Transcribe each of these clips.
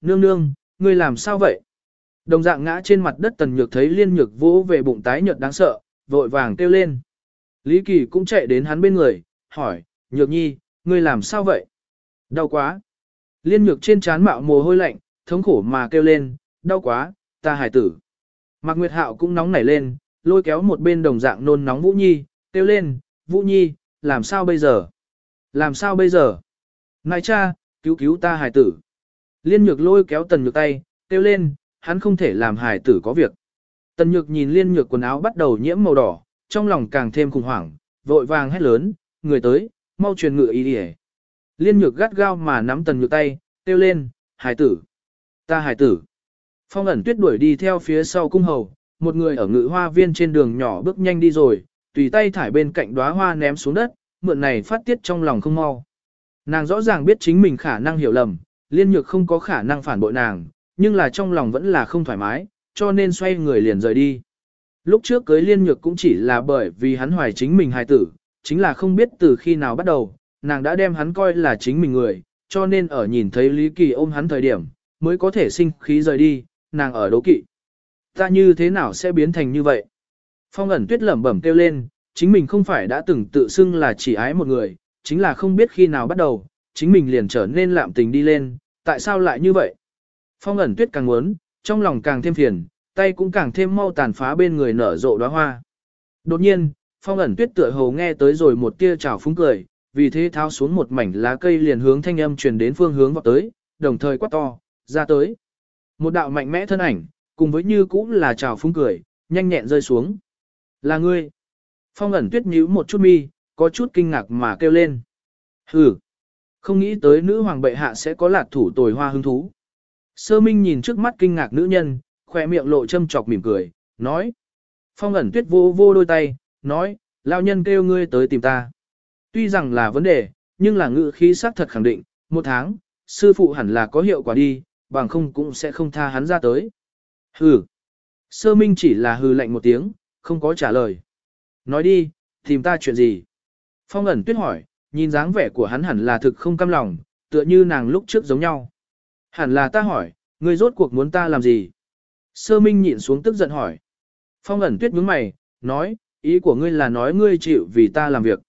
nương nương, ngươi làm sao vậy? Đồng dạng ngã trên mặt đất tần nhược thấy liên nhược vỗ về bụng tái nhợt đáng sợ, vội vàng kêu lên. Lý Kỳ cũng chạy đến hắn bên người, hỏi, nhược nhi, ngươi làm sao vậy? Đau quá. Liên nhược trên trán mạo mồ hôi lạnh, thống khổ mà kêu lên, đau quá, ta hải tử. Mạc Nguyệt Hạo cũng nóng nảy lên, lôi kéo một bên đồng dạng nôn nóng Vũ Nhi, kêu lên, Vũ Nhi, làm sao bây giờ? Làm sao bây giờ? Ngài cha, cứu cứu ta hải tử. Liên nhược lôi kéo tần nhược tay, kêu lên, hắn không thể làm hải tử có việc. Tần nhược nhìn liên nhược quần áo bắt đầu nhiễm màu đỏ, trong lòng càng thêm khủng hoảng, vội vàng hét lớn, người tới, mau truyền ngựa y đi Liên nhược gắt gao mà nắm tần nhược tay, kêu lên, hải tử. Ta hải tử. Phong ẩn tuyết đuổi đi theo phía sau cung hầu, một người ở ngự hoa viên trên đường nhỏ bước nhanh đi rồi, tùy tay thải bên cạnh đóa hoa ném xuống đất, mượn này phát tiết trong lòng không mau. Nàng rõ ràng biết chính mình khả năng hiểu lầm, liên nhược không có khả năng phản bội nàng, nhưng là trong lòng vẫn là không thoải mái, cho nên xoay người liền rời đi. Lúc trước cưới liên nhược cũng chỉ là bởi vì hắn hoài chính mình hài tử, chính là không biết từ khi nào bắt đầu, nàng đã đem hắn coi là chính mình người, cho nên ở nhìn thấy Lý Kỳ ôm hắn thời điểm, mới có thể sinh khí rời đi, nàng ở đố kỵ. Ta như thế nào sẽ biến thành như vậy? Phong ẩn tuyết lẩm bẩm kêu lên, chính mình không phải đã từng tự xưng là chỉ ái một người, chính là không biết khi nào bắt đầu, chính mình liền trở nên lạm tình đi lên, tại sao lại như vậy? Phong ẩn tuyết càng muốn, trong lòng càng thêm phiền, tay cũng càng thêm mau tàn phá bên người nở rộ đóa hoa. Đột nhiên, phong ẩn tuyết tựa hồ nghe tới rồi một tia trào phúng cười, vì thế tháo xuống một mảnh lá cây liền hướng thanh âm truyền đến phương hướng vào tới, đồng thời quát to, ra tới. Một đạo mạnh mẽ thân ảnh, cùng với như cũng là trào phúng cười, nhanh nhẹn rơi xuống. Là ngươi. Phong ẩn tuyết nhíu một chút mi, có chút kinh ngạc mà kêu lên. ừ. Không nghĩ tới nữ hoàng bệ hạ sẽ có lạc thủ tồi hoa hứng thú. Sơ minh nhìn trước mắt kinh ngạc nữ nhân, khỏe miệng lộ châm chọc mỉm cười, nói. Phong ẩn tuyết vô vô đôi tay, nói, lao nhân kêu ngươi tới tìm ta. Tuy rằng là vấn đề, nhưng là ngữ khí xác thật khẳng định, một tháng, sư phụ hẳn là có hiệu quả đi, bằng không cũng sẽ không tha hắn ra tới. Hừ. Sơ minh chỉ là hừ lạnh một tiếng, không có trả lời. Nói đi, tìm ta chuyện gì? Phong ẩn tuyết hỏi, nhìn dáng vẻ của hắn hẳn là thực không cam lòng, tựa như nàng lúc trước giống nhau. Hẳn là ta hỏi, ngươi rốt cuộc muốn ta làm gì? Sơ minh nhịn xuống tức giận hỏi. Phong ẩn tuyết nhướng mày, nói, ý của ngươi là nói ngươi chịu vì ta làm việc.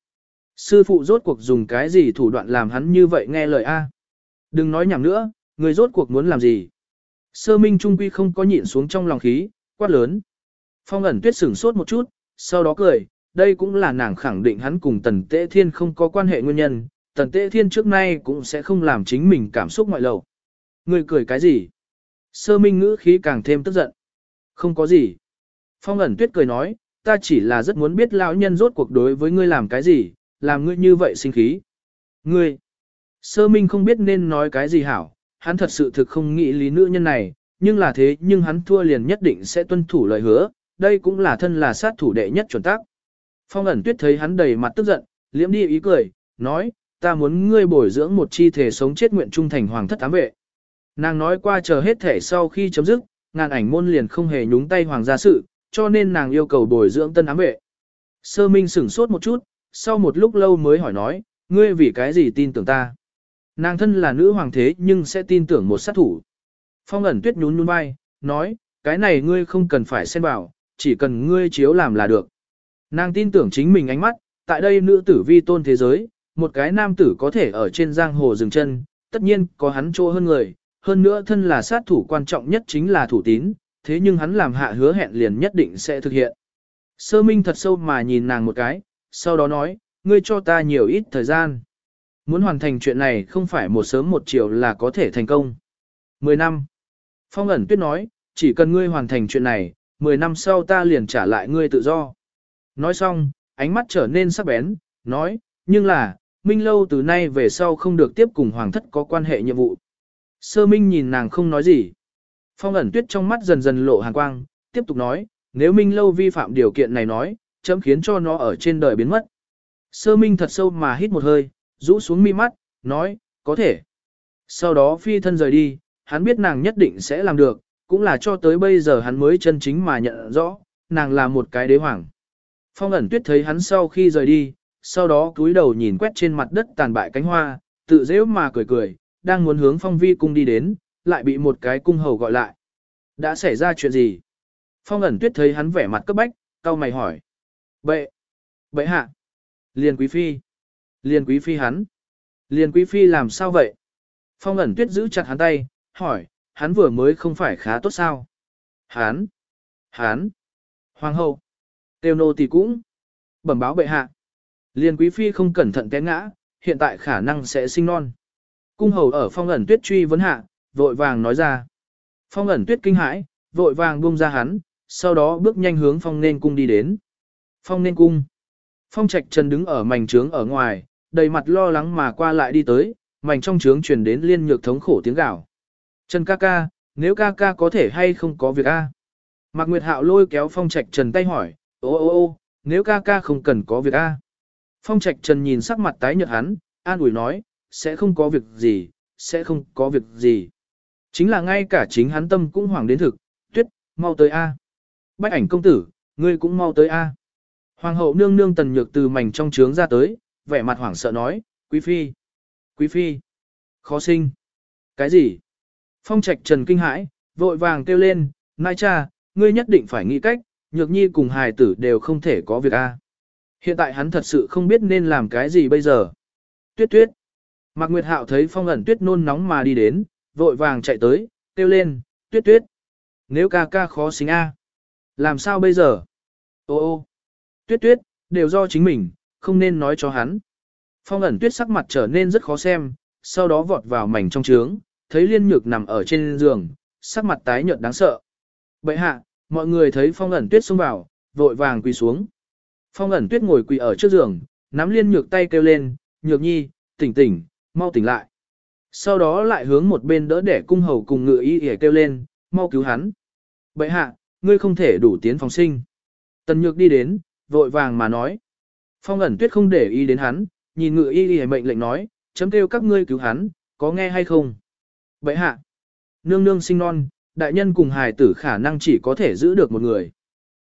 Sư phụ rốt cuộc dùng cái gì thủ đoạn làm hắn như vậy nghe lời A. Đừng nói nhảm nữa, ngươi rốt cuộc muốn làm gì. Sơ minh trung quy không có nhịn xuống trong lòng khí, quát lớn. Phong ẩn tuyết sửng sốt một chút, sau đó cười, đây cũng là nàng khẳng định hắn cùng tần tế thiên không có quan hệ nguyên nhân, tần tế thiên trước nay cũng sẽ không làm chính mình cảm xúc ngoại lầu. Ngươi cười cái gì? Sơ minh ngữ khí càng thêm tức giận. Không có gì. Phong ẩn tuyết cười nói, ta chỉ là rất muốn biết lão nhân rốt cuộc đối với ngươi làm cái gì, làm ngươi như vậy sinh khí. Ngươi. Sơ minh không biết nên nói cái gì hảo, hắn thật sự thực không nghĩ lý nữ nhân này, nhưng là thế nhưng hắn thua liền nhất định sẽ tuân thủ lời hứa, đây cũng là thân là sát thủ đệ nhất chuẩn tác. Phong ẩn tuyết thấy hắn đầy mặt tức giận, liễm đi ý cười, nói, ta muốn ngươi bồi dưỡng một chi thể sống chết nguyện trung thành hoàng thất ám vệ. Nàng nói qua chờ hết thể sau khi chấm dứt, ngàn ảnh môn liền không hề nhúng tay hoàng gia sự, cho nên nàng yêu cầu bồi dưỡng tân ám vệ. Sơ Minh sửng sốt một chút, sau một lúc lâu mới hỏi nói, ngươi vì cái gì tin tưởng ta? Nàng thân là nữ hoàng thế nhưng sẽ tin tưởng một sát thủ. Phong ẩn tuyết nhún nhún vai, nói, cái này ngươi không cần phải xen vào, chỉ cần ngươi chiếu làm là được. Nàng tin tưởng chính mình ánh mắt, tại đây nữ tử vi tôn thế giới, một cái nam tử có thể ở trên giang hồ dừng chân, tất nhiên có hắn chỗ hơn người, hơn nữa thân là sát thủ quan trọng nhất chính là thủ tín, thế nhưng hắn làm hạ hứa hẹn liền nhất định sẽ thực hiện. Sơ minh thật sâu mà nhìn nàng một cái, sau đó nói, ngươi cho ta nhiều ít thời gian. Muốn hoàn thành chuyện này không phải một sớm một chiều là có thể thành công. Mười năm. Phong ẩn tuyết nói, chỉ cần ngươi hoàn thành chuyện này, mười năm sau ta liền trả lại ngươi tự do. Nói xong, ánh mắt trở nên sắc bén, nói, nhưng là, Minh Lâu từ nay về sau không được tiếp cùng Hoàng thất có quan hệ nhiệm vụ. Sơ Minh nhìn nàng không nói gì. Phong ẩn tuyết trong mắt dần dần lộ hàn quang, tiếp tục nói, nếu Minh Lâu vi phạm điều kiện này nói, chấm khiến cho nó ở trên đời biến mất. Sơ Minh thật sâu mà hít một hơi, rũ xuống mi mắt, nói, có thể. Sau đó phi thân rời đi, hắn biết nàng nhất định sẽ làm được, cũng là cho tới bây giờ hắn mới chân chính mà nhận rõ, nàng là một cái đế hoàng. Phong ẩn tuyết thấy hắn sau khi rời đi, sau đó cúi đầu nhìn quét trên mặt đất tàn bại cánh hoa, tự dễ mà cười cười, đang muốn hướng phong vi cung đi đến, lại bị một cái cung hầu gọi lại. Đã xảy ra chuyện gì? Phong ẩn tuyết thấy hắn vẻ mặt cấp bách, cau mày hỏi. Bệ! Bệ hạ! Liên quý phi! Liên quý phi hắn! Liên quý phi làm sao vậy? Phong ẩn tuyết giữ chặt hắn tay, hỏi, hắn vừa mới không phải khá tốt sao? Hắn! Hắn! Hoàng hậu! Tiêu nô thì cũng! Bẩm báo bệ hạ! Liên quý phi không cẩn thận té ngã, hiện tại khả năng sẽ sinh non. Cung hầu ở phong ẩn tuyết truy vấn hạ, vội vàng nói ra. Phong ẩn tuyết kinh hãi, vội vàng buông ra hắn, sau đó bước nhanh hướng phong nên cung đi đến. Phong nên cung. Phong trạch trần đứng ở mảnh trướng ở ngoài, đầy mặt lo lắng mà qua lại đi tới, mảnh trong trướng truyền đến liên nhược thống khổ tiếng gào. Trần ca ca, nếu ca ca có thể hay không có việc a? Mạc Nguyệt Hạo lôi kéo phong trạch trần tay hỏi, ô ô ô, nếu ca ca không cần có việc a? Phong trạch trần nhìn sắc mặt tái nhợt hắn, an ủi nói, sẽ không có việc gì, sẽ không có việc gì. Chính là ngay cả chính hắn tâm cũng hoảng đến thực, tuyết, mau tới A. Bách ảnh công tử, ngươi cũng mau tới A. Hoàng hậu nương nương tần nhược từ mảnh trong trướng ra tới, vẻ mặt hoảng sợ nói, quý phi, quý phi, khó sinh. Cái gì? Phong trạch trần kinh hãi, vội vàng kêu lên, nai cha, ngươi nhất định phải nghĩ cách, nhược nhi cùng hài tử đều không thể có việc A. Hiện tại hắn thật sự không biết nên làm cái gì bây giờ. Tuyết tuyết. Mạc Nguyệt Hạo thấy phong ẩn tuyết nôn nóng mà đi đến, vội vàng chạy tới, kêu lên, tuyết tuyết. Nếu ca ca khó sinh a, Làm sao bây giờ? Ô ô. Tuyết tuyết, đều do chính mình, không nên nói cho hắn. Phong ẩn tuyết sắc mặt trở nên rất khó xem, sau đó vọt vào mảnh trong trướng, thấy liên nhược nằm ở trên giường, sắc mặt tái nhợt đáng sợ. Bậy hạ, mọi người thấy phong ẩn tuyết xông vào, vội vàng quỳ xuống. Phong ẩn tuyết ngồi quỳ ở trước giường, nắm liên nhược tay kêu lên, nhược nhi, tỉnh tỉnh, mau tỉnh lại. Sau đó lại hướng một bên đỡ để cung hầu cùng ngựa y để kêu lên, mau cứu hắn. Bậy hạ, ngươi không thể đủ tiến phòng sinh. Tần nhược đi đến, vội vàng mà nói. Phong ẩn tuyết không để ý đến hắn, nhìn ngựa y y mệnh lệnh nói, chấm kêu các ngươi cứu hắn, có nghe hay không? Bậy hạ, nương nương sinh non, đại nhân cùng hài tử khả năng chỉ có thể giữ được một người.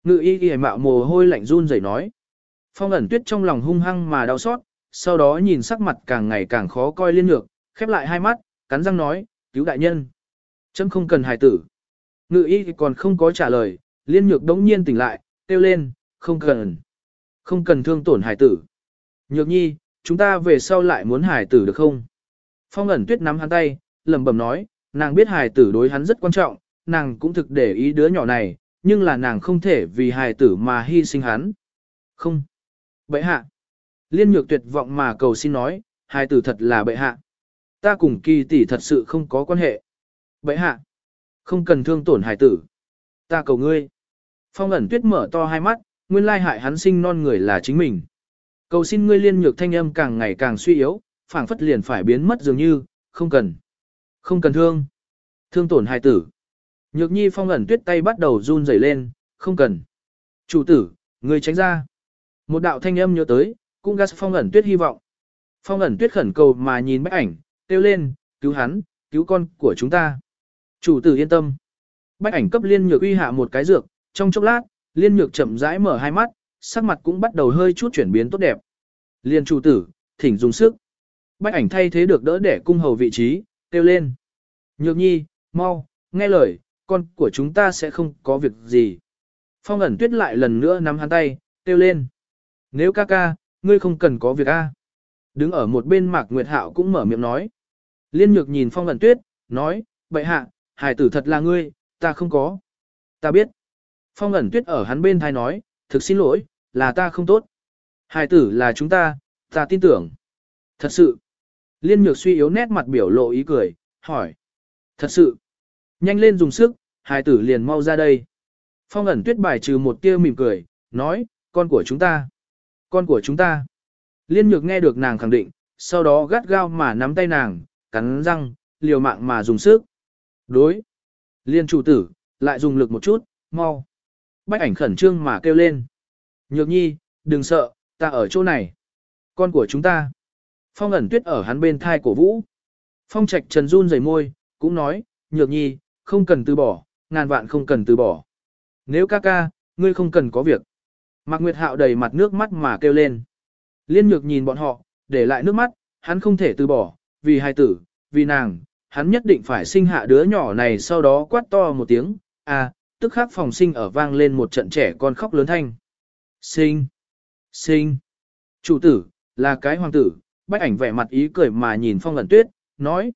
Ngự y y mạo mồ hôi lạnh run rẩy nói. Phong ẩn tuyết trong lòng hung hăng mà đau xót, sau đó nhìn sắc mặt càng ngày càng khó coi liên nhược, khép lại hai mắt, cắn răng nói, cứu đại nhân. Chấm không cần hài tử. Ngự y còn không có trả lời, liên nhược đống nhiên tỉnh lại, kêu lên, không cần. Không cần thương tổn hài tử. Nhược nhi, chúng ta về sau lại muốn hài tử được không? Phong ẩn tuyết nắm hắn tay, lầm bầm nói, nàng biết hài tử đối hắn rất quan trọng, nàng cũng thực để ý đứa nhỏ này, nhưng là nàng không thể vì hài tử mà hy sinh hắn. Không. Bệ hạ. Liên nhược tuyệt vọng mà cầu xin nói, hài tử thật là bệ hạ. Ta cùng kỳ tỷ thật sự không có quan hệ. Bệ hạ. Không cần thương tổn hài tử. Ta cầu ngươi. Phong ẩn tuyết mở to hai mắt, nguyên lai hại hắn sinh non người là chính mình. Cầu xin ngươi liên nhược thanh âm càng ngày càng suy yếu, phảng phất liền phải biến mất dường như, không cần. Không cần thương. Thương tổn hài tử. Nhược nhi phong ẩn tuyết tay bắt đầu run rẩy lên, không cần. Chủ tử, người tránh ra. Một đạo thanh âm nhớ tới, cũng gas phong ẩn tuyết hy vọng. Phong ẩn tuyết khẩn cầu mà nhìn bách ảnh, kêu lên, cứu hắn, cứu con của chúng ta. Chủ tử yên tâm. Bách ảnh cấp liên nhược uy hạ một cái dược, trong chốc lát, liên nhược chậm rãi mở hai mắt, sắc mặt cũng bắt đầu hơi chút chuyển biến tốt đẹp. Liên chủ tử, thỉnh dùng sức. Bách ảnh thay thế được đỡ để cung hầu vị trí, kêu lên. Nhược nhi, mau, nghe lời, con của chúng ta sẽ không có việc gì. Phong ẩn tuyết lại lần nữa nắm hắn tay, kêu lên. Nếu ca ca, ngươi không cần có việc a. Đứng ở một bên Mạc Nguyệt Hạo cũng mở miệng nói. Liên nhược nhìn phong ẩn tuyết, nói, bệ hạ, hải tử thật là ngươi, ta không có. Ta biết. Phong ẩn tuyết ở hắn bên thai nói, thực xin lỗi, là ta không tốt. Hải tử là chúng ta, ta tin tưởng. Thật sự. Liên nhược suy yếu nét mặt biểu lộ ý cười, hỏi. Thật sự. Nhanh lên dùng sức, hải tử liền mau ra đây. Phong ẩn tuyết bài trừ một tia mỉm cười, nói, con của chúng ta. Con của chúng ta. Liên nhược nghe được nàng khẳng định, sau đó gắt gao mà nắm tay nàng, cắn răng, liều mạng mà dùng sức. Đối. Liên chủ tử, lại dùng lực một chút, mau. Bách ảnh khẩn trương mà kêu lên. Nhược nhi, đừng sợ, ta ở chỗ này. Con của chúng ta. Phong ẩn tuyết ở hắn bên thai cổ vũ. Phong trạch trần run rời môi, cũng nói, nhược nhi, không cần từ bỏ, ngàn vạn không cần từ bỏ. Nếu ca ca, ngươi không cần có việc. Mạc Nguyệt Hạo đầy mặt nước mắt mà kêu lên. Liên nhược nhìn bọn họ, để lại nước mắt, hắn không thể từ bỏ, vì hai tử, vì nàng, hắn nhất định phải sinh hạ đứa nhỏ này sau đó quát to một tiếng, à, tức khắc phòng sinh ở vang lên một trận trẻ con khóc lớn thanh. Sinh! Sinh! Chủ tử, là cái hoàng tử, bách ảnh vẻ mặt ý cười mà nhìn phong ẩn tuyết, nói.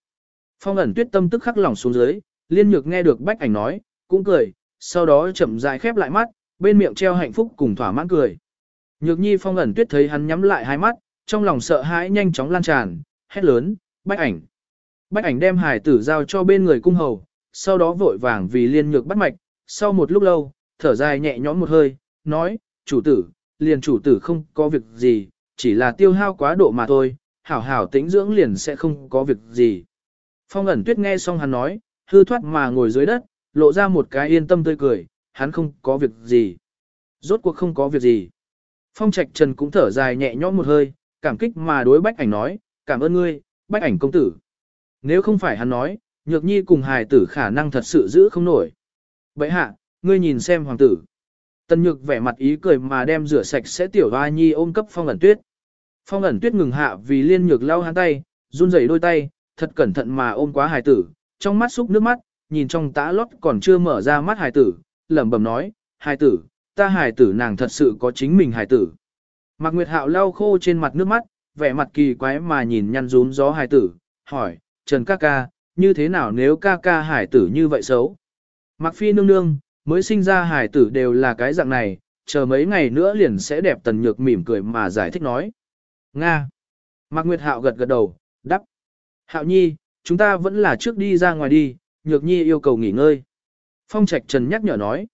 Phong ẩn tuyết tâm tức khắc lòng xuống dưới, liên nhược nghe được bách ảnh nói, cũng cười, sau đó chậm rãi khép lại mắt, bên miệng treo hạnh phúc cùng thỏa mãn cười. Nhược nhi phong ẩn tuyết thấy hắn nhắm lại hai mắt, trong lòng sợ hãi nhanh chóng lan tràn, hét lớn, bách ảnh. Bách ảnh đem hải tử giao cho bên người cung hầu, sau đó vội vàng vì liên nhược bắt mạch, sau một lúc lâu, thở dài nhẹ nhõm một hơi, nói, chủ tử, liền chủ tử không có việc gì, chỉ là tiêu hao quá độ mà thôi, hảo hảo tĩnh dưỡng liền sẽ không có việc gì. Phong ẩn tuyết nghe xong hắn nói, hư thoát mà ngồi dưới đất, lộ ra một cái yên tâm tươi cười, hắn không có việc gì. Rốt cuộc không có việc gì. Phong trạch trần cũng thở dài nhẹ nhõm một hơi, cảm kích mà đối bách ảnh nói, cảm ơn ngươi, bách ảnh công tử. Nếu không phải hắn nói, nhược nhi cùng hài tử khả năng thật sự giữ không nổi. Vậy hạ, ngươi nhìn xem hoàng tử. Tần nhược vẻ mặt ý cười mà đem rửa sạch sẽ tiểu hoa nhi ôm cấp phong ẩn tuyết. Phong ẩn tuyết ngừng hạ vì liên nhược lau hắn tay, run rẩy đôi tay, thật cẩn thận mà ôm quá hài tử, trong mắt xúc nước mắt, nhìn trong tã lót còn chưa mở ra mắt hài tử, lẩm bẩm nói, hài tử, ta hài tử nàng thật sự có chính mình hài tử. Mạc Nguyệt Hạo lau khô trên mặt nước mắt, vẻ mặt kỳ quái mà nhìn nhăn rún gió hài tử, hỏi, Trần ca ca, như thế nào nếu ca ca hài tử như vậy xấu? Mạc Phi nương nương, mới sinh ra hài tử đều là cái dạng này, chờ mấy ngày nữa liền sẽ đẹp tần nhược mỉm cười mà giải thích nói. Nga. Mạc Nguyệt Hạo gật gật đầu, đắp. Hạo nhi, chúng ta vẫn là trước đi ra ngoài đi, nhược nhi yêu cầu nghỉ ngơi. Phong Trạch Trần nhắc nhở nói.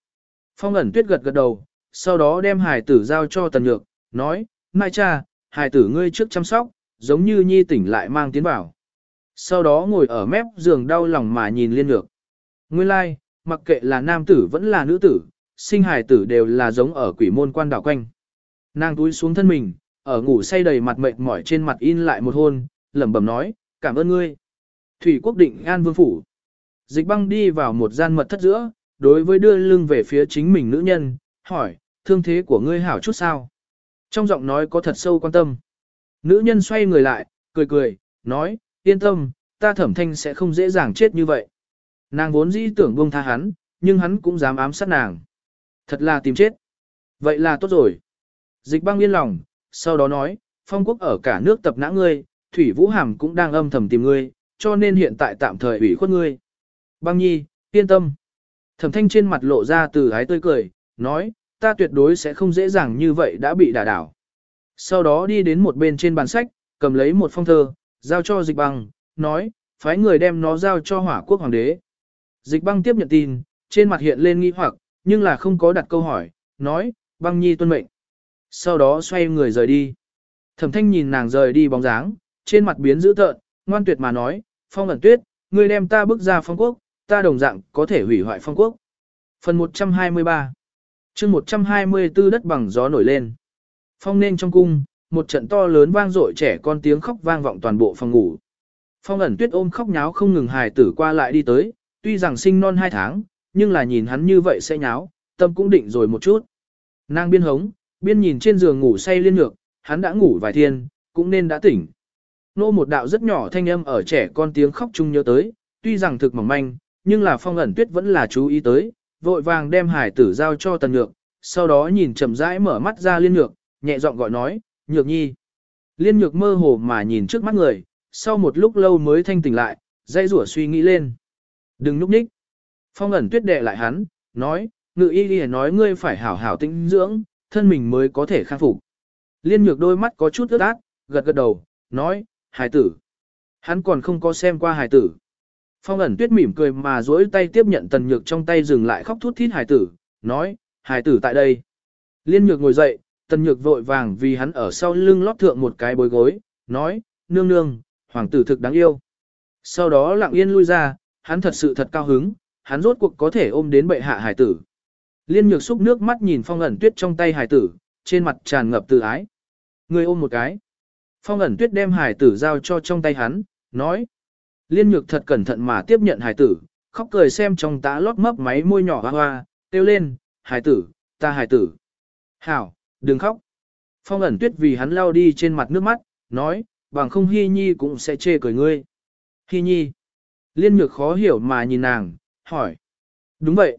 Phong ẩn tuyết gật gật đầu, sau đó đem hài tử giao cho tần nhược, nói, Mai cha, hài tử ngươi trước chăm sóc, giống như nhi tỉnh lại mang tiến vào. Sau đó ngồi ở mép giường đau lòng mà nhìn liên nhược. Nguyên lai, like, mặc kệ là nam tử vẫn là nữ tử, sinh hài tử đều là giống ở quỷ môn quan đảo quanh. Nàng túi xuống thân mình, ở ngủ say đầy mặt mệt mỏi trên mặt in lại một hôn, lẩm bẩm nói, cảm ơn ngươi. Thủy quốc định an vương phủ. Dịch băng đi vào một gian mật thất giữa, đối với đưa lưng về phía chính mình nữ nhân, hỏi, thương thế của ngươi hảo chút sao? Trong giọng nói có thật sâu quan tâm. Nữ nhân xoay người lại, cười cười, nói, yên tâm, ta thẩm thanh sẽ không dễ dàng chết như vậy. Nàng vốn dĩ tưởng buông tha hắn, nhưng hắn cũng dám ám sát nàng. Thật là tìm chết. Vậy là tốt rồi. Dịch băng yên lòng, sau đó nói, phong quốc ở cả nước tập nã ngươi, Thủy Vũ Hàm cũng đang âm thầm tìm ngươi, cho nên hiện tại tạm thời ủy khuất ngươi. Băng nhi, yên tâm. Thẩm thanh trên mặt lộ ra từ ái tươi cười, nói, ta tuyệt đối sẽ không dễ dàng như vậy đã bị đả đảo. Sau đó đi đến một bên trên bàn sách, cầm lấy một phong thơ, giao cho dịch băng, nói, phái người đem nó giao cho hỏa quốc hoàng đế. Dịch băng tiếp nhận tin, trên mặt hiện lên nghi hoặc, nhưng là không có đặt câu hỏi, nói, băng nhi tuân mệnh. Sau đó xoay người rời đi. Thẩm thanh nhìn nàng rời đi bóng dáng, trên mặt biến dữ tợn, ngoan tuyệt mà nói, phong ẩn tuyết, ngươi đem ta bước ra phong quốc, ta đồng dạng có thể hủy hoại phong quốc. Phần 123 chương 124 đất bằng gió nổi lên. Phong nên trong cung, một trận to lớn vang dội trẻ con tiếng khóc vang vọng toàn bộ phòng ngủ. Phong ẩn tuyết ôm khóc nháo không ngừng hài tử qua lại đi tới, tuy rằng sinh non hai tháng, nhưng là nhìn hắn như vậy sẽ nháo, tâm cũng định rồi một chút. Nàng biên hống, biên nhìn trên giường ngủ say liên ngược, hắn đã ngủ vài thiên, cũng nên đã tỉnh. Nô một đạo rất nhỏ thanh âm ở trẻ con tiếng khóc chung nhớ tới, tuy rằng thực mỏng manh, nhưng là phong ẩn tuyết vẫn là chú ý tới, vội vàng đem hải tử giao cho tần nhược, sau đó nhìn chậm rãi mở mắt ra liên nhược, nhẹ giọng gọi nói, nhược nhi. Liên nhược mơ hồ mà nhìn trước mắt người, sau một lúc lâu mới thanh tỉnh lại, dây rủa suy nghĩ lên. Đừng núp nhích. Phong ẩn tuyết đệ lại hắn, nói, ngự y đi nói ngươi phải hảo hảo tĩnh dưỡng, thân mình mới có thể khang phục. Liên nhược đôi mắt có chút ướt át, gật gật đầu, nói, hài tử. Hắn còn không có xem qua hài tử. Phong ẩn tuyết mỉm cười mà duỗi tay tiếp nhận tần nhược trong tay dừng lại khóc thút thít hài tử, nói, hài tử tại đây. Liên nhược ngồi dậy, tần nhược vội vàng vì hắn ở sau lưng lót thượng một cái bối gối, nói, nương nương, hoàng tử thực đáng yêu. Sau đó lặng yên lui ra, hắn thật sự thật cao hứng, hắn rốt cuộc có thể ôm đến bệ hạ hài tử. Liên nhược xúc nước mắt nhìn phong ẩn tuyết trong tay Hải tử, trên mặt tràn ngập tự ái. Người ôm một cái. Phong ẩn tuyết đem Hải tử giao cho trong tay hắn, nói. Liên nhược thật cẩn thận mà tiếp nhận Hải tử, khóc cười xem trong tá lót mấp máy môi nhỏ hoa hoa, kêu lên, Hải tử, ta Hải tử. Hảo, đừng khóc. Phong ẩn tuyết vì hắn lao đi trên mặt nước mắt, nói, bằng không hy nhi cũng sẽ chê cười ngươi. Hy nhi. Liên nhược khó hiểu mà nhìn nàng, hỏi. Đúng vậy.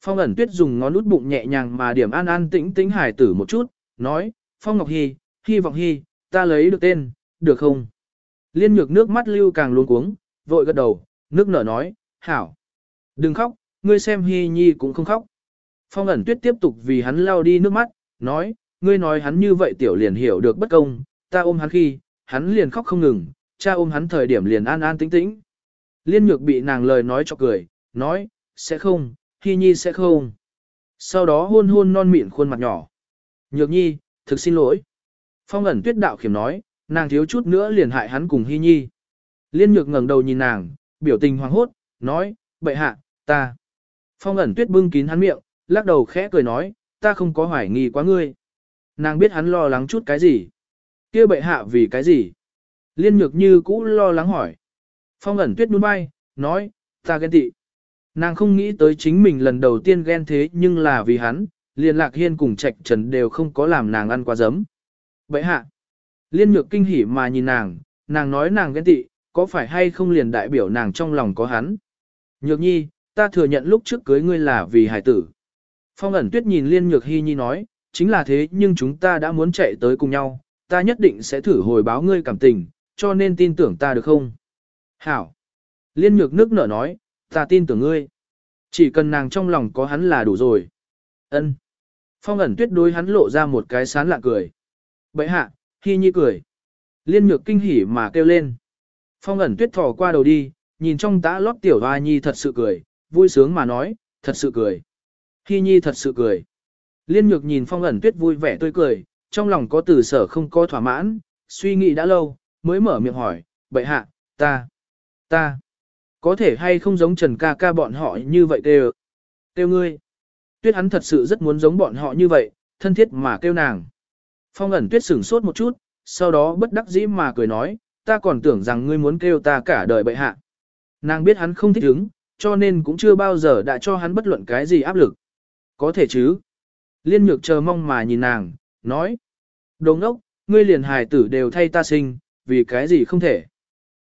Phong ẩn tuyết dùng ngón út bụng nhẹ nhàng mà điểm an an tĩnh tĩnh hải tử một chút, nói, Phong Ngọc Hy, hy vọng Hy, ta lấy được tên, được không? Liên nhược nước mắt lưu càng luôn cuống, vội gật đầu, nước nở nói, hảo. Đừng khóc, ngươi xem Hy Nhi cũng không khóc. Phong ẩn tuyết tiếp tục vì hắn lau đi nước mắt, nói, ngươi nói hắn như vậy tiểu liền hiểu được bất công, ta ôm hắn khi, hắn liền khóc không ngừng, cha ôm hắn thời điểm liền an an tĩnh tĩnh. Liên nhược bị nàng lời nói cho cười, nói, sẽ không, Hy Nhi sẽ không. Sau đó hôn hôn non mịn khuôn mặt nhỏ. Nhược Nhi, thực xin lỗi. Phong ẩn tuyết đạo khiểm nói, nàng thiếu chút nữa liền hại hắn cùng Hy Nhi. Liên nhược ngẩng đầu nhìn nàng, biểu tình hoàng hốt, nói, bệ hạ, ta. Phong ẩn tuyết bưng kín hắn miệng, lắc đầu khẽ cười nói, ta không có hoài nghi quá ngươi. Nàng biết hắn lo lắng chút cái gì. kia bệ hạ vì cái gì? Liên nhược như cũ lo lắng hỏi. Phong ẩn tuyết nhún vai, nói, ta ghen tị. Nàng không nghĩ tới chính mình lần đầu tiên ghen thế nhưng là vì hắn, Liên lạc hiên cùng trạch trần đều không có làm nàng ăn quá giấm. Vậy hạ, liên nhược kinh hỉ mà nhìn nàng, nàng nói nàng ghen tị, có phải hay không liền đại biểu nàng trong lòng có hắn. Nhược nhi, ta thừa nhận lúc trước cưới ngươi là vì hải tử. Phong ẩn tuyết nhìn liên nhược hy nhi nói, chính là thế nhưng chúng ta đã muốn chạy tới cùng nhau, ta nhất định sẽ thử hồi báo ngươi cảm tình, cho nên tin tưởng ta được không? Hảo. Liên nhược nước nở nói, ta tin tưởng ngươi. Chỉ cần nàng trong lòng có hắn là đủ rồi. Ân. Phong ẩn tuyết đối hắn lộ ra một cái sán lạ cười. Bậy hạ, khi nhi cười. Liên nhược kinh hỉ mà kêu lên. Phong ẩn tuyết thò qua đầu đi, nhìn trong tã lót tiểu hoa nhi thật sự cười, vui sướng mà nói, thật sự cười. Khi nhi thật sự cười. Liên nhược nhìn phong ẩn tuyết vui vẻ tươi cười, trong lòng có từ sở không có thỏa mãn, suy nghĩ đã lâu, mới mở miệng hỏi, bậy hạ, ta, ta, có thể hay không giống Trần ca ca bọn họ như vậy kêu, kêu ngươi. Tuyết hắn thật sự rất muốn giống bọn họ như vậy, thân thiết mà kêu nàng. Phong ẩn tuyết sửng sốt một chút, sau đó bất đắc dĩ mà cười nói, ta còn tưởng rằng ngươi muốn kêu ta cả đời bậy hạ. Nàng biết hắn không thích ứng, cho nên cũng chưa bao giờ đã cho hắn bất luận cái gì áp lực. Có thể chứ. Liên nhược chờ mong mà nhìn nàng, nói. Đồ ngốc, ngươi liền hài tử đều thay ta sinh, vì cái gì không thể.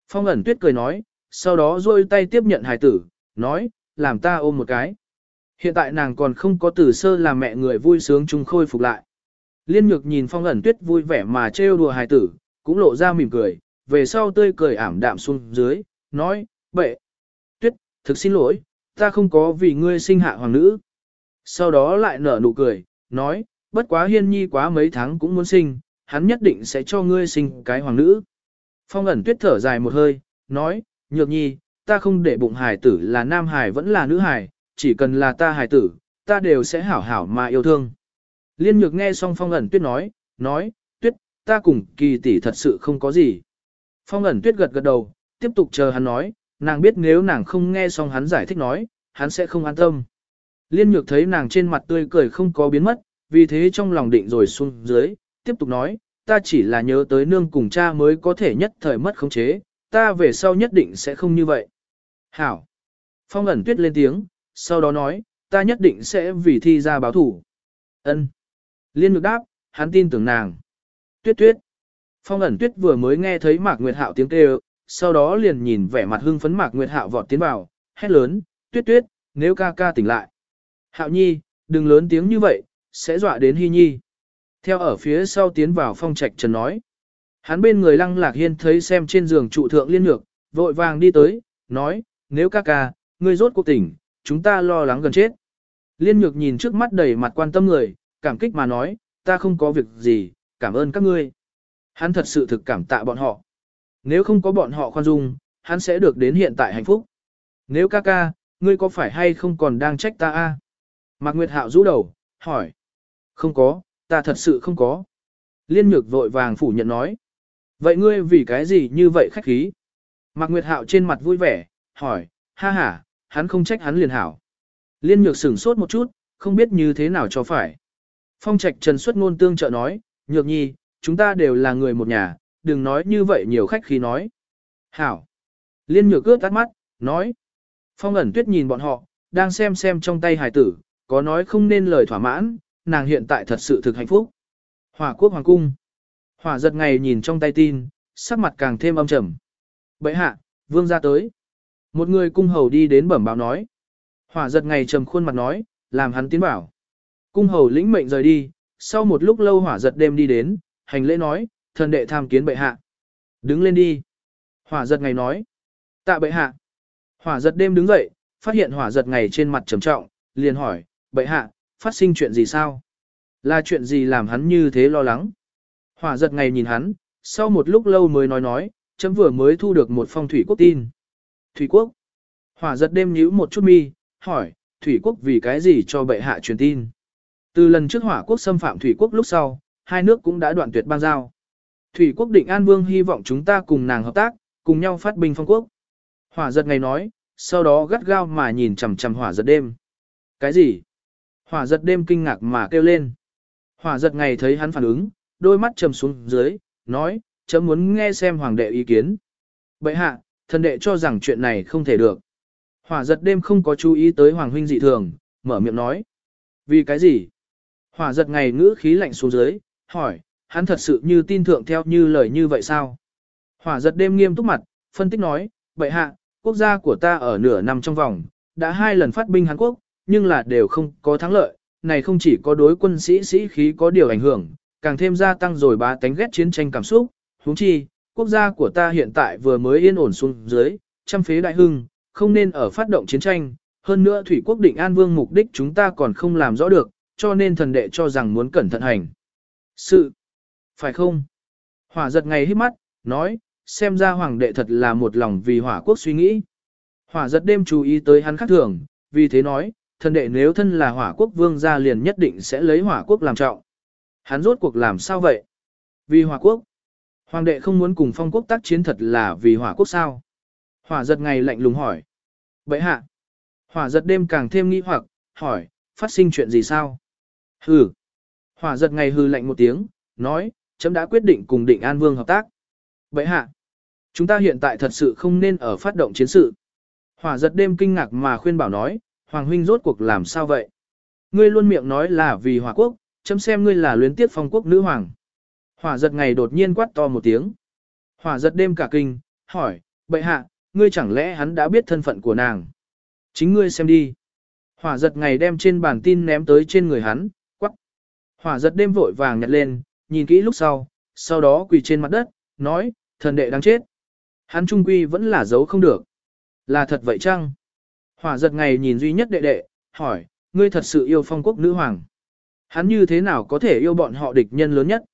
Phong ẩn tuyết cười nói, sau đó rôi tay tiếp nhận hài tử, nói, làm ta ôm một cái. Hiện tại nàng còn không có tử sơ làm mẹ người vui sướng chung khôi phục lại. Liên nhược nhìn phong ẩn tuyết vui vẻ mà trêu đùa hài tử, cũng lộ ra mỉm cười, về sau tươi cười ảm đạm xuống dưới, nói, bệ, tuyết, thực xin lỗi, ta không có vì ngươi sinh hạ hoàng nữ. Sau đó lại nở nụ cười, nói, bất quá hiên nhi quá mấy tháng cũng muốn sinh, hắn nhất định sẽ cho ngươi sinh cái hoàng nữ. Phong ẩn tuyết thở dài một hơi, nói, nhược nhi, ta không để bụng hài tử là nam hài vẫn là nữ hài, chỉ cần là ta hài tử, ta đều sẽ hảo hảo mà yêu thương. Liên nhược nghe xong phong ẩn tuyết nói, nói, tuyết, ta cùng kỳ tỷ thật sự không có gì. Phong ẩn tuyết gật gật đầu, tiếp tục chờ hắn nói, nàng biết nếu nàng không nghe xong hắn giải thích nói, hắn sẽ không an tâm. Liên nhược thấy nàng trên mặt tươi cười không có biến mất, vì thế trong lòng định rồi xuống dưới, tiếp tục nói, ta chỉ là nhớ tới nương cùng cha mới có thể nhất thời mất khống chế, ta về sau nhất định sẽ không như vậy. Hảo. Phong ẩn tuyết lên tiếng, sau đó nói, ta nhất định sẽ vì thi ra báo thủ. Ân. Liên ngược đáp, hắn tin tưởng nàng. Tuyết tuyết. Phong ẩn tuyết vừa mới nghe thấy Mạc Nguyệt Hạo tiếng kêu, sau đó liền nhìn vẻ mặt hưng phấn Mạc Nguyệt Hạo vọt tiến vào, hét lớn, tuyết tuyết, nếu ca ca tỉnh lại. Hạo nhi, đừng lớn tiếng như vậy, sẽ dọa đến hy nhi. Theo ở phía sau tiến vào phong trạch trần nói. Hắn bên người lăng lạc hiên thấy xem trên giường trụ thượng liên nhược, vội vàng đi tới, nói, nếu ca ca, ngươi rốt cuộc tỉnh, chúng ta lo lắng gần chết. Liên nhược nhìn trước mắt đầy mặt quan tâm người, cảm kích mà nói, ta không có việc gì, cảm ơn các ngươi. Hắn thật sự thực cảm tạ bọn họ. Nếu không có bọn họ khoan dung, hắn sẽ được đến hiện tại hạnh phúc. Nếu ca ca, ngươi có phải hay không còn đang trách ta a? Mạc Nguyệt Hạo rũ đầu, hỏi. Không có, ta thật sự không có. Liên nhược vội vàng phủ nhận nói. Vậy ngươi vì cái gì như vậy khách khí? Mạc Nguyệt Hạo trên mặt vui vẻ, hỏi, ha ha, hắn không trách hắn liền hảo. Liên nhược sửng sốt một chút, không biết như thế nào cho phải. Phong trạch trần xuất ngôn tương trợ nói, nhược nhi, chúng ta đều là người một nhà, đừng nói như vậy nhiều khách khí nói. Hảo. Liên nhược cướp tắt mắt, nói. Phong ẩn tuyết nhìn bọn họ, đang xem xem trong tay hài tử, có nói không nên lời thỏa mãn, nàng hiện tại thật sự thực hạnh phúc. Hòa quốc hoàng cung. Hỏa giật ngày nhìn trong tay tin, sắc mặt càng thêm âm trầm. Bệ hạ, vương ra tới. Một người cung hầu đi đến bẩm báo nói. Hỏa giật ngày trầm khuôn mặt nói, làm hắn tiến bảo. Cung hầu lĩnh mệnh rời đi, sau một lúc lâu hỏa giật đêm đi đến, hành lễ nói, thần đệ tham kiến bệ hạ. Đứng lên đi. Hỏa giật ngày nói. Tạ bệ hạ. Hỏa giật đêm đứng dậy, phát hiện hỏa giật ngày trên mặt trầm trọng, liền hỏi, bệ hạ, phát sinh chuyện gì sao? Là chuyện gì làm hắn như thế lo lắng? Hỏa giật ngày nhìn hắn, sau một lúc lâu mới nói nói, chấm vừa mới thu được một phong thủy quốc tin. Thủy quốc. Hỏa giật đêm nhíu một chút mi, hỏi, thủy quốc vì cái gì cho bệ hạ truyền tin? Từ lần trước hỏa quốc xâm phạm thủy quốc lúc sau, hai nước cũng đã đoạn tuyệt bang giao. Thủy quốc định An Vương hy vọng chúng ta cùng nàng hợp tác, cùng nhau phát binh phong quốc. Hỏa giật ngày nói, sau đó gắt gao mà nhìn chằm chằm hỏa giật đêm. Cái gì? Hỏa giật đêm kinh ngạc mà kêu lên. Hỏa giật ngày thấy hắn phản ứng, đôi mắt trầm xuống dưới, nói, chấm muốn nghe xem hoàng đệ ý kiến. Bệ hạ, thần đệ cho rằng chuyện này không thể được. Hỏa giật đêm không có chú ý tới hoàng huynh dị thường, mở miệng nói. Vì cái gì? Hỏa giật ngày ngữ khí lạnh xuống dưới, hỏi, hắn thật sự như tin thượng theo như lời như vậy sao? Hỏa giật đêm nghiêm túc mặt, phân tích nói, bệ hạ, quốc gia của ta ở nửa năm trong vòng, đã hai lần phát binh Hàn Quốc, nhưng là đều không có thắng lợi, này không chỉ có đối quân sĩ sĩ khí có điều ảnh hưởng, càng thêm gia tăng rồi bá tánh ghét chiến tranh cảm xúc, huống chi, quốc gia của ta hiện tại vừa mới yên ổn xuống dưới, trăm phế đại hưng, không nên ở phát động chiến tranh, hơn nữa thủy quốc định an vương mục đích chúng ta còn không làm rõ được, cho nên thần đệ cho rằng muốn cẩn thận hành. Sự, phải không? Hỏa giật ngày hít mắt, nói, xem ra hoàng đệ thật là một lòng vì hỏa quốc suy nghĩ. Hỏa giật đêm chú ý tới hắn khác thường, vì thế nói, thần đệ nếu thân là hỏa quốc vương gia liền nhất định sẽ lấy hỏa quốc làm trọng. Hắn rốt cuộc làm sao vậy? Vì hỏa quốc. Hoàng đệ không muốn cùng phong quốc tác chiến thật là vì hỏa quốc sao? Hỏa giật ngày lạnh lùng hỏi. Vậy hạ. Hỏa giật đêm càng thêm nghi hoặc, hỏi, phát sinh chuyện gì sao? Hừ. Hỏa giật ngày hừ lạnh một tiếng, nói, chấm đã quyết định cùng định An Vương hợp tác. Vậy hạ. Chúng ta hiện tại thật sự không nên ở phát động chiến sự. Hỏa giật đêm kinh ngạc mà khuyên bảo nói, Hoàng huynh rốt cuộc làm sao vậy? Ngươi luôn miệng nói là vì hỏa quốc, chấm xem ngươi là luyến tiếp phong quốc nữ hoàng. Hỏa giật ngày đột nhiên quát to một tiếng. Hỏa giật đêm cả kinh, hỏi, bệ hạ, ngươi chẳng lẽ hắn đã biết thân phận của nàng? Chính ngươi xem đi. Hỏa giật ngày đem trên bàn tin ném tới trên người hắn, quắc. Hỏa giật đêm vội vàng nhặt lên, nhìn kỹ lúc sau, sau đó quỳ trên mặt đất, nói, thần đệ đang chết. Hắn trung quy vẫn là giấu không được. Là thật vậy chăng? Hỏa giật ngày nhìn duy nhất đệ đệ, hỏi, ngươi thật sự yêu phong quốc nữ hoàng. Hắn như thế nào có thể yêu bọn họ địch nhân lớn nhất?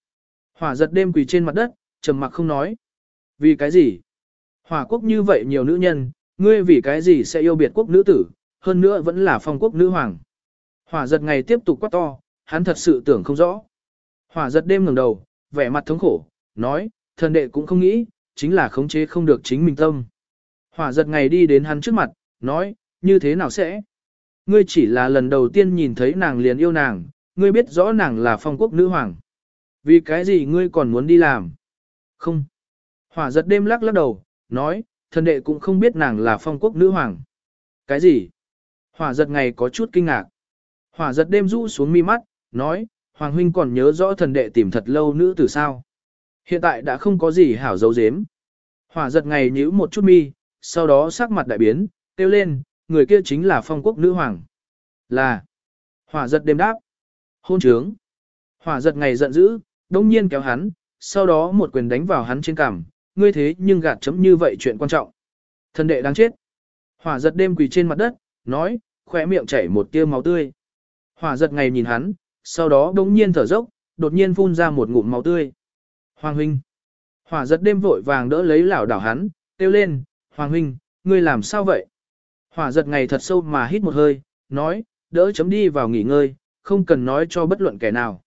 Hỏa giật đêm quỳ trên mặt đất, trầm mặc không nói. Vì cái gì? Hỏa quốc như vậy nhiều nữ nhân, ngươi vì cái gì sẽ yêu biệt quốc nữ tử, hơn nữa vẫn là phong quốc nữ hoàng. Hỏa giật ngày tiếp tục quát to, hắn thật sự tưởng không rõ. Hỏa giật đêm ngẩng đầu, vẻ mặt thống khổ, nói, thần đệ cũng không nghĩ, chính là khống chế không được chính mình tâm. Hỏa giật ngày đi đến hắn trước mặt, nói, như thế nào sẽ? Ngươi chỉ là lần đầu tiên nhìn thấy nàng liền yêu nàng, ngươi biết rõ nàng là phong quốc nữ hoàng. Vì cái gì ngươi còn muốn đi làm? Không. Hỏa giật đêm lắc lắc đầu, nói, thần đệ cũng không biết nàng là phong quốc nữ hoàng. Cái gì? Hỏa giật ngày có chút kinh ngạc. Hỏa giật đêm rũ xuống mi mắt, nói, Hoàng huynh còn nhớ rõ thần đệ tìm thật lâu nữ từ sao. Hiện tại đã không có gì hảo dấu dếm. Hỏa giật ngày nhíu một chút mi, sau đó sắc mặt đại biến, kêu lên, người kia chính là phong quốc nữ hoàng. Là. Hỏa giật đêm đáp. Hôn trướng. Hỏa giật ngày giận dữ, đông nhiên kéo hắn, sau đó một quyền đánh vào hắn trên cằm, ngươi thế nhưng gạt chấm như vậy chuyện quan trọng. Thần đệ đang chết. Hỏa giật đêm quỳ trên mặt đất, nói, khỏe miệng chảy một tia máu tươi. Hỏa giật ngày nhìn hắn, sau đó đống nhiên thở dốc, đột nhiên phun ra một ngụm máu tươi. Hoàng huynh. Hỏa giật đêm vội vàng đỡ lấy lảo đảo hắn, kêu lên, Hoàng huynh, ngươi làm sao vậy? Hỏa giật ngày thật sâu mà hít một hơi, nói, đỡ chấm đi vào nghỉ ngơi, không cần nói cho bất luận kẻ nào.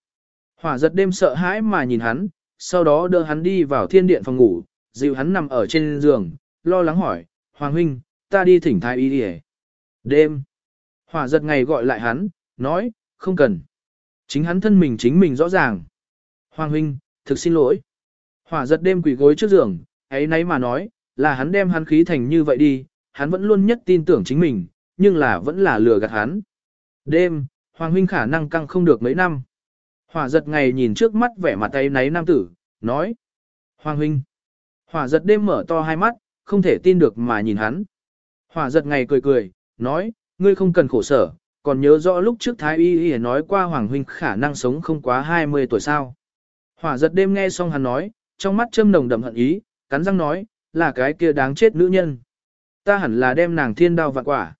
Hỏa giật đêm sợ hãi mà nhìn hắn, sau đó đưa hắn đi vào thiên điện phòng ngủ, dịu hắn nằm ở trên giường, lo lắng hỏi, Hoàng huynh, ta đi thỉnh thái y đi Đêm. Hỏa giật ngày gọi lại hắn, nói, không cần. Chính hắn thân mình chính mình rõ ràng. Hoàng huynh, thực xin lỗi. Hỏa giật đêm quỷ gối trước giường, ấy nấy mà nói, là hắn đem hắn khí thành như vậy đi, hắn vẫn luôn nhất tin tưởng chính mình, nhưng là vẫn là lừa gạt hắn. Đêm, Hoàng huynh khả năng căng không được mấy năm. Hỏa giật ngày nhìn trước mắt vẻ mặt tay náy nam tử, nói. Hoàng huynh. Hỏa giật đêm mở to hai mắt, không thể tin được mà nhìn hắn. Hỏa giật ngày cười cười, nói, ngươi không cần khổ sở, còn nhớ rõ lúc trước Thái Y Y nói qua Hoàng Huynh khả năng sống không quá 20 tuổi sao. Hỏa giật đêm nghe xong hắn nói, trong mắt châm nồng đậm hận ý, cắn răng nói, là cái kia đáng chết nữ nhân. Ta hẳn là đem nàng thiên đao vạn quả.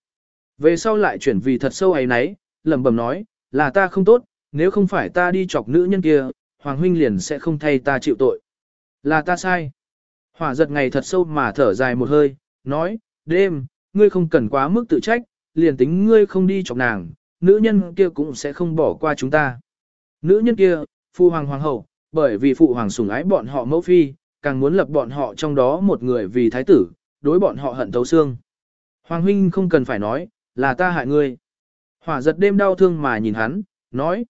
Về sau lại chuyển vì thật sâu ấy nấy, lẩm bẩm nói, là ta không tốt, nếu không phải ta đi chọc nữ nhân kia, Hoàng Huynh liền sẽ không thay ta chịu tội. Là ta sai. Hỏa giật ngày thật sâu mà thở dài một hơi, nói, đêm, ngươi không cần quá mức tự trách, liền tính ngươi không đi chọc nàng, nữ nhân kia cũng sẽ không bỏ qua chúng ta. Nữ nhân kia, phu hoàng hoàng hậu, bởi vì phụ hoàng sủng ái bọn họ mẫu phi, càng muốn lập bọn họ trong đó một người vì thái tử, đối bọn họ hận thấu xương. Hoàng huynh không cần phải nói, là ta hại ngươi. Hỏa giật đêm đau thương mà nhìn hắn, nói.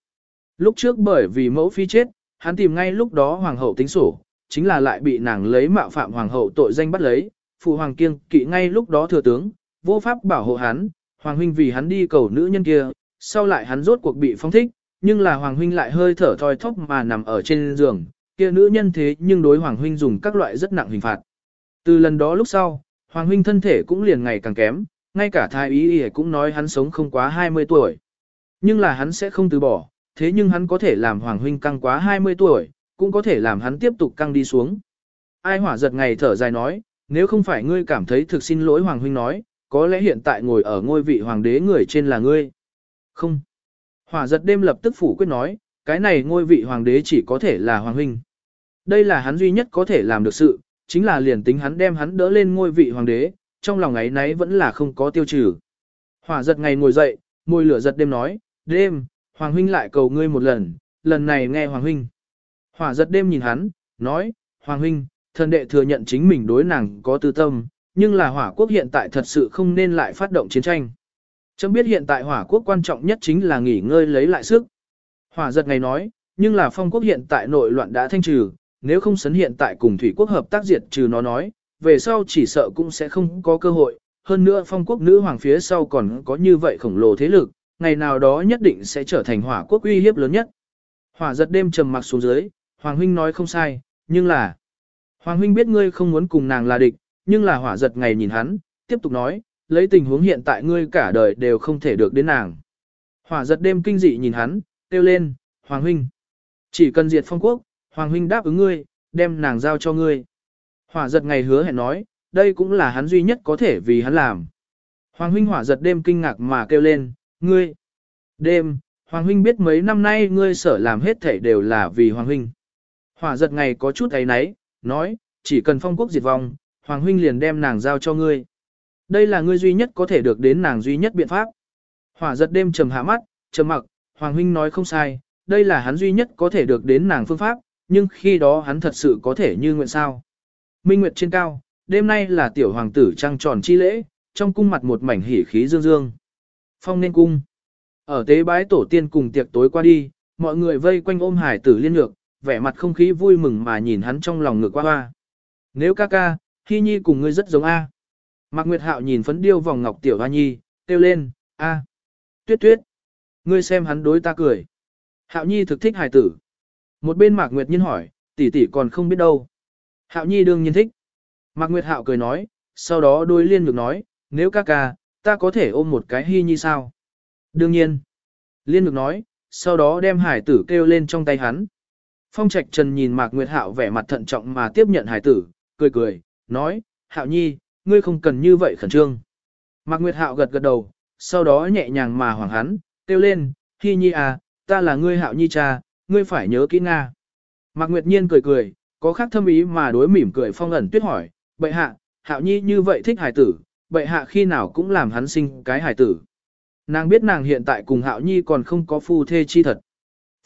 Lúc trước bởi vì mẫu phi chết, hắn tìm ngay lúc đó hoàng hậu tính sổ, chính là lại bị nàng lấy mạo phạm hoàng hậu tội danh bắt lấy, phụ hoàng kiêng kỵ ngay lúc đó thừa tướng, vô pháp bảo hộ hắn, hoàng huynh vì hắn đi cầu nữ nhân kia, sau lại hắn rốt cuộc bị phong thích, nhưng là hoàng huynh lại hơi thở thoi thóp mà nằm ở trên giường, kia nữ nhân thế nhưng đối hoàng huynh dùng các loại rất nặng hình phạt. Từ lần đó lúc sau, hoàng huynh thân thể cũng liền ngày càng kém, ngay cả thái ý y cũng nói hắn sống không quá 20 tuổi. Nhưng là hắn sẽ không từ bỏ, thế nhưng hắn có thể làm hoàng huynh căng quá 20 tuổi, cũng có thể làm hắn tiếp tục căng đi xuống. Ai hỏa giật ngày thở dài nói, nếu không phải ngươi cảm thấy thực xin lỗi hoàng huynh nói, có lẽ hiện tại ngồi ở ngôi vị hoàng đế người trên là ngươi. Không. Hỏa giật đêm lập tức phủ quyết nói, cái này ngôi vị hoàng đế chỉ có thể là hoàng huynh. Đây là hắn duy nhất có thể làm được sự, chính là liền tính hắn đem hắn đỡ lên ngôi vị hoàng đế, trong lòng ấy nấy vẫn là không có tiêu trừ. Hỏa giật ngày ngồi dậy, môi lửa giật đêm nói, đêm, hoàng huynh lại cầu ngươi một lần, lần này nghe hoàng huynh. Hỏa giật đêm nhìn hắn, nói, hoàng huynh, thần đệ thừa nhận chính mình đối nàng có tư tâm, nhưng là hỏa quốc hiện tại thật sự không nên lại phát động chiến tranh. Chấm biết hiện tại hỏa quốc quan trọng nhất chính là nghỉ ngơi lấy lại sức. Hỏa giật ngày nói, nhưng là phong quốc hiện tại nội loạn đã thanh trừ, nếu không sấn hiện tại cùng thủy quốc hợp tác diệt trừ nó nói, về sau chỉ sợ cũng sẽ không có cơ hội. Hơn nữa phong quốc nữ hoàng phía sau còn có như vậy khổng lồ thế lực, ngày nào đó nhất định sẽ trở thành hỏa quốc uy hiếp lớn nhất. Hỏa giật đêm trầm mặc xuống dưới, Hoàng huynh nói không sai, nhưng là... Hoàng huynh biết ngươi không muốn cùng nàng là địch, nhưng là hỏa giật ngày nhìn hắn, tiếp tục nói, lấy tình huống hiện tại ngươi cả đời đều không thể được đến nàng. Hỏa giật đêm kinh dị nhìn hắn, kêu lên, Hoàng huynh. Chỉ cần diệt phong quốc, Hoàng huynh đáp ứng ngươi, đem nàng giao cho ngươi. Hỏa giật ngày hứa hẹn nói, đây cũng là hắn duy nhất có thể vì hắn làm. Hoàng huynh hỏa giật đêm kinh ngạc mà kêu lên, ngươi. Đêm, Hoàng huynh biết mấy năm nay ngươi sở làm hết thể đều là vì Hoàng huynh. Hỏa giật ngày có chút ấy náy, nói, chỉ cần phong quốc diệt vong, Hoàng huynh liền đem nàng giao cho ngươi. Đây là ngươi duy nhất có thể được đến nàng duy nhất biện pháp. Hỏa giật đêm trầm hạ mắt, trầm mặc, Hoàng huynh nói không sai, đây là hắn duy nhất có thể được đến nàng phương pháp, nhưng khi đó hắn thật sự có thể như nguyện sao. Minh Nguyệt trên cao, đêm nay là tiểu hoàng tử trăng tròn chi lễ, trong cung mặt một mảnh hỉ khí dương dương. Phong nên cung. Ở tế bái tổ tiên cùng tiệc tối qua đi, mọi người vây quanh ôm hải tử liên lược, vẻ mặt không khí vui mừng mà nhìn hắn trong lòng ngược qua hoa. Nếu ca ca, Hy Nhi cùng ngươi rất giống A. Mạc Nguyệt Hạo nhìn phấn điêu vòng ngọc tiểu hoa nhi, kêu lên, A. Tuyết tuyết. Ngươi xem hắn đối ta cười. Hạo Nhi thực thích Hải tử. Một bên Mạc Nguyệt Nhiên hỏi, tỷ tỷ còn không biết đâu. Hạo Nhi đương nhiên thích. Mạc Nguyệt Hạo cười nói, sau đó đôi liên ngược nói, nếu ca ca, ta có thể ôm một cái Hy Nhi sao? Đương nhiên. Liên ngược nói, sau đó đem hải tử kêu lên trong tay hắn. Phong Trạch Trần nhìn Mạc Nguyệt Hạo vẻ mặt thận trọng mà tiếp nhận hải tử, cười cười, nói, Hạo Nhi, ngươi không cần như vậy khẩn trương. Mạc Nguyệt Hạo gật gật đầu, sau đó nhẹ nhàng mà hoảng hắn, kêu lên, Hi Nhi à, ta là ngươi Hạo Nhi cha, ngươi phải nhớ kỹ Nga. Mạc Nguyệt Nhiên cười cười, có khác thâm ý mà đối mỉm cười phong ẩn tuyết hỏi, bệ hạ, Hạo Nhi như vậy thích hải tử, bệ hạ khi nào cũng làm hắn sinh cái hải tử. Nàng biết nàng hiện tại cùng Hạo Nhi còn không có phu thê chi thật.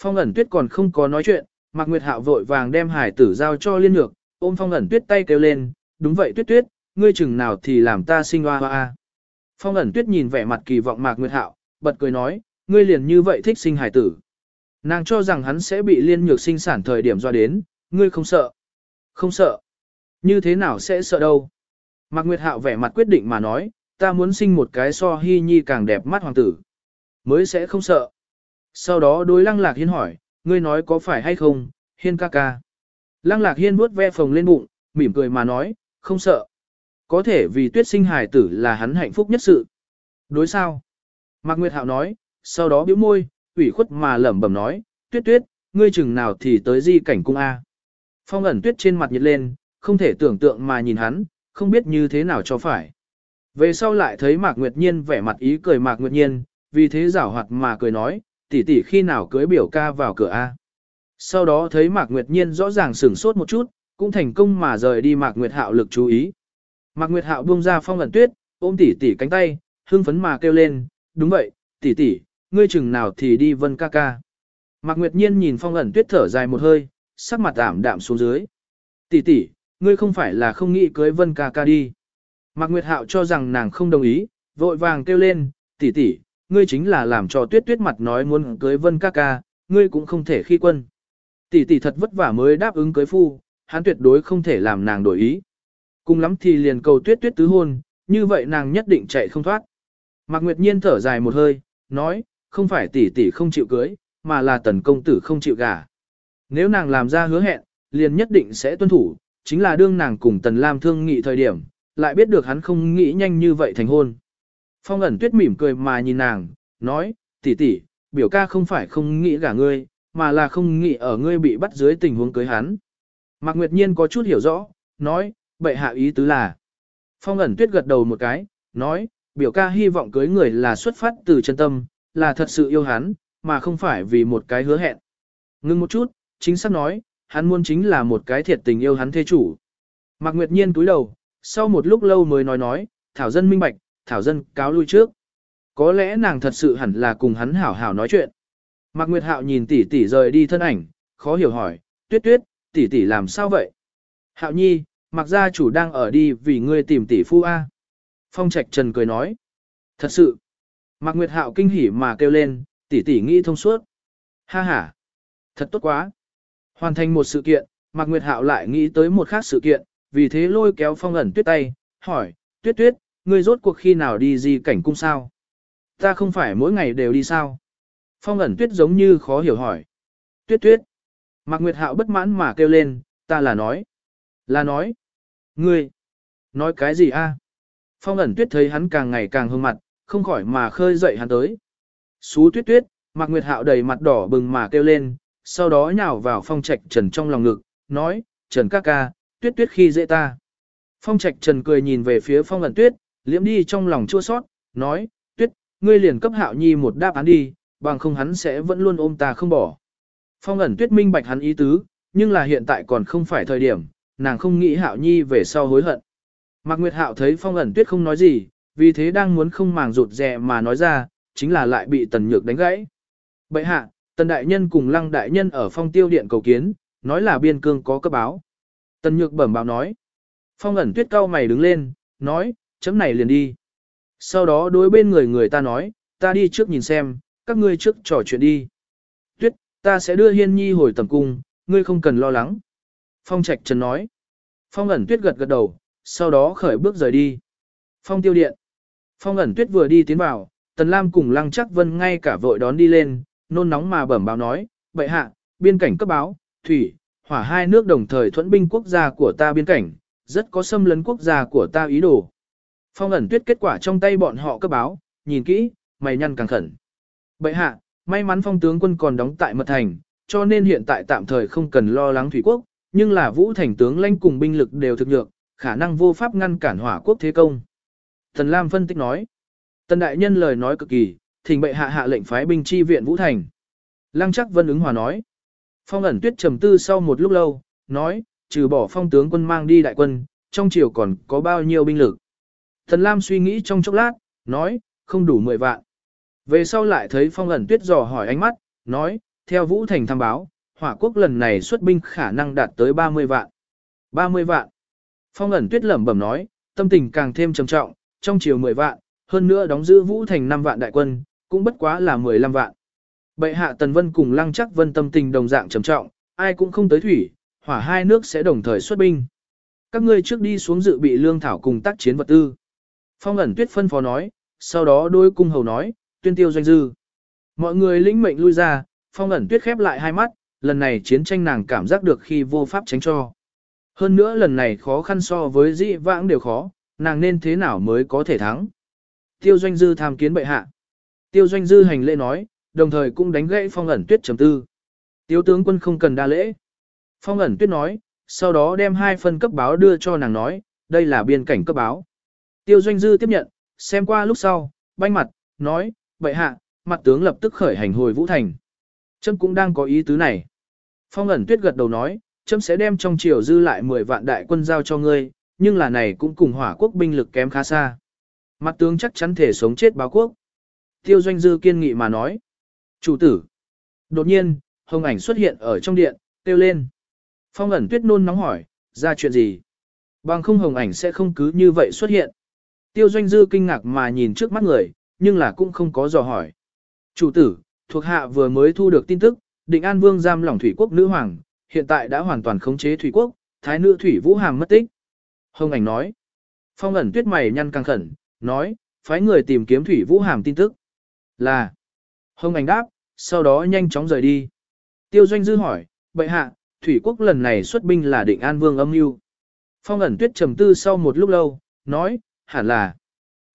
Phong ẩn tuyết còn không có nói chuyện, Mạc Nguyệt Hạo vội vàng đem hải tử giao cho liên nhược, ôm phong ẩn tuyết tay kêu lên, đúng vậy tuyết tuyết, ngươi chừng nào thì làm ta sinh hoa hoa. Phong ẩn tuyết nhìn vẻ mặt kỳ vọng Mạc Nguyệt Hạo, bật cười nói, ngươi liền như vậy thích sinh hải tử. Nàng cho rằng hắn sẽ bị liên nhược sinh sản thời điểm do đến, ngươi không sợ. Không sợ. Như thế nào sẽ sợ đâu. Mạc Nguyệt Hạo vẻ mặt quyết định mà nói, ta muốn sinh một cái so hy nhi càng đẹp mắt hoàng tử. Mới sẽ không sợ. Sau đó đối lăng lạc hiên hỏi, ngươi nói có phải hay không, hiên ca ca. Lăng lạc hiên vuốt ve phồng lên bụng, mỉm cười mà nói, không sợ. Có thể vì tuyết sinh hài tử là hắn hạnh phúc nhất sự. Đối sao? Mạc Nguyệt Hạo nói, sau đó bĩu môi, ủy khuất mà lẩm bẩm nói, tuyết tuyết, ngươi chừng nào thì tới di cảnh cung A. Phong ẩn tuyết trên mặt nhiệt lên, không thể tưởng tượng mà nhìn hắn, không biết như thế nào cho phải. Về sau lại thấy Mạc Nguyệt Nhiên vẻ mặt ý cười Mạc Nguyệt Nhiên, vì thế giảo hoạt mà cười nói, tỷ tỷ khi nào cưới biểu ca vào cửa A. Sau đó thấy Mạc Nguyệt Nhiên rõ ràng sửng sốt một chút, cũng thành công mà rời đi Mạc Nguyệt Hạo lực chú ý. Mạc Nguyệt Hạo buông ra phong ẩn tuyết, ôm tỷ tỷ cánh tay, hưng phấn mà kêu lên, đúng vậy, tỷ tỷ, ngươi chừng nào thì đi vân ca ca. Mạc Nguyệt Nhiên nhìn phong ẩn tuyết thở dài một hơi, sắc mặt ảm đạm xuống dưới. Tỷ tỷ, ngươi không phải là không nghĩ cưới vân ca ca đi. Mạc Nguyệt Hạo cho rằng nàng không đồng ý, vội vàng kêu lên, tỷ tỷ, ngươi chính là làm cho tuyết tuyết mặt nói muốn cưới vân ca ca, ngươi cũng không thể khi quân. Tỷ tỷ thật vất vả mới đáp ứng cưới phu, hắn tuyệt đối không thể làm nàng đổi ý. Cùng lắm thì liền cầu tuyết tuyết tứ hôn, như vậy nàng nhất định chạy không thoát. Mạc Nguyệt Nhiên thở dài một hơi, nói, không phải tỷ tỷ không chịu cưới, mà là tần công tử không chịu gả. Nếu nàng làm ra hứa hẹn, liền nhất định sẽ tuân thủ, chính là đương nàng cùng tần lam thương nghị thời điểm, lại biết được hắn không nghĩ nhanh như vậy thành hôn. Phong ẩn tuyết mỉm cười mà nhìn nàng, nói, tỷ tỷ, biểu ca không phải không nghĩ gả ngươi, mà là không nghĩ ở ngươi bị bắt dưới tình huống cưới hắn. Mạc Nguyệt Nhiên có chút hiểu rõ, nói, bệ hạ ý tứ là. Phong ẩn tuyết gật đầu một cái, nói, biểu ca hy vọng cưới người là xuất phát từ chân tâm, là thật sự yêu hắn, mà không phải vì một cái hứa hẹn. Ngưng một chút, chính xác nói, hắn muốn chính là một cái thiệt tình yêu hắn thê chủ. Mạc Nguyệt Nhiên túi đầu, sau một lúc lâu mới nói nói, Thảo dân minh bạch, Thảo dân cáo lui trước. Có lẽ nàng thật sự hẳn là cùng hắn hảo hảo nói chuyện. Mạc Nguyệt Hạo nhìn tỷ tỷ rời đi thân ảnh, khó hiểu hỏi, tuyết tuyết, tỷ tỷ làm sao vậy? Hạo nhi, Mạc gia chủ đang ở đi vì ngươi tìm tỷ phu A. Phong Trạch Trần cười nói, thật sự. Mạc Nguyệt Hạo kinh hỉ mà kêu lên, tỷ tỷ nghĩ thông suốt. Ha ha, thật tốt quá. Hoàn thành một sự kiện, Mạc Nguyệt Hạo lại nghĩ tới một khác sự kiện, vì thế lôi kéo phong ẩn tuyết tay, hỏi, tuyết tuyết, ngươi rốt cuộc khi nào đi gì cảnh cung sao? Ta không phải mỗi ngày đều đi sao? Phong ẩn tuyết giống như khó hiểu hỏi. Tuyết tuyết. Mạc Nguyệt Hạo bất mãn mà kêu lên, ta là nói. Là nói. Ngươi. Nói cái gì a? Phong ẩn tuyết thấy hắn càng ngày càng hương mặt, không khỏi mà khơi dậy hắn tới. Xú tuyết tuyết, Mạc Nguyệt Hạo đầy mặt đỏ bừng mà kêu lên, sau đó nhào vào phong trạch trần trong lòng ngực, nói, trần ca ca, tuyết tuyết khi dễ ta. Phong trạch trần cười nhìn về phía phong ẩn tuyết, liễm đi trong lòng chua sót, nói, tuyết, ngươi liền cấp hạo nhi một đáp án đi, bằng không hắn sẽ vẫn luôn ôm ta không bỏ. Phong ẩn tuyết minh bạch hắn ý tứ, nhưng là hiện tại còn không phải thời điểm, nàng không nghĩ hạo nhi về sau hối hận. Mạc Nguyệt Hạo thấy phong ẩn tuyết không nói gì, vì thế đang muốn không màng rụt rè mà nói ra, chính là lại bị tần nhược đánh gãy. Bậy hạ, tần đại nhân cùng lăng đại nhân ở phong tiêu điện cầu kiến, nói là biên cương có cấp báo. Tần nhược bẩm báo nói. Phong ẩn tuyết cao mày đứng lên, nói, chấm này liền đi. Sau đó đối bên người người ta nói, ta đi trước nhìn xem, các ngươi trước trò chuyện đi. Tuyết, ta sẽ đưa hiên nhi hồi tầm cung, ngươi không cần lo lắng. Phong trạch trần nói. Phong ẩn tuyết gật gật đầu, sau đó khởi bước rời đi. Phong tiêu điện. Phong ẩn tuyết vừa đi tiến vào, Tần Lam cùng Lăng Chắc Vân ngay cả vội đón đi lên, nôn nóng mà bẩm báo nói, bệ hạ, biên cảnh cấp báo, thủy, hỏa hai nước đồng thời thuẫn binh quốc gia của ta biên cảnh, rất có xâm lấn quốc gia của ta ý đồ. Phong ẩn tuyết kết quả trong tay bọn họ cấp báo, nhìn kỹ, mày nhăn càng khẩn. Bệ hạ, may mắn phong tướng quân còn đóng tại mật thành, cho nên hiện tại tạm thời không cần lo lắng thủy quốc, nhưng là vũ thành tướng lãnh cùng binh lực đều thực nhược, khả năng vô pháp ngăn cản hỏa quốc thế công. Thần Lam phân tích nói, tần đại nhân lời nói cực kỳ, thỉnh bệ hạ hạ lệnh phái binh chi viện vũ thành. Lăng chắc vân ứng hòa nói, phong ẩn tuyết trầm tư sau một lúc lâu, nói, trừ bỏ phong tướng quân mang đi đại quân, trong triều còn có bao nhiêu binh lực. Thần Lam suy nghĩ trong chốc lát, nói, không đủ 10 vạn. Về sau lại thấy phong ẩn tuyết dò hỏi ánh mắt, nói, theo Vũ Thành tham báo, hỏa quốc lần này xuất binh khả năng đạt tới 30 vạn. 30 vạn. Phong ẩn tuyết lẩm bẩm nói, tâm tình càng thêm trầm trọng, trong chiều 10 vạn, hơn nữa đóng giữ Vũ Thành 5 vạn đại quân, cũng bất quá là 15 vạn. Bệ hạ Tần Vân cùng Lăng Chắc Vân tâm tình đồng dạng trầm trọng, ai cũng không tới thủy, hỏa hai nước sẽ đồng thời xuất binh. Các ngươi trước đi xuống dự bị lương thảo cùng tác chiến vật tư. Phong ẩn tuyết phân phó nói, sau đó đôi cung hầu nói, tuyên tiêu doanh dư. Mọi người lĩnh mệnh lui ra, phong ẩn tuyết khép lại hai mắt, lần này chiến tranh nàng cảm giác được khi vô pháp tránh cho. Hơn nữa lần này khó khăn so với dĩ vãng đều khó, nàng nên thế nào mới có thể thắng. Tiêu doanh dư tham kiến bệ hạ. Tiêu doanh dư hành lễ nói, đồng thời cũng đánh gãy phong ẩn tuyết chấm tư. Tiêu tướng quân không cần đa lễ. Phong ẩn tuyết nói, sau đó đem hai phân cấp báo đưa cho nàng nói, đây là biên cảnh cấp báo. Tiêu doanh dư tiếp nhận, xem qua lúc sau, banh mặt, nói, bệ hạ, mặt tướng lập tức khởi hành hồi Vũ Thành. Trâm cũng đang có ý tứ này. Phong ẩn tuyết gật đầu nói, Trâm sẽ đem trong triều dư lại 10 vạn đại quân giao cho ngươi, nhưng là này cũng cùng hỏa quốc binh lực kém khá xa. Mặt tướng chắc chắn thể sống chết báo quốc. Tiêu doanh dư kiên nghị mà nói. Chủ tử. Đột nhiên, hồng ảnh xuất hiện ở trong điện, kêu lên. Phong ẩn tuyết nôn nóng hỏi, ra chuyện gì? Bằng không hồng ảnh sẽ không cứ như vậy xuất hiện. Tiêu doanh dư kinh ngạc mà nhìn trước mắt người, nhưng là cũng không có dò hỏi. Chủ tử, thuộc hạ vừa mới thu được tin tức, định an vương giam lỏng thủy quốc nữ hoàng, hiện tại đã hoàn toàn khống chế thủy quốc, thái nữ thủy vũ hàm mất tích. Hồng ảnh nói. Phong ẩn tuyết mày nhăn căng khẩn, nói, phái người tìm kiếm thủy vũ hàm tin tức. Là. Hồng ảnh đáp, sau đó nhanh chóng rời đi. Tiêu doanh dư hỏi, bệ hạ, thủy quốc lần này xuất binh là định an vương âm mưu Phong ẩn tuyết trầm tư sau một lúc lâu, nói, hẳn là.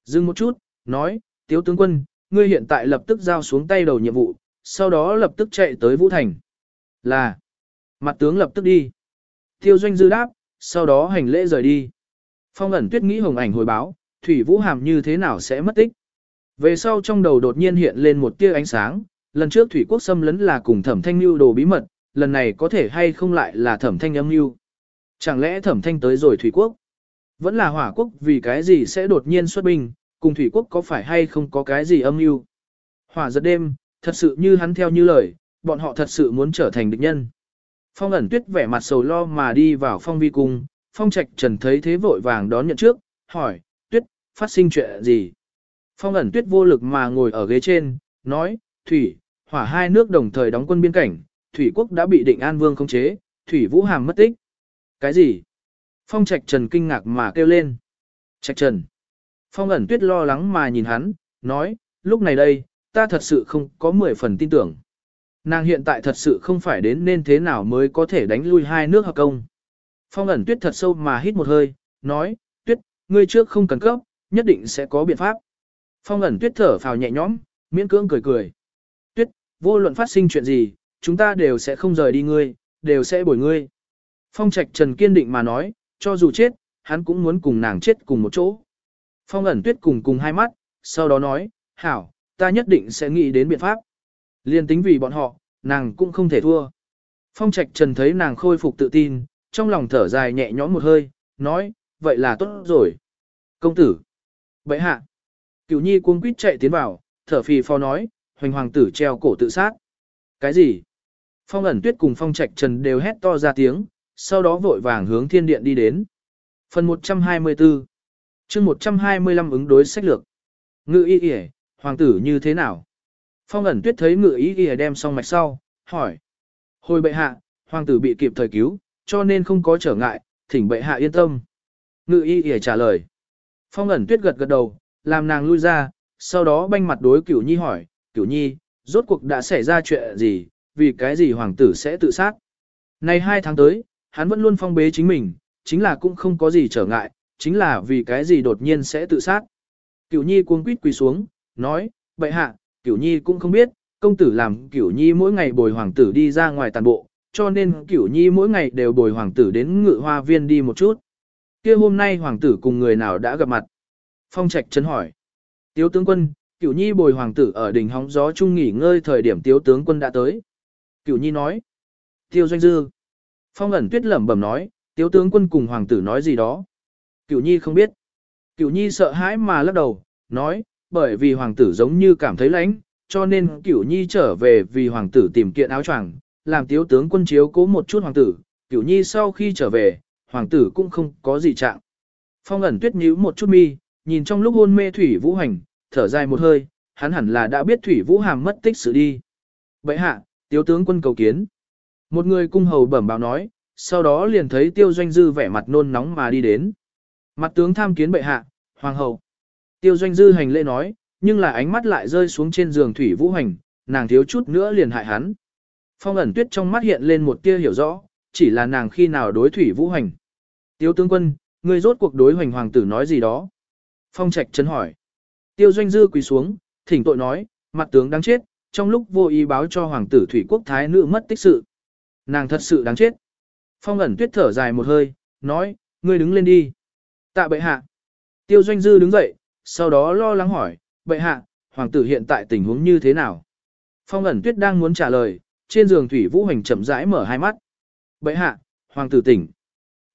Dừng một chút, nói, tiếu tướng quân, ngươi hiện tại lập tức giao xuống tay đầu nhiệm vụ, sau đó lập tức chạy tới Vũ Thành. Là, mặt tướng lập tức đi. Tiêu doanh dư đáp, sau đó hành lễ rời đi. Phong ẩn tuyết nghĩ hồng ảnh hồi báo, Thủy Vũ Hàm như thế nào sẽ mất tích. Về sau trong đầu đột nhiên hiện lên một tia ánh sáng, lần trước Thủy Quốc xâm lấn là cùng thẩm thanh lưu đồ bí mật, lần này có thể hay không lại là thẩm thanh âm lưu. Chẳng lẽ thẩm thanh tới rồi Thủy Quốc? Vẫn là hỏa quốc vì cái gì sẽ đột nhiên xuất binh, cùng Thủy Quốc có phải hay không có cái gì âm mưu? Hỏa giật đêm, thật sự như hắn theo như lời, bọn họ thật sự muốn trở thành địch nhân. Phong ẩn tuyết vẻ mặt sầu lo mà đi vào phong vi cung, phong trạch trần thấy thế vội vàng đón nhận trước, hỏi, tuyết, phát sinh chuyện gì? Phong ẩn tuyết vô lực mà ngồi ở ghế trên, nói, thủy, hỏa hai nước đồng thời đóng quân biên cảnh, thủy quốc đã bị định an vương khống chế, thủy vũ hàm mất tích. Cái gì? Phong trạch trần kinh ngạc mà kêu lên. Trạch trần. Phong ẩn tuyết lo lắng mà nhìn hắn, nói, lúc này đây, ta thật sự không có 10 phần tin tưởng. Nàng hiện tại thật sự không phải đến nên thế nào mới có thể đánh lui hai nước hợp công. Phong ẩn tuyết thật sâu mà hít một hơi, nói, tuyết, ngươi trước không cần cấp, nhất định sẽ có biện pháp. Phong ẩn tuyết thở phào nhẹ nhõm, miễn cưỡng cười cười. Tuyết, vô luận phát sinh chuyện gì, chúng ta đều sẽ không rời đi ngươi, đều sẽ bồi ngươi. Phong trạch trần kiên định mà nói, cho dù chết, hắn cũng muốn cùng nàng chết cùng một chỗ. Phong ẩn tuyết cùng cùng hai mắt, sau đó nói, hảo, ta nhất định sẽ nghĩ đến biện pháp. Liên tính vì bọn họ, nàng cũng không thể thua. Phong trạch trần thấy nàng khôi phục tự tin, trong lòng thở dài nhẹ nhõm một hơi, nói, vậy là tốt rồi. Công tử. bậy hạ. Cửu nhi cuống quýt chạy tiến vào, thở phì phò nói, hoành hoàng tử treo cổ tự sát. Cái gì? Phong ẩn tuyết cùng phong trạch trần đều hét to ra tiếng, sau đó vội vàng hướng thiên điện đi đến. Phần 124 chương 125 ứng đối sách lược. Ngự y y hoàng tử như thế nào? Phong ẩn tuyết thấy ngự y y đem xong mạch sau, hỏi. Hồi bệ hạ, hoàng tử bị kịp thời cứu, cho nên không có trở ngại, thỉnh bệ hạ yên tâm. Ngự y y trả lời. Phong ẩn tuyết gật gật đầu, làm nàng lui ra, sau đó banh mặt đối cửu nhi hỏi, cửu nhi, rốt cuộc đã xảy ra chuyện gì, vì cái gì hoàng tử sẽ tự sát. Này hai tháng tới, hắn vẫn luôn phong bế chính mình, chính là cũng không có gì trở ngại, chính là vì cái gì đột nhiên sẽ tự sát. Cửu nhi cuống quýt quỳ xuống, nói, bệ hạ, cửu nhi cũng không biết, công tử làm cửu nhi mỗi ngày bồi hoàng tử đi ra ngoài tàn bộ, cho nên cửu nhi mỗi ngày đều bồi hoàng tử đến ngự hoa viên đi một chút. kia hôm nay hoàng tử cùng người nào đã gặp mặt? Phong trạch chấn hỏi. Tiếu tướng quân, cửu nhi bồi hoàng tử ở đỉnh hóng gió chung nghỉ ngơi thời điểm tiếu tướng quân đã tới. Cửu nhi nói. Tiêu doanh dư. Phong ẩn tuyết lẩm bẩm nói, tiếu tướng quân cùng hoàng tử nói gì đó. Cửu nhi không biết. Cửu nhi sợ hãi mà lắc đầu, nói, bởi vì hoàng tử giống như cảm thấy lạnh, cho nên cửu nhi trở về vì hoàng tử tìm kiện áo choàng, làm tiếu tướng quân chiếu cố một chút hoàng tử. Cửu nhi sau khi trở về, hoàng tử cũng không có gì trạng. Phong ẩn tuyết nhíu một chút mi, nhìn trong lúc hôn mê thủy vũ hành, thở dài một hơi, hắn hẳn là đã biết thủy vũ hàm mất tích sự đi. Vậy hạ, tiếu tướng quân cầu kiến. Một người cung hầu bẩm báo nói, sau đó liền thấy tiêu doanh dư vẻ mặt nôn nóng mà đi đến. Mặt tướng tham kiến bệ hạ, hoàng hậu. Tiêu doanh dư hành lễ nói, nhưng là ánh mắt lại rơi xuống trên giường thủy vũ hành, nàng thiếu chút nữa liền hại hắn. Phong ẩn tuyết trong mắt hiện lên một tia hiểu rõ, chỉ là nàng khi nào đối thủy vũ hành. Tiêu tướng quân, ngươi rốt cuộc đối hoành hoàng tử nói gì đó. Phong Trạch chấn hỏi. Tiêu Doanh Dư quỳ xuống, thỉnh tội nói, mặt tướng đáng chết, trong lúc vô ý báo cho hoàng tử thủy quốc thái nữ mất tích sự. Nàng thật sự đáng chết. Phong ẩn tuyết thở dài một hơi, nói, ngươi đứng lên đi. Tạ bệ hạ. Tiêu Doanh Dư đứng dậy, sau đó lo lắng hỏi, bệ hạ, hoàng tử hiện tại tình huống như thế nào? Phong ẩn tuyết đang muốn trả lời, trên giường Thủy Vũ Hành chậm rãi mở hai mắt. Bệ hạ, hoàng tử tỉnh.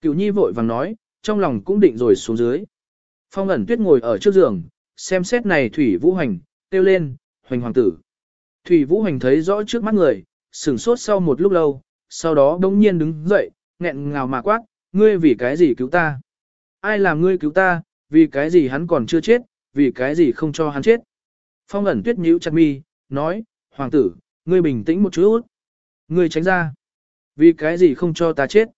Cửu nhi vội vàng nói, trong lòng cũng định rồi xuống dưới. Phong ẩn tuyết ngồi ở trước giường, xem xét này Thủy Vũ Hành, kêu lên, hoành hoàng tử. Thủy Vũ Hành thấy rõ trước mắt người, sửng sốt sau một lúc lâu, sau đó đống nhiên đứng dậy, nghẹn ngào mà quát, ngươi vì cái gì cứu ta? Ai làm ngươi cứu ta, vì cái gì hắn còn chưa chết, vì cái gì không cho hắn chết? Phong ẩn tuyết nhíu chặt mi, nói, hoàng tử, ngươi bình tĩnh một chút. Ngươi tránh ra. Vì cái gì không cho ta chết?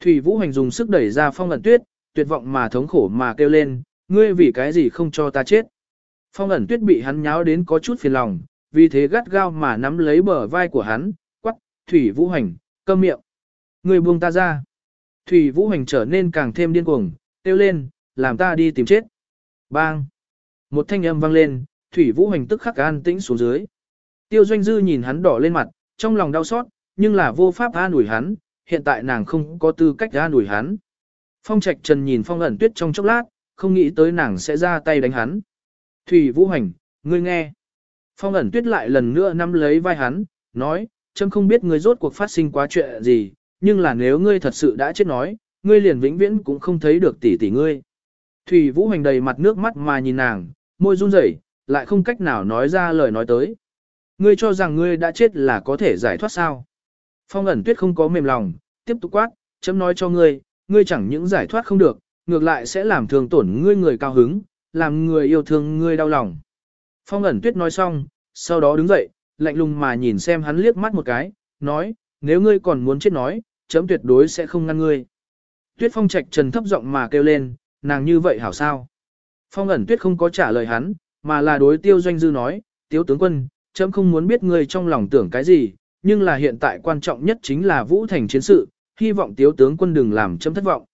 Thủy Vũ Hành dùng sức đẩy ra phong ẩn tuyết, tuyệt vọng mà thống khổ mà kêu lên, ngươi vì cái gì không cho ta chết? Phong ẩn tuyết bị hắn nháo đến có chút phiền lòng, vì thế gắt gao mà nắm lấy bờ vai của hắn, quắc, Thủy Vũ Hành, câm miệng. Ngươi buông ta ra. Thủy Vũ Hành trở nên càng thêm điên cuồng, kêu lên, làm ta đi tìm chết. Bang! Một thanh âm vang lên, Thủy Vũ Hành tức khắc an tĩnh xuống dưới. Tiêu Doanh Dư nhìn hắn đỏ lên mặt, trong lòng đau xót, nhưng là vô pháp an ủi hắn, hiện tại nàng không có tư cách an ủi hắn. Phong Trạch Trần nhìn Phong ẩn tuyết trong chốc lát, không nghĩ tới nàng sẽ ra tay đánh hắn. Thủy Vũ Hành, ngươi nghe. Phong ẩn tuyết lại lần nữa nắm lấy vai hắn, nói, Trâm không biết ngươi rốt cuộc phát sinh quá chuyện gì, nhưng là nếu ngươi thật sự đã chết nói, ngươi liền vĩnh viễn cũng không thấy được tỷ tỷ ngươi. Thủy Vũ Hành đầy mặt nước mắt mà nhìn nàng, môi run rẩy, lại không cách nào nói ra lời nói tới. Ngươi cho rằng ngươi đã chết là có thể giải thoát sao? Phong ẩn tuyết không có mềm lòng, tiếp tục quát, chấm nói cho ngươi, ngươi chẳng những giải thoát không được, ngược lại sẽ làm thương tổn ngươi người cao hứng, làm người yêu thương ngươi đau lòng. Phong ẩn tuyết nói xong, sau đó đứng dậy, lạnh lùng mà nhìn xem hắn liếc mắt một cái, nói, nếu ngươi còn muốn chết nói, chấm tuyệt đối sẽ không ngăn ngươi. Tuyết phong trạch trần thấp giọng mà kêu lên, nàng như vậy hảo sao? Phong ẩn tuyết không có trả lời hắn, mà là đối tiêu doanh dư nói, tiêu tướng quân, chấm không muốn biết ngươi trong lòng tưởng cái gì, nhưng là hiện tại quan trọng nhất chính là vũ thành chiến sự, hy vọng tiếu tướng quân đừng làm chấm thất vọng.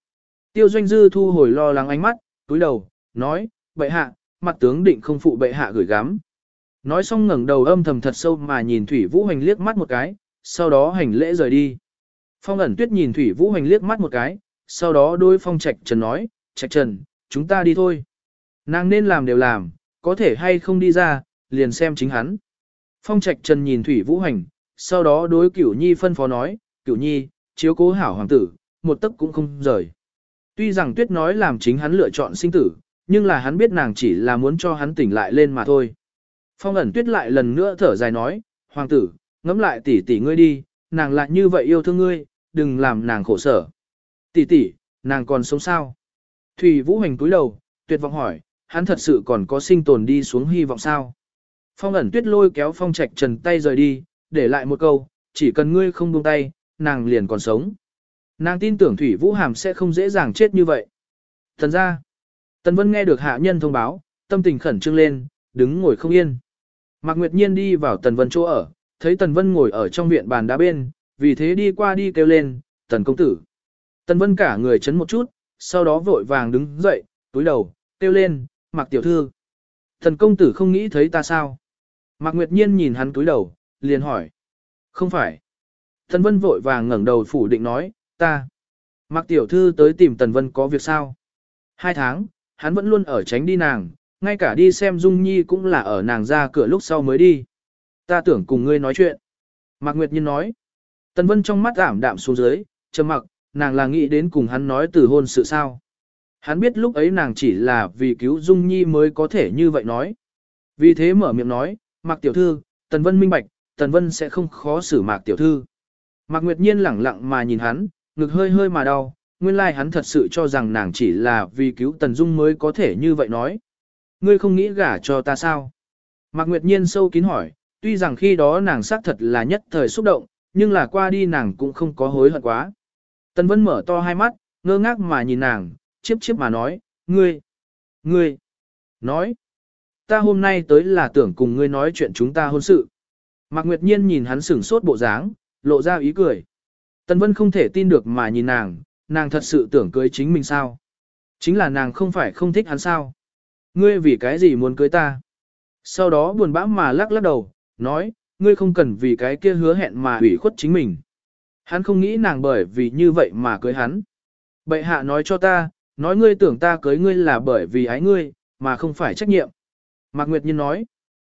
Tiêu doanh dư thu hồi lo lắng ánh mắt, túi đầu, nói, bệ hạ, mặt tướng định không phụ bệ hạ gửi gắm. Nói xong ngẩng đầu âm thầm thật sâu mà nhìn Thủy Vũ Hành liếc mắt một cái, sau đó hành lễ rời đi. Phong ẩn tuyết nhìn Thủy Vũ Hành liếc mắt một cái, sau đó đôi phong trạch trần nói, trạch trần, chúng ta đi thôi. Nàng nên làm đều làm, có thể hay không đi ra, liền xem chính hắn. Phong trạch trần nhìn Thủy Vũ Hành, sau đó đối cửu nhi phân phó nói, cửu nhi, chiếu cố hảo hoàng tử, một tấc cũng không rời. Tuy rằng tuyết nói làm chính hắn lựa chọn sinh tử, nhưng là hắn biết nàng chỉ là muốn cho hắn tỉnh lại lên mà thôi. Phong ẩn tuyết lại lần nữa thở dài nói, hoàng tử, ngẫm lại tỷ tỷ ngươi đi, nàng lại như vậy yêu thương ngươi, đừng làm nàng khổ sở. Tỷ tỷ, nàng còn sống sao? Thủy Vũ Hành cúi đầu, tuyệt vọng hỏi, hắn thật sự còn có sinh tồn đi xuống hy vọng sao? Phong ẩn tuyết lôi kéo phong trạch trần tay rời đi, để lại một câu, chỉ cần ngươi không buông tay, nàng liền còn sống. Nàng tin tưởng Thủy Vũ Hàm sẽ không dễ dàng chết như vậy. Thần ra, Tần Vân nghe được hạ nhân thông báo, tâm tình khẩn trương lên, đứng ngồi không yên. Mạc Nguyệt Nhiên đi vào Tần Vân chỗ ở, thấy Tần Vân ngồi ở trong viện bàn đá bên, vì thế đi qua đi kêu lên, Tần công tử. Tần Vân cả người chấn một chút, sau đó vội vàng đứng dậy, túi đầu, kêu lên, Mạc Tiểu Thư. Tần công tử không nghĩ thấy ta sao? Mạc Nguyệt Nhiên nhìn hắn túi đầu, liền hỏi. Không phải. Tần Vân vội vàng ngẩng đầu phủ định nói, ta. Mạc Tiểu Thư tới tìm Tần Vân có việc sao? Hai tháng, hắn vẫn luôn ở tránh đi nàng, ngay cả đi xem Dung Nhi cũng là ở nàng ra cửa lúc sau mới đi. Ta tưởng cùng ngươi nói chuyện. Mạc Nguyệt Nhiên nói. Tần Vân trong mắt ảm đạm xuống dưới, trầm mặc, nàng là nghĩ đến cùng hắn nói từ hôn sự sao. Hắn biết lúc ấy nàng chỉ là vì cứu Dung Nhi mới có thể như vậy nói. Vì thế mở miệng nói, Mạc Tiểu Thư, Tần Vân minh bạch, Tần Vân sẽ không khó xử Mạc Tiểu Thư. Mạc Nguyệt Nhiên lẳng lặng mà nhìn hắn, ngực hơi hơi mà đau, nguyên lai like hắn thật sự cho rằng nàng chỉ là vì cứu Tần Dung mới có thể như vậy nói. Ngươi không nghĩ gả cho ta sao? Mạc Nguyệt Nhiên sâu kín hỏi, tuy rằng khi đó nàng xác thật là nhất thời xúc động, nhưng là qua đi nàng cũng không có hối hận quá. Tần Vân mở to hai mắt, ngơ ngác mà nhìn nàng, chiếp chiếp mà nói, ngươi, ngươi, nói, ta hôm nay tới là tưởng cùng ngươi nói chuyện chúng ta hôn sự. Mạc Nguyệt Nhiên nhìn hắn sửng sốt bộ dáng, lộ ra ý cười. Tần Vân không thể tin được mà nhìn nàng, nàng thật sự tưởng cưới chính mình sao. Chính là nàng không phải không thích hắn sao. Ngươi vì cái gì muốn cưới ta? Sau đó buồn bã mà lắc lắc đầu, nói, ngươi không cần vì cái kia hứa hẹn mà hủy khuất chính mình. Hắn không nghĩ nàng bởi vì như vậy mà cưới hắn. Bệ hạ nói cho ta, nói ngươi tưởng ta cưới ngươi là bởi vì ái ngươi, mà không phải trách nhiệm. Mạc Nguyệt Nhiên nói.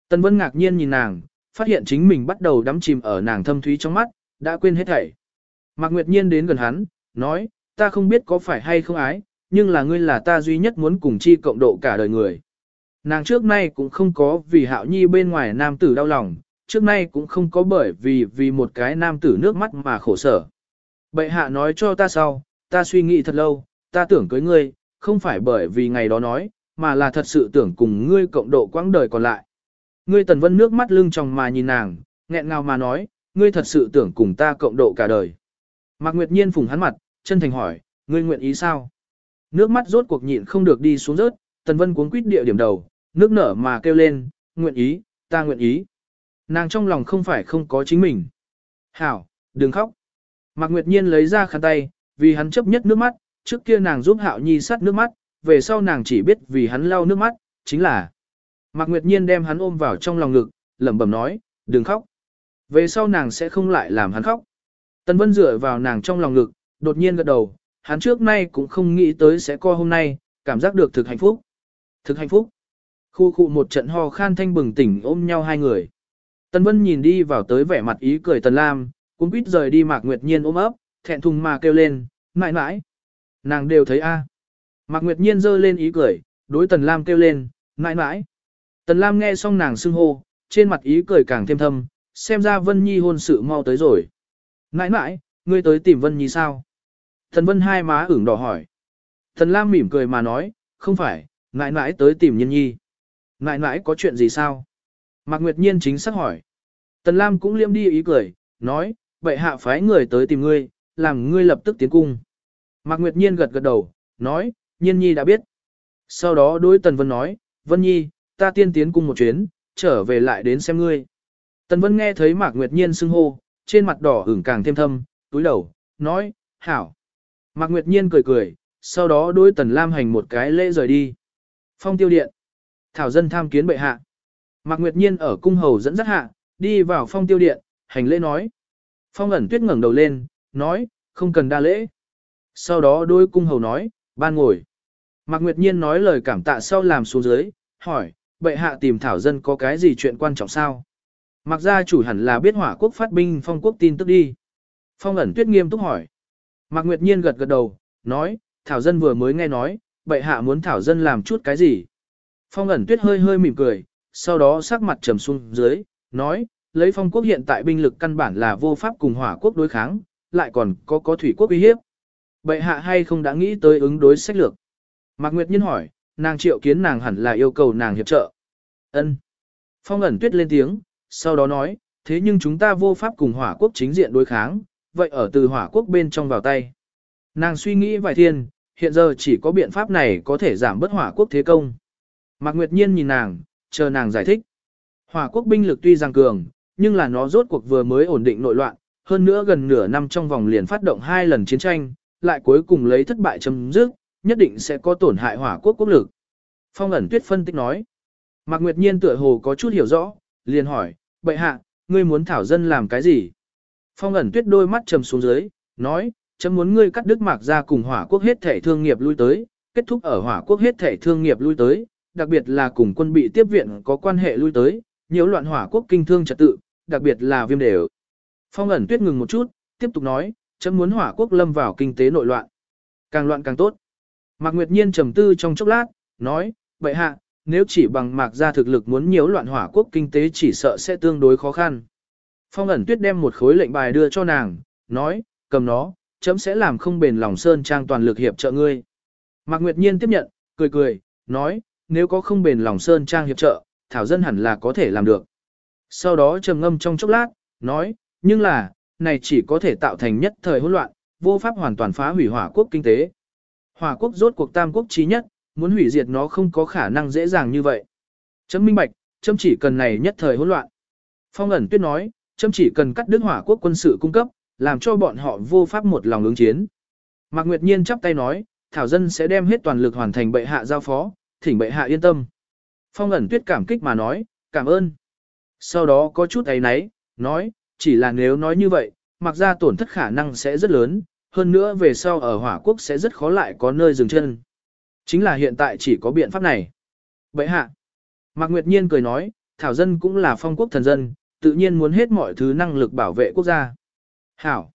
Tân Vân ngạc nhiên nhìn nàng, phát hiện chính mình bắt đầu đắm chìm ở nàng thâm thúy trong mắt, đã quên hết thảy. Mạc Nguyệt Nhiên đến gần hắn, nói, ta không biết có phải hay không ái, nhưng là ngươi là ta duy nhất muốn cùng chi cộng độ cả đời người. Nàng trước nay cũng không có vì hạo nhi bên ngoài nam tử đau lòng, trước nay cũng không có bởi vì vì một cái nam tử nước mắt mà khổ sở. Bệ hạ nói cho ta sau, ta suy nghĩ thật lâu, ta tưởng cưới ngươi, không phải bởi vì ngày đó nói, mà là thật sự tưởng cùng ngươi cộng độ quãng đời còn lại. Ngươi tần vân nước mắt lưng tròng mà nhìn nàng, nghẹn ngào mà nói, ngươi thật sự tưởng cùng ta cộng độ cả đời. Mạc Nguyệt Nhiên phùng hắn mặt, chân thành hỏi, ngươi nguyện ý sao? Nước mắt rốt cuộc nhịn không được đi xuống rớt, tần vân cuống quýt địa điểm đầu, nước nở mà kêu lên, nguyện ý, ta nguyện ý. Nàng trong lòng không phải không có chính mình. Hảo, đừng khóc. Mạc Nguyệt Nhiên lấy ra khăn tay, vì hắn chấp nhất nước mắt, trước kia nàng giúp Hạo Nhi sát nước mắt, về sau nàng chỉ biết vì hắn lau nước mắt, chính là. Mạc Nguyệt Nhiên đem hắn ôm vào trong lòng ngực, lẩm bẩm nói, đừng khóc. Về sau nàng sẽ không lại làm hắn khóc. Tần Vân dựa vào nàng trong lòng ngực, đột nhiên gật đầu, hắn trước nay cũng không nghĩ tới sẽ co hôm nay, cảm giác được thực hạnh phúc. Thực hạnh phúc. Khu khu một trận ho khan thanh bừng tỉnh ôm nhau hai người. Tần Vân nhìn đi vào tới vẻ mặt ý cười Tần Lam, cũng quýt rời đi Mạc Nguyệt Nhiên ôm ấp, thẹn thùng mà kêu lên, mãi mãi. Nàng đều thấy a. Mạc Nguyệt Nhiên giơ lên ý cười, đối Tần Lam kêu lên, mãi mãi. Tần Lam nghe xong nàng xưng hô, trên mặt ý cười càng thêm thâm, xem ra Vân Nhi hôn sự mau tới rồi. Nãi nãi, ngươi tới tìm Vân Nhi sao? Thần Vân hai má ửng đỏ hỏi. Tần Lam mỉm cười mà nói, không phải, nãi nãi tới tìm Nhiên Nhi. Nãi nãi có chuyện gì sao? Mạc Nguyệt Nhiên chính xác hỏi. Tần Lam cũng liêm đi ý cười, nói, vậy hạ phái người tới tìm ngươi, làm ngươi lập tức tiến cung. Mạc Nguyệt Nhiên gật gật đầu, nói, Nhiên Nhi đã biết. Sau đó đối Tần Vân nói, Vân Nhi, ta tiên tiến cung một chuyến, trở về lại đến xem ngươi. Tần Vân nghe thấy Mạc Nguyệt Nhiên xưng hô, trên mặt đỏ ửng càng thêm thâm, túi đầu, nói, hảo. Mạc Nguyệt Nhiên cười cười, sau đó đối Tần Lam hành một cái lễ rời đi. Phong tiêu điện. Thảo dân tham kiến bệ hạ. Mạc Nguyệt Nhiên ở cung hầu dẫn dắt hạ, đi vào phong tiêu điện, hành lễ nói. Phong ẩn tuyết ngẩng đầu lên, nói, không cần đa lễ. Sau đó đôi cung hầu nói, ban ngồi. Mạc Nguyệt Nhiên nói lời cảm tạ sau làm xuống dưới, hỏi, bệ hạ tìm thảo dân có cái gì chuyện quan trọng sao? Mặc gia chủ hẳn là biết hỏa quốc phát binh phong quốc tin tức đi. Phong ẩn tuyết nghiêm túc hỏi. Mạc Nguyệt Nhiên gật gật đầu, nói, thảo dân vừa mới nghe nói, bệ hạ muốn thảo dân làm chút cái gì. Phong ẩn tuyết hơi hơi mỉm cười, sau đó sắc mặt trầm xuống dưới, nói, lấy phong quốc hiện tại binh lực căn bản là vô pháp cùng hỏa quốc đối kháng, lại còn có có thủy quốc uy hiếp. Bệ hạ hay không đã nghĩ tới ứng đối sách lược? Mạc Nguyệt Nhiên hỏi, nàng triệu kiến nàng hẳn là yêu cầu nàng hiệp trợ. Ân. Phong ẩn tuyết lên tiếng, sau đó nói, thế nhưng chúng ta vô pháp cùng hỏa quốc chính diện đối kháng, vậy ở từ hỏa quốc bên trong vào tay. Nàng suy nghĩ vài thiên, hiện giờ chỉ có biện pháp này có thể giảm bớt hỏa quốc thế công. Mạc Nguyệt Nhiên nhìn nàng, chờ nàng giải thích. Hỏa quốc binh lực tuy rằng cường, nhưng là nó rốt cuộc vừa mới ổn định nội loạn, hơn nữa gần nửa năm trong vòng liền phát động hai lần chiến tranh, lại cuối cùng lấy thất bại chấm dứt, nhất định sẽ có tổn hại hỏa quốc quốc lực. Phong ẩn tuyết phân tích nói. Mạc Nguyệt Nhiên tựa hồ có chút hiểu rõ, liền hỏi, bệ hạ, ngươi muốn thảo dân làm cái gì? Phong ẩn tuyết đôi mắt trầm xuống dưới, nói, chấm muốn ngươi cắt đứt mạc ra cùng hỏa quốc hết thể thương nghiệp lui tới, kết thúc ở hỏa quốc hết thể thương nghiệp lui tới, đặc biệt là cùng quân bị tiếp viện có quan hệ lui tới, nhiều loạn hỏa quốc kinh thương trật tự, đặc biệt là viêm đều. Phong ẩn tuyết ngừng một chút, tiếp tục nói, chấm muốn hỏa quốc lâm vào kinh tế nội loạn. Càng loạn càng tốt. Mạc Nguyệt Nhiên trầm tư trong chốc lát, nói, vậy hạ, nếu chỉ bằng mạc ra thực lực muốn nhiễu loạn hỏa quốc kinh tế chỉ sợ sẽ tương đối khó khăn. Phong ẩn tuyết đem một khối lệnh bài đưa cho nàng, nói, cầm nó, chấm sẽ làm không bền lòng sơn trang toàn lực hiệp trợ ngươi. Mạc Nguyệt Nhiên tiếp nhận, cười cười, nói, nếu có không bền lòng sơn trang hiệp trợ, thảo dân hẳn là có thể làm được. Sau đó trầm ngâm trong chốc lát, nói, nhưng là, này chỉ có thể tạo thành nhất thời hỗn loạn, vô pháp hoàn toàn phá hủy hỏa quốc kinh tế. Hỏa quốc rốt cuộc tam quốc trí nhất, muốn hủy diệt nó không có khả năng dễ dàng như vậy. Chấm minh bạch, chấm chỉ cần này nhất thời hỗn loạn. Phong ẩn tuyết nói, chấm chỉ cần cắt đứt hỏa quốc quân sự cung cấp, làm cho bọn họ vô pháp một lòng ứng chiến. Mạc Nguyệt Nhiên chắp tay nói, Thảo Dân sẽ đem hết toàn lực hoàn thành bệ hạ giao phó, thỉnh bệ hạ yên tâm. Phong ẩn tuyết cảm kích mà nói, cảm ơn. Sau đó có chút ấy náy, nói, chỉ là nếu nói như vậy, mặc ra tổn thất khả năng sẽ rất lớn, hơn nữa về sau ở hỏa quốc sẽ rất khó lại có nơi dừng chân. Chính là hiện tại chỉ có biện pháp này. Bệ hạ. Mạc Nguyệt Nhiên cười nói, Thảo Dân cũng là phong quốc thần dân, tự nhiên muốn hết mọi thứ năng lực bảo vệ quốc gia. Hảo.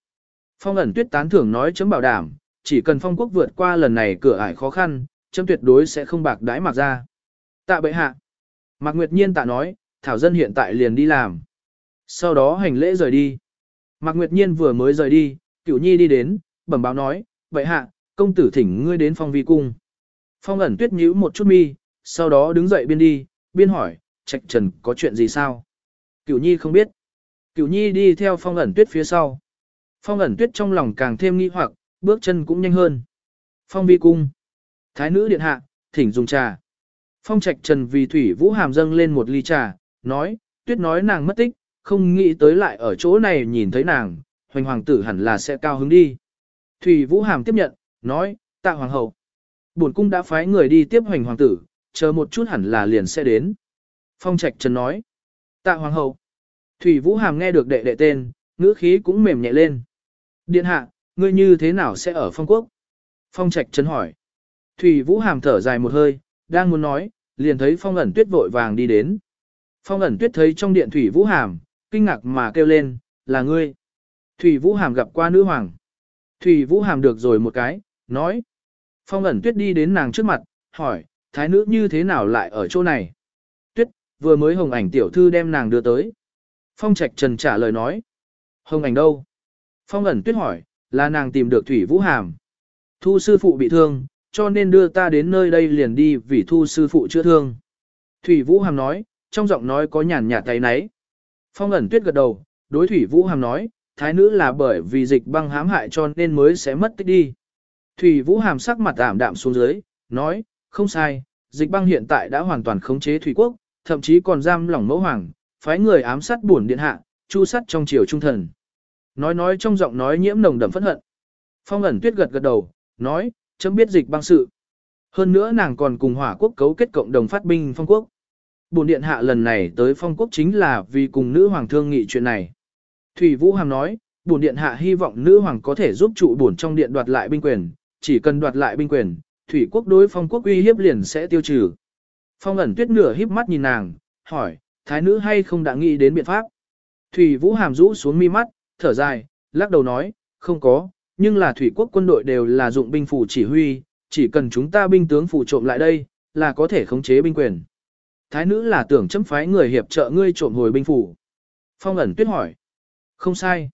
Phong ẩn tuyết tán thưởng nói chấm bảo đảm, chỉ cần phong quốc vượt qua lần này cửa ải khó khăn, chấm tuyệt đối sẽ không bạc đãi Mạc ra. Tạ bệ hạ. Mạc Nguyệt Nhiên tạ nói, Thảo Dân hiện tại liền đi làm. Sau đó hành lễ rời đi. Mạc Nguyệt Nhiên vừa mới rời đi, Cửu Nhi đi đến, bẩm báo nói, vậy hạ, công tử thỉnh ngươi đến phong vi cung. Phong ẩn tuyết nhíu một chút mi, sau đó đứng dậy biên đi, biên hỏi, trạch trần có chuyện gì sao? Cửu Nhi không biết. Cửu Nhi đi theo phong ẩn tuyết phía sau. Phong ẩn tuyết trong lòng càng thêm nghi hoặc, bước chân cũng nhanh hơn. Phong vi cung. Thái nữ điện hạ, thỉnh dùng trà. Phong trạch trần vì thủy vũ hàm dâng lên một ly trà, nói, tuyết nói nàng mất tích, không nghĩ tới lại ở chỗ này nhìn thấy nàng, hoành hoàng tử hẳn là sẽ cao hứng đi. Thủy vũ hàm tiếp nhận, nói, tạ hoàng hậu. Bổn cung đã phái người đi tiếp hoành hoàng tử, chờ một chút hẳn là liền sẽ đến. Phong trạch trần nói, tạ hoàng hậu. Thủy vũ hàm nghe được đệ đệ tên, ngữ khí cũng mềm nhẹ lên. Điện hạ, ngươi như thế nào sẽ ở phong quốc? Phong trạch trần hỏi. Thủy vũ hàm thở dài một hơi, đang muốn nói, liền thấy phong ẩn tuyết vội vàng đi đến. Phong ẩn tuyết thấy trong điện thủy vũ hàm, kinh ngạc mà kêu lên, là ngươi. Thủy vũ hàm gặp qua nữ hoàng. Thủy vũ hàm được rồi một cái, nói. Phong ẩn tuyết đi đến nàng trước mặt, hỏi, thái nữ như thế nào lại ở chỗ này? Tuyết, vừa mới hồng ảnh tiểu thư đem nàng đưa tới. Phong trạch trần trả lời nói. Hồng ảnh đâu? Phong ẩn tuyết hỏi, là nàng tìm được thủy vũ hàm. Thu sư phụ bị thương, cho nên đưa ta đến nơi đây liền đi vì thu sư phụ chữa thương. Thủy Vũ Hàm nói, trong giọng nói có nhàn nhạt tay náy. Phong ẩn tuyết gật đầu, đối Thủy Vũ Hàm nói, thái nữ là bởi vì dịch băng hãm hại cho nên mới sẽ mất tích đi. Thủy Vũ Hàm sắc mặt ảm đạm xuống dưới, nói, không sai, dịch băng hiện tại đã hoàn toàn khống chế Thủy Quốc, thậm chí còn giam lỏng mẫu hoàng, phái người ám sát bổn điện hạ, chu sát trong triều trung thần. Nói nói trong giọng nói nhiễm nồng đậm phẫn hận. Phong ẩn tuyết gật gật đầu, nói, chấm biết dịch băng sự. Hơn nữa nàng còn cùng hỏa quốc cấu kết cộng đồng phát binh phong quốc. Bồn điện hạ lần này tới phong quốc chính là vì cùng nữ hoàng thương nghị chuyện này. Thủy Vũ Hàm nói, bổn điện hạ hy vọng nữ hoàng có thể giúp trụ bổn trong điện đoạt lại binh quyền, chỉ cần đoạt lại binh quyền, thủy quốc đối phong quốc uy hiếp liền sẽ tiêu trừ. Phong ẩn tuyết nửa híp mắt nhìn nàng, hỏi, thái nữ hay không đã nghĩ đến biện pháp? Thủy Vũ Hàm rũ xuống mi mắt, thở dài, lắc đầu nói, không có, nhưng là thủy quốc quân đội đều là dụng binh phủ chỉ huy, chỉ cần chúng ta binh tướng phủ trộm lại đây, là có thể khống chế binh quyền. Thái nữ là tưởng chấm phái người hiệp trợ ngươi trộm hồi binh phủ. Phong ẩn tuyết hỏi. Không sai.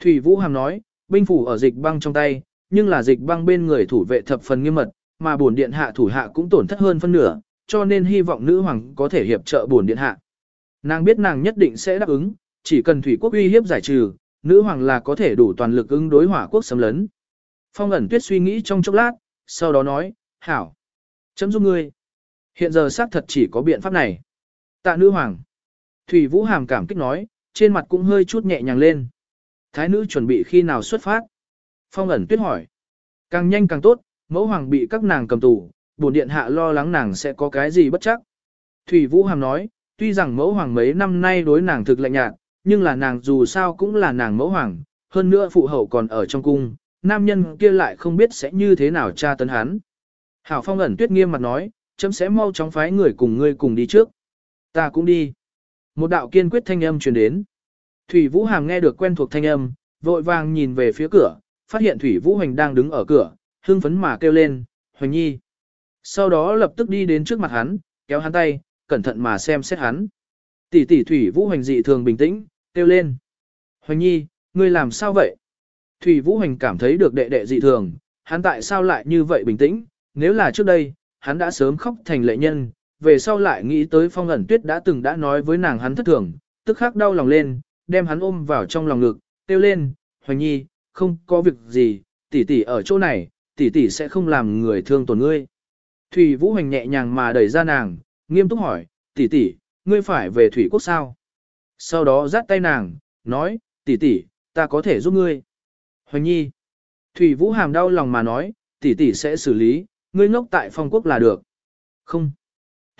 Thủy Vũ Hàm nói, binh phủ ở dịch băng trong tay, nhưng là dịch băng bên người thủ vệ thập phần nghiêm mật, mà bổn điện hạ thủ hạ cũng tổn thất hơn phân nửa, cho nên hy vọng nữ hoàng có thể hiệp trợ bổn điện hạ. Nàng biết nàng nhất định sẽ đáp ứng, chỉ cần thủy quốc uy hiếp giải trừ, nữ hoàng là có thể đủ toàn lực ứng đối hỏa quốc xâm lấn. Phong ẩn tuyết suy nghĩ trong chốc lát, sau đó nói, hảo, chấm giúp ngươi. Hiện giờ xác thật chỉ có biện pháp này. Tạ nữ hoàng. Thủy Vũ Hàm cảm kích nói, trên mặt cũng hơi chút nhẹ nhàng lên. Thái nữ chuẩn bị khi nào xuất phát? Phong ẩn tuyết hỏi. Càng nhanh càng tốt, mẫu hoàng bị các nàng cầm tù, bổn điện hạ lo lắng nàng sẽ có cái gì bất chắc. Thủy Vũ Hàm nói, tuy rằng mẫu hoàng mấy năm nay đối nàng thực lạnh nhạt, nhưng là nàng dù sao cũng là nàng mẫu hoàng, hơn nữa phụ hậu còn ở trong cung, nam nhân kia lại không biết sẽ như thế nào tra tấn hắn. Hảo Phong ẩn tuyết nghiêm mặt nói, chấm sẽ mau chóng phái người cùng ngươi cùng đi trước. Ta cũng đi. Một đạo kiên quyết thanh âm truyền đến. Thủy Vũ Hàm nghe được quen thuộc thanh âm, vội vàng nhìn về phía cửa, phát hiện Thủy Vũ Hoành đang đứng ở cửa, hưng phấn mà kêu lên, Hoành Nhi. Sau đó lập tức đi đến trước mặt hắn, kéo hắn tay, cẩn thận mà xem xét hắn. Tỷ tỷ Thủy Vũ Hoành dị thường bình tĩnh, kêu lên. Hoành Nhi, ngươi làm sao vậy? Thủy Vũ Hoành cảm thấy được đệ đệ dị thường, hắn tại sao lại như vậy bình tĩnh, nếu là trước đây, hắn đã sớm khóc thành lệ nhân, về sau lại nghĩ tới phong ẩn tuyết đã từng đã nói với nàng hắn thất thường, tức khắc đau lòng lên, đem hắn ôm vào trong lòng ngực, kêu lên, Hoành Nhi, không có việc gì, tỷ tỷ ở chỗ này, tỷ tỷ sẽ không làm người thương tổn ngươi. Thủy Vũ Hoành nhẹ nhàng mà đẩy ra nàng, nghiêm túc hỏi, tỷ tỷ, ngươi phải về Thủy Quốc sao? Sau đó dắt tay nàng, nói, tỷ tỷ, ta có thể giúp ngươi. Hoành Nhi. Thủy Vũ Hàm đau lòng mà nói, tỷ tỷ sẽ xử lý, ngươi ngốc tại phong quốc là được. Không.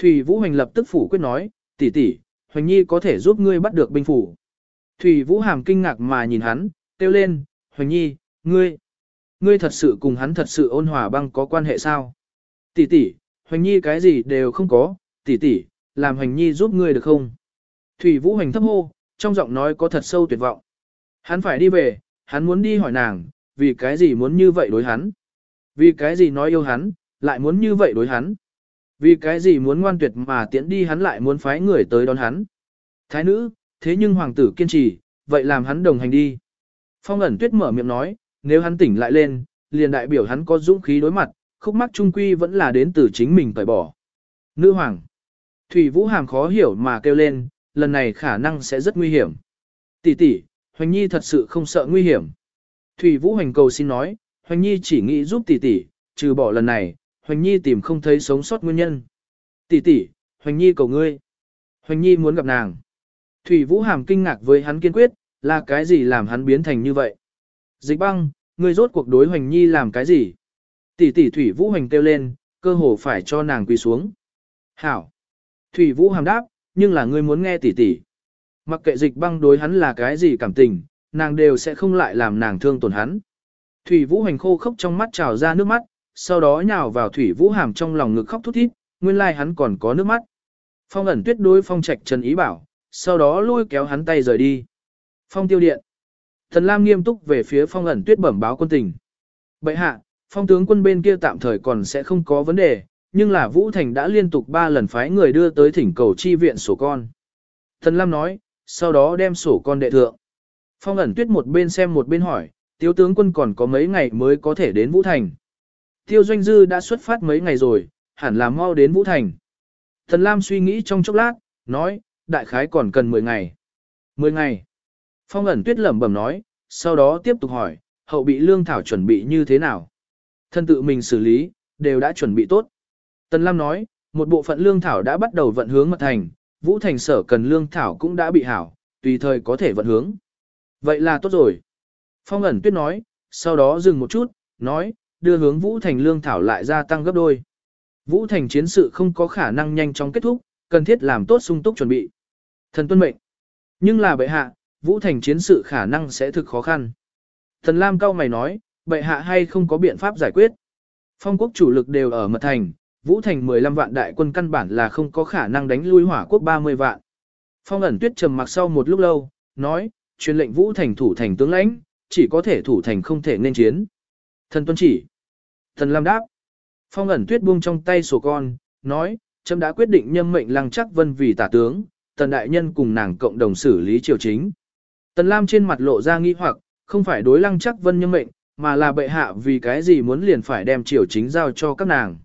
Thủy Vũ Hoành lập tức phủ quyết nói, tỷ tỷ, Hoành Nhi có thể giúp ngươi bắt được binh phủ. Thủy Vũ Hàm kinh ngạc mà nhìn hắn, kêu lên, Hoành Nhi, ngươi, ngươi thật sự cùng hắn thật sự ôn hòa băng có quan hệ sao? Tỷ tỷ, Hoành Nhi cái gì đều không có, tỷ tỷ, làm Hoành Nhi giúp ngươi được không? Thủy Vũ Hoành thấp hô, trong giọng nói có thật sâu tuyệt vọng. Hắn phải đi về, hắn muốn đi hỏi nàng, vì cái gì muốn như vậy đối hắn? Vì cái gì nói yêu hắn, lại muốn như vậy đối hắn? Vì cái gì muốn ngoan tuyệt mà tiễn đi hắn lại muốn phái người tới đón hắn? Thái nữ, thế nhưng hoàng tử kiên trì, vậy làm hắn đồng hành đi. Phong ẩn tuyết mở miệng nói, nếu hắn tỉnh lại lên, liền đại biểu hắn có dũng khí đối mặt, khúc mắc trung quy vẫn là đến từ chính mình tẩy bỏ. Nữ hoàng. Thủy Vũ Hàm khó hiểu mà kêu lên, lần này khả năng sẽ rất nguy hiểm. Tỷ tỷ, Hoành Nhi thật sự không sợ nguy hiểm. Thủy Vũ Hoành cầu xin nói, Hoành Nhi chỉ nghĩ giúp tỷ tỷ, trừ bỏ lần này, Hoành Nhi tìm không thấy sống sót nguyên nhân. Tỷ tỷ, Hoành Nhi cầu ngươi. Hoành Nhi muốn gặp nàng. Thủy Vũ Hàm kinh ngạc với hắn kiên quyết, là cái gì làm hắn biến thành như vậy? Dịch băng, ngươi rốt cuộc đối Hoành Nhi làm cái gì? Tỷ tỷ Thủy Vũ Hoành kêu lên, cơ hồ phải cho nàng quỳ xuống. Hảo. Thủy Vũ Hàm đáp, nhưng là ngươi muốn nghe tỷ tỷ. Mặc kệ dịch băng đối hắn là cái gì cảm tình, nàng đều sẽ không lại làm nàng thương tổn hắn. Thủy Vũ Hoành khô khốc trong mắt trào ra nước mắt, sau đó nhào vào Thủy Vũ Hàm trong lòng ngực khóc thút thít, nguyên lai like hắn còn có nước mắt. Phong ẩn tuyết đối phong trạch trần ý bảo, sau đó lôi kéo hắn tay rời đi. Phong tiêu điện. Thần Lam nghiêm túc về phía phong ẩn tuyết bẩm báo quân tình. Bệ hạ, phong tướng quân bên kia tạm thời còn sẽ không có vấn đề, nhưng là Vũ Thành đã liên tục 3 lần phái người đưa tới thỉnh cầu chi viện sổ con. Thần Lam nói, sau đó đem sổ con đệ thượng. Phong ẩn tuyết một bên xem một bên hỏi, tiếu tướng quân còn có mấy ngày mới có thể đến Vũ Thành. Tiêu doanh dư đã xuất phát mấy ngày rồi, hẳn là mau đến Vũ Thành. Thần Lam suy nghĩ trong chốc lát, nói, đại khái còn cần 10 ngày. 10 ngày. Phong ẩn tuyết lẩm bẩm nói, sau đó tiếp tục hỏi, hậu bị lương thảo chuẩn bị như thế nào? Thân tự mình xử lý, đều đã chuẩn bị tốt. Tần Lam nói, một bộ phận lương thảo đã bắt đầu vận hướng mật thành, Vũ Thành sở cần lương thảo cũng đã bị hảo, tùy thời có thể vận hướng. Vậy là tốt rồi. Phong ẩn tuyết nói, sau đó dừng một chút, nói, đưa hướng Vũ Thành lương thảo lại gia tăng gấp đôi. Vũ Thành chiến sự không có khả năng nhanh chóng kết thúc, cần thiết làm tốt sung túc chuẩn bị. Thần tuân mệnh. Nhưng là bệ hạ, Vũ Thành chiến sự khả năng sẽ thực khó khăn. Thần Lam cao mày nói, bệ hạ hay không có biện pháp giải quyết. Phong quốc chủ lực đều ở mật thành, Vũ Thành 15 vạn đại quân căn bản là không có khả năng đánh lui hỏa quốc 30 vạn. Phong ẩn tuyết trầm mặc sau một lúc lâu, nói, truyền lệnh Vũ Thành thủ thành tướng lãnh, chỉ có thể thủ thành không thể nên chiến. Thần tuân chỉ. Thần Lam đáp. Phong ẩn tuyết buông trong tay sổ con, nói, chấm đã quyết định nhâm mệnh lăng chắc vân vì tả tướng, tần đại nhân cùng nàng cộng đồng xử lý triều chính. Tần Lam trên mặt lộ ra nghi hoặc, không phải đối lăng chắc vân nhâm mệnh, mà là bệ hạ vì cái gì muốn liền phải đem triều chính giao cho các nàng.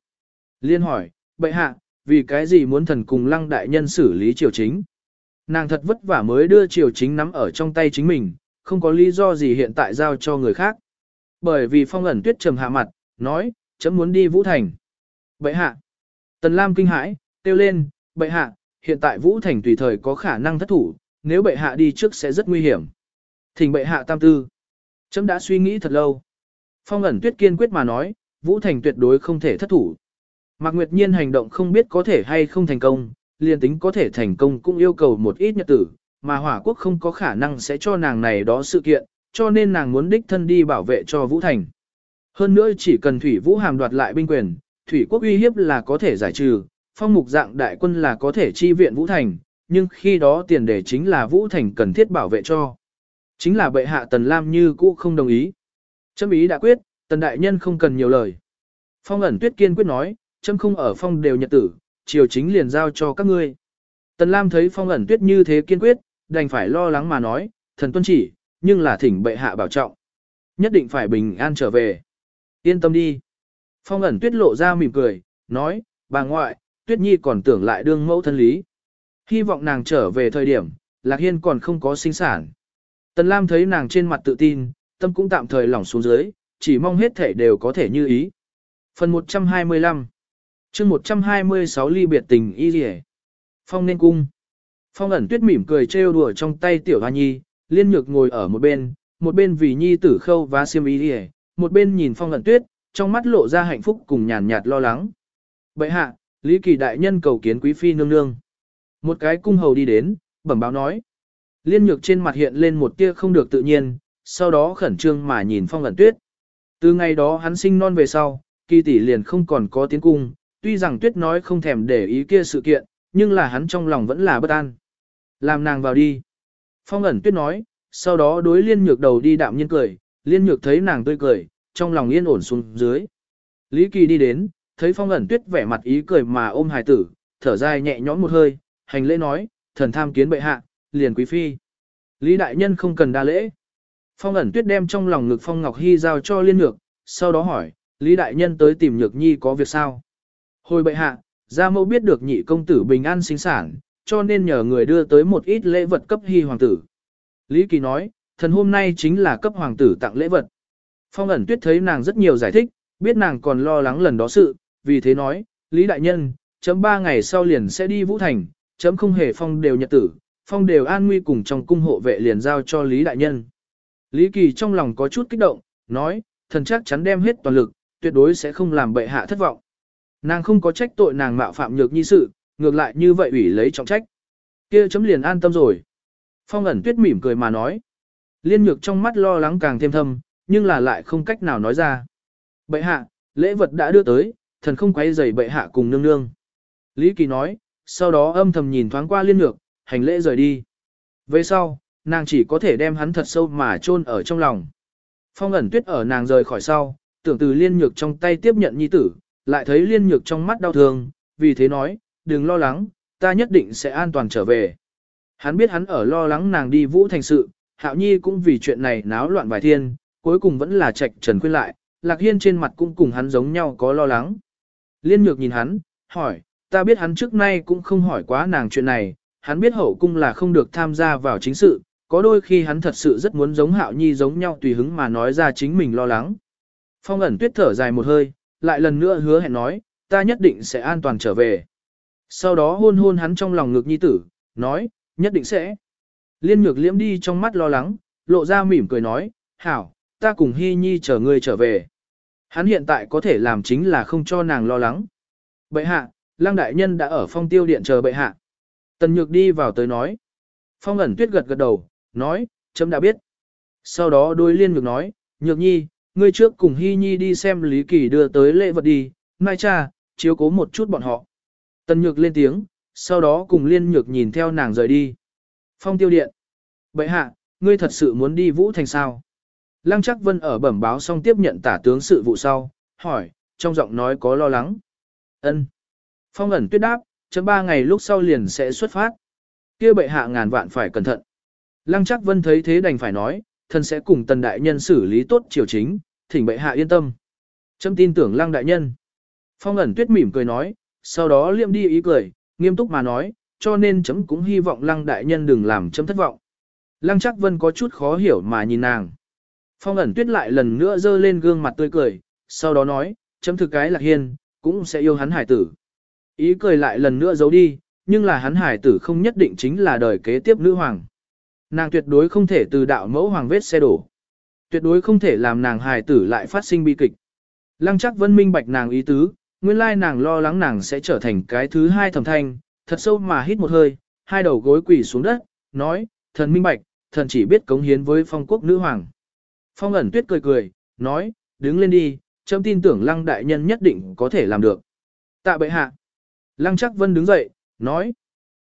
Liên hỏi, bệ hạ, vì cái gì muốn thần cùng lăng đại nhân xử lý triều chính? Nàng thật vất vả mới đưa triều chính nắm ở trong tay chính mình, không có lý do gì hiện tại giao cho người khác. Bởi vì phong ẩn tuyết trầm hạ mặt, nói, chấm muốn đi Vũ Thành. Bệ hạ. Tần Lam kinh hãi, kêu lên, bệ hạ, hiện tại Vũ Thành tùy thời có khả năng thất thủ, nếu bệ hạ đi trước sẽ rất nguy hiểm. Thỉnh bệ hạ tam tư. Chấm đã suy nghĩ thật lâu. Phong ẩn tuyết kiên quyết mà nói, Vũ Thành tuyệt đối không thể thất thủ. Mạc Nguyệt Nhiên hành động không biết có thể hay không thành công, liền tính có thể thành công cũng yêu cầu một ít nhật tử, mà hỏa quốc không có khả năng sẽ cho nàng này đó sự kiện, cho nên nàng muốn đích thân đi bảo vệ cho Vũ Thành. Hơn nữa chỉ cần Thủy Vũ Hàm đoạt lại binh quyền, Thủy quốc uy hiếp là có thể giải trừ, phong mục dạng đại quân là có thể chi viện Vũ Thành, nhưng khi đó tiền đề chính là Vũ Thành cần thiết bảo vệ cho. Chính là bệ hạ Tần Lam như cũ không đồng ý. Châm ý đã quyết, Tần Đại Nhân không cần nhiều lời. Phong ẩn tuyết kiên quyết nói, châm không ở phong đều nhật tử, triều chính liền giao cho các ngươi. Tần Lam thấy phong ẩn tuyết như thế kiên quyết, đành phải lo lắng mà nói, thần tuân chỉ, nhưng là thỉnh bệ hạ bảo trọng. Nhất định phải bình an trở về. Yên tâm đi. Phong ẩn tuyết lộ ra mỉm cười, nói, bà ngoại, tuyết nhi còn tưởng lại đương mẫu thân lý. Hy vọng nàng trở về thời điểm, Lạc Hiên còn không có sinh sản. Tần Lam thấy nàng trên mặt tự tin, tâm cũng tạm thời lỏng xuống dưới, chỉ mong hết thể đều có thể như ý. Phần 125 chương 126 ly biệt tình y rỉ. Phong nên cung. Phong ẩn tuyết mỉm cười trêu đùa trong tay tiểu hoa nhi, liên nhược ngồi ở một bên, một bên vì nhi tử khâu và xiêm y rỉ, một bên nhìn phong ẩn tuyết, trong mắt lộ ra hạnh phúc cùng nhàn nhạt lo lắng. Bệ hạ, Lý Kỳ đại nhân cầu kiến quý phi nương nương. Một cái cung hầu đi đến, bẩm báo nói. Liên nhược trên mặt hiện lên một tia không được tự nhiên, sau đó khẩn trương mà nhìn phong ẩn tuyết. Từ ngày đó hắn sinh non về sau, kỳ tỷ liền không còn có tiến cung, tuy rằng tuyết nói không thèm để ý kia sự kiện, nhưng là hắn trong lòng vẫn là bất an. Làm nàng vào đi. Phong ẩn tuyết nói, sau đó đối liên nhược đầu đi đạm nhiên cười, liên nhược thấy nàng tươi cười, trong lòng yên ổn xuống dưới. Lý kỳ đi đến, thấy phong ẩn tuyết vẻ mặt ý cười mà ôm hài tử, thở dài nhẹ nhõm một hơi, hành lễ nói, thần tham kiến bệ hạ, liền quý phi. Lý đại nhân không cần đa lễ. Phong ẩn tuyết đem trong lòng ngực phong ngọc hy giao cho liên nhược, sau đó hỏi, Lý đại nhân tới tìm nhược nhi có việc sao? Hồi bệ hạ, gia mẫu biết được nhị công tử bình an sinh sản, cho nên nhờ người đưa tới một ít lễ vật cấp hy hoàng tử. Lý kỳ nói, thần hôm nay chính là cấp hoàng tử tặng lễ vật. Phong ẩn tuyết thấy nàng rất nhiều giải thích, biết nàng còn lo lắng lần đó sự, vì thế nói, Lý đại nhân, chấm ba ngày sau liền sẽ đi Vũ Thành, chấm không hề phong đều nhật tử, phong đều an nguy cùng trong cung hộ vệ liền giao cho Lý đại nhân. Lý Kỳ trong lòng có chút kích động, nói, thần chắc chắn đem hết toàn lực, tuyệt đối sẽ không làm bệ hạ thất vọng. Nàng không có trách tội nàng mạo phạm nhược nhi sự, ngược lại như vậy ủy lấy trọng trách. kia chấm liền an tâm rồi. Phong ẩn tuyết mỉm cười mà nói. Liên nhược trong mắt lo lắng càng thêm thâm, nhưng là lại không cách nào nói ra. Bệ hạ, lễ vật đã đưa tới, thần không quay rầy bệ hạ cùng nương nương. Lý Kỳ nói, sau đó âm thầm nhìn thoáng qua liên nhược, hành lễ rời đi. Về sau, nàng chỉ có thể đem hắn thật sâu mà chôn ở trong lòng. Phong ẩn tuyết ở nàng rời khỏi sau, tưởng từ liên nhược trong tay tiếp nhận nhi tử, lại thấy liên nhược trong mắt đau thương, vì thế nói, đừng lo lắng, ta nhất định sẽ an toàn trở về. Hắn biết hắn ở lo lắng nàng đi vũ thành sự, hạo nhi cũng vì chuyện này náo loạn vài thiên, cuối cùng vẫn là trạch trần khuyên lại, lạc hiên trên mặt cũng cùng hắn giống nhau có lo lắng. Liên nhược nhìn hắn, hỏi, ta biết hắn trước nay cũng không hỏi quá nàng chuyện này, hắn biết hậu cung là không được tham gia vào chính sự, có đôi khi hắn thật sự rất muốn giống hạo nhi giống nhau tùy hứng mà nói ra chính mình lo lắng. Phong ẩn tuyết thở dài một hơi, lại lần nữa hứa hẹn nói, ta nhất định sẽ an toàn trở về. Sau đó hôn hôn hắn trong lòng ngực nhi tử, nói, nhất định sẽ. Liên nhược liễm đi trong mắt lo lắng, lộ ra mỉm cười nói, hảo, ta cùng hy nhi chờ ngươi trở về. Hắn hiện tại có thể làm chính là không cho nàng lo lắng. Bệ hạ, Lang đại nhân đã ở phong tiêu điện chờ bệ hạ. Tần nhược đi vào tới nói. Phong ẩn tuyết gật gật đầu, nói, chấm đã biết. Sau đó đôi liên nhược nói, nhược nhi, ngươi trước cùng hy nhi đi xem Lý Kỳ đưa tới lễ vật đi, mai cha, chiếu cố một chút bọn họ. Tần nhược lên tiếng, sau đó cùng liên nhược nhìn theo nàng rời đi. Phong tiêu điện. Bệ hạ, ngươi thật sự muốn đi vũ thành sao? Lăng chắc vân ở bẩm báo xong tiếp nhận tả tướng sự vụ sau, hỏi, trong giọng nói có lo lắng. ân Phong ẩn tuyết đáp, chấm ba ngày lúc sau liền sẽ xuất phát. kia bệ hạ ngàn vạn phải cẩn thận. Lăng chắc vân thấy thế đành phải nói, thần sẽ cùng tần đại nhân xử lý tốt triều chính, thỉnh bệ hạ yên tâm. Chấm tin tưởng lăng đại nhân. Phong ẩn tuyết mỉm cười nói, sau đó liệm đi ý cười, nghiêm túc mà nói, cho nên chấm cũng hy vọng lăng đại nhân đừng làm chấm thất vọng. Lăng chắc vân có chút khó hiểu mà nhìn nàng. Phong ẩn tuyết lại lần nữa dơ lên gương mặt tươi cười, sau đó nói, chấm thực cái lạc hiên, cũng sẽ yêu hắn hải tử. Ý cười lại lần nữa giấu đi, nhưng là hắn hải tử không nhất định chính là đời kế tiếp nữ hoàng. Nàng tuyệt đối không thể từ đạo mẫu hoàng vết xe đổ. Tuyệt đối không thể làm nàng hài tử lại phát sinh bi kịch. Lăng chắc vân minh bạch nàng ý tứ, nguyên lai nàng lo lắng nàng sẽ trở thành cái thứ hai thẩm thanh, thật sâu mà hít một hơi, hai đầu gối quỳ xuống đất, nói, thần minh bạch, thần chỉ biết cống hiến với phong quốc nữ hoàng. Phong ẩn tuyết cười cười, nói, đứng lên đi, chấm tin tưởng lăng đại nhân nhất định có thể làm được. Tạ bệ hạ. Lăng chắc vân đứng dậy, nói,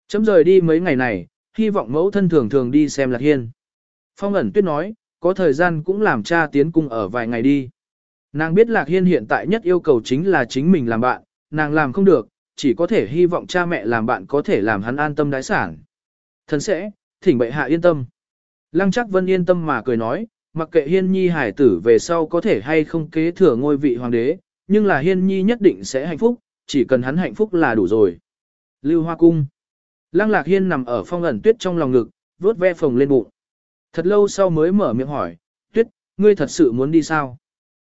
chấm rời đi mấy ngày này, hy vọng mẫu thân thường thường đi xem Lạc Hiên. Phong ẩn tuyết nói, có thời gian cũng làm cha tiến cung ở vài ngày đi. Nàng biết Lạc Hiên hiện tại nhất yêu cầu chính là chính mình làm bạn, nàng làm không được, chỉ có thể hy vọng cha mẹ làm bạn có thể làm hắn an tâm đái sản. Thần sẽ, thỉnh bệ hạ yên tâm. Lăng chắc vân yên tâm mà cười nói, mặc kệ hiên nhi hải tử về sau có thể hay không kế thừa ngôi vị hoàng đế, nhưng là hiên nhi nhất định sẽ hạnh phúc, chỉ cần hắn hạnh phúc là đủ rồi. Lưu Hoa Cung Lăng Lạc Hiên nằm ở phong ẩn tuyết trong lòng ngực, vốt ve phồng lên bụng. Thật lâu sau mới mở miệng hỏi, tuyết, ngươi thật sự muốn đi sao?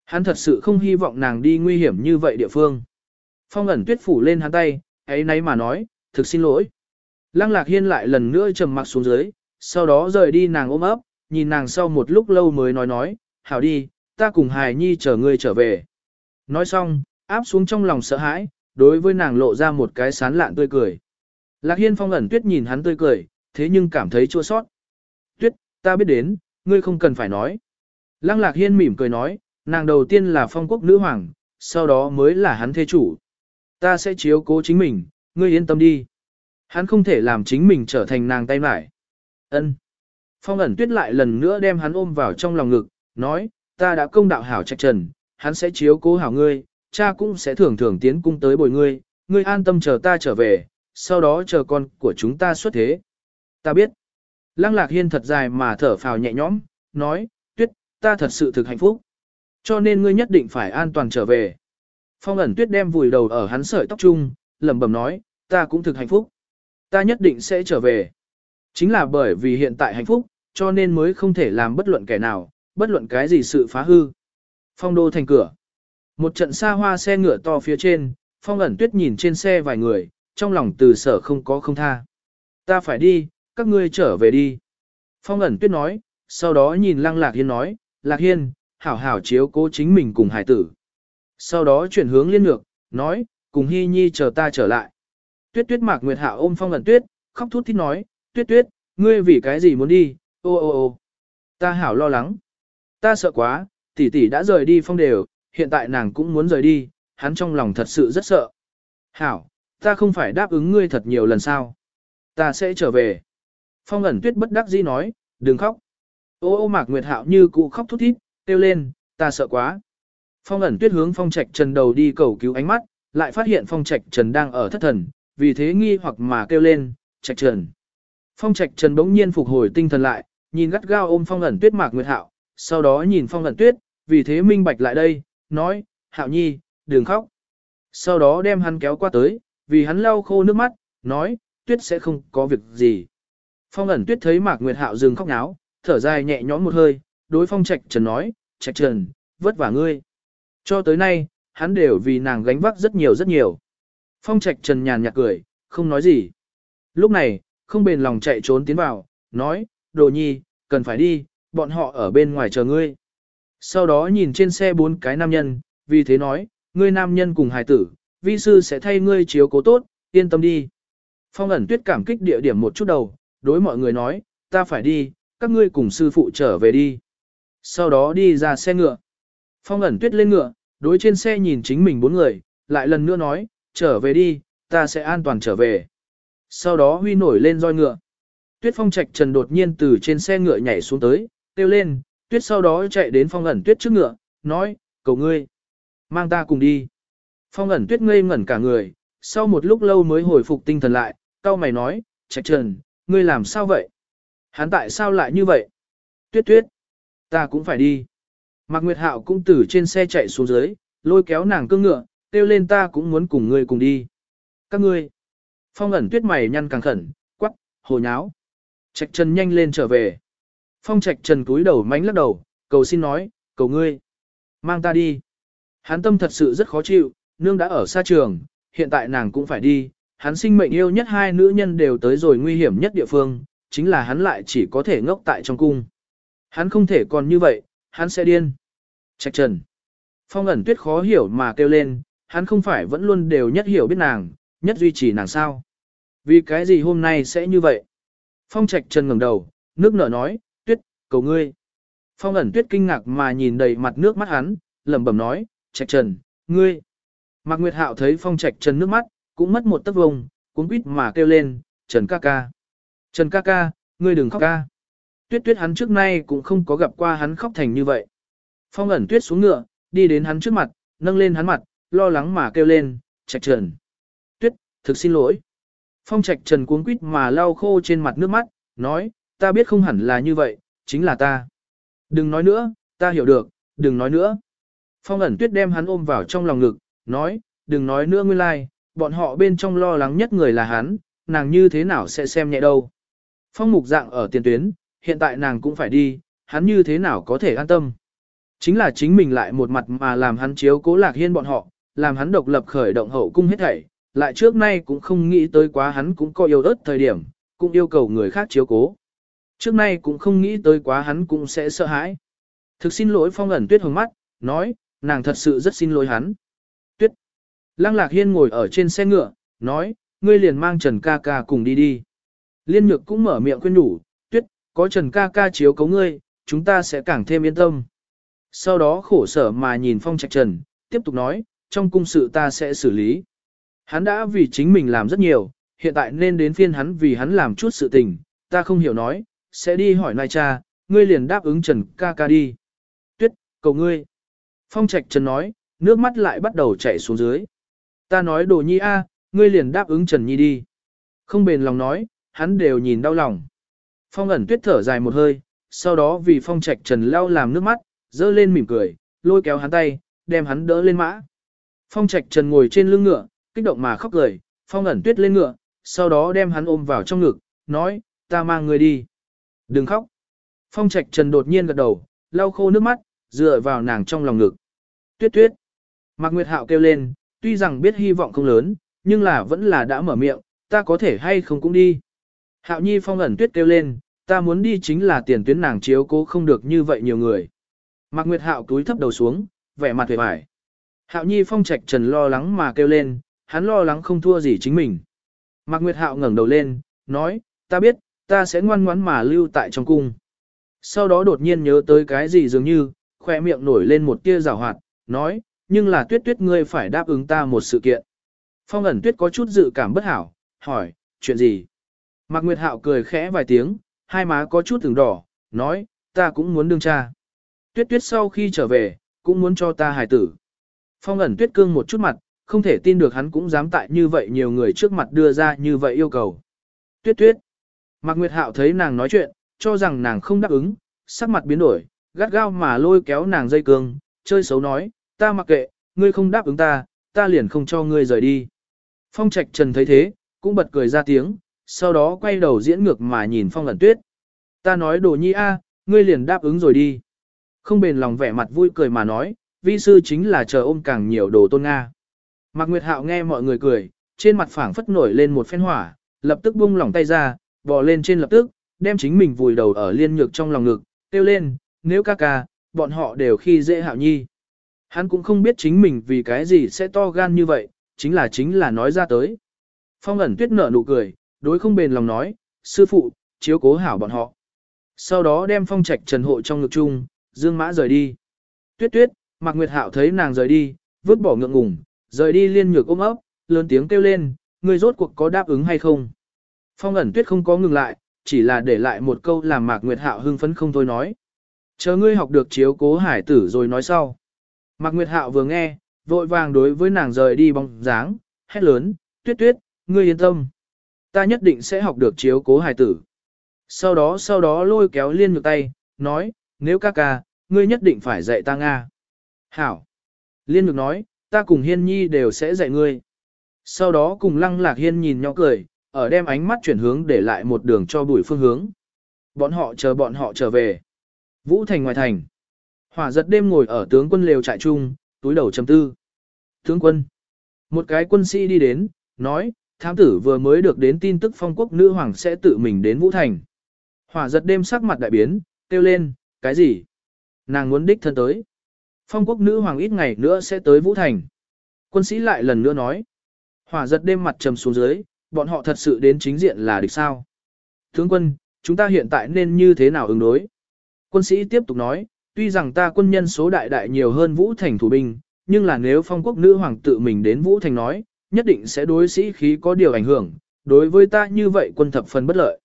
Hắn thật sự không hy vọng nàng đi nguy hiểm như vậy địa phương. Phong ẩn tuyết phủ lên hắn tay, ấy nấy mà nói, thực xin lỗi. Lăng Lạc Hiên lại lần nữa trầm mặc xuống dưới, sau đó rời đi nàng ôm ấp, nhìn nàng sau một lúc lâu mới nói nói, hảo đi, ta cùng Hài Nhi chờ ngươi trở về. nói xong, áp xuống trong lòng sợ hãi, đối với nàng lộ ra một cái sán lạn tươi cười. Lạc Hiên Phong ẩn tuyết nhìn hắn tươi cười, thế nhưng cảm thấy chua sót. Tuyết, ta biết đến, ngươi không cần phải nói. Lăng Lạc Hiên mỉm cười nói, nàng đầu tiên là phong quốc nữ hoàng, sau đó mới là hắn thế chủ. Ta sẽ chiếu cố chính mình, ngươi yên tâm đi. Hắn không thể làm chính mình trở thành nàng tay mải. Ân. Phong ẩn tuyết lại lần nữa đem hắn ôm vào trong lòng ngực, nói, ta đã công đạo hảo trạch trần, hắn sẽ chiếu cố hảo ngươi, cha cũng sẽ thường thường tiến cung tới bồi ngươi, ngươi an tâm chờ ta trở về, sau đó chờ con của chúng ta xuất thế. Ta biết. Lăng lạc hiên thật dài mà thở phào nhẹ nhõm, nói, tuyết, ta thật sự thực hạnh phúc. Cho nên ngươi nhất định phải an toàn trở về. Phong ẩn tuyết đem vùi đầu ở hắn sợi tóc chung, lẩm bẩm nói, ta cũng thực hạnh phúc. Ta nhất định sẽ trở về. Chính là bởi vì hiện tại hạnh phúc, cho nên mới không thể làm bất luận kẻ nào, bất luận cái gì sự phá hư. Phong đô thành cửa. Một trận xa hoa xe ngựa to phía trên, phong ẩn tuyết nhìn trên xe vài người, trong lòng từ sở không có không tha. Ta phải đi, các ngươi trở về đi. Phong ẩn tuyết nói, sau đó nhìn lăng lạc hiên nói, lạc hiên, hảo hảo chiếu cố chính mình cùng hải tử. Sau đó chuyển hướng liên lược, nói, cùng hy nhi chờ ta trở lại. Tuyết tuyết mạc nguyệt hạ ôm phong ẩn tuyết, khóc thút thít nói, tuyết tuyết, ngươi vì cái gì muốn đi, ô ô ô. Ta hảo lo lắng. Ta sợ quá, tỷ tỷ đã rời đi phong đều, hiện tại nàng cũng muốn rời đi, hắn trong lòng thật sự rất sợ. Hảo, ta không phải đáp ứng ngươi thật nhiều lần sao. Ta sẽ trở về. Phong ẩn tuyết bất đắc dĩ nói, đừng khóc. Ô ô mạc nguyệt hạo như cụ khóc thút thít, kêu lên, ta sợ quá. Phong ẩn tuyết hướng phong trạch trần đầu đi cầu cứu ánh mắt, lại phát hiện phong trạch trần đang ở thất thần, vì thế nghi hoặc mà kêu lên, trạch trần. Phong trạch trần bỗng nhiên phục hồi tinh thần lại, nhìn gắt gao ôm phong ẩn tuyết mạc nguyệt hạo, sau đó nhìn phong ẩn tuyết, vì thế minh bạch lại đây, nói, hạo nhi, đừng khóc. Sau đó đem hắn kéo qua tới, vì hắn lau khô nước mắt, nói, tuyết sẽ không có việc gì. Phong ẩn tuyết thấy mạc nguyệt hạo dừng khóc náo, thở dài nhẹ nhõm một hơi, đối phong trạch trần nói, trạch trần, vất vả ngươi. Cho tới nay, hắn đều vì nàng gánh vác rất nhiều rất nhiều. Phong trạch trần nhàn nhạt cười, không nói gì. Lúc này, không bền lòng chạy trốn tiến vào, nói, đồ nhi, cần phải đi, bọn họ ở bên ngoài chờ ngươi. Sau đó nhìn trên xe bốn cái nam nhân, vì thế nói, ngươi nam nhân cùng hài tử, vi sư sẽ thay ngươi chiếu cố tốt, yên tâm đi. Phong ẩn tuyết cảm kích địa điểm một chút đầu, đối mọi người nói, ta phải đi, các ngươi cùng sư phụ trở về đi. Sau đó đi ra xe ngựa. Phong ẩn tuyết lên ngựa, đối trên xe nhìn chính mình bốn người, lại lần nữa nói, trở về đi, ta sẽ an toàn trở về. Sau đó huy nổi lên roi ngựa. Tuyết phong trạch trần đột nhiên từ trên xe ngựa nhảy xuống tới, kêu lên, tuyết sau đó chạy đến phong ẩn tuyết trước ngựa, nói, cầu ngươi, mang ta cùng đi. Phong ẩn tuyết ngây ngẩn cả người, sau một lúc lâu mới hồi phục tinh thần lại, cao mày nói, trạch trần, ngươi làm sao vậy? Hắn tại sao lại như vậy? Tuyết tuyết, ta cũng phải đi. Mạc Nguyệt Hạo cũng từ trên xe chạy xuống dưới, lôi kéo nàng cương ngựa, kêu lên ta cũng muốn cùng ngươi cùng đi. Các ngươi. Phong ẩn tuyết mày nhăn càng khẩn, quắc, hồ nháo. Trạch Trần nhanh lên trở về. Phong Trạch Trần cúi đầu mánh lắc đầu, cầu xin nói, cầu ngươi. Mang ta đi. Hắn tâm thật sự rất khó chịu, nương đã ở xa trường, hiện tại nàng cũng phải đi. Hắn sinh mệnh yêu nhất hai nữ nhân đều tới rồi nguy hiểm nhất địa phương, chính là hắn lại chỉ có thể ngốc tại trong cung. Hắn không thể còn như vậy, hắn sẽ điên. Trạch Trần. Phong ẩn tuyết khó hiểu mà kêu lên, hắn không phải vẫn luôn đều nhất hiểu biết nàng, nhất duy trì nàng sao. Vì cái gì hôm nay sẽ như vậy? Phong Trạch Trần ngẩng đầu, nước nở nói, tuyết, cầu ngươi. Phong ẩn tuyết kinh ngạc mà nhìn đầy mặt nước mắt hắn, lẩm bẩm nói, Trạch Trần, ngươi. Mạc Nguyệt Hạo thấy Phong Trạch Trần nước mắt, cũng mất một tấc vông, cuốn quýt mà kêu lên, Trần ca ca. Trần ca ca, ngươi đừng khóc ca. Tuyết tuyết hắn trước nay cũng không có gặp qua hắn khóc thành như vậy. Phong ẩn tuyết xuống ngựa, đi đến hắn trước mặt, nâng lên hắn mặt, lo lắng mà kêu lên, Trạch Trần. Tuyết, thực xin lỗi. Phong Trạch Trần cuống quýt mà lau khô trên mặt nước mắt, nói, ta biết không hẳn là như vậy, chính là ta. Đừng nói nữa, ta hiểu được, đừng nói nữa. Phong ẩn tuyết đem hắn ôm vào trong lòng ngực, nói, đừng nói nữa nguyên lai, like, bọn họ bên trong lo lắng nhất người là hắn, nàng như thế nào sẽ xem nhẹ đâu. Phong mục dạng ở tiền tuyến, hiện tại nàng cũng phải đi, hắn như thế nào có thể an tâm. Chính là chính mình lại một mặt mà làm hắn chiếu cố lạc hiên bọn họ, làm hắn độc lập khởi động hậu cung hết thảy, lại trước nay cũng không nghĩ tới quá hắn cũng có yêu ớt thời điểm, cũng yêu cầu người khác chiếu cố. Trước nay cũng không nghĩ tới quá hắn cũng sẽ sợ hãi. Thực xin lỗi phong ẩn tuyết hồng mắt, nói, nàng thật sự rất xin lỗi hắn. Tuyết. Lăng Lạc Hiên ngồi ở trên xe ngựa, nói, ngươi liền mang Trần ca ca cùng đi đi. Liên nhược cũng mở miệng khuyên nhủ, có Trần ca ca chiếu cấu ngươi, chúng ta sẽ càng thêm yên tâm. Sau đó khổ sở mà nhìn phong trạch trần, tiếp tục nói, trong cung sự ta sẽ xử lý. Hắn đã vì chính mình làm rất nhiều, hiện tại nên đến phiên hắn vì hắn làm chút sự tình, ta không hiểu nói, sẽ đi hỏi nai cha, ngươi liền đáp ứng Trần ca ca đi. Tuyết, cầu ngươi. Phong Trạch Trần nói, nước mắt lại bắt đầu chảy xuống dưới. Ta nói đồ nhi a, ngươi liền đáp ứng Trần Nhi đi. Không bền lòng nói, hắn đều nhìn đau lòng. Phong ẩn tuyết thở dài một hơi, sau đó vì Phong Trạch Trần lao làm nước mắt, dơ lên mỉm cười, lôi kéo hắn tay, đem hắn đỡ lên mã. Phong Trạch Trần ngồi trên lưng ngựa, kích động mà khóc cười, Phong ẩn tuyết lên ngựa, sau đó đem hắn ôm vào trong ngực, nói, ta mang người đi. Đừng khóc. Phong Trạch Trần đột nhiên gật đầu, lau khô nước mắt, dựa vào nàng trong lòng ngực. Tuyết tuyết. Mạc Nguyệt Hạo kêu lên, tuy rằng biết hy vọng không lớn, nhưng là vẫn là đã mở miệng, ta có thể hay không cũng đi. Hạo Nhi Phong ẩn tuyết kêu lên, ta muốn đi chính là tiền tuyến nàng chiếu cố không được như vậy nhiều người. Mạc Nguyệt Hạo túi thấp đầu xuống, vẻ mặt vẻ vải. Hạo Nhi Phong Trạch Trần lo lắng mà kêu lên, hắn lo lắng không thua gì chính mình. Mạc Nguyệt Hạo ngẩng đầu lên, nói, ta biết, ta sẽ ngoan ngoãn mà lưu tại trong cung. Sau đó đột nhiên nhớ tới cái gì dường như, khoe miệng nổi lên một tia rào hoạt, nói, nhưng là tuyết tuyết ngươi phải đáp ứng ta một sự kiện. Phong ẩn tuyết có chút dự cảm bất hảo, hỏi, chuyện gì? Mạc Nguyệt Hạo cười khẽ vài tiếng, hai má có chút từng đỏ, nói, ta cũng muốn đương cha. Tuyết tuyết sau khi trở về, cũng muốn cho ta hài tử. Phong ẩn tuyết cương một chút mặt, không thể tin được hắn cũng dám tại như vậy nhiều người trước mặt đưa ra như vậy yêu cầu. Tuyết tuyết. Mạc Nguyệt Hạo thấy nàng nói chuyện, cho rằng nàng không đáp ứng, sắc mặt biến đổi, gắt gao mà lôi kéo nàng dây cương, chơi xấu nói, ta mặc kệ, ngươi không đáp ứng ta, ta liền không cho ngươi rời đi. Phong Trạch Trần thấy thế, cũng bật cười ra tiếng, sau đó quay đầu diễn ngược mà nhìn Phong ẩn Tuyết. Ta nói đồ nhi a, ngươi liền đáp ứng rồi đi. Không bền lòng vẻ mặt vui cười mà nói, vi sư chính là chờ ôm càng nhiều đồ tôn Nga. Mạc Nguyệt Hạo nghe mọi người cười, trên mặt phảng phất nổi lên một phen hỏa, lập tức buông lỏng tay ra, bò lên trên lập tức, đem chính mình vùi đầu ở liên nhược trong lòng ngực, kêu lên, nếu ca ca, bọn họ đều khi dễ hạo nhi. Hắn cũng không biết chính mình vì cái gì sẽ to gan như vậy, chính là chính là nói ra tới. Phong ẩn tuyết nở nụ cười, đối không bền lòng nói, sư phụ, chiếu cố hảo bọn họ. Sau đó đem phong trạch trần hộ trong ngực chung, dương mã rời đi. Tuyết tuyết, Mạc Nguyệt Hạo thấy nàng rời đi, vứt bỏ ngượng ngùng, rời đi liên nhược ôm ấp, lớn tiếng kêu lên, người rốt cuộc có đáp ứng hay không. Phong ẩn tuyết không có ngừng lại, chỉ là để lại một câu làm Mạc Nguyệt Hạo hưng phấn không thôi nói. Chờ ngươi học được chiếu cố hải tử rồi nói sau. Mạc Nguyệt Hạo vừa nghe, vội vàng đối với nàng rời đi bóng dáng, hét lớn, tuyết tuyết, ngươi yên tâm. Ta nhất định sẽ học được chiếu cố hài tử. Sau đó sau đó lôi kéo liên nhược tay, nói, nếu ca ca, ngươi nhất định phải dạy ta Nga. Hảo. Liên nhược nói, ta cùng Hiên Nhi đều sẽ dạy ngươi. Sau đó cùng Lăng Lạc Hiên nhìn nhau cười, ở đem ánh mắt chuyển hướng để lại một đường cho bùi phương hướng. Bọn họ chờ bọn họ trở về. Vũ Thành ngoài thành. Hỏa giật đêm ngồi ở tướng quân lều trại trung, túi đầu trầm tư. Tướng quân. Một cái quân sĩ đi đến, nói, thám tử vừa mới được đến tin tức phong quốc nữ hoàng sẽ tự mình đến Vũ Thành. Hỏa giật đêm sắc mặt đại biến, kêu lên, cái gì? Nàng muốn đích thân tới. Phong quốc nữ hoàng ít ngày nữa sẽ tới Vũ Thành. Quân sĩ lại lần nữa nói. Hỏa giật đêm mặt trầm xuống dưới, bọn họ thật sự đến chính diện là địch sao. Tướng quân, chúng ta hiện tại nên như thế nào ứng đối? Quân sĩ tiếp tục nói, tuy rằng ta quân nhân số đại đại nhiều hơn Vũ Thành thủ binh, nhưng là nếu phong quốc nữ hoàng tự mình đến Vũ Thành nói, nhất định sẽ đối sĩ khí có điều ảnh hưởng, đối với ta như vậy quân thập phần bất lợi.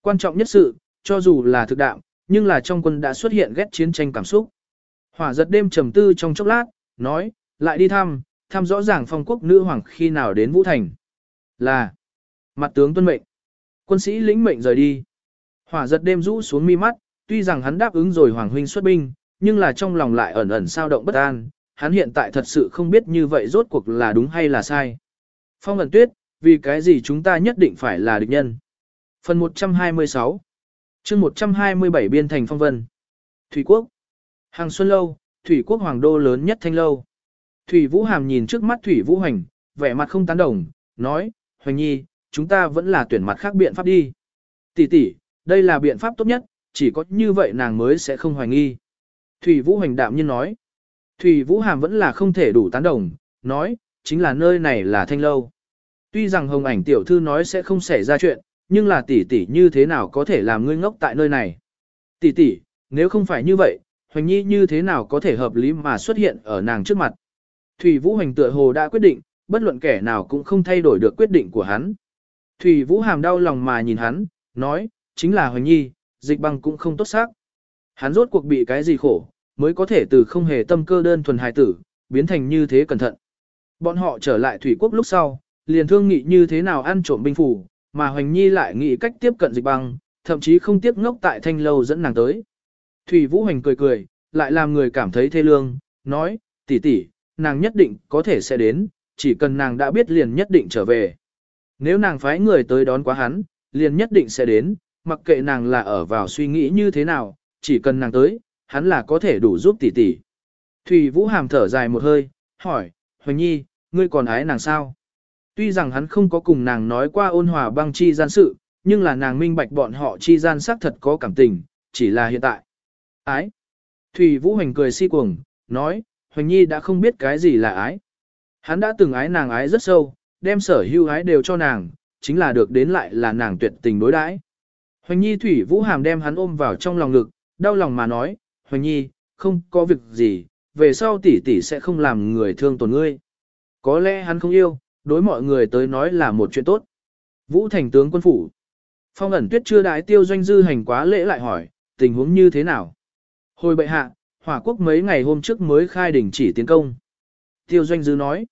Quan trọng nhất sự, cho dù là thực đạo, nhưng là trong quân đã xuất hiện ghét chiến tranh cảm xúc. Hỏa giật đêm trầm tư trong chốc lát, nói, lại đi thăm, thăm rõ ràng phong quốc nữ hoàng khi nào đến Vũ Thành. Là, mặt tướng tuân mệnh. Quân sĩ lĩnh mệnh rời đi. Hỏa giật đêm rũ xuống mi mắt, tuy rằng hắn đáp ứng rồi Hoàng Huynh xuất binh, nhưng là trong lòng lại ẩn ẩn sao động bất an, hắn hiện tại thật sự không biết như vậy rốt cuộc là đúng hay là sai. Phong ẩn tuyết, vì cái gì chúng ta nhất định phải là địch nhân. Phần 126 chương 127 biên thành phong vân. Thủy Quốc Hàng Xuân Lâu, Thủy Quốc Hoàng Đô lớn nhất thanh lâu. Thủy Vũ Hàm nhìn trước mắt Thủy Vũ Hành, vẻ mặt không tán đồng, nói, Hoành Nhi, chúng ta vẫn là tuyển mặt khác biện pháp đi. Tỷ tỷ, đây là biện pháp tốt nhất, chỉ có như vậy nàng mới sẽ không hoài nghi. Thủy Vũ Hoành đạm nhiên nói. Thủy Vũ Hàm vẫn là không thể đủ tán đồng, nói, chính là nơi này là thanh lâu. Tuy rằng hồng ảnh tiểu thư nói sẽ không xảy ra chuyện, nhưng là tỷ tỷ như thế nào có thể làm ngươi ngốc tại nơi này. Tỷ tỷ, nếu không phải như vậy, Hoành Nhi như thế nào có thể hợp lý mà xuất hiện ở nàng trước mặt. Thủy Vũ Hoành tựa hồ đã quyết định, bất luận kẻ nào cũng không thay đổi được quyết định của hắn. Thủy Vũ Hàm đau lòng mà nhìn hắn, nói, chính là Hoành Nhi, dịch băng cũng không tốt xác. Hắn rốt cuộc bị cái gì khổ, mới có thể từ không hề tâm cơ đơn thuần hài tử, biến thành như thế cẩn thận. Bọn họ trở lại thủy quốc lúc sau, liền thương nghị như thế nào ăn trộm binh phủ, mà Hoành Nhi lại nghĩ cách tiếp cận dịch băng, thậm chí không tiếp ngốc tại thanh lâu dẫn nàng tới. Thủy Vũ Hoành cười cười, lại làm người cảm thấy thê lương, nói, tỷ tỷ, nàng nhất định có thể sẽ đến, chỉ cần nàng đã biết liền nhất định trở về. Nếu nàng phái người tới đón quá hắn, liền nhất định sẽ đến, mặc kệ nàng là ở vào suy nghĩ như thế nào, chỉ cần nàng tới, hắn là có thể đủ giúp tỷ tỷ. Thủy Vũ Hàm thở dài một hơi, hỏi, Hoành Nhi, ngươi còn ái nàng sao? Tuy rằng hắn không có cùng nàng nói qua ôn hòa băng chi gian sự, nhưng là nàng minh bạch bọn họ chi gian xác thật có cảm tình, chỉ là hiện tại. Ái. Thủy Vũ Hoành cười si cuồng, nói, Hoành Nhi đã không biết cái gì là ái. Hắn đã từng ái nàng ái rất sâu, đem sở hữu ái đều cho nàng, chính là được đến lại là nàng tuyệt tình đối đãi. Hoành Nhi Thủy Vũ Hàm đem hắn ôm vào trong lòng ngực, đau lòng mà nói, Hoành Nhi, không có việc gì, về sau tỷ tỷ sẽ không làm người thương tổn ngươi. Có lẽ hắn không yêu, đối mọi người tới nói là một chuyện tốt. Vũ thành tướng quân phủ. Phong ẩn tuyết chưa đái tiêu doanh dư hành quá lễ lại hỏi, tình huống như thế nào? Hồi bệ hạ, hỏa quốc mấy ngày hôm trước mới khai đỉnh chỉ tiến công. Tiêu doanh dư nói.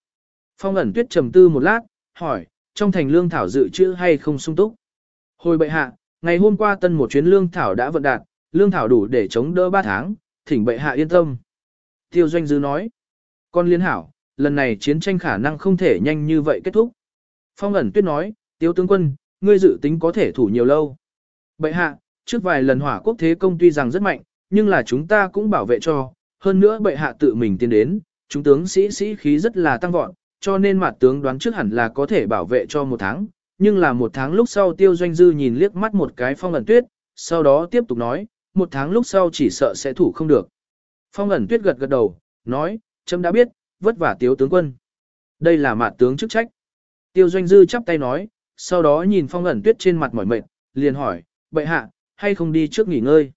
Phong ẩn tuyết trầm tư một lát, hỏi, trong thành lương thảo dự trữ hay không sung túc? Hồi bệ hạ, ngày hôm qua tân một chuyến lương thảo đã vận đạt, lương thảo đủ để chống đỡ 3 tháng, thỉnh bệ hạ yên tâm. Tiêu doanh dư nói. Con liên hảo, lần này chiến tranh khả năng không thể nhanh như vậy kết thúc. Phong ẩn tuyết nói, tiêu tướng quân, ngươi dự tính có thể thủ nhiều lâu. Bệ hạ, trước vài lần hỏa quốc thế công tuy rằng rất mạnh, nhưng là chúng ta cũng bảo vệ cho, hơn nữa bệ hạ tự mình tiến đến, chúng tướng sĩ sĩ khí rất là tăng vọt, cho nên mặt tướng đoán trước hẳn là có thể bảo vệ cho một tháng, nhưng là một tháng lúc sau tiêu doanh dư nhìn liếc mắt một cái phong ẩn tuyết, sau đó tiếp tục nói, một tháng lúc sau chỉ sợ sẽ thủ không được. Phong ẩn tuyết gật gật đầu, nói, chấm đã biết, vất vả tiếu tướng quân. Đây là mạt tướng chức trách. Tiêu doanh dư chắp tay nói, sau đó nhìn phong ẩn tuyết trên mặt mỏi mệt, liền hỏi, bệ hạ, hay không đi trước nghỉ ngơi.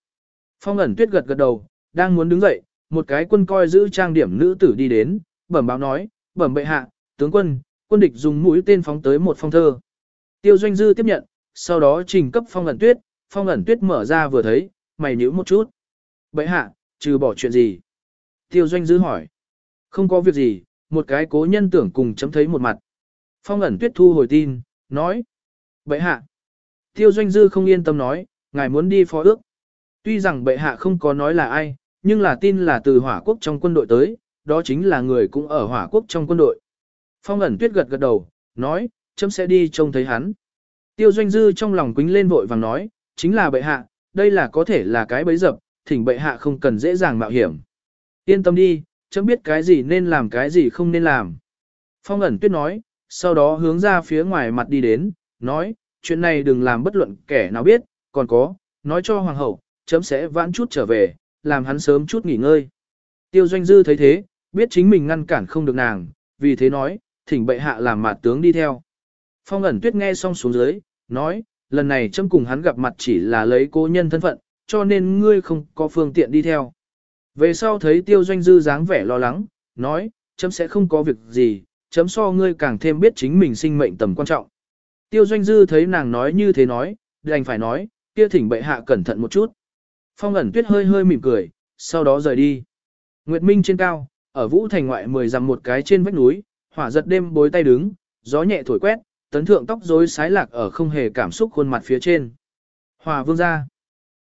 Phong ẩn tuyết gật gật đầu, đang muốn đứng dậy, một cái quân coi giữ trang điểm nữ tử đi đến, bẩm báo nói, bẩm bệ hạ, tướng quân, quân địch dùng mũi tên phóng tới một phong thơ. Tiêu doanh dư tiếp nhận, sau đó trình cấp phong ẩn tuyết, phong ẩn tuyết mở ra vừa thấy, mày nhíu một chút. Bệ hạ, trừ bỏ chuyện gì? Tiêu doanh dư hỏi. Không có việc gì, một cái cố nhân tưởng cùng chấm thấy một mặt. Phong ẩn tuyết thu hồi tin, nói. Bệ hạ. Tiêu doanh dư không yên tâm nói, ngài muốn đi phó ước. Tuy rằng bệ hạ không có nói là ai, nhưng là tin là từ hỏa quốc trong quân đội tới, đó chính là người cũng ở hỏa quốc trong quân đội. Phong ẩn tuyết gật gật đầu, nói, chấm sẽ đi trông thấy hắn. Tiêu doanh dư trong lòng quính lên vội vàng nói, chính là bệ hạ, đây là có thể là cái bấy dập, thỉnh bệ hạ không cần dễ dàng mạo hiểm. Yên tâm đi, chấm biết cái gì nên làm cái gì không nên làm. Phong ẩn tuyết nói, sau đó hướng ra phía ngoài mặt đi đến, nói, chuyện này đừng làm bất luận kẻ nào biết, còn có, nói cho hoàng hậu, chấm sẽ vãn chút trở về, làm hắn sớm chút nghỉ ngơi. Tiêu doanh dư thấy thế, biết chính mình ngăn cản không được nàng, vì thế nói, thỉnh bệ hạ làm mặt tướng đi theo. Phong ẩn tuyết nghe xong xuống dưới, nói, lần này chấm cùng hắn gặp mặt chỉ là lấy cố nhân thân phận, cho nên ngươi không có phương tiện đi theo. Về sau thấy tiêu doanh dư dáng vẻ lo lắng, nói, chấm sẽ không có việc gì, chấm so ngươi càng thêm biết chính mình sinh mệnh tầm quan trọng. Tiêu doanh dư thấy nàng nói như thế nói, đành phải nói, kia thỉnh bệ hạ cẩn thận một chút. Phong ẩn tuyết hơi hơi mỉm cười, sau đó rời đi. Nguyệt Minh trên cao, ở Vũ Thành ngoại mười dặm một cái trên vách núi, hỏa giật đêm bối tay đứng, gió nhẹ thổi quét, tấn thượng tóc rối sái lạc ở không hề cảm xúc khuôn mặt phía trên. Hòa vương ra.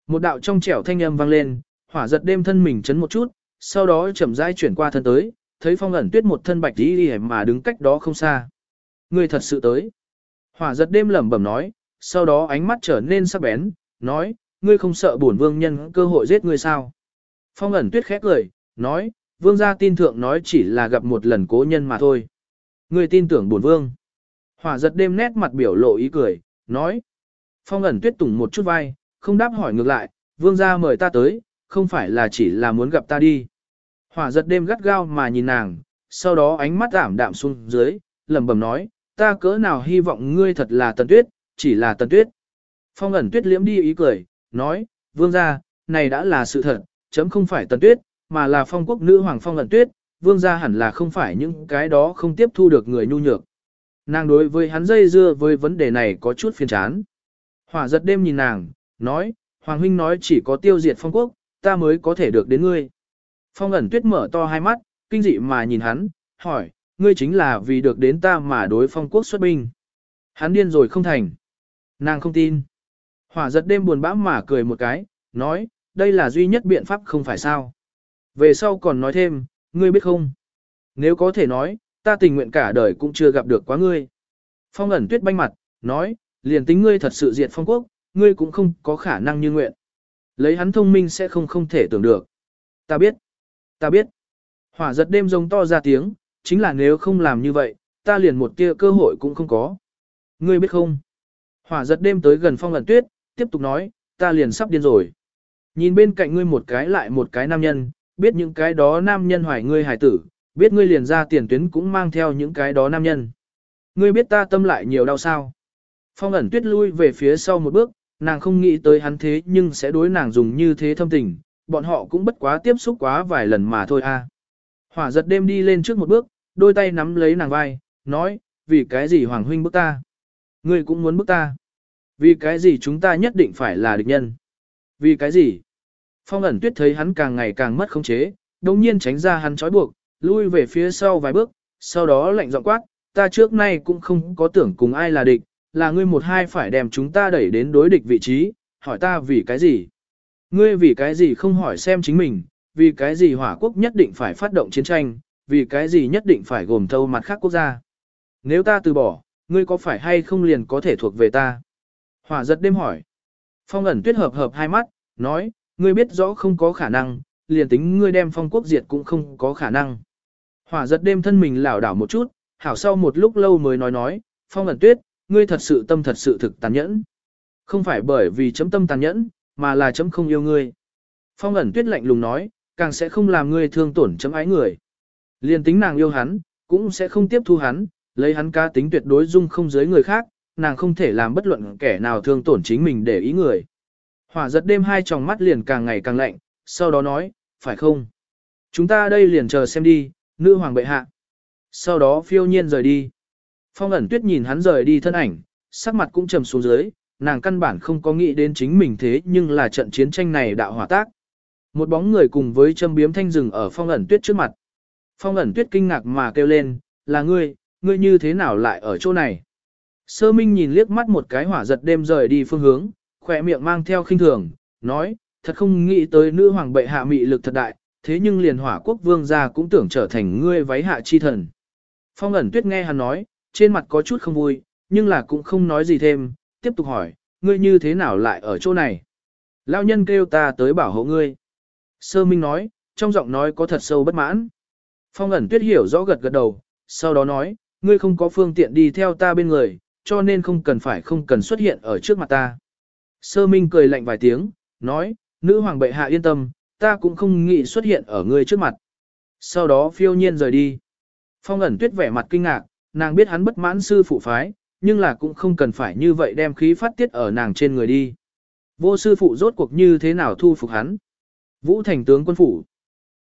Một đạo trong trẻo thanh âm vang lên, hỏa giật đêm thân mình chấn một chút, sau đó chậm rãi chuyển qua thân tới, thấy phong ẩn tuyết một thân bạch đi đi mà đứng cách đó không xa. Người thật sự tới. Hỏa giật đêm lẩm bẩm nói, sau đó ánh mắt trở nên sắc bén, nói, ngươi không sợ bổn vương nhân cơ hội giết ngươi sao? Phong ẩn tuyết khép cười, nói, vương gia tin thượng nói chỉ là gặp một lần cố nhân mà thôi. Ngươi tin tưởng bổn vương. Hỏa giật đêm nét mặt biểu lộ ý cười, nói. Phong ẩn tuyết tùng một chút vai, không đáp hỏi ngược lại, vương gia mời ta tới, không phải là chỉ là muốn gặp ta đi. Hỏa giật đêm gắt gao mà nhìn nàng, sau đó ánh mắt ảm đạm xuống dưới, lẩm bẩm nói, ta cỡ nào hy vọng ngươi thật là tần tuyết, chỉ là tần tuyết. Phong ẩn tuyết liễm đi ý cười, nói, vương gia, này đã là sự thật, chấm không phải tần tuyết, mà là phong quốc nữ hoàng phong ẩn tuyết, vương gia hẳn là không phải những cái đó không tiếp thu được người nhu nhược. Nàng đối với hắn dây dưa với vấn đề này có chút phiền chán. Hỏa giật đêm nhìn nàng, nói, Hoàng huynh nói chỉ có tiêu diệt phong quốc, ta mới có thể được đến ngươi. Phong ẩn tuyết mở to hai mắt, kinh dị mà nhìn hắn, hỏi, ngươi chính là vì được đến ta mà đối phong quốc xuất binh. Hắn điên rồi không thành. Nàng không tin. Hỏa giật đêm buồn bã mà cười một cái, nói, đây là duy nhất biện pháp không phải sao. Về sau còn nói thêm, ngươi biết không? Nếu có thể nói, ta tình nguyện cả đời cũng chưa gặp được quá ngươi. Phong ẩn tuyết banh mặt, nói, liền tính ngươi thật sự diệt phong quốc, ngươi cũng không có khả năng như nguyện. Lấy hắn thông minh sẽ không không thể tưởng được. Ta biết, ta biết. Hỏa giật đêm rông to ra tiếng, chính là nếu không làm như vậy, ta liền một tia cơ hội cũng không có. Ngươi biết không? Hỏa giật đêm tới gần phong ẩn tuyết, tiếp tục nói, ta liền sắp điên rồi. Nhìn bên cạnh ngươi một cái lại một cái nam nhân, biết những cái đó nam nhân hoài ngươi hài tử, biết ngươi liền ra tiền tuyến cũng mang theo những cái đó nam nhân. Ngươi biết ta tâm lại nhiều đau sao. Phong ẩn tuyết lui về phía sau một bước, nàng không nghĩ tới hắn thế nhưng sẽ đối nàng dùng như thế thâm tình, bọn họ cũng bất quá tiếp xúc quá vài lần mà thôi a. Hỏa giật đêm đi lên trước một bước, đôi tay nắm lấy nàng vai, nói, vì cái gì Hoàng Huynh bức ta? Ngươi cũng muốn bức ta. Vì cái gì chúng ta nhất định phải là địch nhân? Vì cái gì? Phong ẩn tuyết thấy hắn càng ngày càng mất khống chế, đồng nhiên tránh ra hắn trói buộc, lui về phía sau vài bước, sau đó lạnh giọng quát, ta trước nay cũng không có tưởng cùng ai là địch, là ngươi một hai phải đem chúng ta đẩy đến đối địch vị trí, hỏi ta vì cái gì? Ngươi vì cái gì không hỏi xem chính mình, vì cái gì hỏa quốc nhất định phải phát động chiến tranh, vì cái gì nhất định phải gồm thâu mặt khác quốc gia. Nếu ta từ bỏ, ngươi có phải hay không liền có thể thuộc về ta? Hỏa giật đêm hỏi. Phong ẩn tuyết hợp hợp hai mắt, nói, ngươi biết rõ không có khả năng, liền tính ngươi đem phong quốc diệt cũng không có khả năng. Hỏa giật đêm thân mình lảo đảo một chút, hảo sau một lúc lâu mới nói nói, phong ẩn tuyết, ngươi thật sự tâm thật sự thực tàn nhẫn. Không phải bởi vì chấm tâm tàn nhẫn, mà là chấm không yêu ngươi. Phong ẩn tuyết lạnh lùng nói, càng sẽ không làm ngươi thương tổn chấm ái người. Liên tính nàng yêu hắn, cũng sẽ không tiếp thu hắn, lấy hắn ca tính tuyệt đối dung không giới người khác, nàng không thể làm bất luận kẻ nào thương tổn chính mình để ý người. Hỏa giật đêm hai tròng mắt liền càng ngày càng lạnh, sau đó nói, phải không? Chúng ta đây liền chờ xem đi, nữ hoàng bệ hạ. Sau đó phiêu nhiên rời đi. Phong ẩn tuyết nhìn hắn rời đi thân ảnh, sắc mặt cũng trầm xuống dưới, nàng căn bản không có nghĩ đến chính mình thế nhưng là trận chiến tranh này đạo hỏa tác. Một bóng người cùng với châm biếm thanh rừng ở phong ẩn tuyết trước mặt. Phong ẩn tuyết kinh ngạc mà kêu lên, là ngươi, ngươi như thế nào lại ở chỗ này? Sơ Minh nhìn liếc mắt một cái hỏa giật đêm rời đi phương hướng, khỏe miệng mang theo khinh thường, nói, thật không nghĩ tới nữ hoàng bệ hạ mị lực thật đại, thế nhưng liền hỏa quốc vương gia cũng tưởng trở thành ngươi váy hạ chi thần. Phong ẩn tuyết nghe hắn nói, trên mặt có chút không vui, nhưng là cũng không nói gì thêm, tiếp tục hỏi, ngươi như thế nào lại ở chỗ này? lao nhân kêu ta tới bảo hộ ngươi. Sơ Minh nói, trong giọng nói có thật sâu bất mãn. Phong ẩn tuyết hiểu rõ gật gật đầu, sau đó nói, ngươi không có phương tiện đi theo ta bên người, cho nên không cần phải không cần xuất hiện ở trước mặt ta. Sơ Minh cười lạnh vài tiếng, nói, nữ hoàng bệ hạ yên tâm, ta cũng không nghĩ xuất hiện ở ngươi trước mặt. Sau đó phiêu nhiên rời đi. Phong ẩn tuyết vẻ mặt kinh ngạc, nàng biết hắn bất mãn sư phụ phái, nhưng là cũng không cần phải như vậy đem khí phát tiết ở nàng trên người đi. Vô sư phụ rốt cuộc như thế nào thu phục hắn. Vũ thành tướng quân phủ.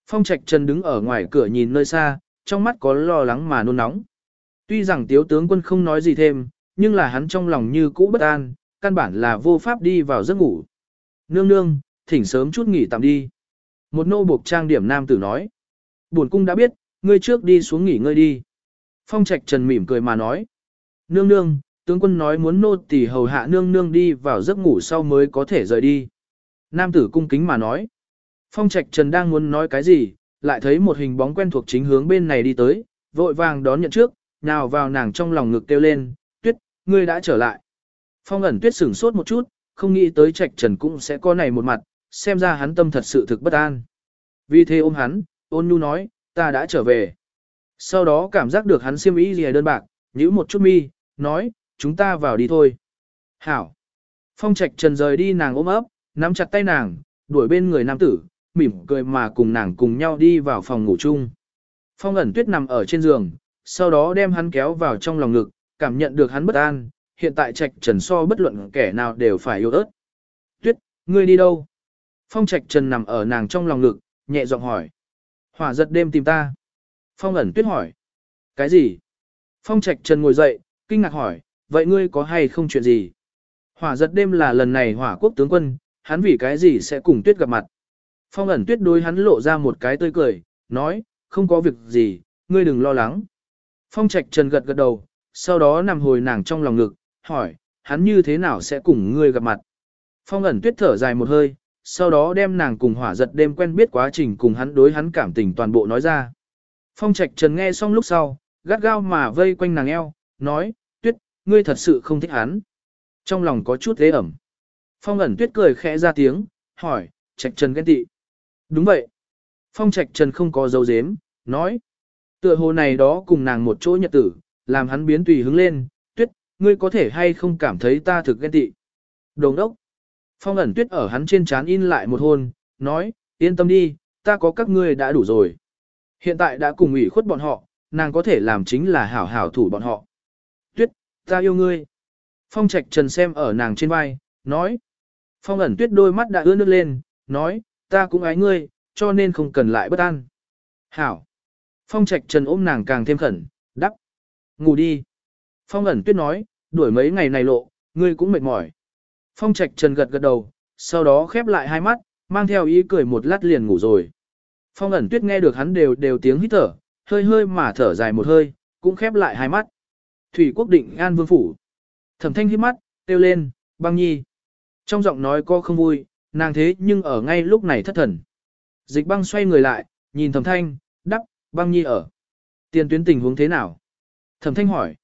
Phong trạch trần đứng ở ngoài cửa nhìn nơi xa, trong mắt có lo lắng mà nôn nóng. Tuy rằng tiếu tướng quân không nói gì thêm, nhưng là hắn trong lòng như cũ bất an, căn bản là vô pháp đi vào giấc ngủ. Nương nương, thỉnh sớm chút nghỉ tạm đi. Một nô buộc trang điểm nam tử nói. Buồn cung đã biết, ngươi trước đi xuống nghỉ ngơi đi. Phong trạch trần mỉm cười mà nói. Nương nương, tướng quân nói muốn nô tỳ hầu hạ nương nương đi vào giấc ngủ sau mới có thể rời đi. Nam tử cung kính mà nói. Phong trạch trần đang muốn nói cái gì, lại thấy một hình bóng quen thuộc chính hướng bên này đi tới, vội vàng đón nhận trước, nào vào nàng trong lòng ngực kêu lên, tuyết, ngươi đã trở lại. Phong ẩn tuyết sửng sốt một chút, không nghĩ tới trạch trần cũng sẽ có này một mặt, xem ra hắn tâm thật sự thực bất an. Vì thế ôm hắn, ôn nhu nói, ta đã trở về. Sau đó cảm giác được hắn xiêm ý gì đơn bạc, nhíu một chút mi, nói, chúng ta vào đi thôi. Hảo. Phong trạch trần rời đi nàng ôm ấp, nắm chặt tay nàng, đuổi bên người nam tử, mỉm cười mà cùng nàng cùng nhau đi vào phòng ngủ chung. Phong ẩn tuyết nằm ở trên giường, sau đó đem hắn kéo vào trong lòng ngực, cảm nhận được hắn bất an, hiện tại trạch trần so bất luận kẻ nào đều phải yêu ớt. Tuyết, ngươi đi đâu? Phong trạch trần nằm ở nàng trong lòng ngực, nhẹ giọng hỏi. Hỏa giật đêm tìm ta. Phong ẩn tuyết hỏi. Cái gì? Phong trạch trần ngồi dậy, kinh ngạc hỏi, vậy ngươi có hay không chuyện gì? Hỏa giật đêm là lần này hỏa quốc tướng quân, hắn vì cái gì sẽ cùng tuyết gặp mặt? Phong ẩn tuyết đối hắn lộ ra một cái tươi cười, nói, không có việc gì, ngươi đừng lo lắng. Phong trạch trần gật gật đầu, sau đó nằm hồi nàng trong lòng ngực, hỏi, hắn như thế nào sẽ cùng ngươi gặp mặt? Phong ẩn tuyết thở dài một hơi, sau đó đem nàng cùng hỏa giật đêm quen biết quá trình cùng hắn đối hắn cảm tình toàn bộ nói ra. Phong trạch trần nghe xong lúc sau, gắt gao mà vây quanh nàng eo, nói, tuyết, ngươi thật sự không thích hắn. Trong lòng có chút thế ẩm. Phong ẩn tuyết cười khẽ ra tiếng, hỏi, trạch trần ghen tị. Đúng vậy. Phong trạch trần không có dấu dếm, nói. Tựa hồ này đó cùng nàng một chỗ nhật tử, làm hắn biến tùy hứng lên, tuyết, ngươi có thể hay không cảm thấy ta thực ghen tị. Đồng đốc. Phong ẩn tuyết ở hắn trên trán in lại một hôn, nói, yên tâm đi, ta có các ngươi đã đủ rồi. Hiện tại đã cùng ủy khuất bọn họ, nàng có thể làm chính là hảo hảo thủ bọn họ. Tuyết, ta yêu ngươi. Phong trạch trần xem ở nàng trên vai, nói. Phong ẩn tuyết đôi mắt đã ướt nước lên, nói, ta cũng ái ngươi, cho nên không cần lại bất an. Hảo. Phong trạch trần ôm nàng càng thêm khẩn, đắp. Ngủ đi. Phong ẩn tuyết nói, đuổi mấy ngày này lộ, ngươi cũng mệt mỏi. Phong trạch trần gật gật đầu, sau đó khép lại hai mắt, mang theo ý cười một lát liền ngủ rồi. Phong ẩn tuyết nghe được hắn đều đều tiếng hít thở, hơi hơi mà thở dài một hơi, cũng khép lại hai mắt. Thủy quốc định an vương phủ. Thẩm thanh hít mắt, kêu lên, băng nhi. Trong giọng nói có không vui, nàng thế nhưng ở ngay lúc này thất thần. Dịch băng xoay người lại, nhìn thẩm thanh, đắp, băng nhi ở. Tiền tuyến tình huống thế nào? Thẩm thanh hỏi.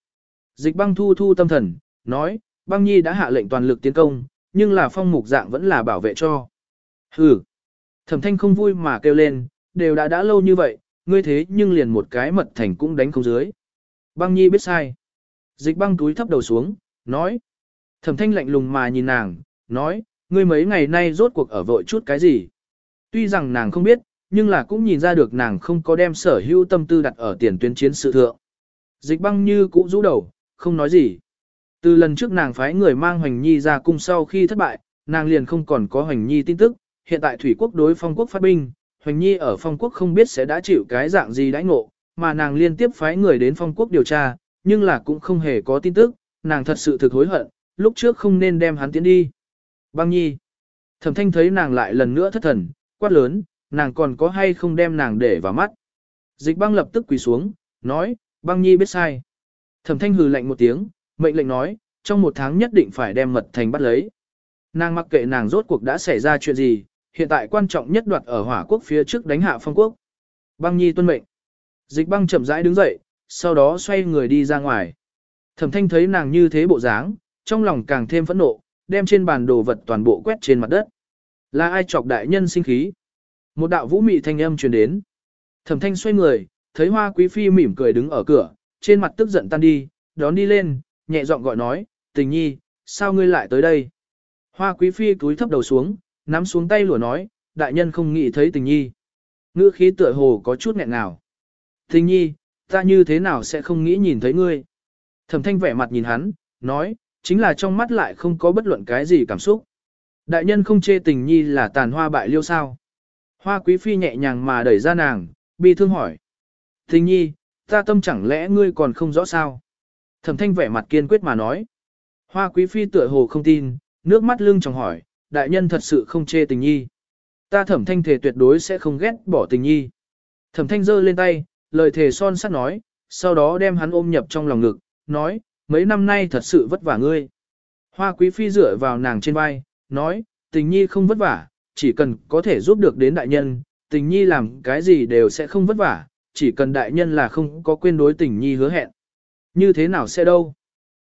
Dịch băng thu thu tâm thần, nói, băng nhi đã hạ lệnh toàn lực tiến công, nhưng là phong mục dạng vẫn là bảo vệ cho. Hừ. Thẩm thanh không vui mà kêu lên, đều đã đã lâu như vậy, ngươi thế nhưng liền một cái mật thành cũng đánh không dưới. Băng nhi biết sai. Dịch băng túi thấp đầu xuống, nói. Thẩm thanh lạnh lùng mà nhìn nàng, nói, ngươi mấy ngày nay rốt cuộc ở vội chút cái gì. Tuy rằng nàng không biết, nhưng là cũng nhìn ra được nàng không có đem sở hữu tâm tư đặt ở tiền tuyến chiến sự thượng. Dịch băng như cũ rũ đầu, không nói gì. Từ lần trước nàng phái người mang Hoành Nhi ra cung sau khi thất bại, nàng liền không còn có Hoành Nhi tin tức, hiện tại thủy quốc đối phong quốc phát binh, Hoành Nhi ở phong quốc không biết sẽ đã chịu cái dạng gì đãi ngộ, mà nàng liên tiếp phái người đến phong quốc điều tra, nhưng là cũng không hề có tin tức, nàng thật sự thực hối hận, lúc trước không nên đem hắn tiến đi. Băng Nhi. Thẩm thanh thấy nàng lại lần nữa thất thần, quát lớn, nàng còn có hay không đem nàng để vào mắt. Dịch băng lập tức quỳ xuống, nói, băng Nhi biết sai. Thẩm thanh hừ lạnh một tiếng, mệnh lệnh nói, trong một tháng nhất định phải đem mật thành bắt lấy. Nàng mặc kệ nàng rốt cuộc đã xảy ra chuyện gì, hiện tại quan trọng nhất đoạt ở hỏa quốc phía trước đánh hạ phong quốc. Băng nhi tuân mệnh. Dịch băng chậm rãi đứng dậy, sau đó xoay người đi ra ngoài. Thẩm thanh thấy nàng như thế bộ dáng, trong lòng càng thêm phẫn nộ, đem trên bàn đồ vật toàn bộ quét trên mặt đất. Là ai chọc đại nhân sinh khí? Một đạo vũ mị thanh âm truyền đến. Thẩm thanh xoay người, thấy hoa quý phi mỉm cười đứng ở cửa, trên mặt tức giận tan đi, đón đi lên, nhẹ giọng gọi nói, tình nhi, sao ngươi lại tới đây? Hoa quý phi cúi thấp đầu xuống, nắm xuống tay lùa nói, đại nhân không nghĩ thấy tình nhi. Ngữ khí tựa hồ có chút nghẹn nào. Tình nhi, ta như thế nào sẽ không nghĩ nhìn thấy ngươi? Thẩm thanh vẻ mặt nhìn hắn, nói, chính là trong mắt lại không có bất luận cái gì cảm xúc. Đại nhân không chê tình nhi là tàn hoa bại liêu sao? Hoa quý phi nhẹ nhàng mà đẩy ra nàng, bi thương hỏi. Tình nhi, ta tâm chẳng lẽ ngươi còn không rõ sao? Thẩm thanh vẻ mặt kiên quyết mà nói. Hoa quý phi tựa hồ không tin, nước mắt lưng trong hỏi, đại nhân thật sự không chê tình nhi. Ta thẩm thanh thể tuyệt đối sẽ không ghét bỏ tình nhi. Thẩm thanh giơ lên tay, lời thề son sắt nói, sau đó đem hắn ôm nhập trong lòng ngực, nói, mấy năm nay thật sự vất vả ngươi. Hoa quý phi dựa vào nàng trên vai, nói, tình nhi không vất vả, chỉ cần có thể giúp được đến đại nhân, tình nhi làm cái gì đều sẽ không vất vả, chỉ cần đại nhân là không có quên đối tình nhi hứa hẹn. Như thế nào sẽ đâu?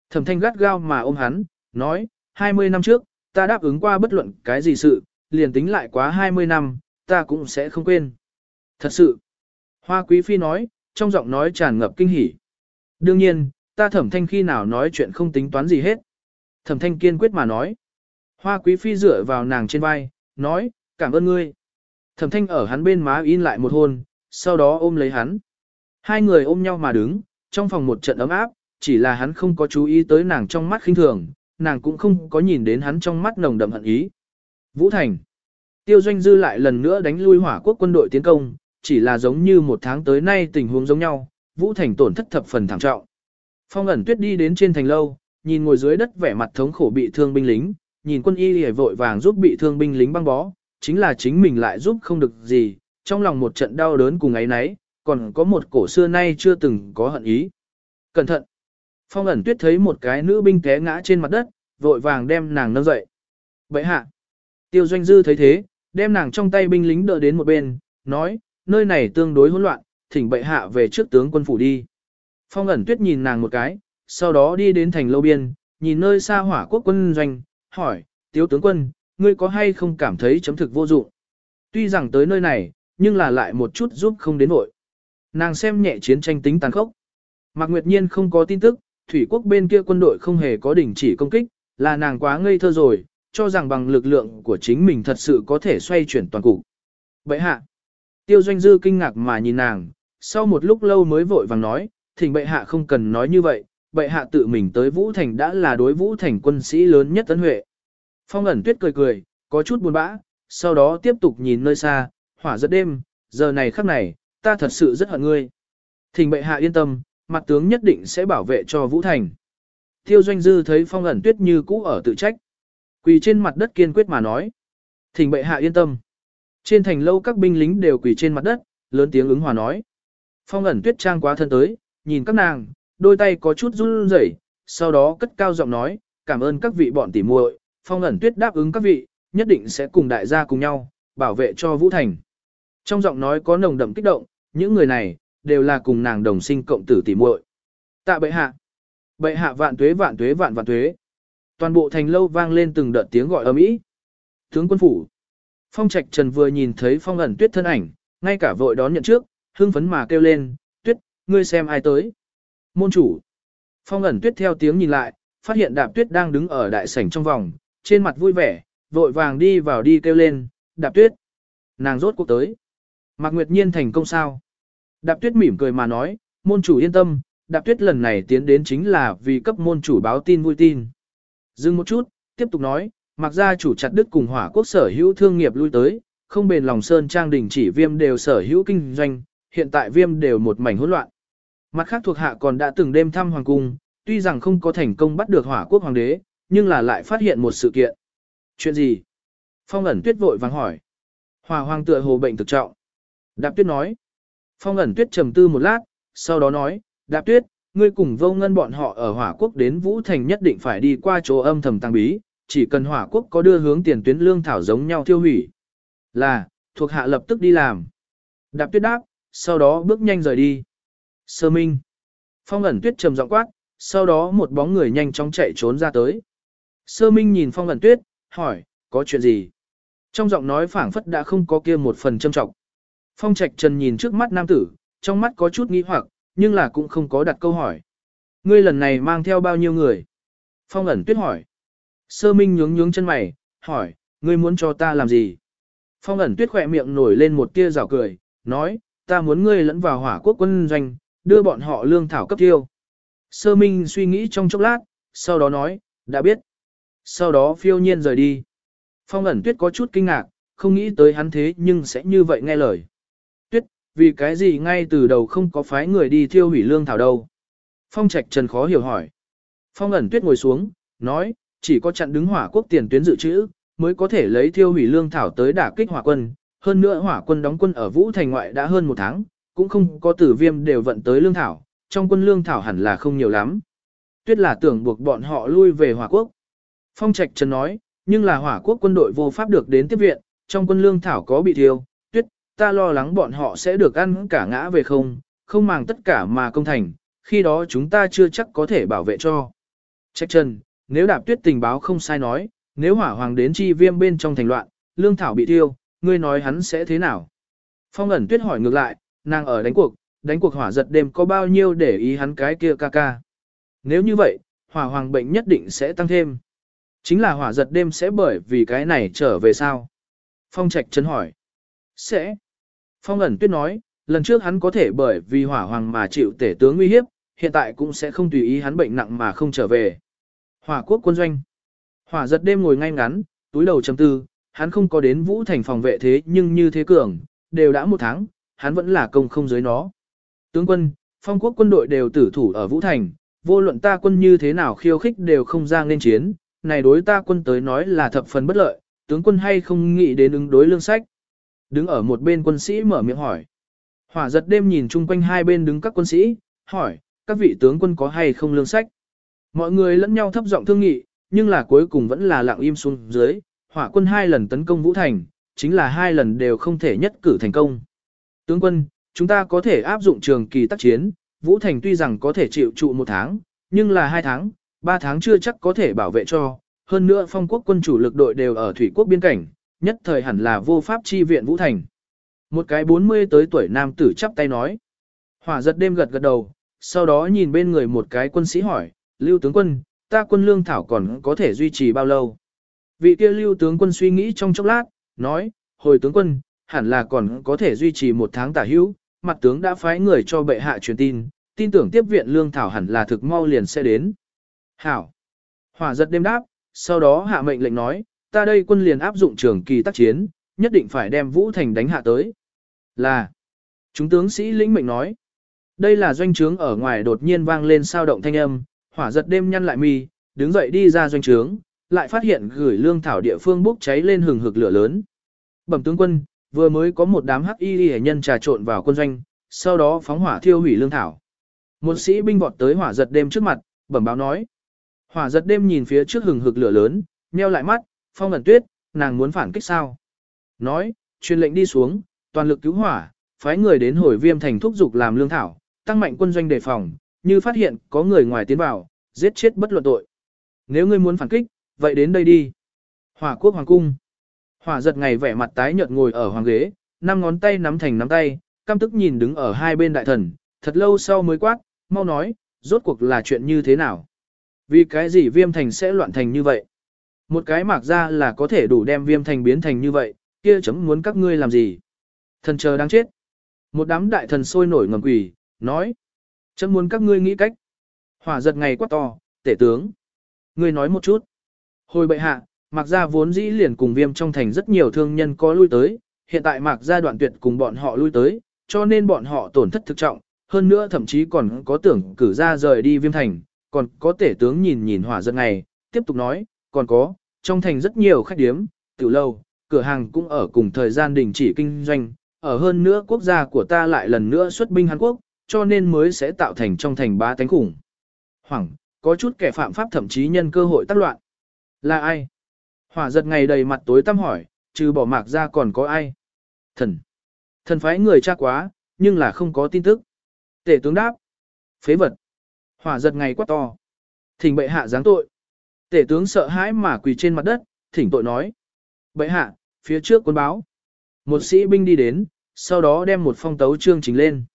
Thẩm thanh gắt gao mà ôm hắn, nói, 20 năm trước, ta đáp ứng qua bất luận cái gì sự, liền tính lại quá 20 năm, ta cũng sẽ không quên. Thật sự. Hoa quý phi nói, trong giọng nói tràn ngập kinh hỉ. Đương nhiên, ta thẩm thanh khi nào nói chuyện không tính toán gì hết. Thẩm thanh kiên quyết mà nói. Hoa quý phi dựa vào nàng trên vai, nói, cảm ơn ngươi. Thẩm thanh ở hắn bên má in lại một hôn, sau đó ôm lấy hắn. Hai người ôm nhau mà đứng, trong phòng một trận ấm áp, chỉ là hắn không có chú ý tới nàng trong mắt khinh thường, nàng cũng không có nhìn đến hắn trong mắt nồng đậm hận ý. Vũ Thành Tiêu Doanh Dư lại lần nữa đánh lui hỏa quốc quân đội tiến công, chỉ là giống như một tháng tới nay tình huống giống nhau, Vũ Thành tổn thất thập phần thảm trọng. Phong ẩn tuyết đi đến trên thành lâu, nhìn ngồi dưới đất vẻ mặt thống khổ bị thương binh lính, nhìn quân y hề vội vàng giúp bị thương binh lính băng bó, chính là chính mình lại giúp không được gì, trong lòng một trận đau đớn cùng ấy nấy, còn có một cổ xưa nay chưa từng có hận ý. Cẩn thận! Phong ẩn tuyết thấy một cái nữ binh té ngã trên mặt đất, vội vàng đem nàng nâng dậy. Vậy hạ! Tiêu doanh dư thấy thế, đem nàng trong tay binh lính đỡ đến một bên, nói, nơi này tương đối hỗn loạn, thỉnh bệ hạ về trước tướng quân phủ đi. Phong ẩn tuyết nhìn nàng một cái, sau đó đi đến thành lâu biên, nhìn nơi xa hỏa quốc quân doanh, hỏi, tiếu tướng quân, ngươi có hay không cảm thấy chấm thực vô dụng? Tuy rằng tới nơi này, nhưng là lại một chút giúp không đến vội. Nàng xem nhẹ chiến tranh tính tàn khốc. Mạc Nguyệt Nhiên không có tin tức, thủy quốc bên kia quân đội không hề có đình chỉ công kích, là nàng quá ngây thơ rồi, cho rằng bằng lực lượng của chính mình thật sự có thể xoay chuyển toàn cục. Vậy hạ, tiêu doanh dư kinh ngạc mà nhìn nàng, sau một lúc lâu mới vội vàng nói, thỉnh bệ hạ không cần nói như vậy, bệ hạ tự mình tới Vũ Thành đã là đối Vũ Thành quân sĩ lớn nhất tấn huệ. Phong ẩn tuyết cười cười, có chút buồn bã, sau đó tiếp tục nhìn nơi xa, hỏa rất đêm, giờ này khắc này, ta thật sự rất hận ngươi. Thỉnh bệ hạ yên tâm, mặt tướng nhất định sẽ bảo vệ cho Vũ Thành. Tiêu doanh dư thấy phong ẩn tuyết như cũ ở tự trách. Quỳ trên mặt đất kiên quyết mà nói. Thỉnh bệ hạ yên tâm. Trên thành lâu các binh lính đều quỳ trên mặt đất, lớn tiếng ứng hòa nói. Phong ẩn tuyết trang quá thân tới, nhìn các nàng, đôi tay có chút run rẩy, sau đó cất cao giọng nói, cảm ơn các vị bọn tỉ muội, phong ẩn tuyết đáp ứng các vị, nhất định sẽ cùng đại gia cùng nhau, bảo vệ cho Vũ Thành. Trong giọng nói có nồng đậm kích động, những người này, đều là cùng nàng đồng sinh cộng tử tỉ muội. Tạ bệ hạ. Bệ hạ vạn tuế vạn tuế vạn vạn tuế. Toàn bộ thành lâu vang lên từng đợt tiếng gọi ầm ĩ. Tướng quân phủ. Phong Trạch Trần vừa nhìn thấy Phong ẩn tuyết thân ảnh, ngay cả vội đón nhận trước, hưng phấn mà kêu lên, tuyết, ngươi xem ai tới. Môn chủ. Phong ẩn tuyết theo tiếng nhìn lại, phát hiện đạp tuyết đang đứng ở đại sảnh trong vòng, trên mặt vui vẻ, vội vàng đi vào đi kêu lên, đạp tuyết. Nàng rốt cuộc tới. Mạc Nguyệt Nhiên thành công sao? Đạp tuyết mỉm cười mà nói, môn chủ yên tâm, đạp tuyết lần này tiến đến chính là vì cấp môn chủ báo tin vui tin. Dừng một chút, tiếp tục nói, mặc ra chủ chặt đức cùng hỏa quốc sở hữu thương nghiệp lui tới, không bền lòng sơn trang đình chỉ viêm đều sở hữu kinh doanh, hiện tại viêm đều một mảnh hỗn loạn. Mặt khác thuộc hạ còn đã từng đêm thăm hoàng cung, tuy rằng không có thành công bắt được hỏa quốc hoàng đế, nhưng là lại phát hiện một sự kiện. Chuyện gì? Phong ẩn tuyết vội vàng hỏi. Hỏa hoàng tựa hồ bệnh thực trọng. Đạp tuyết nói. Phong ẩn tuyết trầm tư một lát, sau đó nói, đạp tuyết, ngươi cùng vô ngân bọn họ ở hỏa quốc đến Vũ Thành nhất định phải đi qua chỗ âm thầm tăng bí, chỉ cần hỏa quốc có đưa hướng tiền tuyến lương thảo giống nhau tiêu hủy. Là, thuộc hạ lập tức đi làm. Đạp tuyết đáp, sau đó bước nhanh rời đi. Sơ minh. Phong ẩn tuyết trầm giọng quát, sau đó một bóng người nhanh chóng chạy trốn ra tới. Sơ minh nhìn phong ẩn tuyết, hỏi, có chuyện gì? Trong giọng nói phảng phất đã không có kia một phần châm trọng. Phong trạch trần nhìn trước mắt nam tử, trong mắt có chút nghi hoặc, nhưng là cũng không có đặt câu hỏi. Ngươi lần này mang theo bao nhiêu người? Phong ẩn tuyết hỏi. Sơ minh nhướng nhướng chân mày, hỏi, ngươi muốn cho ta làm gì? Phong ẩn tuyết khỏe miệng nổi lên một tia rào cười, nói, ta muốn ngươi lẫn vào hỏa quốc quân doanh, đưa bọn họ lương thảo cấp tiêu. Sơ minh suy nghĩ trong chốc lát, sau đó nói, đã biết. Sau đó phiêu nhiên rời đi. Phong ẩn tuyết có chút kinh ngạc, không nghĩ tới hắn thế nhưng sẽ như vậy nghe lời. Vì cái gì ngay từ đầu không có phái người đi thiêu hủy lương thảo đâu. Phong trạch trần khó hiểu hỏi. Phong ẩn tuyết ngồi xuống, nói, chỉ có chặn đứng hỏa quốc tiền tuyến dự trữ, mới có thể lấy thiêu hủy lương thảo tới đả kích hỏa quân. Hơn nữa hỏa quân đóng quân ở Vũ Thành ngoại đã hơn một tháng, cũng không có tử viêm đều vận tới lương thảo, trong quân lương thảo hẳn là không nhiều lắm. Tuyết là tưởng buộc bọn họ lui về hỏa quốc. Phong Trạch Trần nói, nhưng là hỏa quốc quân đội vô pháp được đến tiếp viện, trong quân lương thảo có bị thiêu, ta lo lắng bọn họ sẽ được ăn cả ngã về không, không màng tất cả mà công thành, khi đó chúng ta chưa chắc có thể bảo vệ cho. Trạch Trần, nếu đạp tuyết tình báo không sai nói, nếu hỏa hoàng đến chi viêm bên trong thành loạn, lương thảo bị tiêu, ngươi nói hắn sẽ thế nào? Phong ẩn tuyết hỏi ngược lại, nàng ở đánh cuộc, đánh cuộc hỏa giật đêm có bao nhiêu để ý hắn cái kia ca ca. Nếu như vậy, hỏa hoàng bệnh nhất định sẽ tăng thêm. Chính là hỏa giật đêm sẽ bởi vì cái này trở về sao? Phong Trạch chấn hỏi. Sẽ. Phong ẩn tuyết nói, lần trước hắn có thể bởi vì hỏa hoàng mà chịu tể tướng nguy hiếp, hiện tại cũng sẽ không tùy ý hắn bệnh nặng mà không trở về. Hỏa quốc quân doanh. Hỏa giật đêm ngồi ngay ngắn, túi đầu chầm tư, hắn không có đến vũ thành phòng vệ thế nhưng như thế cường, đều đã một tháng, hắn vẫn là công không dưới nó. Tướng quân, phong quốc quân đội đều tử thủ ở vũ thành, vô luận ta quân như thế nào khiêu khích đều không ra nên chiến, này đối ta quân tới nói là thập phần bất lợi, tướng quân hay không nghĩ đến ứng đối lương sách. Đứng ở một bên quân sĩ mở miệng hỏi. Hỏa giật đêm nhìn chung quanh hai bên đứng các quân sĩ, hỏi, các vị tướng quân có hay không lương sách. Mọi người lẫn nhau thấp giọng thương nghị, nhưng là cuối cùng vẫn là lặng im xuống dưới, hỏa quân hai lần tấn công Vũ Thành, chính là hai lần đều không thể nhất cử thành công. Tướng quân, chúng ta có thể áp dụng trường kỳ tác chiến, Vũ Thành tuy rằng có thể chịu trụ một tháng, nhưng là hai tháng, ba tháng chưa chắc có thể bảo vệ cho. Hơn nữa phong quốc quân chủ lực đội đều ở thủy quốc biên cảnh, nhất thời hẳn là vô pháp chi viện Vũ Thành. Một cái 40 tới tuổi nam tử chắp tay nói. Hỏa giật đêm gật gật đầu, sau đó nhìn bên người một cái quân sĩ hỏi, Lưu tướng quân, ta quân lương thảo còn có thể duy trì bao lâu? Vị kia lưu tướng quân suy nghĩ trong chốc lát, nói, hồi tướng quân, hẳn là còn có thể duy trì một tháng tả hữu, mặt tướng đã phái người cho bệ hạ truyền tin, tin tưởng tiếp viện lương thảo hẳn là thực mau liền sẽ đến. Hảo. Hỏa giật đêm đáp, sau đó hạ mệnh lệnh nói, ta đây quân liền áp dụng trường kỳ tác chiến, nhất định phải đem Vũ Thành đánh hạ tới. Là. Chúng tướng sĩ lĩnh mệnh nói. Đây là doanh trướng ở ngoài đột nhiên vang lên sao động thanh âm, hỏa giật đêm nhăn lại mi, đứng dậy đi ra doanh trướng, lại phát hiện gửi lương thảo địa phương bốc cháy lên hừng hực lửa lớn. Bẩm tướng quân, vừa mới có một đám hắc y hệ nhân trà trộn vào quân doanh, sau đó phóng hỏa thiêu hủy lương thảo. Một sĩ binh vọt tới hỏa giật đêm trước mặt, bẩm báo nói. Hỏa giật đêm nhìn phía trước hừng hực lửa lớn, nheo lại mắt, phong ẩn tuyết, nàng muốn phản kích sao. Nói, truyền lệnh đi xuống, toàn lực cứu hỏa, phái người đến hồi viêm thành thúc dục làm lương thảo, tăng mạnh quân doanh đề phòng, như phát hiện có người ngoài tiến vào, giết chết bất luận tội. Nếu ngươi muốn phản kích, vậy đến đây đi. Hỏa quốc hoàng cung. Hỏa giật ngày vẻ mặt tái nhợt ngồi ở hoàng ghế, năm ngón tay nắm thành nắm tay, căm tức nhìn đứng ở hai bên đại thần, thật lâu sau mới quát, mau nói, rốt cuộc là chuyện như thế nào. Vì cái gì viêm thành sẽ loạn thành như vậy? Một cái mạc ra là có thể đủ đem viêm thành biến thành như vậy, kia chấm muốn các ngươi làm gì? Thần chờ đang chết. Một đám đại thần sôi nổi ngầm quỷ, nói. Chấm muốn các ngươi nghĩ cách. Hỏa giật ngày quá to, tể tướng. Ngươi nói một chút. Hồi bệ hạ, Mạc Gia vốn dĩ liền cùng viêm trong thành rất nhiều thương nhân có lui tới, hiện tại Mạc Gia đoạn tuyệt cùng bọn họ lui tới, cho nên bọn họ tổn thất thực trọng, hơn nữa thậm chí còn có tưởng cử ra rời đi viêm thành, còn có tể tướng nhìn nhìn hỏa giật ngày, tiếp tục nói, còn có, trong thành rất nhiều khách điếm, tiểu lâu, cửa hàng cũng ở cùng thời gian đình chỉ kinh doanh, ở hơn nữa quốc gia của ta lại lần nữa xuất binh Hàn Quốc, cho nên mới sẽ tạo thành trong thành ba tánh khủng. Hoảng, có chút kẻ phạm pháp thậm chí nhân cơ hội tác loạn. Là ai? Hỏa giật ngày đầy mặt tối tăm hỏi, trừ bỏ mạc ra còn có ai? Thần. Thần phái người tra quá, nhưng là không có tin tức. Tể tướng đáp. Phế vật. Hỏa giật ngày quá to. Thỉnh bệ hạ giáng tội. Tể tướng sợ hãi mà quỳ trên mặt đất, thỉnh tội nói. Bệ hạ, phía trước quân báo. Một sĩ binh đi đến, sau đó đem một phong tấu trương trình lên.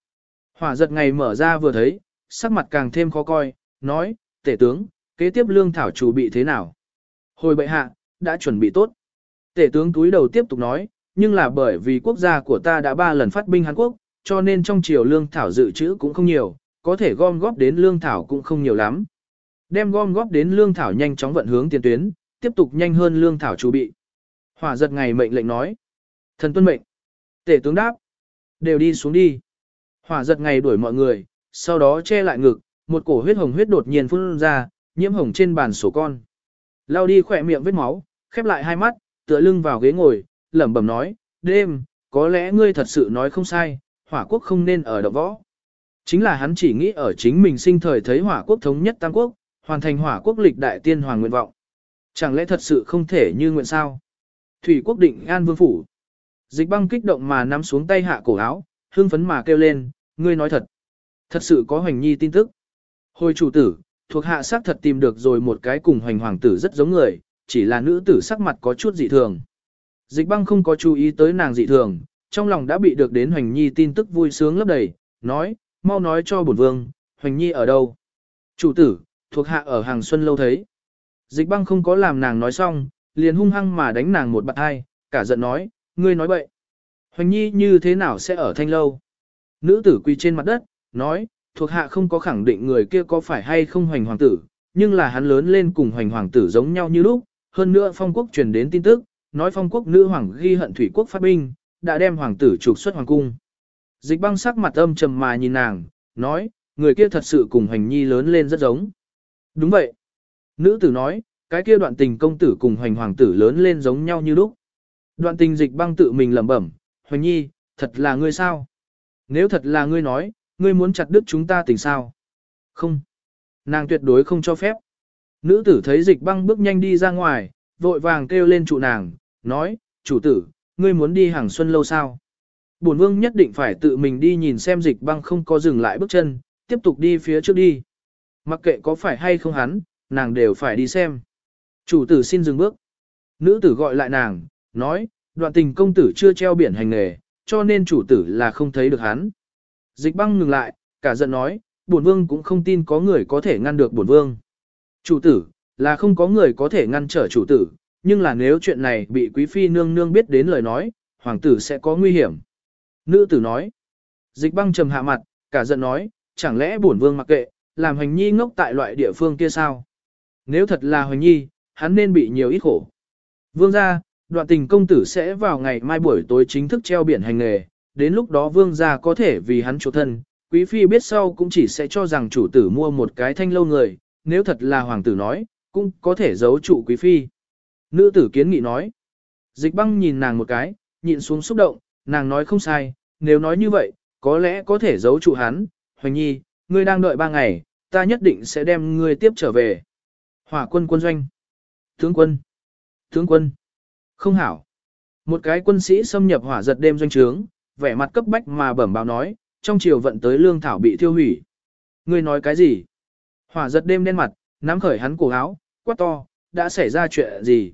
Hỏa giật ngày mở ra vừa thấy, sắc mặt càng thêm khó coi, nói, tể tướng, kế tiếp lương thảo chủ bị thế nào? Hồi bệ hạ, đã chuẩn bị tốt. Tể tướng túi đầu tiếp tục nói, nhưng là bởi vì quốc gia của ta đã ba lần phát binh Hàn Quốc, cho nên trong triều lương thảo dự trữ cũng không nhiều, có thể gom góp đến lương thảo cũng không nhiều lắm. Đem gom góp đến lương thảo nhanh chóng vận hướng tiền tuyến, tiếp tục nhanh hơn lương thảo chủ bị. Hỏa giật ngày mệnh lệnh nói. Thần tuân mệnh. Tể tướng đáp. Đều đi xuống đi. Hỏa giật ngày đuổi mọi người, sau đó che lại ngực, một cổ huyết hồng huyết đột nhiên phun ra, nhiễm hồng trên bàn sổ con. Lao đi khỏe miệng vết máu, khép lại hai mắt, tựa lưng vào ghế ngồi, lẩm bẩm nói, đêm, có lẽ ngươi thật sự nói không sai, hỏa quốc không nên ở động võ. Chính là hắn chỉ nghĩ ở chính mình sinh thời thấy hỏa quốc thống nhất tam quốc, hoàn thành hỏa quốc lịch đại tiên hoàng nguyện vọng. Chẳng lẽ thật sự không thể như nguyện sao? Thủy quốc định an vương phủ. Dịch băng kích động mà nắm xuống tay hạ cổ áo, hương phấn mà kêu lên, ngươi nói thật. Thật sự có hoành nhi tin tức. Hồi chủ tử, thuộc hạ xác thật tìm được rồi một cái cùng hoành hoàng tử rất giống người, chỉ là nữ tử sắc mặt có chút dị thường. Dịch băng không có chú ý tới nàng dị thường, trong lòng đã bị được đến hoành nhi tin tức vui sướng lấp đầy, nói, mau nói cho bổn vương, hoành nhi ở đâu. Chủ tử, thuộc hạ ở hàng xuân lâu thấy. Dịch băng không có làm nàng nói xong, liền hung hăng mà đánh nàng một bạt hai, cả giận nói, ngươi nói bậy. Hoành nhi như thế nào sẽ ở thanh lâu? Nữ tử quỳ trên mặt đất, nói, thuộc hạ không có khẳng định người kia có phải hay không hoành hoàng tử, nhưng là hắn lớn lên cùng hoành hoàng tử giống nhau như lúc, hơn nữa phong quốc truyền đến tin tức, nói phong quốc nữ hoàng ghi hận thủy quốc phát binh, đã đem hoàng tử trục xuất hoàng cung. Dịch băng sắc mặt âm trầm mà nhìn nàng, nói, người kia thật sự cùng hoành nhi lớn lên rất giống. Đúng vậy. Nữ tử nói, cái kia đoạn tình công tử cùng hoành hoàng tử lớn lên giống nhau như lúc. Đoạn tình dịch băng tự mình lẩm bẩm, hoành nhi, thật là ngươi sao? Nếu thật là ngươi nói, ngươi muốn chặt đứt chúng ta tình sao? Không. Nàng tuyệt đối không cho phép. Nữ tử thấy dịch băng bước nhanh đi ra ngoài, vội vàng kêu lên trụ nàng, nói, chủ tử, ngươi muốn đi hàng xuân lâu sao? Bổn vương nhất định phải tự mình đi nhìn xem dịch băng không có dừng lại bước chân, tiếp tục đi phía trước đi. Mặc kệ có phải hay không hắn, nàng đều phải đi xem. Chủ tử xin dừng bước. Nữ tử gọi lại nàng, nói, đoạn tình công tử chưa treo biển hành nghề, cho nên chủ tử là không thấy được hắn. Dịch băng ngừng lại, cả giận nói, bổn vương cũng không tin có người có thể ngăn được bổn vương. Chủ tử, là không có người có thể ngăn trở chủ tử, nhưng là nếu chuyện này bị quý phi nương nương biết đến lời nói, hoàng tử sẽ có nguy hiểm. Nữ tử nói, dịch băng trầm hạ mặt, cả giận nói, chẳng lẽ bổn vương mặc kệ, làm hoành nhi ngốc tại loại địa phương kia sao? Nếu thật là hoành nhi, hắn nên bị nhiều ít khổ. Vương gia, đoạn tình công tử sẽ vào ngày mai buổi tối chính thức treo biển hành nghề, đến lúc đó vương gia có thể vì hắn chủ thân, quý phi biết sau cũng chỉ sẽ cho rằng chủ tử mua một cái thanh lâu người, nếu thật là hoàng tử nói, cũng có thể giấu trụ quý phi. Nữ tử kiến nghị nói, dịch băng nhìn nàng một cái, nhịn xuống xúc động, nàng nói không sai, nếu nói như vậy, có lẽ có thể giấu trụ hắn, hoành nhi, ngươi đang đợi ba ngày, ta nhất định sẽ đem ngươi tiếp trở về. Hỏa quân quân doanh. Tướng quân. Tướng quân. Không hảo. Một cái quân sĩ xâm nhập hỏa giật đêm doanh trướng, vẻ mặt cấp bách mà bẩm báo nói, trong chiều vận tới lương thảo bị thiêu hủy. Ngươi nói cái gì? Hỏa giật đêm đen mặt, nắm khởi hắn cổ áo, quát to, đã xảy ra chuyện gì?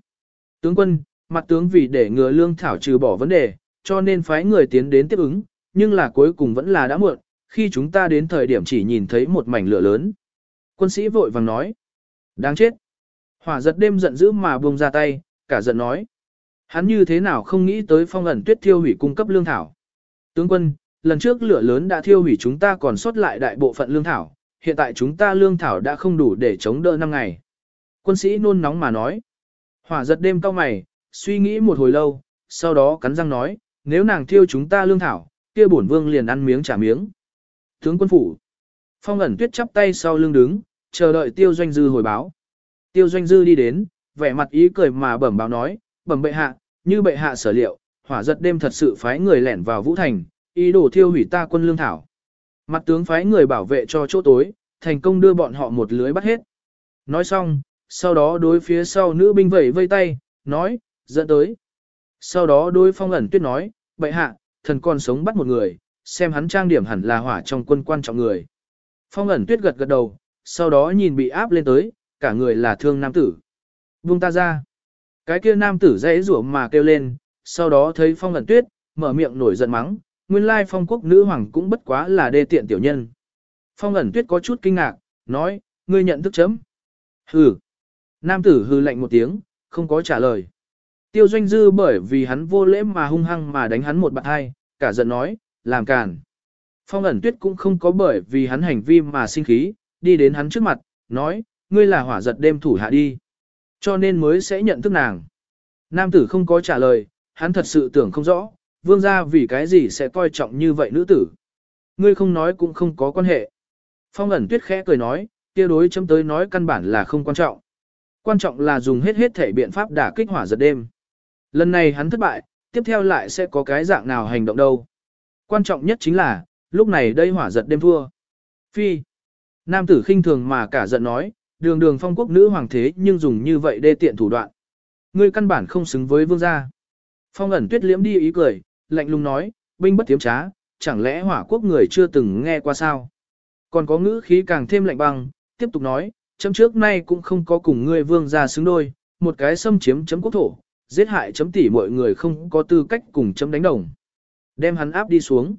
Tướng quân, mặt tướng vì để ngừa lương thảo trừ bỏ vấn đề, cho nên phái người tiến đến tiếp ứng, nhưng là cuối cùng vẫn là đã muộn, khi chúng ta đến thời điểm chỉ nhìn thấy một mảnh lửa lớn. Quân sĩ vội vàng nói, đáng chết. Hỏa giật đêm giận dữ mà buông ra tay, cả giận nói. Hắn như thế nào không nghĩ tới phong ẩn tuyết thiêu hủy cung cấp lương thảo. Tướng quân, lần trước lửa lớn đã thiêu hủy chúng ta còn sót lại đại bộ phận lương thảo, hiện tại chúng ta lương thảo đã không đủ để chống đỡ năm ngày. Quân sĩ nôn nóng mà nói. Hỏa giật đêm cao mày, suy nghĩ một hồi lâu, sau đó cắn răng nói, nếu nàng thiêu chúng ta lương thảo, kia bổn vương liền ăn miếng trả miếng. Tướng quân phủ. Phong ẩn tuyết chắp tay sau lưng đứng, chờ đợi tiêu doanh dư hồi báo. Tiêu doanh dư đi đến, vẻ mặt ý cười mà bẩm báo nói, bẩm bệ hạ, như bệ hạ sở liệu, hỏa giật đêm thật sự phái người lẻn vào vũ thành, ý đồ thiêu hủy ta quân lương thảo. Mặt tướng phái người bảo vệ cho chỗ tối, thành công đưa bọn họ một lưới bắt hết. Nói xong, sau đó đối phía sau nữ binh vẩy vây tay, nói, dẫn tới. Sau đó đối phong ẩn tuyết nói, bệ hạ, thần còn sống bắt một người, xem hắn trang điểm hẳn là hỏa trong quân quan trọng người. Phong ẩn tuyết gật gật đầu, sau đó nhìn bị áp lên tới, cả người là thương nam tử. vung ta ra. Cái kia nam tử dãy rủa mà kêu lên, sau đó thấy phong ẩn tuyết, mở miệng nổi giận mắng, nguyên lai phong quốc nữ hoàng cũng bất quá là đê tiện tiểu nhân. Phong ẩn tuyết có chút kinh ngạc, nói, ngươi nhận thức chấm. Hừ. Nam tử hư lạnh một tiếng, không có trả lời. Tiêu doanh dư bởi vì hắn vô lễ mà hung hăng mà đánh hắn một bạc hai, cả giận nói, làm càn. Phong ẩn tuyết cũng không có bởi vì hắn hành vi mà sinh khí, đi đến hắn trước mặt, nói, ngươi là hỏa giật đêm thủ hạ đi. Cho nên mới sẽ nhận thức nàng. Nam tử không có trả lời, hắn thật sự tưởng không rõ, vương gia vì cái gì sẽ coi trọng như vậy nữ tử. Ngươi không nói cũng không có quan hệ. Phong ẩn tuyết khẽ cười nói, kia đối chấm tới nói căn bản là không quan trọng. Quan trọng là dùng hết hết thể biện pháp đả kích hỏa giật đêm. Lần này hắn thất bại, tiếp theo lại sẽ có cái dạng nào hành động đâu. Quan trọng nhất chính là, lúc này đây hỏa giật đêm thua. Phi. Nam tử khinh thường mà cả giận nói, đường đường phong quốc nữ hoàng thế nhưng dùng như vậy đê tiện thủ đoạn. Ngươi căn bản không xứng với vương gia. Phong ẩn tuyết liễm đi ý cười, lạnh lùng nói, binh bất tiếm trá, chẳng lẽ hỏa quốc người chưa từng nghe qua sao? Còn có ngữ khí càng thêm lạnh băng, tiếp tục nói, chấm trước nay cũng không có cùng ngươi vương gia xứng đôi, một cái xâm chiếm chấm quốc thổ, giết hại chấm tỉ mọi người không có tư cách cùng chấm đánh đồng. Đem hắn áp đi xuống.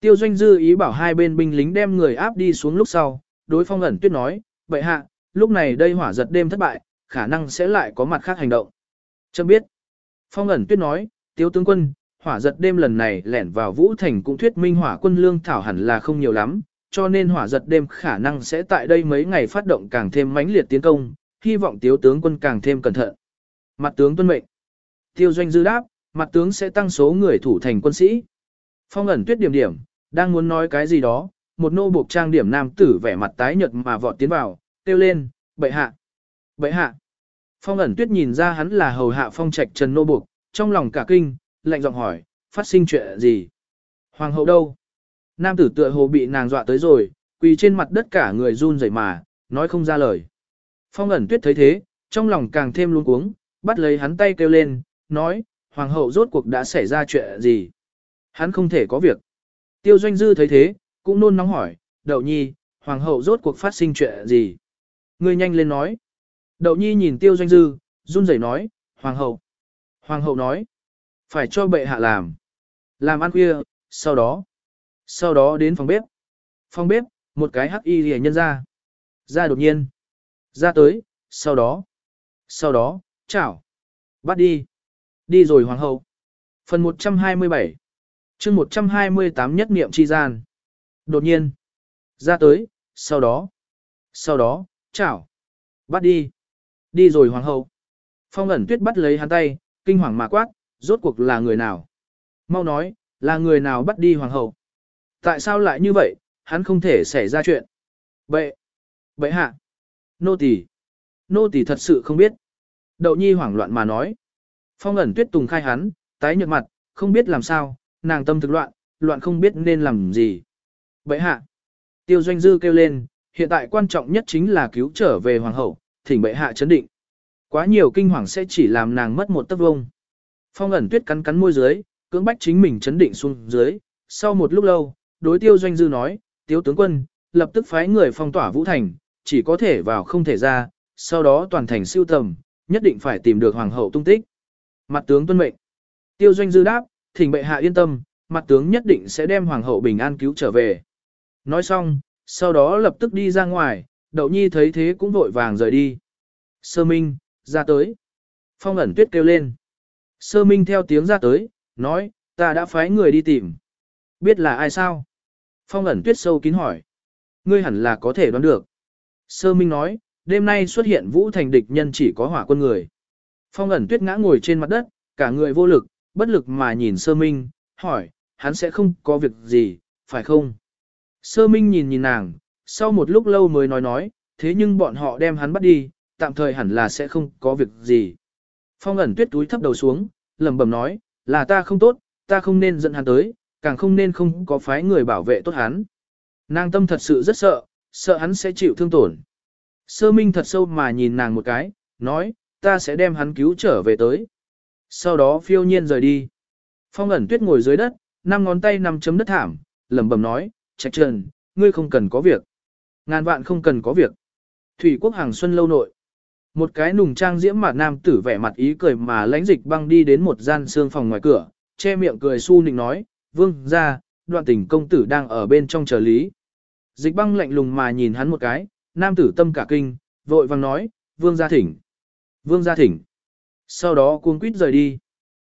Tiêu doanh dư ý bảo hai bên binh lính đem người áp đi xuống lúc sau, đối phong ẩn tuyết nói, vậy hạ, lúc này đây hỏa giật đêm thất bại, khả năng sẽ lại có mặt khác hành động. Chấm biết. Phong ẩn tuyết nói, tiêu tướng quân, hỏa giật đêm lần này lẻn vào Vũ Thành cũng thuyết minh hỏa quân lương thảo hẳn là không nhiều lắm, cho nên hỏa giật đêm khả năng sẽ tại đây mấy ngày phát động càng thêm mãnh liệt tiến công, hy vọng tiếu tướng quân càng thêm cẩn thận. Mặt tướng tuân mệnh. Tiêu doanh dư đáp, mặt tướng sẽ tăng số người thủ thành quân sĩ. Phong ẩn tuyết điểm điểm, đang muốn nói cái gì đó, một nô buộc trang điểm nam tử vẻ mặt tái nhợt mà vọt tiến vào, kêu lên, bệ hạ, bệ hạ. Phong ẩn tuyết nhìn ra hắn là hầu hạ phong trạch trần nô buộc, trong lòng cả kinh, lạnh giọng hỏi, phát sinh chuyện gì? Hoàng hậu đâu? Nam tử tựa hồ bị nàng dọa tới rồi, quỳ trên mặt đất cả người run rẩy mà, nói không ra lời. Phong ẩn tuyết thấy thế, trong lòng càng thêm luống cuống, bắt lấy hắn tay kêu lên, nói, hoàng hậu rốt cuộc đã xảy ra chuyện gì? Hắn không thể có việc. Tiêu doanh dư thấy thế, cũng nôn nóng hỏi, đậu nhi, hoàng hậu rốt cuộc phát sinh chuyện gì? Ngươi nhanh lên nói. Đậu nhi nhìn tiêu doanh dư, run rẩy nói, hoàng hậu. Hoàng hậu nói, phải cho bệ hạ làm. Làm ăn khuya, sau đó. Sau đó đến phòng bếp. Phòng bếp, một cái hắc y rìa nhân ra. Ra đột nhiên. Ra tới, sau đó. Sau đó, chảo. Bắt đi. Đi rồi hoàng hậu. Phần 127 chương 128 nhất niệm chi gian. Đột nhiên. Ra tới, sau đó. Sau đó, chảo. Bắt đi. Đi rồi hoàng hậu. Phong ẩn tuyết bắt lấy hắn tay, kinh hoàng mà quát, rốt cuộc là người nào? Mau nói, là người nào bắt đi hoàng hậu? Tại sao lại như vậy, hắn không thể xảy ra chuyện? Bệ, bệ hạ, nô tỳ, nô tỳ thật sự không biết. Đậu nhi hoảng loạn mà nói. Phong ẩn tuyết tùng khai hắn, tái nhợt mặt, không biết làm sao, nàng tâm thực loạn, loạn không biết nên làm gì. Bệ hạ, tiêu doanh dư kêu lên, hiện tại quan trọng nhất chính là cứu trở về hoàng hậu, thỉnh bệ hạ chấn định. Quá nhiều kinh hoàng sẽ chỉ làm nàng mất một tấc vông. Phong ẩn tuyết cắn cắn môi dưới, cưỡng bách chính mình chấn định xuống dưới. Sau một lúc lâu, đối tiêu doanh dư nói, tiêu tướng quân, lập tức phái người phong tỏa vũ thành, chỉ có thể vào không thể ra, sau đó toàn thành siêu tầm, nhất định phải tìm được hoàng hậu tung tích. Mặt tướng tuân mệnh. Tiêu doanh dư đáp, thỉnh bệ hạ yên tâm, mặt tướng nhất định sẽ đem hoàng hậu bình an cứu trở về. Nói xong, sau đó lập tức đi ra ngoài, đậu nhi thấy thế cũng vội vàng rời đi. Sơ minh, ra tới. Phong ẩn tuyết kêu lên. Sơ minh theo tiếng ra tới, nói, ta đã phái người đi tìm. Biết là ai sao? Phong ẩn tuyết sâu kín hỏi. Ngươi hẳn là có thể đoán được. Sơ minh nói, đêm nay xuất hiện vũ thành địch nhân chỉ có hỏa quân người. Phong ẩn tuyết ngã ngồi trên mặt đất, cả người vô lực, bất lực mà nhìn sơ minh, hỏi, hắn sẽ không có việc gì, phải không? Sơ minh nhìn nhìn nàng, sau một lúc lâu mới nói nói, thế nhưng bọn họ đem hắn bắt đi, tạm thời hẳn là sẽ không có việc gì. Phong ẩn tuyết túi thấp đầu xuống, lẩm bẩm nói, là ta không tốt, ta không nên dẫn hắn tới, càng không nên không có phái người bảo vệ tốt hắn. Nàng tâm thật sự rất sợ, sợ hắn sẽ chịu thương tổn. Sơ minh thật sâu mà nhìn nàng một cái, nói, ta sẽ đem hắn cứu trở về tới. Sau đó phiêu nhiên rời đi. Phong ẩn tuyết ngồi dưới đất, năm ngón tay nằm chấm đất thảm, lầm bầm nói, trạch trần, ngươi không cần có việc. Ngàn vạn không cần có việc. Thủy quốc hàng xuân lâu nội. Một cái nùng trang diễm mặt nam tử vẻ mặt ý cười mà lãnh dịch băng đi đến một gian xương phòng ngoài cửa, che miệng cười su nịnh nói, vương ra, đoạn tình công tử đang ở bên trong chờ lý. Dịch băng lạnh lùng mà nhìn hắn một cái, nam tử tâm cả kinh, vội vàng nói, vương gia thỉnh. Vương gia thỉnh. Sau đó cuống quýt rời đi.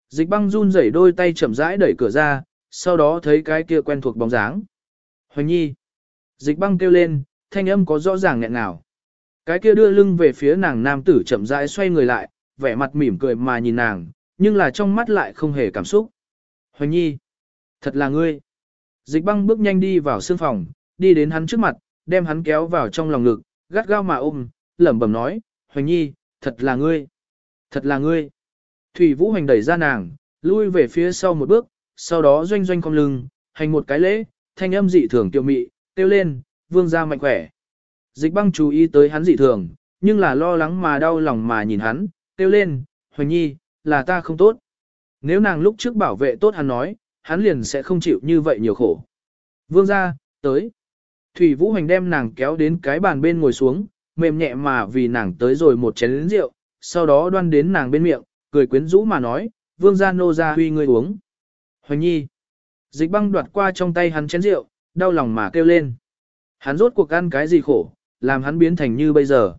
Dịch băng run rẩy đôi tay chậm rãi đẩy cửa ra, sau đó thấy cái kia quen thuộc bóng dáng. Hoành nhi. Dịch băng kêu lên, thanh âm có rõ ràng nghẹn nào. Cái kia đưa lưng về phía nàng nam tử chậm rãi xoay người lại, vẻ mặt mỉm cười mà nhìn nàng, nhưng là trong mắt lại không hề cảm xúc. Hoành nhi, thật là ngươi. Dịch băng bước nhanh đi vào sương phòng, đi đến hắn trước mặt, đem hắn kéo vào trong lòng ngực, gắt gao mà ôm, lẩm bẩm nói, Hoành nhi, thật là ngươi. Thật là ngươi. Thủy Vũ Hoành đẩy ra nàng, lui về phía sau một bước, sau đó doanh doanh cong lưng, hành một cái lễ, thanh âm dị thường tiêu mị, tiêu lên, vương gia mạnh khỏe. Dịch băng chú ý tới hắn dị thường, nhưng là lo lắng mà đau lòng mà nhìn hắn, tiêu lên, Hoành Nhi, là ta không tốt. Nếu nàng lúc trước bảo vệ tốt hắn nói, hắn liền sẽ không chịu như vậy nhiều khổ. Vương gia, tới. Thủy Vũ Hoành đem nàng kéo đến cái bàn bên ngồi xuống, mềm nhẹ mà vì nàng tới rồi một chén rượu, sau đó đoan đến nàng bên miệng, cười quyến rũ mà nói, vương gia nô gia huy ngươi uống. Hoành Nhi. Dịch băng đoạt qua trong tay hắn chén rượu, đau lòng mà kêu lên. Hắn rốt cuộc ăn cái gì khổ, làm hắn biến thành như bây giờ.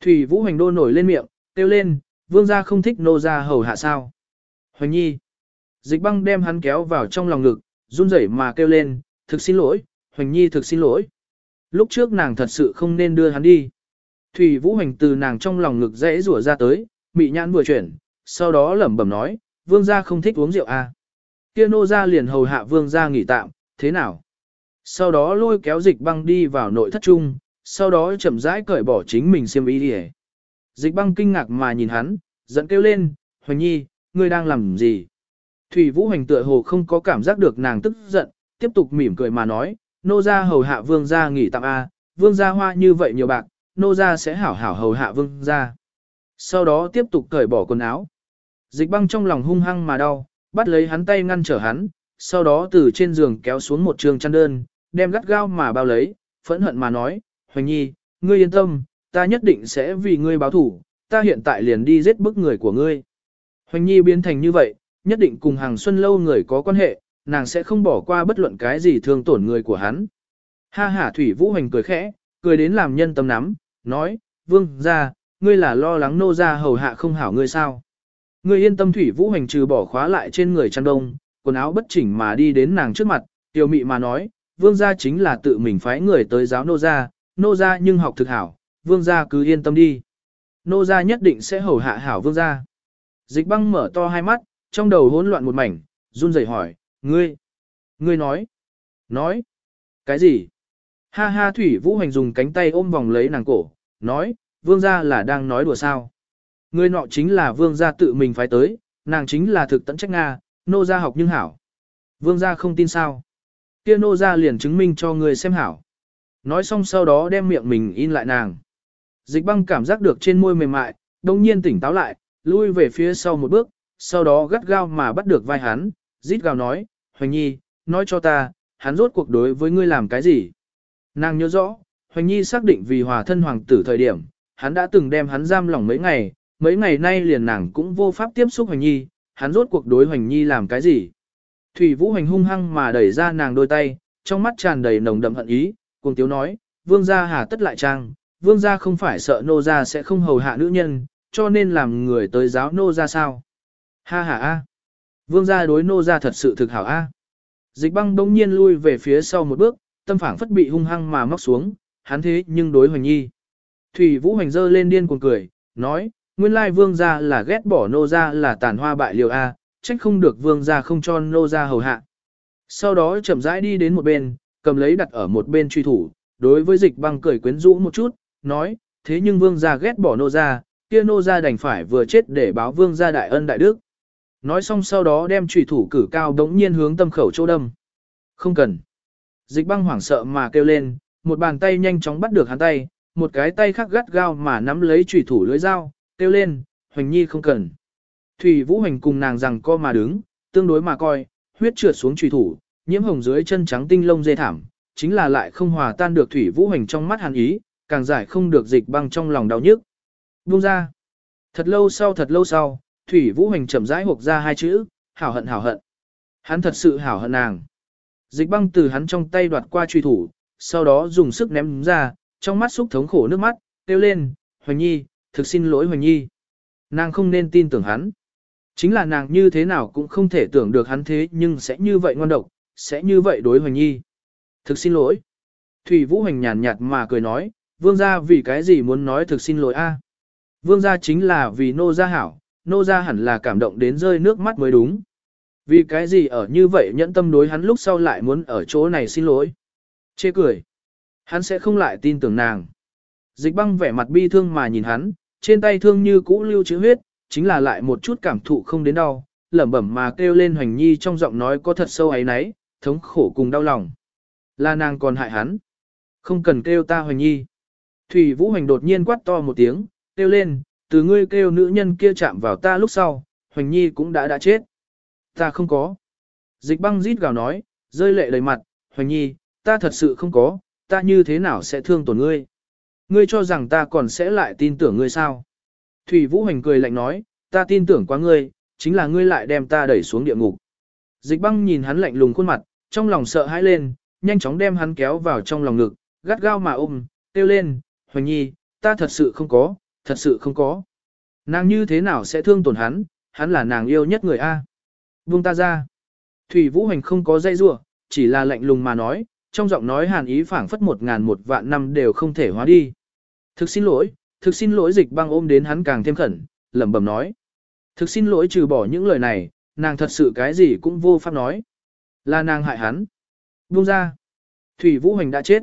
Thủy Vũ Hoành đô nổi lên miệng, kêu lên, vương gia không thích nô gia hầu hạ sao. Hoành nhi, Dịch băng đem hắn kéo vào trong lòng ngực, run rẩy mà kêu lên, thực xin lỗi, Hoành Nhi thực xin lỗi. Lúc trước nàng thật sự không nên đưa hắn đi. Thủy Vũ Hoành từ nàng trong lòng ngực dễ rủa ra tới, mị nhãn vừa chuyển, sau đó lẩm bẩm nói, vương gia không thích uống rượu à. Kia nô gia liền hầu hạ vương gia nghỉ tạm, thế nào? Sau đó lôi kéo dịch băng đi vào nội thất trung, sau đó chậm rãi cởi bỏ chính mình xiêm y đi Dịch băng kinh ngạc mà nhìn hắn, giận kêu lên, Hoành Nhi, ngươi đang làm gì? Thủy Vũ Hoành tựa hồ không có cảm giác được nàng tức giận, tiếp tục mỉm cười mà nói, nô gia hầu hạ vương gia nghỉ tạm A, vương gia hoa như vậy nhiều bạc, nô gia sẽ hảo hảo hầu hạ vương gia. Sau đó tiếp tục cởi bỏ quần áo. Dịch băng trong lòng hung hăng mà đau, bắt lấy hắn tay ngăn trở hắn, sau đó từ trên giường kéo xuống một trường chăn đơn, đem gắt gao mà bao lấy, phẫn hận mà nói, Hoành Nhi, ngươi yên tâm, ta nhất định sẽ vì ngươi báo thủ, ta hiện tại liền đi giết bức người của ngươi. Hoành Nhi biến thành như vậy, nhất định cùng hàng xuân lâu người có quan hệ, nàng sẽ không bỏ qua bất luận cái gì thương tổn người của hắn. Ha ha Thủy Vũ Hoành cười khẽ, cười đến làm nhân tâm nắm, nói, vương ra, ngươi là lo lắng nô ra hầu hạ không hảo ngươi sao. Ngươi yên tâm Thủy Vũ hành trừ bỏ khóa lại trên người chăn đông, quần áo bất chỉnh mà đi đến nàng trước mặt, tiểu mị mà nói, vương gia chính là tự mình phái người tới giáo nô gia, nô gia nhưng học thực hảo, vương gia cứ yên tâm đi. Nô gia nhất định sẽ hầu hạ hảo vương gia. Dịch băng mở to hai mắt, trong đầu hỗn loạn một mảnh, run rẩy hỏi, ngươi, ngươi nói, nói, cái gì? Ha ha Thủy Vũ Hoành dùng cánh tay ôm vòng lấy nàng cổ, nói, vương gia là đang nói đùa sao. Ngươi nọ chính là vương gia tự mình phái tới, nàng chính là thực tận trách Nga, nô gia học nhưng hảo. Vương gia không tin sao. Kia nô gia liền chứng minh cho ngươi xem hảo. Nói xong sau đó đem miệng mình in lại nàng. Dịch băng cảm giác được trên môi mềm mại, đồng nhiên tỉnh táo lại, lui về phía sau một bước, sau đó gắt gao mà bắt được vai hắn, rít gào nói, Hoành Nhi, nói cho ta, hắn rốt cuộc đối với ngươi làm cái gì? Nàng nhớ rõ, Hoành Nhi xác định vì hòa thân hoàng tử thời điểm, hắn đã từng đem hắn giam lỏng mấy ngày, mấy ngày nay liền nàng cũng vô pháp tiếp xúc Hoành Nhi, hắn rốt cuộc đối Hoành Nhi làm cái gì? Thủy Vũ Hoành hung hăng mà đẩy ra nàng đôi tay, trong mắt tràn đầy nồng đậm hận ý, cùng tiếu nói, vương gia hà tất lại trang, vương gia không phải sợ nô gia sẽ không hầu hạ nữ nhân, cho nên làm người tới giáo nô gia sao. Ha ha a, vương gia đối nô gia thật sự thực hảo a. Dịch băng đông nhiên lui về phía sau một bước, tâm phảng phất bị hung hăng mà móc xuống, hắn thế nhưng đối hoành nhi. Thủy Vũ Hoành dơ lên điên cuồng cười, nói, nguyên lai vương gia là ghét bỏ nô gia là tàn hoa bại liều a, trách không được vương gia không cho nô gia hầu hạ. Sau đó chậm rãi đi đến một bên, cầm lấy đặt ở một bên truy thủ, đối với dịch băng cười quyến rũ một chút, nói, thế nhưng vương gia ghét bỏ nô gia, kia nô gia đành phải vừa chết để báo vương gia đại ân đại đức. Nói xong sau đó đem truy thủ cử cao đống nhiên hướng tâm khẩu chỗ đâm. Không cần. Dịch băng hoảng sợ mà kêu lên, một bàn tay nhanh chóng bắt được hắn tay, một cái tay khác gắt gao mà nắm lấy chủy thủ lưới dao, kêu lên, Hoành Nhi không cần. Thủy Vũ Hoành cùng nàng rằng co mà đứng, tương đối mà coi, huyết trượt xuống chủy thủ, nhiễm hồng dưới chân trắng tinh lông dê thảm, chính là lại không hòa tan được Thủy Vũ Hoành trong mắt hàn ý, càng giải không được dịch băng trong lòng đau nhức. Buông ra. Thật lâu sau thật lâu sau, Thủy Vũ Hoành chậm rãi hộc ra hai chữ, hảo hận hảo hận. Hắn thật sự hảo hận nàng. Dịch băng từ hắn trong tay đoạt qua truy thủ, sau đó dùng sức ném ra, trong mắt xúc thống khổ nước mắt, kêu lên, Hoành Nhi, thực xin lỗi Hoành Nhi. Nàng không nên tin tưởng hắn. Chính là nàng như thế nào cũng không thể tưởng được hắn thế nhưng sẽ như vậy ngon độc, sẽ như vậy đối Hoành Nhi. Thực xin lỗi. Thủy Vũ Hoành nhàn nhạt mà cười nói, vương gia vì cái gì muốn nói thực xin lỗi a? Vương gia chính là vì nô gia hảo, nô gia hẳn là cảm động đến rơi nước mắt mới đúng. Vì cái gì ở như vậy nhẫn tâm đối hắn lúc sau lại muốn ở chỗ này xin lỗi. Chê cười. Hắn sẽ không lại tin tưởng nàng. Dịch băng vẻ mặt bi thương mà nhìn hắn, trên tay thương như cũ lưu chữ huyết, chính là lại một chút cảm thụ không đến đau, lẩm bẩm mà kêu lên hoành nhi trong giọng nói có thật sâu ấy nấy, thống khổ cùng đau lòng. Là nàng còn hại hắn. Không cần kêu ta hoành nhi. Thủy Vũ Hoành đột nhiên quát to một tiếng, kêu lên, từ ngươi kêu nữ nhân kia chạm vào ta lúc sau, Hoành Nhi cũng đã đã chết. Ta không có. Dịch băng rít gào nói, rơi lệ đầy mặt, Hoành Nhi, ta thật sự không có, ta như thế nào sẽ thương tổn ngươi? Ngươi cho rằng ta còn sẽ lại tin tưởng ngươi sao? Thủy Vũ Hoành cười lạnh nói, ta tin tưởng quá ngươi, chính là ngươi lại đem ta đẩy xuống địa ngục. Dịch băng nhìn hắn lạnh lùng khuôn mặt, trong lòng sợ hãi lên, nhanh chóng đem hắn kéo vào trong lòng ngực, gắt gao mà ôm, kêu lên, Hoành Nhi, ta thật sự không có, thật sự không có. Nàng như thế nào sẽ thương tổn hắn, hắn là nàng yêu nhất người A. Buông ta ra. Thủy Vũ Hành không có dây rủa chỉ là lạnh lùng mà nói, trong giọng nói hàn ý phảng phất một ngàn một vạn năm đều không thể hóa đi. Thực xin lỗi, thực xin lỗi dịch băng ôm đến hắn càng thêm khẩn, lẩm bẩm nói. Thực xin lỗi trừ bỏ những lời này, nàng thật sự cái gì cũng vô pháp nói. Là nàng hại hắn. Buông ra. Thủy Vũ Hành đã chết.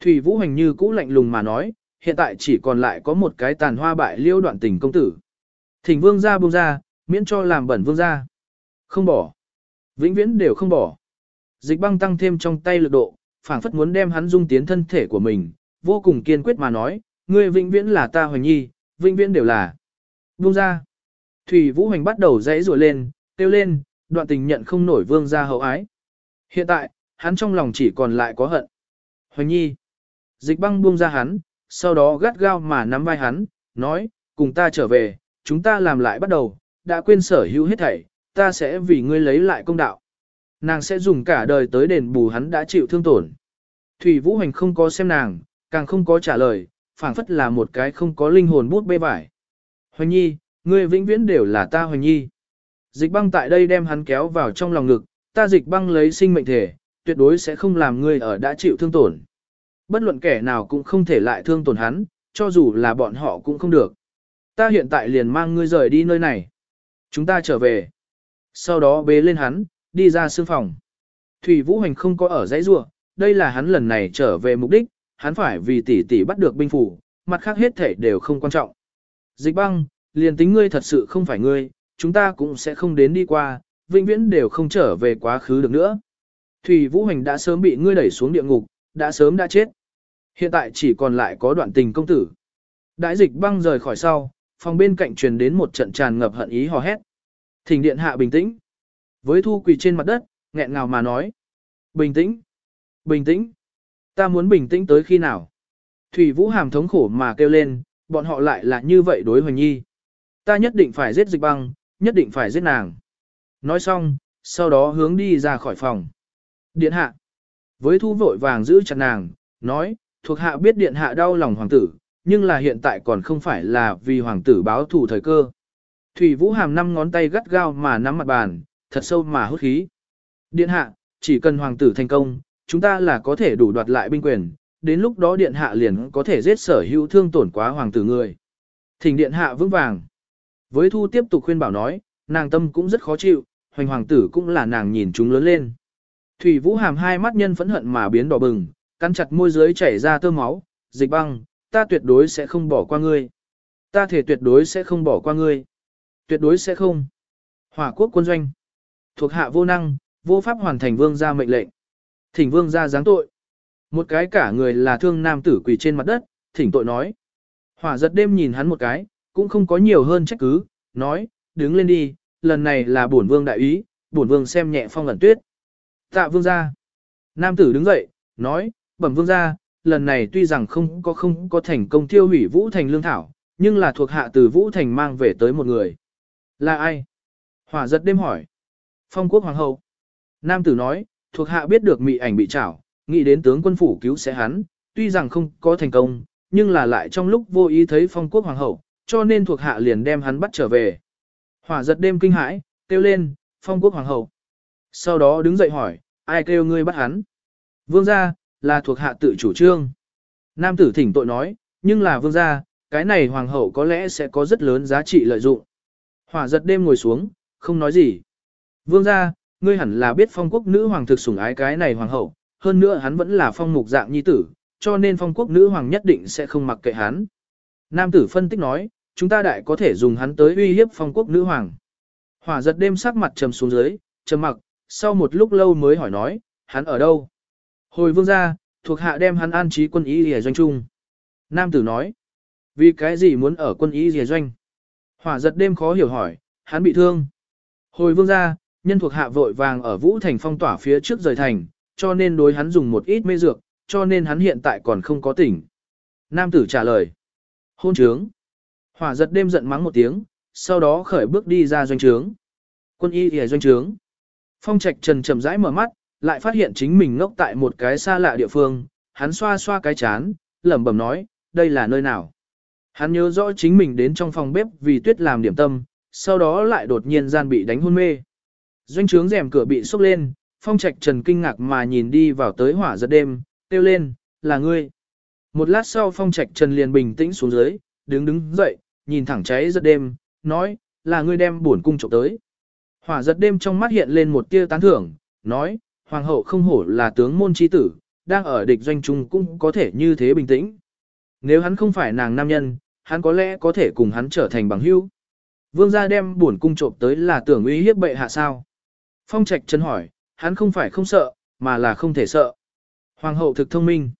Thủy Vũ Hành như cũ lạnh lùng mà nói, hiện tại chỉ còn lại có một cái tàn hoa bại liêu đoạn tình công tử. Thỉnh vương ra buông ra, miễn cho làm bẩn vương ra. Không bỏ. Vĩnh viễn đều không bỏ. Dịch băng tăng thêm trong tay lực độ, phảng phất muốn đem hắn dung tiến thân thể của mình, vô cùng kiên quyết mà nói, ngươi vĩnh viễn là ta hoành nhi, vĩnh viễn đều là. Buông ra. Thủy Vũ Hoành bắt đầu dãy rủa lên, tiêu lên, đoạn tình nhận không nổi vương gia hậu ái. Hiện tại, hắn trong lòng chỉ còn lại có hận. Hoành nhi. Dịch băng buông ra hắn, sau đó gắt gao mà nắm vai hắn, nói, cùng ta trở về, chúng ta làm lại bắt đầu, đã quên sở hữu hết thảy, ta sẽ vì ngươi lấy lại công đạo. Nàng sẽ dùng cả đời tới đền bù hắn đã chịu thương tổn. Thủy Vũ Hành không có xem nàng, càng không có trả lời, phảng phất là một cái không có linh hồn bút bê vải. Hoành nhi, ngươi vĩnh viễn đều là ta Hoành nhi. Dịch băng tại đây đem hắn kéo vào trong lòng ngực, ta dịch băng lấy sinh mệnh thể, tuyệt đối sẽ không làm ngươi ở đã chịu thương tổn. Bất luận kẻ nào cũng không thể lại thương tổn hắn, cho dù là bọn họ cũng không được. Ta hiện tại liền mang ngươi rời đi nơi này. Chúng ta trở về. Sau đó bế lên hắn, đi ra sương phòng. Thủy Vũ Hành không có ở dãy rua, đây là hắn lần này trở về mục đích, hắn phải vì tỷ tỷ bắt được binh phủ, mặt khác hết thể đều không quan trọng. Dịch băng, liền tính ngươi thật sự không phải ngươi, chúng ta cũng sẽ không đến đi qua, vĩnh viễn đều không trở về quá khứ được nữa. Thủy Vũ Hành đã sớm bị ngươi đẩy xuống địa ngục, đã sớm đã chết. Hiện tại chỉ còn lại có đoạn tình công tử. Đại dịch băng rời khỏi sau, phòng bên cạnh truyền đến một trận tràn ngập hận ý hò hét. Thỉnh điện hạ bình tĩnh. Với thu quỳ trên mặt đất, nghẹn ngào mà nói. Bình tĩnh. Bình tĩnh. Ta muốn bình tĩnh tới khi nào? Thủy Vũ Hàm thống khổ mà kêu lên, bọn họ lại là như vậy đối Hoành Nhi. Ta nhất định phải giết dịch băng, nhất định phải giết nàng. Nói xong, sau đó hướng đi ra khỏi phòng. Điện hạ. Với thu vội vàng giữ chặt nàng, nói, thuộc hạ biết điện hạ đau lòng hoàng tử, nhưng là hiện tại còn không phải là vì hoàng tử báo thù thời cơ. Thủy Vũ Hàm năm ngón tay gắt gao mà nắm mặt bàn, thật sâu mà hút khí. Điện hạ, chỉ cần hoàng tử thành công, chúng ta là có thể đủ đoạt lại binh quyền, đến lúc đó điện hạ liền có thể giết sở hữu thương tổn quá hoàng tử người. Thỉnh điện hạ vững vàng. Với thu tiếp tục khuyên bảo nói, nàng tâm cũng rất khó chịu, hoành hoàng tử cũng là nàng nhìn chúng lớn lên. Thủy Vũ Hàm hai mắt nhân phẫn hận mà biến đỏ bừng, cắn chặt môi dưới chảy ra tơ máu, dịch băng, ta tuyệt đối sẽ không bỏ qua ngươi. Ta thể tuyệt đối sẽ không bỏ qua ngươi. Tuyệt đối sẽ không. Hỏa quốc quân doanh. Thuộc hạ vô năng, vô pháp hoàn thành vương gia mệnh lệnh. Thỉnh vương gia giáng tội. Một cái cả người là thương nam tử quỳ trên mặt đất, thỉnh tội nói. Hỏa giật đêm nhìn hắn một cái, cũng không có nhiều hơn trách cứ, nói, đứng lên đi, lần này là bổn vương đại ý, bổn vương xem nhẹ phong ẩn tuyết. Tạ vương gia. Nam tử đứng dậy, nói, bẩm vương gia, lần này tuy rằng không có không có thành công tiêu hủy Vũ Thành lương thảo, nhưng là thuộc hạ từ Vũ Thành mang về tới một người. Là ai? Hỏa giật đêm hỏi. Phong quốc hoàng hậu. Nam tử nói, thuộc hạ biết được mị ảnh bị trảo, nghĩ đến tướng quân phủ cứu sẽ hắn, tuy rằng không có thành công, nhưng là lại trong lúc vô ý thấy phong quốc hoàng hậu, cho nên thuộc hạ liền đem hắn bắt trở về. Hỏa giật đêm kinh hãi, kêu lên, phong quốc hoàng hậu. Sau đó đứng dậy hỏi, ai kêu ngươi bắt hắn? Vương gia, là thuộc hạ tự chủ trương. Nam tử thỉnh tội nói, nhưng là vương gia, cái này hoàng hậu có lẽ sẽ có rất lớn giá trị lợi dụng. Hỏa giật đêm ngồi xuống, không nói gì. Vương gia, ngươi hẳn là biết phong quốc nữ hoàng thực sủng ái cái này hoàng hậu, hơn nữa hắn vẫn là phong mục dạng nhi tử, cho nên phong quốc nữ hoàng nhất định sẽ không mặc kệ hắn. Nam tử phân tích nói, chúng ta đại có thể dùng hắn tới uy hiếp phong quốc nữ hoàng. Hỏa giật đêm sắc mặt trầm xuống dưới, trầm mặc, sau một lúc lâu mới hỏi nói, hắn ở đâu? Hồi vương gia, thuộc hạ đem hắn an trí quân y rìa doanh trung. Nam tử nói, vì cái gì muốn ở quân y rìa doanh? Hỏa giật đêm khó hiểu hỏi, hắn bị thương. Hồi vương ra, nhân thuộc hạ vội vàng ở Vũ Thành phong tỏa phía trước rời thành, cho nên đối hắn dùng một ít mê dược, cho nên hắn hiện tại còn không có tỉnh. Nam tử trả lời. Hôn trướng. Hỏa giật đêm giận mắng một tiếng, sau đó khởi bước đi ra doanh trướng. Quân y thì doanh trướng. Phong trạch trần chậm rãi mở mắt, lại phát hiện chính mình ngốc tại một cái xa lạ địa phương, hắn xoa xoa cái chán, lẩm bẩm nói, đây là nơi nào. Hắn nhớ rõ chính mình đến trong phòng bếp vì tuyết làm điểm tâm, sau đó lại đột nhiên gian bị đánh hôn mê. Doanh trướng rèm cửa bị sốc lên, phong trạch trần kinh ngạc mà nhìn đi vào tới hỏa giật đêm, kêu lên, là ngươi. Một lát sau phong trạch trần liền bình tĩnh xuống dưới, đứng đứng dậy, nhìn thẳng cháy giật đêm, nói, là ngươi đem buồn cung trộm tới. Hỏa giật đêm trong mắt hiện lên một tia tán thưởng, nói, hoàng hậu không hổ là tướng môn chi tử, đang ở địch doanh trung cũng có thể như thế bình tĩnh. Nếu hắn không phải nàng nam nhân, hắn có lẽ có thể cùng hắn trở thành bằng hữu. Vương gia đem buồn cung trộm tới là tưởng uy hiếp bệ hạ sao. Phong trạch chân hỏi, hắn không phải không sợ, mà là không thể sợ. Hoàng hậu thực thông minh.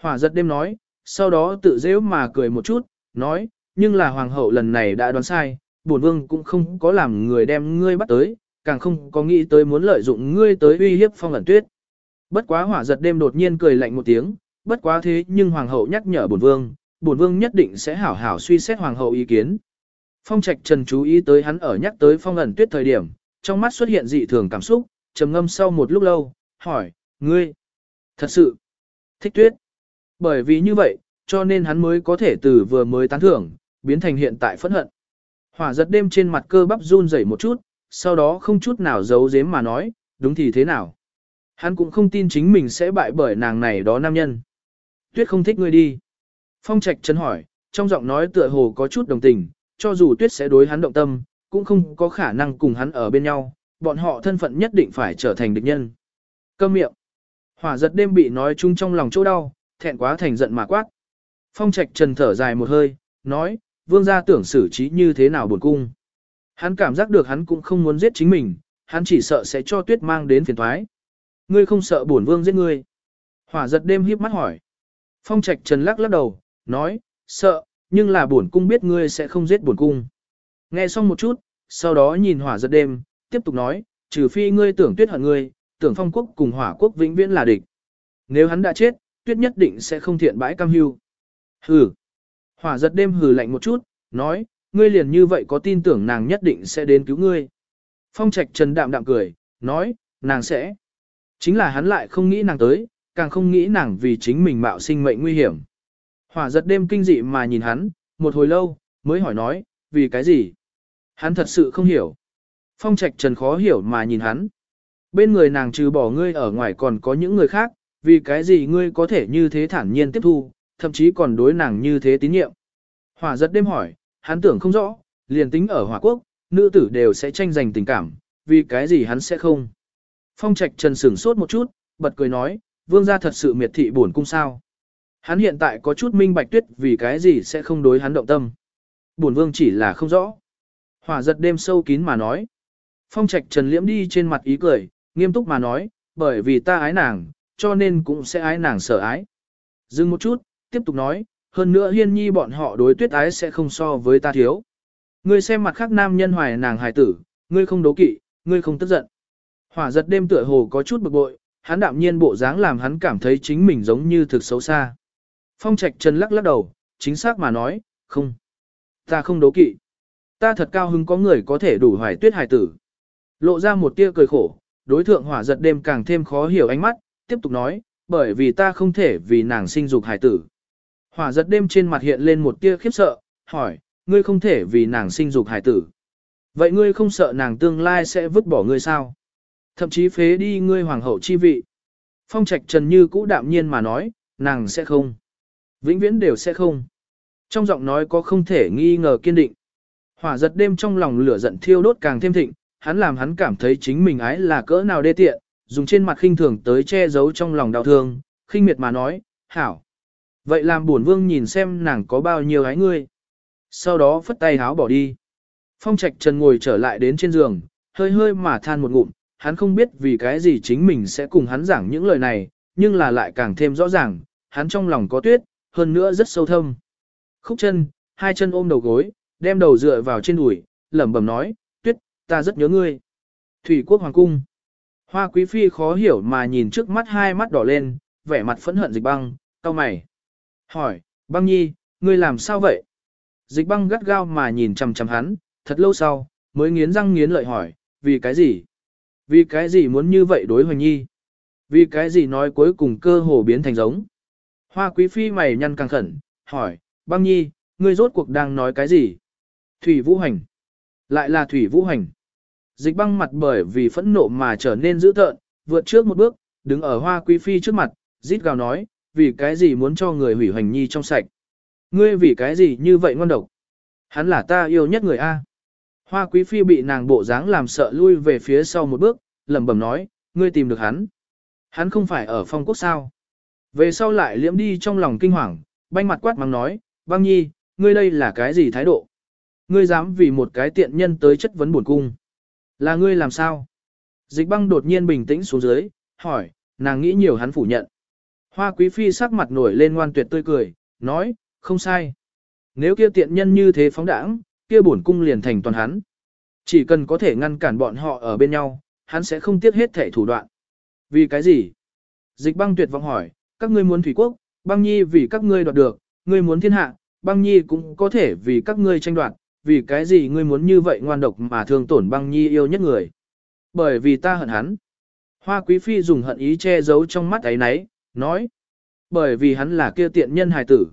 Hỏa giật đêm nói, sau đó tự dễ mà cười một chút, nói, nhưng là hoàng hậu lần này đã đoán sai, bổn vương cũng không có làm người đem ngươi bắt tới, càng không có nghĩ tới muốn lợi dụng ngươi tới uy hiếp phong ẩn tuyết. Bất quá hỏa giật đêm đột nhiên cười lạnh một tiếng, bất quá thế nhưng hoàng hậu nhắc nhở bổn vương, bổn vương nhất định sẽ hảo hảo suy xét hoàng hậu ý kiến. Phong trạch trần chú ý tới hắn ở nhắc tới phong ẩn tuyết thời điểm, trong mắt xuất hiện dị thường cảm xúc, trầm ngâm sau một lúc lâu, hỏi, ngươi, thật sự, thích tuyết. Bởi vì như vậy, cho nên hắn mới có thể từ vừa mới tán thưởng, biến thành hiện tại phẫn hận. Hỏa giật đêm trên mặt cơ bắp run rẩy một chút, sau đó không chút nào giấu giếm mà nói, đúng thì thế nào. Hắn cũng không tin chính mình sẽ bại bởi nàng này đó nam nhân. Tuyết không thích ngươi đi. Phong trạch chấn hỏi, trong giọng nói tựa hồ có chút đồng tình, cho dù tuyết sẽ đối hắn động tâm, cũng không có khả năng cùng hắn ở bên nhau, bọn họ thân phận nhất định phải trở thành địch nhân. Câm miệng. Hỏa giật đêm bị nói chung trong lòng chỗ đau, thẹn quá thành giận mà quát. Phong trạch trần thở dài một hơi, nói, vương gia tưởng xử trí như thế nào buồn cung. Hắn cảm giác được hắn cũng không muốn giết chính mình, hắn chỉ sợ sẽ cho tuyết mang đến phiền thoái. Ngươi không sợ bổn vương giết ngươi. Hỏa giật đêm híp mắt hỏi. Phong trạch trần lắc lắc đầu, nói, sợ, nhưng là bổn cung biết ngươi sẽ không giết bổn cung. Nghe xong một chút, sau đó nhìn hỏa giật đêm, tiếp tục nói, trừ phi ngươi tưởng tuyết hận ngươi, tưởng phong quốc cùng hỏa quốc vĩnh viễn là địch. Nếu hắn đã chết, tuyết nhất định sẽ không thiện bãi cam hưu. Hừ. Hỏa giật đêm hừ lạnh một chút, nói, ngươi liền như vậy có tin tưởng nàng nhất định sẽ đến cứu ngươi. Phong trạch trần đạm đạm cười, nói, nàng sẽ. Chính là hắn lại không nghĩ nàng tới, càng không nghĩ nàng vì chính mình mạo sinh mệnh nguy hiểm. Hỏa giật đêm kinh dị mà nhìn hắn, một hồi lâu, mới hỏi nói, vì cái gì? Hắn thật sự không hiểu. Phong trạch trần khó hiểu mà nhìn hắn. Bên người nàng trừ bỏ ngươi ở ngoài còn có những người khác, vì cái gì ngươi có thể như thế thản nhiên tiếp thu, thậm chí còn đối nàng như thế tín nhiệm. Hỏa giật đêm hỏi, hắn tưởng không rõ, liền tính ở hỏa quốc, nữ tử đều sẽ tranh giành tình cảm, vì cái gì hắn sẽ không. Phong trạch trần sửng sốt một chút, bật cười nói, vương gia thật sự miệt thị buồn cung sao. Hắn hiện tại có chút minh bạch tuyết vì cái gì sẽ không đối hắn động tâm. Buồn vương chỉ là không rõ. Hỏa giật đêm sâu kín mà nói. Phong trạch trần liễm đi trên mặt ý cười, nghiêm túc mà nói, bởi vì ta ái nàng, cho nên cũng sẽ ái nàng sợ ái. Dừng một chút, tiếp tục nói, hơn nữa hiên nhi bọn họ đối tuyết ái sẽ không so với ta thiếu. Ngươi xem mặt khác nam nhân hoài nàng hài tử, ngươi không đố kỵ, ngươi không tức giận. Hỏa giật đêm tựa hồ có chút bực bội, hắn đạm nhiên bộ dáng làm hắn cảm thấy chính mình giống như thực xấu xa. Phong trạch Trần lắc lắc đầu, chính xác mà nói, không. Ta không đố kỵ. Ta thật cao hứng có người có thể đủ hoài tuyết hài tử. Lộ ra một tia cười khổ, đối thượng hỏa giật đêm càng thêm khó hiểu ánh mắt, tiếp tục nói, bởi vì ta không thể vì nàng sinh dục hài tử. Hỏa giật đêm trên mặt hiện lên một tia khiếp sợ, hỏi, ngươi không thể vì nàng sinh dục hài tử. Vậy ngươi không sợ nàng tương lai sẽ vứt bỏ ngươi sao? Thậm chí phế đi ngươi hoàng hậu chi vị. Phong trạch trần như cũ đạm nhiên mà nói, nàng sẽ không. Vĩnh viễn đều sẽ không. Trong giọng nói có không thể nghi ngờ kiên định. Hỏa giật đêm trong lòng lửa giận thiêu đốt càng thêm thịnh, hắn làm hắn cảm thấy chính mình ái là cỡ nào đê tiện, dùng trên mặt khinh thường tới che giấu trong lòng đau thương, khinh miệt mà nói, hảo. Vậy làm buồn vương nhìn xem nàng có bao nhiêu ái ngươi. Sau đó phất tay háo bỏ đi. Phong trạch trần ngồi trở lại đến trên giường, hơi hơi mà than một ngụm, hắn không biết vì cái gì chính mình sẽ cùng hắn giảng những lời này, nhưng là lại càng thêm rõ ràng, hắn trong lòng có tuyết, hơn nữa rất sâu thâm. Khúc chân, hai chân ôm đầu gối, đem đầu dựa vào trên đùi, lẩm bẩm nói, tuyết, ta rất nhớ ngươi. Thủy quốc hoàng cung. Hoa quý phi khó hiểu mà nhìn trước mắt hai mắt đỏ lên, vẻ mặt phẫn hận dịch băng, cau mày. Hỏi, băng nhi, ngươi làm sao vậy? Dịch băng gắt gao mà nhìn chằm chằm hắn, thật lâu sau, mới nghiến răng nghiến lợi hỏi, vì cái gì? Vì cái gì muốn như vậy đối hoành nhi? Vì cái gì nói cuối cùng cơ hồ biến thành giống? Hoa quý phi mày nhăn càng khẩn, hỏi, băng nhi, ngươi rốt cuộc đang nói cái gì? Thủy vũ hành. Lại là thủy vũ hành. Dịch băng mặt bởi vì phẫn nộ mà trở nên dữ tợn, vượt trước một bước, đứng ở hoa quý phi trước mặt, rít gào nói, vì cái gì muốn cho người hủy hoành nhi trong sạch. Ngươi vì cái gì như vậy ngon độc. Hắn là ta yêu nhất người A. Hoa quý phi bị nàng bộ dáng làm sợ lui về phía sau một bước, lẩm bẩm nói, ngươi tìm được hắn. Hắn không phải ở phong quốc sao. Về sau lại liễm đi trong lòng kinh hoàng, banh mặt quát mắng nói, băng nhi, ngươi đây là cái gì thái độ? Ngươi dám vì một cái tiện nhân tới chất vấn buồn cung. Là ngươi làm sao? Dịch băng đột nhiên bình tĩnh xuống dưới, hỏi, nàng nghĩ nhiều hắn phủ nhận. Hoa quý phi sắc mặt nổi lên ngoan tuyệt tươi cười, nói, không sai. Nếu kia tiện nhân như thế phóng đãng, kia bổn cung liền thành toàn hắn. Chỉ cần có thể ngăn cản bọn họ ở bên nhau, hắn sẽ không tiếc hết thể thủ đoạn. Vì cái gì? Dịch băng tuyệt vọng hỏi, các ngươi muốn thủy quốc, băng nhi vì các ngươi đoạt được, ngươi muốn thiên hạ, băng nhi cũng có thể vì các ngươi tranh đoạt, vì cái gì ngươi muốn như vậy ngoan độc mà thương tổn băng nhi yêu nhất người. Bởi vì ta hận hắn. Hoa quý phi dùng hận ý che giấu trong mắt ấy nấy, nói. Bởi vì hắn là kia tiện nhân hài tử.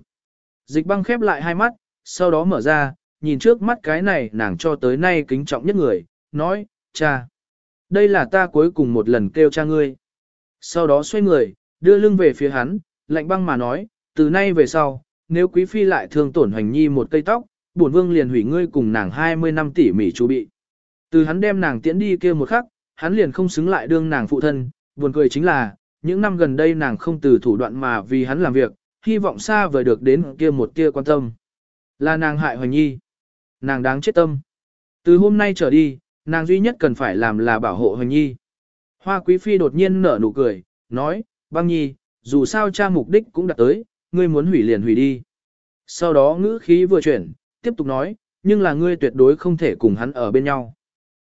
Dịch băng khép lại hai mắt, sau đó mở ra, nhìn trước mắt cái này nàng cho tới nay kính trọng nhất người, nói, cha. Đây là ta cuối cùng một lần kêu cha ngươi. Sau đó xoay người, đưa lưng về phía hắn, lạnh băng mà nói, từ nay về sau, nếu quý phi lại thương tổn hoành nhi một cây tóc, bổn vương liền hủy ngươi cùng nàng 20 năm tỉ mỉ chu bị. Từ hắn đem nàng tiễn đi kia một khắc, hắn liền không xứng lại đương nàng phụ thân, buồn cười chính là, những năm gần đây nàng không từ thủ đoạn mà vì hắn làm việc, hy vọng xa vời được đến kia một tia quan tâm. Là nàng hại hoành nhi. Nàng đáng chết tâm. Từ hôm nay trở đi, nàng duy nhất cần phải làm là bảo hộ hoành nhi. Hoa quý phi đột nhiên nở nụ cười, nói, băng nhi, dù sao cha mục đích cũng đã tới, ngươi muốn hủy liền hủy đi. Sau đó ngữ khí vừa chuyển, tiếp tục nói, nhưng là ngươi tuyệt đối không thể cùng hắn ở bên nhau.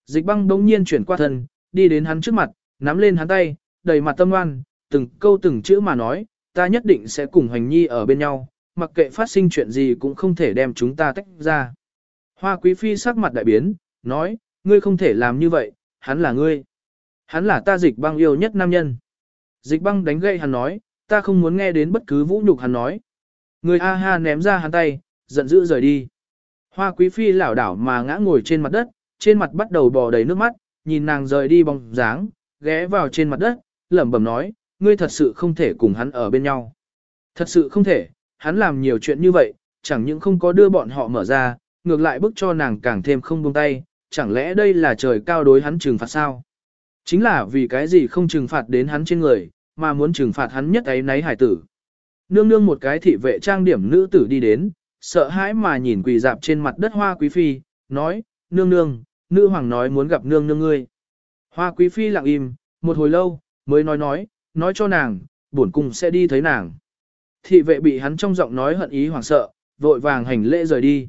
Dịch băng đống nhiên chuyển qua thân, đi đến hắn trước mặt, nắm lên hắn tay, đầy mặt tâm oan, từng câu từng chữ mà nói, ta nhất định sẽ cùng Hoành Nhi ở bên nhau, mặc kệ phát sinh chuyện gì cũng không thể đem chúng ta tách ra. Hoa Quý Phi sắc mặt đại biến, nói, ngươi không thể làm như vậy, hắn là ngươi. Hắn là ta dịch băng yêu nhất nam nhân. Dịch băng đánh gậy hắn nói, ta không muốn nghe đến bất cứ vũ nhục hắn nói. Người A ha ném ra hắn tay, giận dữ rời đi. Hoa quý phi lảo đảo mà ngã ngồi trên mặt đất, trên mặt bắt đầu bò đầy nước mắt, nhìn nàng rời đi bóng dáng, ghé vào trên mặt đất, lẩm bẩm nói, ngươi thật sự không thể cùng hắn ở bên nhau. Thật sự không thể, hắn làm nhiều chuyện như vậy, chẳng những không có đưa bọn họ mở ra, ngược lại bức cho nàng càng thêm không buông tay, chẳng lẽ đây là trời cao đối hắn trừng phạt sao? Chính là vì cái gì không trừng phạt đến hắn trên người, mà muốn trừng phạt hắn nhất ấy nấy hải tử. Nương nương một cái thị vệ trang điểm nữ tử đi đến, sợ hãi mà nhìn quỳ dạp trên mặt đất hoa quý phi, nói, nương nương, nữ hoàng nói muốn gặp nương nương ngươi. Hoa quý phi lặng im, một hồi lâu, mới nói nói, nói cho nàng, bổn cung sẽ đi thấy nàng. Thị vệ bị hắn trong giọng nói hận ý hoảng sợ, vội vàng hành lễ rời đi.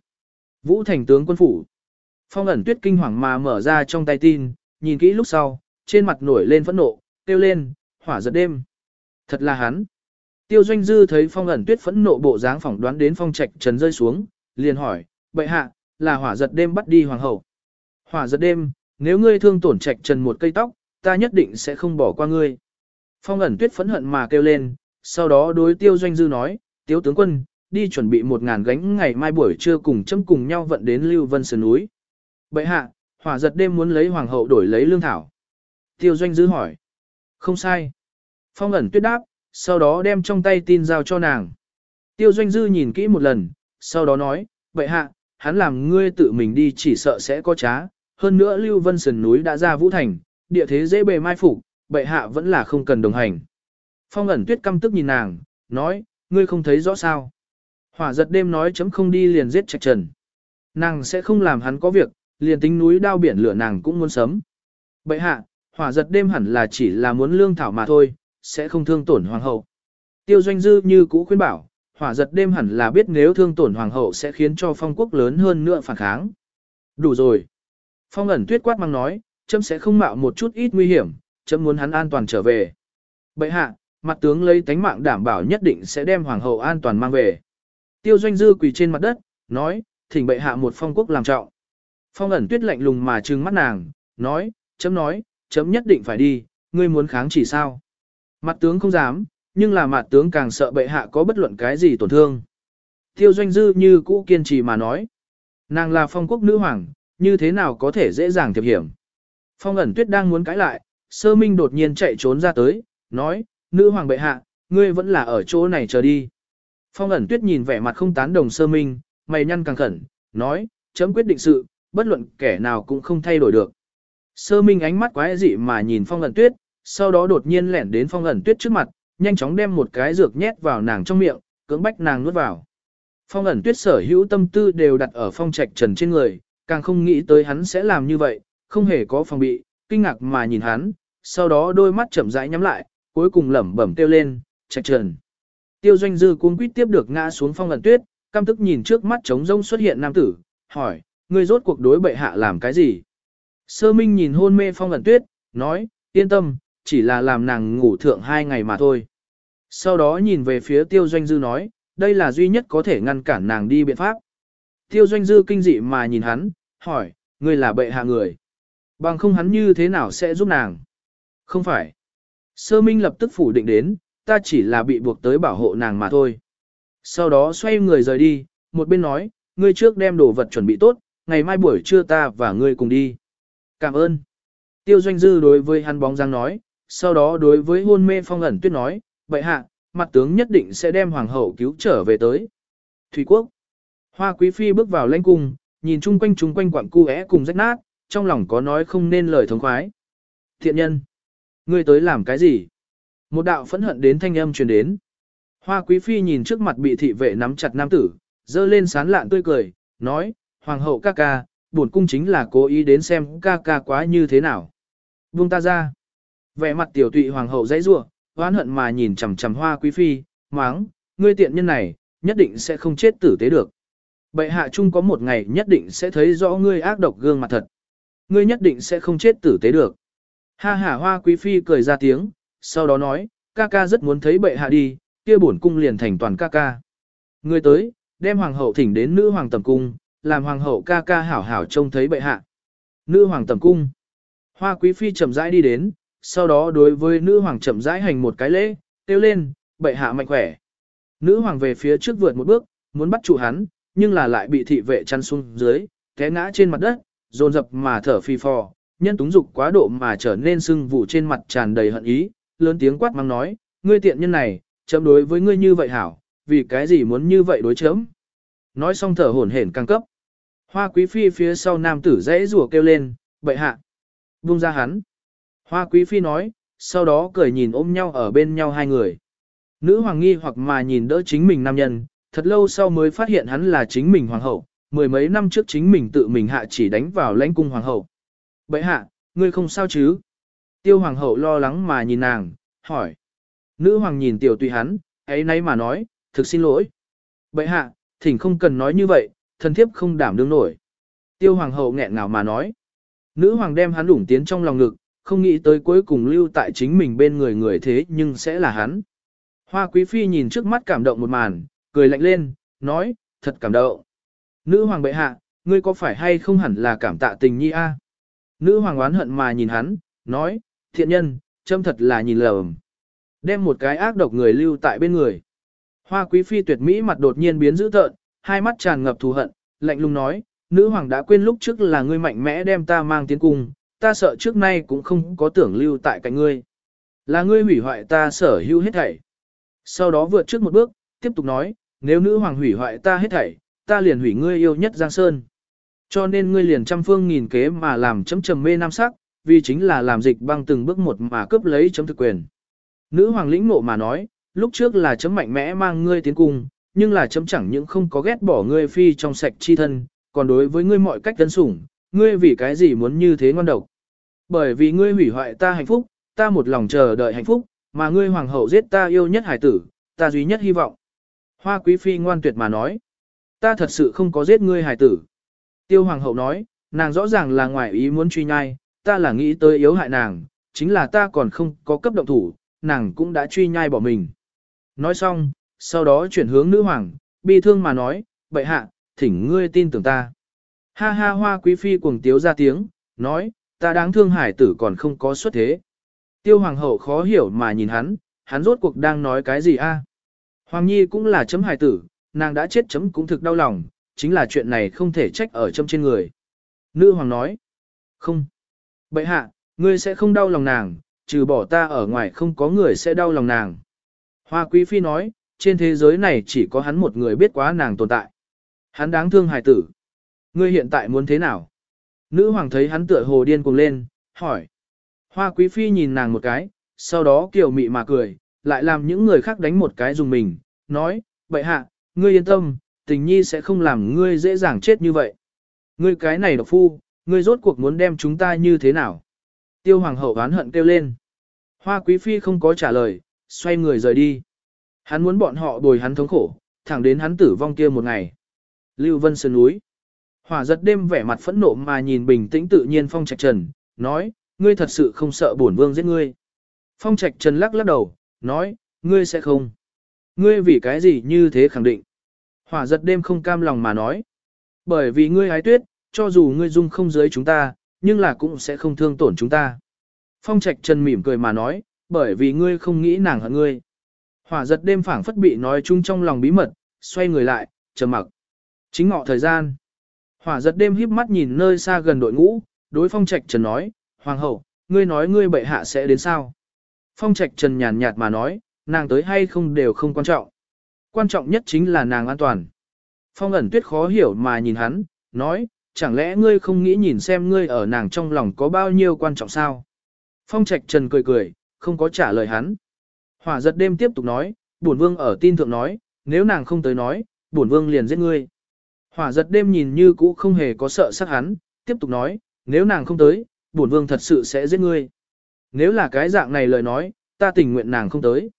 Vũ thành tướng quân phủ. Phong ẩn tuyết kinh hoàng mà mở ra trong tay tin, nhìn kỹ lúc sau, trên mặt nổi lên phẫn nộ, kêu lên, hỏa giật đêm. Thật là hắn. Tiêu doanh dư thấy phong ẩn tuyết phẫn nộ bộ dáng phỏng đoán đến phong trạch trần rơi xuống, liền hỏi, bệ hạ, là hỏa giật đêm bắt đi hoàng hậu. Hỏa giật đêm, nếu ngươi thương tổn trạch trần một cây tóc, ta nhất định sẽ không bỏ qua ngươi. Phong ẩn tuyết phẫn hận mà kêu lên, sau đó đối tiêu doanh dư nói, tiêu tướng quân, đi chuẩn bị một ngàn gánh ngày mai buổi trưa cùng châm cùng nhau vận đến Lưu Vân Sơn núi. Bệ hạ, hỏa giật đêm muốn lấy hoàng hậu đổi lấy lương thảo. Tiêu doanh dư hỏi. Không sai. Phong ẩn tuyết đáp, sau đó đem trong tay tin giao cho nàng. Tiêu doanh dư nhìn kỹ một lần, sau đó nói, vậy hạ, hắn làm ngươi tự mình đi chỉ sợ sẽ có trá, hơn nữa Lưu Vân Sơn núi đã ra vũ thành, địa thế dễ bề mai phục, bệ hạ vẫn là không cần đồng hành. Phong ẩn tuyết căm tức nhìn nàng, nói, ngươi không thấy rõ sao. Hỏa giật đêm nói chấm không đi liền giết trạch trần. Nàng sẽ không làm hắn có việc, liền tính núi đao biển lửa nàng cũng muốn sớm. Bệ hạ, hỏa giật đêm hẳn là chỉ là muốn lương thảo mà thôi, sẽ không thương tổn hoàng hậu. Tiêu doanh dư như cũ khuyên bảo, hỏa giật đêm hẳn là biết nếu thương tổn hoàng hậu sẽ khiến cho phong quốc lớn hơn nữa phản kháng. Đủ rồi. Phong ẩn tuyết quát mang nói, chấm sẽ không mạo một chút ít nguy hiểm, chấm muốn hắn an toàn trở về. Bệ hạ, mặt tướng lấy tánh mạng đảm bảo nhất định sẽ đem hoàng hậu an toàn mang về. Tiêu doanh dư quỳ trên mặt đất, nói, thỉnh bệ hạ một phong quốc làm trọng. Phong ẩn tuyết lạnh lùng mà trừng mắt nàng, nói, chấm nói, chấm nhất định phải đi, ngươi muốn kháng chỉ sao. Mặt tướng không dám, nhưng là mặt tướng càng sợ bệ hạ có bất luận cái gì tổn thương. Tiêu doanh dư như cũ kiên trì mà nói. Nàng là phong quốc nữ hoàng, như thế nào có thể dễ dàng thiệp hiểm. Phong ẩn tuyết đang muốn cãi lại, sơ minh đột nhiên chạy trốn ra tới, nói, nữ hoàng bệ hạ, ngươi vẫn là ở chỗ này chờ đi. Phong ẩn tuyết nhìn vẻ mặt không tán đồng sơ minh, mày nhăn càng khẩn, nói, chấm quyết định sự, bất luận kẻ nào cũng không thay đổi được. Sơ minh ánh mắt quái dị mà nhìn phong ẩn tuyết, sau đó đột nhiên lẻn đến phong ẩn tuyết trước mặt, nhanh chóng đem một cái dược nhét vào nàng trong miệng, cưỡng bách nàng nuốt vào. Phong ẩn tuyết sở hữu tâm tư đều đặt ở phong trạch trần trên người, càng không nghĩ tới hắn sẽ làm như vậy, không hề có phòng bị, kinh ngạc mà nhìn hắn, sau đó đôi mắt chậm rãi nhắm lại, cuối cùng lẩm bẩm kêu lên, trạch trần. Tiêu doanh dư cuống quýt tiếp được ngã xuống phong ẩn tuyết, căm tức nhìn trước mắt trống rông xuất hiện nam tử, hỏi, ngươi rốt cuộc đối bệ hạ làm cái gì? Sơ minh nhìn hôn mê phong ẩn tuyết, nói, yên tâm, chỉ là làm nàng ngủ thượng hai ngày mà thôi. Sau đó nhìn về phía tiêu doanh dư nói, đây là duy nhất có thể ngăn cản nàng đi biện pháp. Tiêu doanh dư kinh dị mà nhìn hắn, hỏi, ngươi là bệ hạ người. Bằng không hắn như thế nào sẽ giúp nàng? Không phải. Sơ minh lập tức phủ định đến, ta chỉ là bị buộc tới bảo hộ nàng mà thôi. Sau đó xoay người rời đi, một bên nói, ngươi trước đem đồ vật chuẩn bị tốt, ngày mai buổi trưa ta và ngươi cùng đi. Cảm ơn. Tiêu doanh dư đối với hắn bóng dáng nói, sau đó đối với hôn mê phong ẩn tuyết nói, vậy hạ, mặt tướng nhất định sẽ đem hoàng hậu cứu trở về tới. Thủy quốc. Hoa quý phi bước vào lãnh cung, nhìn chung quanh chung quanh quặng cu é cùng rách nát, trong lòng có nói không nên lời thống khoái. Thiện nhân. Ngươi tới làm cái gì? Một đạo phẫn hận đến thanh âm truyền đến. Hoa quý phi nhìn trước mặt bị thị vệ nắm chặt nam tử, dơ lên sán lạn tươi cười, nói, Hoàng hậu ca ca, bổn cung chính là cố ý đến xem ca ca quá như thế nào. Buông ta ra. Vẻ mặt tiểu tụy hoàng hậu dãy rủa, oán hận mà nhìn chằm chằm hoa quý phi, máng, ngươi tiện nhân này, nhất định sẽ không chết tử tế được. Bệ hạ chung có một ngày nhất định sẽ thấy rõ ngươi ác độc gương mặt thật. Ngươi nhất định sẽ không chết tử tế được. Ha ha hoa quý phi cười ra tiếng, sau đó nói, ca ca rất muốn thấy bệ hạ đi, kia bổn cung liền thành toàn ca ca. Ngươi tới, đem hoàng hậu thỉnh đến nữ hoàng tầm cung, làm hoàng hậu ca ca hảo hảo trông thấy bệ hạ. Nữ hoàng tầm cung. Hoa quý phi chậm rãi đi đến, sau đó đối với nữ hoàng chậm rãi hành một cái lễ, kêu lên, bệ hạ mạnh khỏe. Nữ hoàng về phía trước vượt một bước, muốn bắt trụ hắn, nhưng là lại bị thị vệ chăn xuống dưới, té ngã trên mặt đất, dồn dập mà thở phi phò, nhân túng dục quá độ mà trở nên sưng vụ trên mặt tràn đầy hận ý, lớn tiếng quát mắng nói, ngươi tiện nhân này, chấm đối với ngươi như vậy hảo, vì cái gì muốn như vậy đối chấm. Nói xong thở hổn hển căng cấp. Hoa quý phi phía sau nam tử dãy rủa kêu lên, bệ hạ. Buông ra hắn. Hoa quý phi nói, sau đó cười nhìn ôm nhau ở bên nhau hai người. Nữ hoàng nghi hoặc mà nhìn đỡ chính mình nam nhân, thật lâu sau mới phát hiện hắn là chính mình hoàng hậu, mười mấy năm trước chính mình tự mình hạ chỉ đánh vào lãnh cung hoàng hậu. Bệ hạ, ngươi không sao chứ? Tiêu hoàng hậu lo lắng mà nhìn nàng, hỏi. Nữ hoàng nhìn tiểu tùy hắn, ấy nay mà nói, thực xin lỗi. Bệ hạ, thỉnh không cần nói như vậy, thần thiếp không đảm đương nổi. Tiêu hoàng hậu nghẹn ngào mà nói. Nữ hoàng đem hắn đủng tiến trong lòng ngực, không nghĩ tới cuối cùng lưu tại chính mình bên người người thế nhưng sẽ là hắn. Hoa quý phi nhìn trước mắt cảm động một màn, cười lạnh lên, nói, thật cảm động. Nữ hoàng bệ hạ, ngươi có phải hay không hẳn là cảm tạ tình nhi a? Nữ hoàng oán hận mà nhìn hắn, nói, thiện nhân, châm thật là nhìn lầm. Đem một cái ác độc người lưu tại bên người. Hoa quý phi tuyệt mỹ mặt đột nhiên biến dữ tợn, hai mắt tràn ngập thù hận, lạnh lùng nói, nữ hoàng đã quên lúc trước là ngươi mạnh mẽ đem ta mang tiến cung, ta sợ trước nay cũng không có tưởng lưu tại cạnh ngươi. Là ngươi hủy hoại ta sở hữu hết thảy. Sau đó vượt trước một bước, tiếp tục nói, nếu nữ hoàng hủy hoại ta hết thảy, ta liền hủy ngươi yêu nhất Giang Sơn. Cho nên ngươi liền trăm phương nghìn kế mà làm chấm trầm mê nam sắc, vì chính là làm dịch băng từng bước một mà cướp lấy chấm thực quyền. Nữ hoàng lĩnh ngộ mà nói, lúc trước là chấm mạnh mẽ mang ngươi tiến cung, nhưng là chấm chẳng những không có ghét bỏ ngươi phi trong sạch chi thân, còn đối với ngươi mọi cách tấn sủng, ngươi vì cái gì muốn như thế ngon độc. Bởi vì ngươi hủy hoại ta hạnh phúc, ta một lòng chờ đợi hạnh phúc, mà ngươi hoàng hậu giết ta yêu nhất hải tử, ta duy nhất hy vọng. Hoa quý phi ngoan tuyệt mà nói, ta thật sự không có giết ngươi hải tử. Tiêu hoàng hậu nói, nàng rõ ràng là ngoài ý muốn truy nhai, ta là nghĩ tới yếu hại nàng, chính là ta còn không có cấp động thủ, nàng cũng đã truy nhai bỏ mình. Nói xong, sau đó chuyển hướng nữ hoàng, bi thương mà nói, bệ hạ, thỉnh ngươi tin tưởng ta. Ha ha hoa quý phi cuồng tiếu ra tiếng, nói, ta đáng thương hải tử còn không có xuất thế. Tiêu hoàng hậu khó hiểu mà nhìn hắn, hắn rốt cuộc đang nói cái gì a? Hoàng nhi cũng là chấm hải tử, nàng đã chết chấm cũng thực đau lòng, chính là chuyện này không thể trách ở chấm trên người. Nữ hoàng nói, không, Bệ hạ, ngươi sẽ không đau lòng nàng, trừ bỏ ta ở ngoài không có người sẽ đau lòng nàng. Hoa quý phi nói, trên thế giới này chỉ có hắn một người biết quá nàng tồn tại. Hắn đáng thương hài tử. Ngươi hiện tại muốn thế nào? Nữ hoàng thấy hắn tựa hồ điên cuồng lên, hỏi. Hoa quý phi nhìn nàng một cái, sau đó kiều mị mà cười, lại làm những người khác đánh một cái dùng mình, nói, bệ hạ, ngươi yên tâm, tình nhi sẽ không làm ngươi dễ dàng chết như vậy. Ngươi cái này độc phu, ngươi rốt cuộc muốn đem chúng ta như thế nào? Tiêu hoàng hậu oán hận kêu lên. Hoa quý phi không có trả lời, xoay người rời đi. Hắn muốn bọn họ bồi hắn thống khổ, thẳng đến hắn tử vong kia một ngày. Lưu Vân Sơn núi. Hỏa giật đêm vẻ mặt phẫn nộ mà nhìn bình tĩnh tự nhiên Phong Trạch Trần, nói, ngươi thật sự không sợ bổn vương giết ngươi. Phong Trạch Trần lắc lắc đầu, nói, ngươi sẽ không. Ngươi vì cái gì như thế khẳng định. Hỏa giật đêm không cam lòng mà nói. Bởi vì ngươi hái tuyết, cho dù ngươi dung không dưới chúng ta, nhưng là cũng sẽ không thương tổn chúng ta. Phong Trạch Trần mỉm cười mà nói, bởi vì ngươi không nghĩ nàng hận ngươi. Hỏa giật đêm phảng phất bị nói chung trong lòng bí mật, xoay người lại, trầm mặc. Chính ngọ thời gian. Hỏa giật đêm híp mắt nhìn nơi xa gần đội ngũ, đối Phong Trạch Trần nói, Hoàng hậu, ngươi nói ngươi bệ hạ sẽ đến sao? Phong Trạch Trần nhàn nhạt mà nói, nàng tới hay không đều không quan trọng. Quan trọng nhất chính là nàng an toàn. Phong ẩn tuyết khó hiểu mà nhìn hắn, nói, chẳng lẽ ngươi không nghĩ nhìn xem ngươi ở nàng trong lòng có bao nhiêu quan trọng sao? Phong Trạch Trần cười cười, không có trả lời hắn. Hỏa giật đêm tiếp tục nói, bổn vương ở tin thượng nói, nếu nàng không tới nói, bổn vương liền giết ngươi. Hỏa giật đêm nhìn như cũ không hề có sợ sắc hắn, tiếp tục nói, nếu nàng không tới, bổn vương thật sự sẽ giết ngươi. Nếu là cái dạng này lời nói, ta tình nguyện nàng không tới.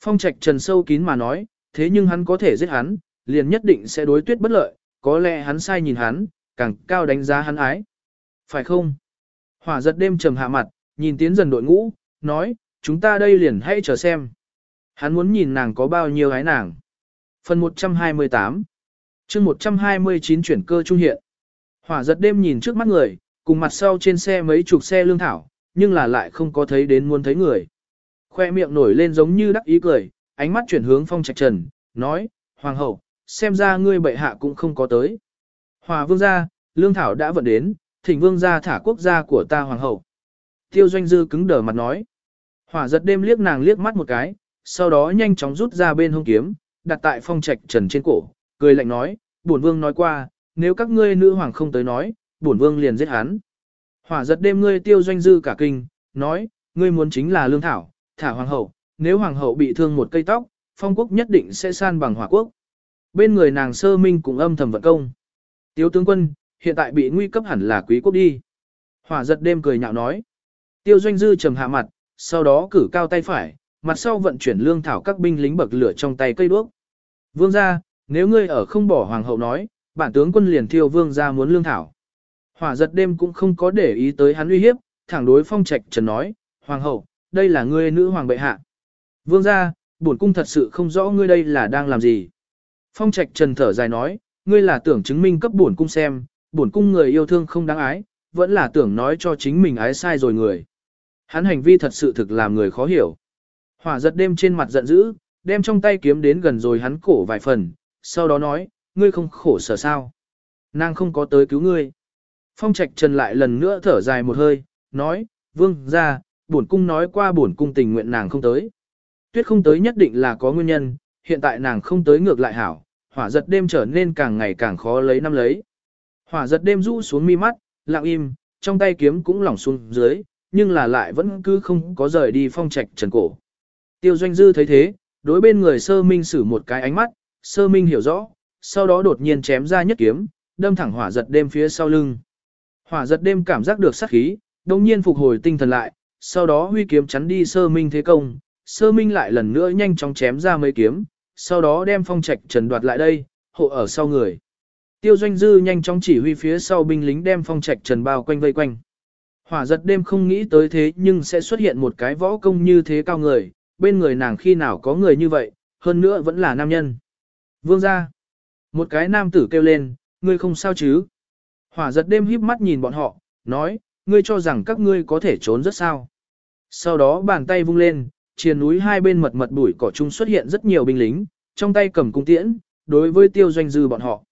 Phong trạch trần sâu kín mà nói, thế nhưng hắn có thể giết hắn, liền nhất định sẽ đối tuyết bất lợi, có lẽ hắn sai nhìn hắn, càng cao đánh giá hắn ái. Phải không? Hỏa giật đêm trầm hạ mặt, nhìn tiến dần đội ngũ, nói, chúng ta đây liền hãy chờ xem. Hắn muốn nhìn nàng có bao nhiêu gái nàng. Phần 128 chương 129 chuyển cơ trung hiện. Hỏa giật đêm nhìn trước mắt người, cùng mặt sau trên xe mấy chục xe lương thảo, nhưng là lại không có thấy đến muốn thấy người. Khoe miệng nổi lên giống như đắc ý cười, ánh mắt chuyển hướng phong trạch trần, nói, Hoàng hậu, xem ra ngươi bệ hạ cũng không có tới. Hòa vương gia, lương thảo đã vận đến, thỉnh vương gia thả quốc gia của ta hoàng hậu. Tiêu doanh dư cứng đờ mặt nói. Hỏa giật đêm liếc nàng liếc mắt một cái, sau đó nhanh chóng rút ra bên hông kiếm, đặt tại phong trạch trần trên cổ, cười lạnh nói, bổn vương nói qua, nếu các ngươi nữ hoàng không tới nói, bổn vương liền giết hắn. Hỏa giật đêm ngươi tiêu doanh dư cả kinh, nói, ngươi muốn chính là lương thảo, thả hoàng hậu, nếu hoàng hậu bị thương một cây tóc, phong quốc nhất định sẽ san bằng hỏa quốc. Bên người nàng sơ minh cũng âm thầm vận công. Tiêu tướng quân, hiện tại bị nguy cấp hẳn là quý quốc đi. Hỏa giật đêm cười nhạo nói. Tiêu doanh dư trầm hạ mặt, sau đó cử cao tay phải, mặt sau vận chuyển lương thảo các binh lính bậc lửa trong tay cây đuốc. Vương gia, nếu ngươi ở không bỏ hoàng hậu nói, bản tướng quân liền thiêu vương gia muốn lương thảo. Hỏa giật đêm cũng không có để ý tới hắn uy hiếp, thẳng đối phong trạch trần nói, hoàng hậu, đây là ngươi nữ hoàng bệ hạ. Vương gia, bổn cung thật sự không rõ ngươi đây là đang làm gì. Phong trạch trần thở dài nói, ngươi là tưởng chứng minh cấp bổn cung xem, bổn cung người yêu thương không đáng ái, vẫn là tưởng nói cho chính mình ái sai rồi người. Hắn hành vi thật sự thực làm người khó hiểu. Hỏa giật đêm trên mặt giận dữ, đem trong tay kiếm đến gần rồi hắn cổ vài phần, sau đó nói, ngươi không khổ sở sao. Nàng không có tới cứu ngươi. Phong trạch trần lại lần nữa thở dài một hơi, nói, vương ra, bổn cung nói qua bổn cung tình nguyện nàng không tới. Tuyết không tới nhất định là có nguyên nhân, hiện tại nàng không tới ngược lại hảo, hỏa giật đêm trở nên càng ngày càng khó lấy năm lấy. Hỏa giật đêm rũ xuống mi mắt, lặng im, trong tay kiếm cũng lỏng xuống dưới, nhưng là lại vẫn cứ không có rời đi phong trạch trần cổ. Tiêu doanh dư thấy thế, đối bên người sơ minh sử một cái ánh mắt, sơ minh hiểu rõ, sau đó đột nhiên chém ra nhất kiếm, đâm thẳng hỏa giật đêm phía sau lưng. Hỏa giật đêm cảm giác được sát khí, đồng nhiên phục hồi tinh thần lại, sau đó huy kiếm chắn đi sơ minh thế công, sơ minh lại lần nữa nhanh chóng chém ra mấy kiếm, sau đó đem phong trạch trần đoạt lại đây, hộ ở sau người. Tiêu doanh dư nhanh chóng chỉ huy phía sau binh lính đem phong trạch trần bao quanh vây quanh. Hỏa giật đêm không nghĩ tới thế nhưng sẽ xuất hiện một cái võ công như thế cao người, bên người nàng khi nào có người như vậy, hơn nữa vẫn là nam nhân. Vương ra. Một cái nam tử kêu lên, ngươi không sao chứ. Hỏa giật đêm híp mắt nhìn bọn họ, nói, ngươi cho rằng các ngươi có thể trốn rất sao. Sau đó bàn tay vung lên, trên núi hai bên mật mật bụi cỏ chung xuất hiện rất nhiều binh lính, trong tay cầm cung tiễn, đối với tiêu doanh dư bọn họ.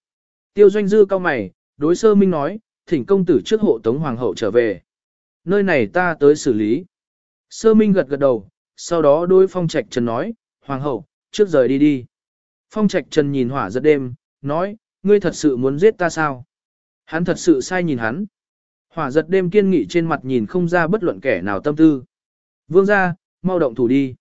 Tiêu doanh dư cao mày, đối sơ minh nói, thỉnh công tử trước hộ tống hoàng hậu trở về nơi này ta tới xử lý. Sơ Minh gật gật đầu, sau đó đôi Phong Trạch Trần nói, Hoàng hậu, trước rời đi đi. Phong Trạch Trần nhìn hỏa giật đêm, nói, ngươi thật sự muốn giết ta sao? Hắn thật sự sai nhìn hắn. Hỏa giật đêm kiên nghị trên mặt nhìn không ra bất luận kẻ nào tâm tư. Vương ra, mau động thủ đi.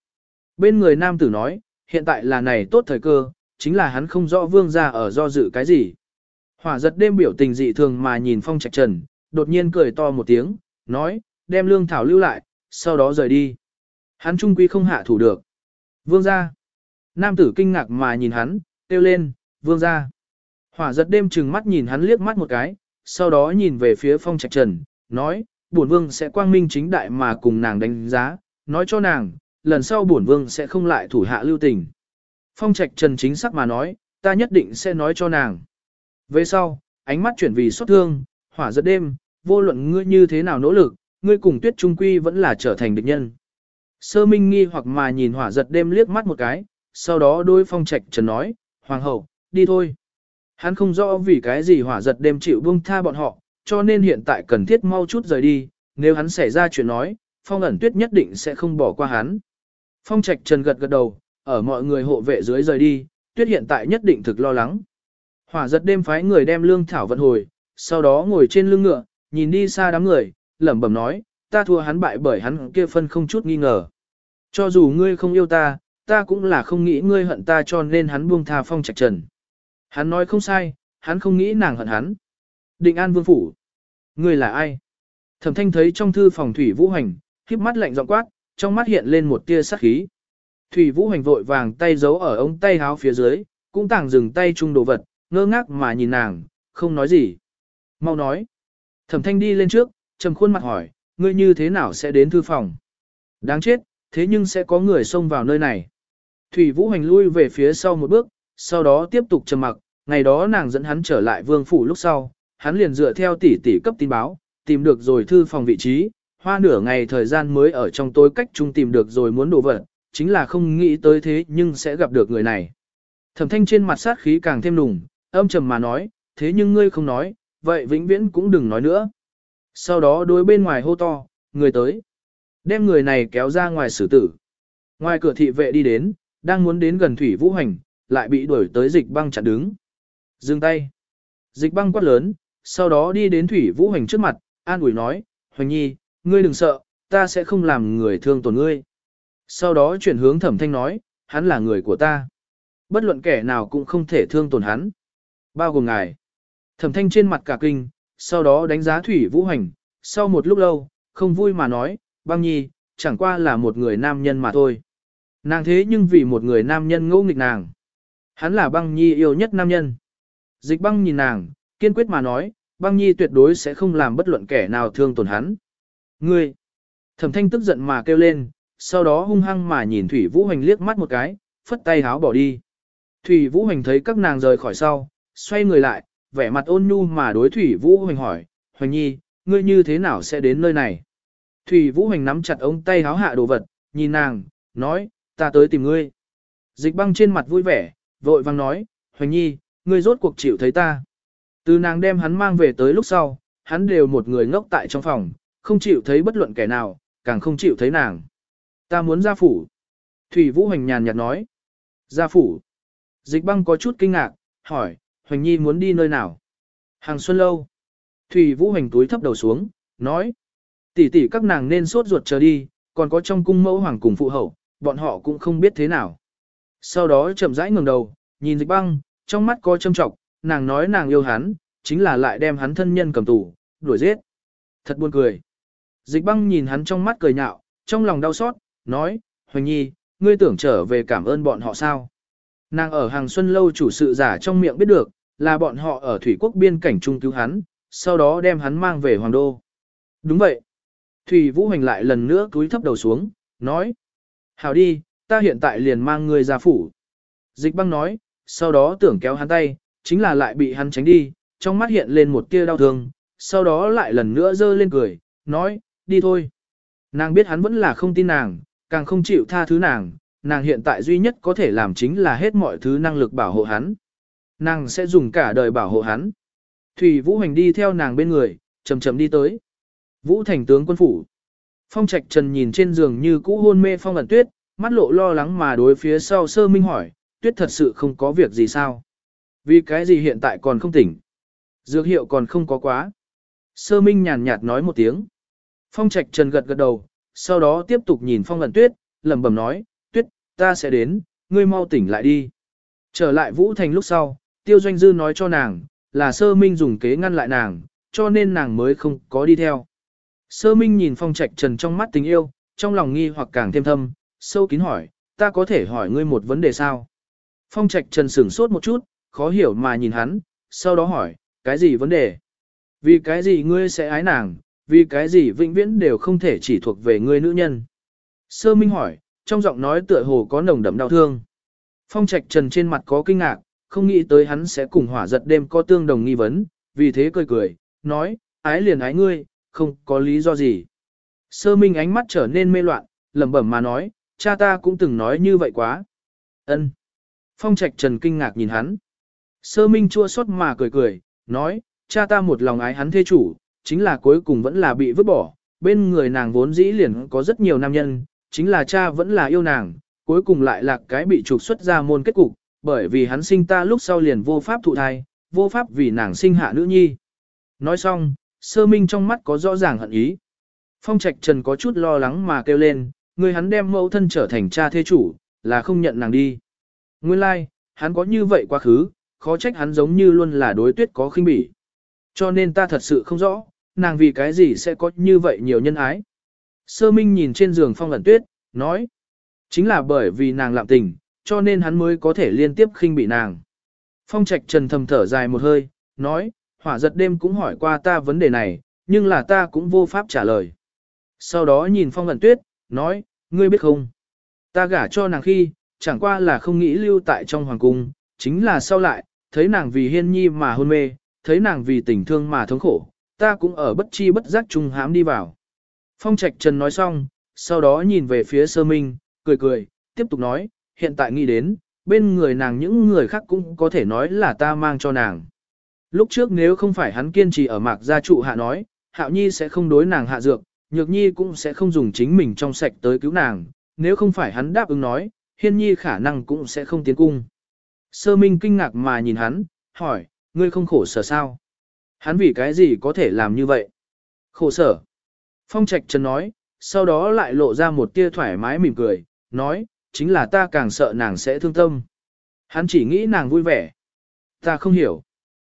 Bên người nam tử nói, hiện tại là này tốt thời cơ, chính là hắn không rõ vương ra ở do dự cái gì. Hỏa giật đêm biểu tình dị thường mà nhìn phong trạch trần, đột nhiên cười to một tiếng, nói, đem lương thảo lưu lại, sau đó rời đi. Hắn trung quy không hạ thủ được. Vương ra. Nam tử kinh ngạc mà nhìn hắn, kêu lên, vương ra. Hỏa giật đêm chừng mắt nhìn hắn liếc mắt một cái, sau đó nhìn về phía phong trạch trần, nói, bổn vương sẽ quang minh chính đại mà cùng nàng đánh giá, nói cho nàng, lần sau bổn vương sẽ không lại thủ hạ lưu tình. Phong trạch trần chính xác mà nói, ta nhất định sẽ nói cho nàng. Về sau, ánh mắt chuyển vì xót thương, hỏa giật đêm, vô luận ngươi như thế nào nỗ lực, ngươi cùng tuyết trung quy vẫn là trở thành địch nhân. Sơ minh nghi hoặc mà nhìn hỏa giật đêm liếc mắt một cái, sau đó đôi phong trạch trần nói, hoàng hậu, đi thôi. Hắn không rõ vì cái gì hỏa giật đêm chịu buông tha bọn họ, cho nên hiện tại cần thiết mau chút rời đi, nếu hắn xảy ra chuyện nói, phong ẩn tuyết nhất định sẽ không bỏ qua hắn. Phong trạch trần gật gật đầu, ở mọi người hộ vệ dưới rời đi, tuyết hiện tại nhất định thực lo lắng. Hỏa giật đêm phái người đem lương thảo vận hồi, sau đó ngồi trên lưng ngựa, nhìn đi xa đám người, lẩm bẩm nói, ta thua hắn bại bởi hắn kia phân không chút nghi ngờ. Cho dù ngươi không yêu ta, ta cũng là không nghĩ ngươi hận ta cho nên hắn buông tha phong trạch trần. Hắn nói không sai, hắn không nghĩ nàng hận hắn. Định an vương phủ. Ngươi là ai? Thẩm thanh thấy trong thư phòng thủy vũ hành, khiếp mắt lạnh giọng quát, trong mắt hiện lên một tia sắc khí. Thủy vũ hành vội vàng tay giấu ở ống tay háo phía dưới, cũng tàng dừng tay chung đồ vật, ngơ ngác mà nhìn nàng, không nói gì. Mau nói. Thẩm thanh đi lên trước, trầm khuôn mặt hỏi, ngươi như thế nào sẽ đến thư phòng? Đáng chết, thế nhưng sẽ có người xông vào nơi này. Thủy Vũ Hành lui về phía sau một bước, sau đó tiếp tục trầm mặc, ngày đó nàng dẫn hắn trở lại vương phủ lúc sau, hắn liền dựa theo tỷ tỷ cấp tin báo, tìm được rồi thư phòng vị trí, hoa nửa ngày thời gian mới ở trong tối cách chung tìm được rồi muốn đổ vật, chính là không nghĩ tới thế nhưng sẽ gặp được người này. Thẩm thanh trên mặt sát khí càng thêm nùng, âm trầm mà nói, thế nhưng ngươi không nói, vậy vĩnh viễn cũng đừng nói nữa. Sau đó đối bên ngoài hô to, người tới. Đem người này kéo ra ngoài xử tử. Ngoài cửa thị vệ đi đến, đang muốn đến gần thủy vũ hành, lại bị đuổi tới dịch băng chặn đứng. Dừng tay. Dịch băng quát lớn, sau đó đi đến thủy vũ hành trước mặt, an ủi nói, Hoành nhi, ngươi đừng sợ, ta sẽ không làm người thương tổn ngươi. Sau đó chuyển hướng thẩm thanh nói, hắn là người của ta. Bất luận kẻ nào cũng không thể thương tổn hắn. Bao gồm ngài. Thẩm thanh trên mặt cả kinh, sau đó đánh giá thủy vũ hành, sau một lúc lâu, không vui mà nói, băng nhi, chẳng qua là một người nam nhân mà thôi. Nàng thế nhưng vì một người nam nhân ngỗ nghịch nàng. Hắn là băng nhi yêu nhất nam nhân. Dịch băng nhìn nàng, kiên quyết mà nói, băng nhi tuyệt đối sẽ không làm bất luận kẻ nào thương tổn hắn. Ngươi! Thẩm thanh tức giận mà kêu lên, sau đó hung hăng mà nhìn Thủy Vũ Hoành liếc mắt một cái, phất tay háo bỏ đi. Thủy Vũ Hoành thấy các nàng rời khỏi sau, xoay người lại, vẻ mặt ôn nhu mà đối Thủy Vũ Hoành hỏi, Hoành nhi, ngươi như thế nào sẽ đến nơi này? Thủy Vũ Hoành nắm chặt ống tay háo hạ đồ vật, nhìn nàng, nói, ta tới tìm ngươi. Dịch băng trên mặt vui vẻ, vội vang nói, Hoành nhi, ngươi rốt cuộc chịu thấy ta. Từ nàng đem hắn mang về tới lúc sau, hắn đều một người ngốc tại trong phòng, không chịu thấy bất luận kẻ nào, càng không chịu thấy nàng. Ta muốn ra phủ. Thủy Vũ Hoành nhàn nhạt nói. Ra phủ. Dịch băng có chút kinh ngạc, hỏi, Hoành Nhi muốn đi nơi nào? Hàng Xuân Lâu. Thủy Vũ Hoành túi thấp đầu xuống, nói. Tỷ tỷ các nàng nên sốt ruột chờ đi, còn có trong cung mẫu hoàng cùng phụ hậu, bọn họ cũng không biết thế nào. Sau đó chậm rãi ngẩng đầu, nhìn dịch băng, trong mắt có châm trọng, nàng nói nàng yêu hắn, chính là lại đem hắn thân nhân cầm tù, đuổi giết. Thật buồn cười. Dịch băng nhìn hắn trong mắt cười nhạo, trong lòng đau xót, nói, Hoành Nhi, ngươi tưởng trở về cảm ơn bọn họ sao? Nàng ở hàng xuân lâu chủ sự giả trong miệng biết được, là bọn họ ở thủy quốc biên cảnh trung cứu hắn, sau đó đem hắn mang về hoàng đô. Đúng vậy. Thủy Vũ Hoành lại lần nữa cúi thấp đầu xuống, nói. Hảo đi, ta hiện tại liền mang ngươi ra phủ. Dịch băng nói, sau đó tưởng kéo hắn tay, chính là lại bị hắn tránh đi, trong mắt hiện lên một tia đau thương, sau đó lại lần nữa dơ lên cười, nói, đi thôi. Nàng biết hắn vẫn là không tin nàng, càng không chịu tha thứ nàng, nàng hiện tại duy nhất có thể làm chính là hết mọi thứ năng lực bảo hộ hắn. Nàng sẽ dùng cả đời bảo hộ hắn. Thủy Vũ Hành đi theo nàng bên người, chầm chầm đi tới. Vũ thành tướng quân phủ. Phong Trạch Trần nhìn trên giường như cũ hôn mê Phong ẩn tuyết, mắt lộ lo lắng mà đối phía sau sơ minh hỏi, tuyết thật sự không có việc gì sao? Vì cái gì hiện tại còn không tỉnh? Dược hiệu còn không có quá. Sơ minh nhàn nhạt nói một tiếng. Phong Trạch Trần gật gật đầu, sau đó tiếp tục nhìn Phong ẩn tuyết, lẩm bẩm nói, ta sẽ đến, ngươi mau tỉnh lại đi. Trở lại Vũ Thành lúc sau, Tiêu Doanh Dư nói cho nàng, là sơ minh dùng kế ngăn lại nàng, cho nên nàng mới không có đi theo. Sơ minh nhìn phong trạch trần trong mắt tình yêu, trong lòng nghi hoặc càng thêm thâm, sâu kín hỏi, ta có thể hỏi ngươi một vấn đề sao? Phong trạch trần sửng sốt một chút, khó hiểu mà nhìn hắn, sau đó hỏi, cái gì vấn đề? Vì cái gì ngươi sẽ ái nàng, vì cái gì vĩnh viễn đều không thể chỉ thuộc về ngươi nữ nhân? Sơ minh hỏi, trong giọng nói tựa hồ có nồng đậm đau thương. Phong trạch trần trên mặt có kinh ngạc, không nghĩ tới hắn sẽ cùng hỏa giật đêm có tương đồng nghi vấn, vì thế cười cười, nói, ái liền ái ngươi, không có lý do gì. Sơ minh ánh mắt trở nên mê loạn, lẩm bẩm mà nói, cha ta cũng từng nói như vậy quá. Ân. Phong trạch trần kinh ngạc nhìn hắn. Sơ minh chua xót mà cười cười, nói, cha ta một lòng ái hắn thê chủ, chính là cuối cùng vẫn là bị vứt bỏ, bên người nàng vốn dĩ liền có rất nhiều nam nhân, chính là cha vẫn là yêu nàng, cuối cùng lại là cái bị trục xuất ra môn kết cục, bởi vì hắn sinh ta lúc sau liền vô pháp thụ thai, vô pháp vì nàng sinh hạ nữ nhi. Nói xong, sơ minh trong mắt có rõ ràng hận ý. Phong trạch trần có chút lo lắng mà kêu lên, người hắn đem mẫu thân trở thành cha thế chủ, là không nhận nàng đi. Nguyên lai, like, hắn có như vậy quá khứ, khó trách hắn giống như luôn là đối tuyết có khinh bỉ. Cho nên ta thật sự không rõ, nàng vì cái gì sẽ có như vậy nhiều nhân ái. Sơ minh nhìn trên giường phong ẩn tuyết, nói, chính là bởi vì nàng lạm tình, cho nên hắn mới có thể liên tiếp khinh bị nàng. Phong trạch trần thầm thở dài một hơi, nói, hỏa giật đêm cũng hỏi qua ta vấn đề này, nhưng là ta cũng vô pháp trả lời. Sau đó nhìn phong ẩn tuyết, nói, ngươi biết không, ta gả cho nàng khi, chẳng qua là không nghĩ lưu tại trong hoàng cung, chính là sau lại, thấy nàng vì hiên nhi mà hôn mê, thấy nàng vì tình thương mà thống khổ, ta cũng ở bất chi bất giác chung hám đi vào. Phong trạch trần nói xong, sau đó nhìn về phía sơ minh, cười cười, tiếp tục nói, hiện tại nghĩ đến, bên người nàng những người khác cũng có thể nói là ta mang cho nàng. Lúc trước nếu không phải hắn kiên trì ở mạc gia trụ hạ nói, hạo nhi sẽ không đối nàng hạ dược, nhược nhi cũng sẽ không dùng chính mình trong sạch tới cứu nàng, nếu không phải hắn đáp ứng nói, hiên nhi khả năng cũng sẽ không tiến cung. Sơ minh kinh ngạc mà nhìn hắn, hỏi, ngươi không khổ sở sao? Hắn vì cái gì có thể làm như vậy? Khổ sở. Phong trạch trần nói, sau đó lại lộ ra một tia thoải mái mỉm cười, nói, chính là ta càng sợ nàng sẽ thương tâm. Hắn chỉ nghĩ nàng vui vẻ. Ta không hiểu.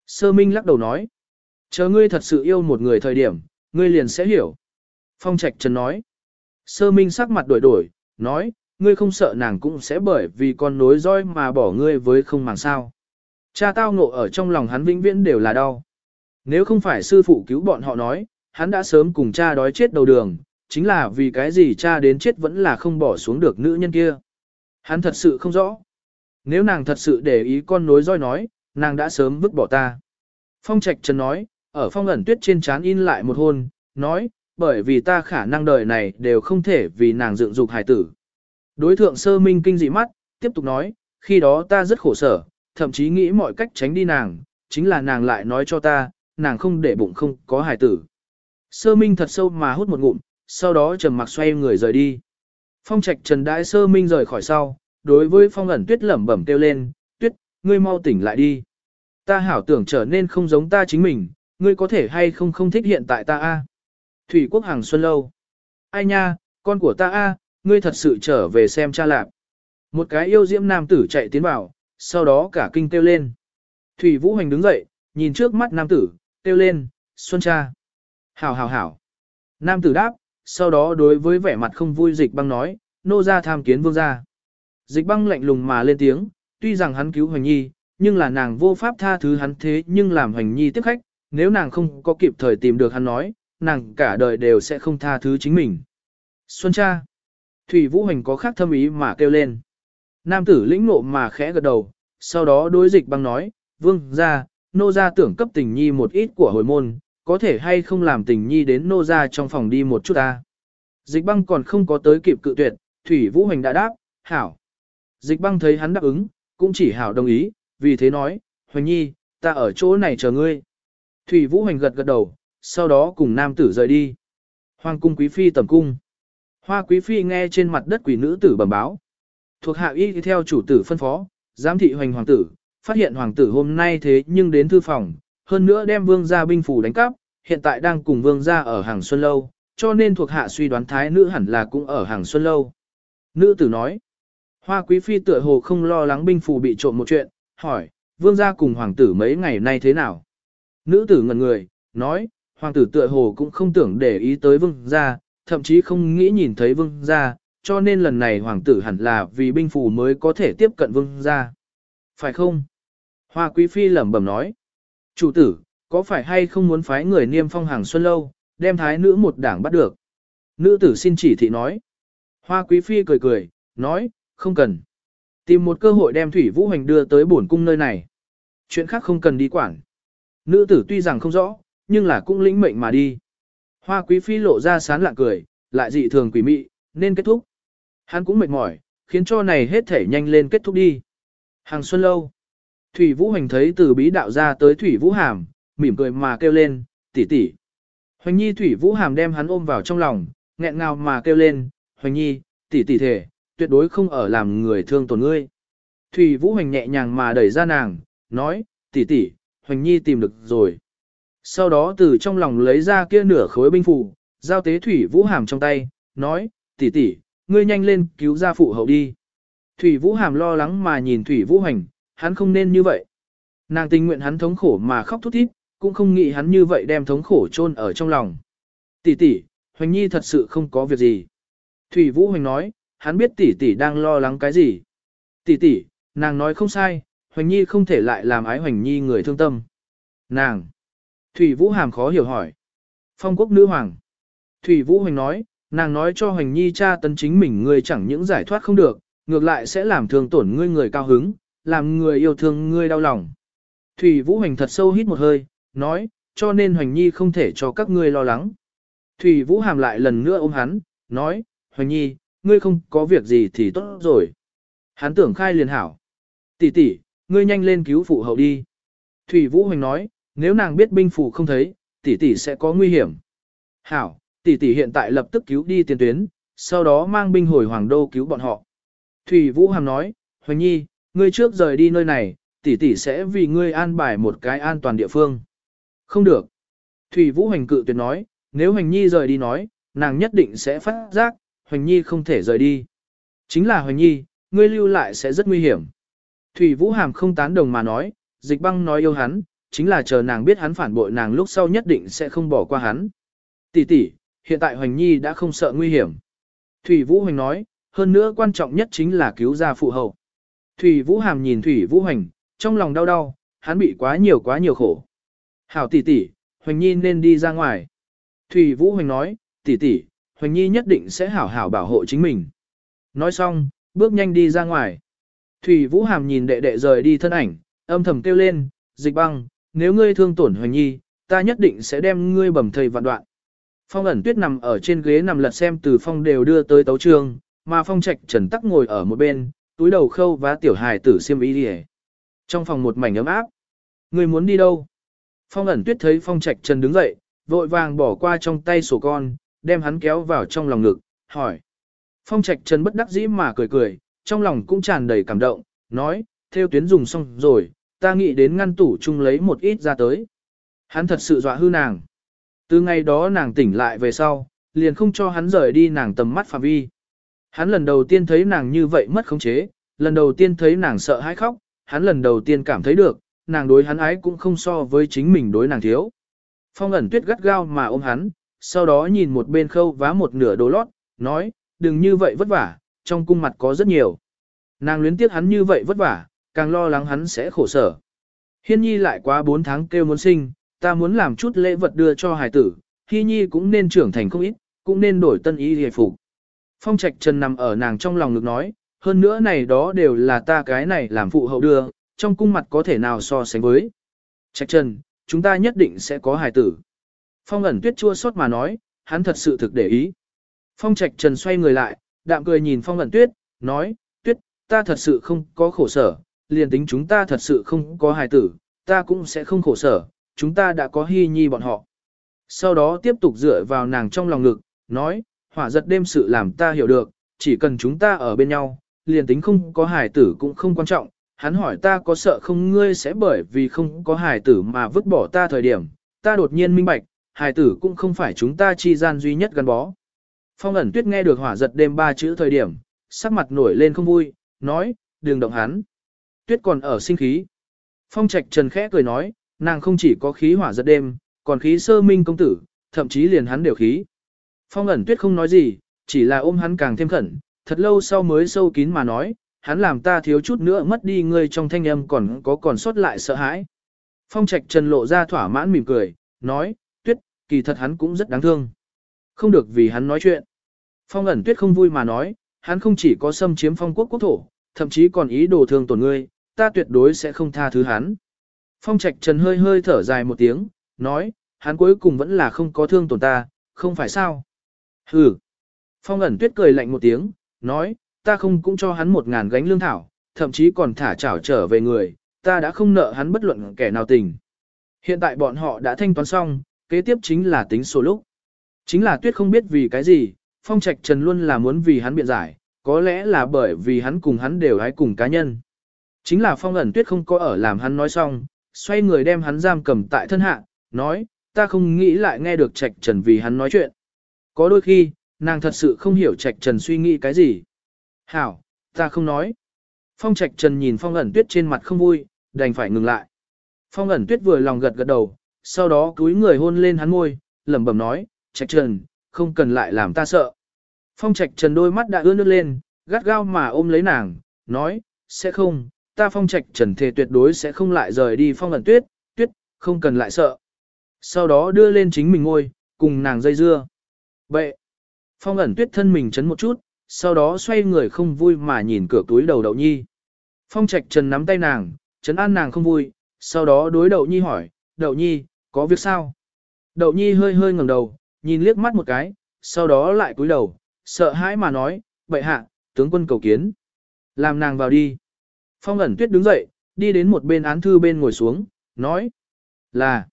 Sơ Minh lắc đầu nói. Chờ ngươi thật sự yêu một người thời điểm, ngươi liền sẽ hiểu. Phong Trạch Trần nói. Sơ Minh sắc mặt đổi đổi, nói, ngươi không sợ nàng cũng sẽ bởi vì con nối roi mà bỏ ngươi với không màng sao. Cha tao ngộ ở trong lòng hắn vĩnh viễn đều là đau. Nếu không phải sư phụ cứu bọn họ nói, hắn đã sớm cùng cha đói chết đầu đường, chính là vì cái gì cha đến chết vẫn là không bỏ xuống được nữ nhân kia. Hắn thật sự không rõ. Nếu nàng thật sự để ý con nối roi nói, nàng đã sớm vứt bỏ ta. Phong Trạch Trần nói, ở phong ẩn tuyết trên trán in lại một hôn, nói, bởi vì ta khả năng đời này đều không thể vì nàng dựng dục hài tử. Đối thượng sơ minh kinh dị mắt, tiếp tục nói, khi đó ta rất khổ sở, thậm chí nghĩ mọi cách tránh đi nàng, chính là nàng lại nói cho ta, nàng không để bụng không có hài tử. Sơ minh thật sâu mà hút một ngụm, sau đó trầm mặc xoay người rời đi. Phong trạch trần đãi sơ minh rời khỏi sau, đối với phong ẩn tuyết lẩm bẩm kêu lên, tuyết, ngươi mau tỉnh lại đi. Ta hảo tưởng trở nên không giống ta chính mình, ngươi có thể hay không không thích hiện tại ta a? Thủy quốc hàng xuân lâu. Ai nha, con của ta a, ngươi thật sự trở về xem cha lạc." Một cái yêu diễm nam tử chạy tiến vào, sau đó cả kinh kêu lên. Thủy Vũ Hành đứng dậy, nhìn trước mắt nam tử, kêu lên, Xuân cha. Hảo hảo hảo. Nam tử đáp, sau đó đối với vẻ mặt không vui dịch băng nói, nô ra tham kiến vương gia. Dịch băng lạnh lùng mà lên tiếng, tuy rằng hắn cứu Hoành Nhi, nhưng là nàng vô pháp tha thứ hắn thế nhưng làm Hoành Nhi tiếp khách, nếu nàng không có kịp thời tìm được hắn nói, nàng cả đời đều sẽ không tha thứ chính mình. Xuân cha. Thủy Vũ Hoành có khác thâm ý mà kêu lên. Nam tử lĩnh nộ mà khẽ gật đầu, sau đó đối dịch băng nói, vương gia, nô ra tưởng cấp tình nhi một ít của hồi môn, có thể hay không làm tình nhi đến nô ra trong phòng đi một chút ta. Dịch băng còn không có tới kịp cự tuyệt, Thủy Vũ Hoành đã đáp, hảo. Dịch băng thấy hắn đáp ứng, cũng chỉ hảo đồng ý, vì thế nói, Hoành nhi, ta ở chỗ này chờ ngươi. Thủy Vũ Hoành gật gật đầu, sau đó cùng nam tử rời đi. Hoàng cung quý phi tầm cung. Hoa quý phi nghe trên mặt đất quỷ nữ tử bẩm báo. Thuộc hạ y theo chủ tử phân phó, giám thị hoành hoàng tử, phát hiện hoàng tử hôm nay thế nhưng đến thư phòng, hơn nữa đem vương gia binh phủ đánh cắp, hiện tại đang cùng vương gia ở hàng xuân lâu, cho nên thuộc hạ suy đoán thái nữ hẳn là cũng ở hàng xuân lâu. Nữ tử nói, hoa quý phi tựa hồ không lo lắng binh phủ bị trộm một chuyện, hỏi, vương gia cùng hoàng tử mấy ngày nay thế nào? Nữ tử ngẩn người, nói, hoàng tử tựa hồ cũng không tưởng để ý tới vương gia, thậm chí không nghĩ nhìn thấy vương gia, cho nên lần này hoàng tử hẳn là vì binh phù mới có thể tiếp cận vương gia. Phải không? Hoa quý phi lẩm bẩm nói. Chủ tử, có phải hay không muốn phái người niêm phong hàng xuân lâu, đem thái nữ một đảng bắt được? Nữ tử xin chỉ thị nói. Hoa quý phi cười cười, nói, không cần. Tìm một cơ hội đem Thủy Vũ Hành đưa tới bổn cung nơi này. Chuyện khác không cần đi quản. Nữ tử tuy rằng không rõ, nhưng là cũng lĩnh mệnh mà đi. Hoa quý phi lộ ra sán lạ cười, lại dị thường quỷ mị, nên kết thúc. Hắn cũng mệt mỏi, khiến cho này hết thể nhanh lên kết thúc đi. Hàng xuân lâu. Thủy Vũ Hoành thấy từ bí đạo ra tới Thủy Vũ Hàm, mỉm cười mà kêu lên, tỷ tỷ. Hoành Nhi Thủy Vũ Hàm đem hắn ôm vào trong lòng, nghẹn ngào mà kêu lên, Hoành Nhi, tỷ tỷ thể, tuyệt đối không ở làm người thương tổn ngươi. Thủy Vũ Hoành nhẹ nhàng mà đẩy ra nàng, nói, tỷ tỷ, Hoành Nhi tìm được rồi. Sau đó từ trong lòng lấy ra kia nửa khối binh phủ, giao tế Thủy Vũ Hàm trong tay, nói, tỷ tỷ, ngươi nhanh lên cứu ra phụ hậu đi. Thủy Vũ Hàm lo lắng mà nhìn Thủy Vũ Hoành hắn không nên như vậy. Nàng tình nguyện hắn thống khổ mà khóc thút thít, cũng không nghĩ hắn như vậy đem thống khổ chôn ở trong lòng. Tỷ tỷ, Hoành Nhi thật sự không có việc gì. Thủy Vũ Hoành nói, hắn biết tỷ tỷ đang lo lắng cái gì. Tỷ tỷ, nàng nói không sai, Hoành Nhi không thể lại làm ái Hoành Nhi người thương tâm. Nàng. Thủy Vũ Hàm khó hiểu hỏi. Phong quốc nữ hoàng. Thủy Vũ Hoành nói, nàng nói cho Hoành Nhi cha tấn chính mình người chẳng những giải thoát không được, ngược lại sẽ làm thương tổn ngươi người cao hứng, làm người yêu thương ngươi đau lòng. Thủy Vũ Hoành thật sâu hít một hơi, nói, cho nên Hoành Nhi không thể cho các ngươi lo lắng. Thủy Vũ Hàm lại lần nữa ôm hắn, nói, Hoành Nhi, ngươi không có việc gì thì tốt rồi. Hắn tưởng khai liền hảo. Tỷ tỷ, ngươi nhanh lên cứu phụ hậu đi. Thủy Vũ Hoành nói, nếu nàng biết binh phủ không thấy, tỷ tỷ sẽ có nguy hiểm. Hảo, tỷ tỷ hiện tại lập tức cứu đi tiền tuyến, sau đó mang binh hồi hoàng đô cứu bọn họ. Thủy Vũ Hàm nói, Hoành Nhi, ngươi trước rời đi nơi này, tỷ tỷ sẽ vì ngươi an bài một cái an toàn địa phương. Không được. Thủy Vũ Hoành cự tuyệt nói, nếu Hoành Nhi rời đi nói, nàng nhất định sẽ phát giác, Hoành Nhi không thể rời đi. Chính là Hoành Nhi, ngươi lưu lại sẽ rất nguy hiểm. Thủy Vũ Hàm không tán đồng mà nói, dịch băng nói yêu hắn, chính là chờ nàng biết hắn phản bội nàng lúc sau nhất định sẽ không bỏ qua hắn. Tỷ tỷ, hiện tại Hoành Nhi đã không sợ nguy hiểm. Thủy Vũ Hoành nói, hơn nữa quan trọng nhất chính là cứu ra phụ hậu. Thủy Vũ Hàm nhìn Thủy Vũ Hoành, trong lòng đau đau, hắn bị quá nhiều quá nhiều khổ. Hảo tỷ tỷ, Hoành Nhi nên đi ra ngoài. Thủy Vũ Hoành nói, tỷ tỷ, Hoành Nhi nhất định sẽ hảo hảo bảo hộ chính mình. Nói xong, bước nhanh đi ra ngoài. Thủy Vũ Hàm nhìn đệ đệ rời đi thân ảnh, âm thầm kêu lên, dịch băng, nếu ngươi thương tổn Hoành Nhi, ta nhất định sẽ đem ngươi bầm thầy vạn đoạn. Phong ẩn tuyết nằm ở trên ghế nằm lật xem từ phong đều đưa tới tấu trường, mà phong trạch trần tắc ngồi ở một bên, túi đầu khâu vá tiểu hài tử xiêm y đi Trong phòng một mảnh ấm áp. người muốn đi đâu? Phong ẩn tuyết thấy phong trạch trần đứng dậy, vội vàng bỏ qua trong tay sổ con, đem hắn kéo vào trong lòng ngực, hỏi. Phong trạch trần bất đắc dĩ mà cười cười, trong lòng cũng tràn đầy cảm động, nói, theo tuyến dùng xong rồi, ta nghĩ đến ngăn tủ chung lấy một ít ra tới. Hắn thật sự dọa hư nàng. Từ ngày đó nàng tỉnh lại về sau, liền không cho hắn rời đi nàng tầm mắt phạm vi. Hắn lần đầu tiên thấy nàng như vậy mất khống chế, lần đầu tiên thấy nàng sợ hãi khóc, hắn lần đầu tiên cảm thấy được, nàng đối hắn ái cũng không so với chính mình đối nàng thiếu. Phong ẩn tuyết gắt gao mà ôm hắn, sau đó nhìn một bên khâu vá một nửa đồ lót, nói, đừng như vậy vất vả, trong cung mặt có rất nhiều. Nàng luyến tiếc hắn như vậy vất vả, càng lo lắng hắn sẽ khổ sở. Hiên nhi lại quá 4 tháng kêu muốn sinh, ta muốn làm chút lễ vật đưa cho hài tử, Hi nhi cũng nên trưởng thành không ít, cũng nên đổi tân ý hề phục. Phong trạch trần nằm ở nàng trong lòng ngực nói, hơn nữa này đó đều là ta cái này làm phụ hậu đưa, trong cung mặt có thể nào so sánh với. Trạch trần, chúng ta nhất định sẽ có hài tử. Phong ẩn tuyết chua xót mà nói, hắn thật sự thực để ý. Phong trạch trần xoay người lại, đạm cười nhìn phong ẩn tuyết, nói, tuyết, ta thật sự không có khổ sở, liền tính chúng ta thật sự không có hài tử, ta cũng sẽ không khổ sở, chúng ta đã có hy nhi bọn họ. Sau đó tiếp tục dựa vào nàng trong lòng ngực, nói, hỏa giật đêm sự làm ta hiểu được, chỉ cần chúng ta ở bên nhau, liền tính không có hài tử cũng không quan trọng. Hắn hỏi ta có sợ không ngươi sẽ bởi vì không có hài tử mà vứt bỏ ta thời điểm, ta đột nhiên minh bạch, hài tử cũng không phải chúng ta chi gian duy nhất gắn bó. Phong ẩn tuyết nghe được hỏa giật đêm ba chữ thời điểm, sắc mặt nổi lên không vui, nói, đừng động hắn. Tuyết còn ở sinh khí. Phong trạch trần khẽ cười nói, nàng không chỉ có khí hỏa giật đêm, còn khí sơ minh công tử, thậm chí liền hắn đều khí. Phong ẩn tuyết không nói gì, chỉ là ôm hắn càng thêm khẩn, thật lâu sau mới sâu kín mà nói, hắn làm ta thiếu chút nữa mất đi ngươi trong thanh âm còn có còn sót lại sợ hãi. Phong trạch trần lộ ra thỏa mãn mỉm cười, nói, tuyết, kỳ thật hắn cũng rất đáng thương. Không được vì hắn nói chuyện. Phong ẩn tuyết không vui mà nói, hắn không chỉ có xâm chiếm phong quốc quốc thổ, thậm chí còn ý đồ thương tổn ngươi, ta tuyệt đối sẽ không tha thứ hắn. Phong trạch trần hơi hơi thở dài một tiếng, nói, hắn cuối cùng vẫn là không có thương tổn ta, không phải sao. Hừ. Phong ẩn tuyết cười lạnh một tiếng, nói, ta không cũng cho hắn một ngàn gánh lương thảo, thậm chí còn thả trảo trở về người, ta đã không nợ hắn bất luận kẻ nào tình. Hiện tại bọn họ đã thanh toán xong, kế tiếp chính là tính số lúc. Chính là tuyết không biết vì cái gì, phong trạch trần luôn là muốn vì hắn biện giải, có lẽ là bởi vì hắn cùng hắn đều hái cùng cá nhân. Chính là phong ẩn tuyết không có ở làm hắn nói xong, xoay người đem hắn giam cầm tại thân hạ, nói, ta không nghĩ lại nghe được trạch trần vì hắn nói chuyện. Có đôi khi, nàng thật sự không hiểu trạch trần suy nghĩ cái gì. Hảo, ta không nói. Phong trạch trần nhìn phong ẩn tuyết trên mặt không vui, đành phải ngừng lại. Phong ẩn tuyết vừa lòng gật gật đầu, sau đó cúi người hôn lên hắn môi, lẩm bẩm nói, trạch trần, không cần lại làm ta sợ. Phong trạch trần đôi mắt đã ướt nước lên, gắt gao mà ôm lấy nàng, nói, sẽ không, ta phong trạch trần thề tuyệt đối sẽ không lại rời đi phong ẩn tuyết, tuyết, không cần lại sợ. Sau đó đưa lên chính mình ngôi, cùng nàng dây dưa bệ phong ẩn tuyết thân mình chấn một chút, sau đó xoay người không vui mà nhìn cửa túi đầu đậu nhi. Phong trạch trần nắm tay nàng, chấn an nàng không vui, sau đó đối đậu nhi hỏi, đậu nhi, có việc sao? Đậu nhi hơi hơi ngẩng đầu, nhìn liếc mắt một cái, sau đó lại cúi đầu, sợ hãi mà nói, bệ hạ, tướng quân cầu kiến. Làm nàng vào đi. Phong ẩn tuyết đứng dậy, đi đến một bên án thư bên ngồi xuống, nói, là,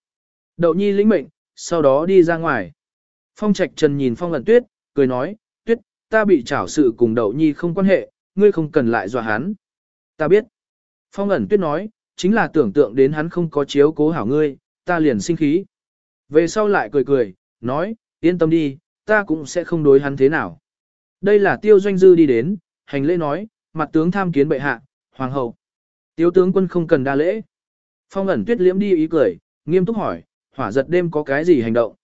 đậu nhi lĩnh mệnh, sau đó đi ra ngoài. Phong trạch trần nhìn phong Lận tuyết, cười nói, tuyết, ta bị trảo sự cùng đậu nhi không quan hệ, ngươi không cần lại dọa hắn. Ta biết. Phong ẩn tuyết nói, chính là tưởng tượng đến hắn không có chiếu cố hảo ngươi, ta liền sinh khí. Về sau lại cười cười, nói, yên tâm đi, ta cũng sẽ không đối hắn thế nào. Đây là tiêu doanh dư đi đến, hành lễ nói, mặt tướng tham kiến bệ hạ, hoàng hậu. Tiêu tướng quân không cần đa lễ. Phong ẩn tuyết liễm đi ý cười, nghiêm túc hỏi, hỏa giật đêm có cái gì hành động.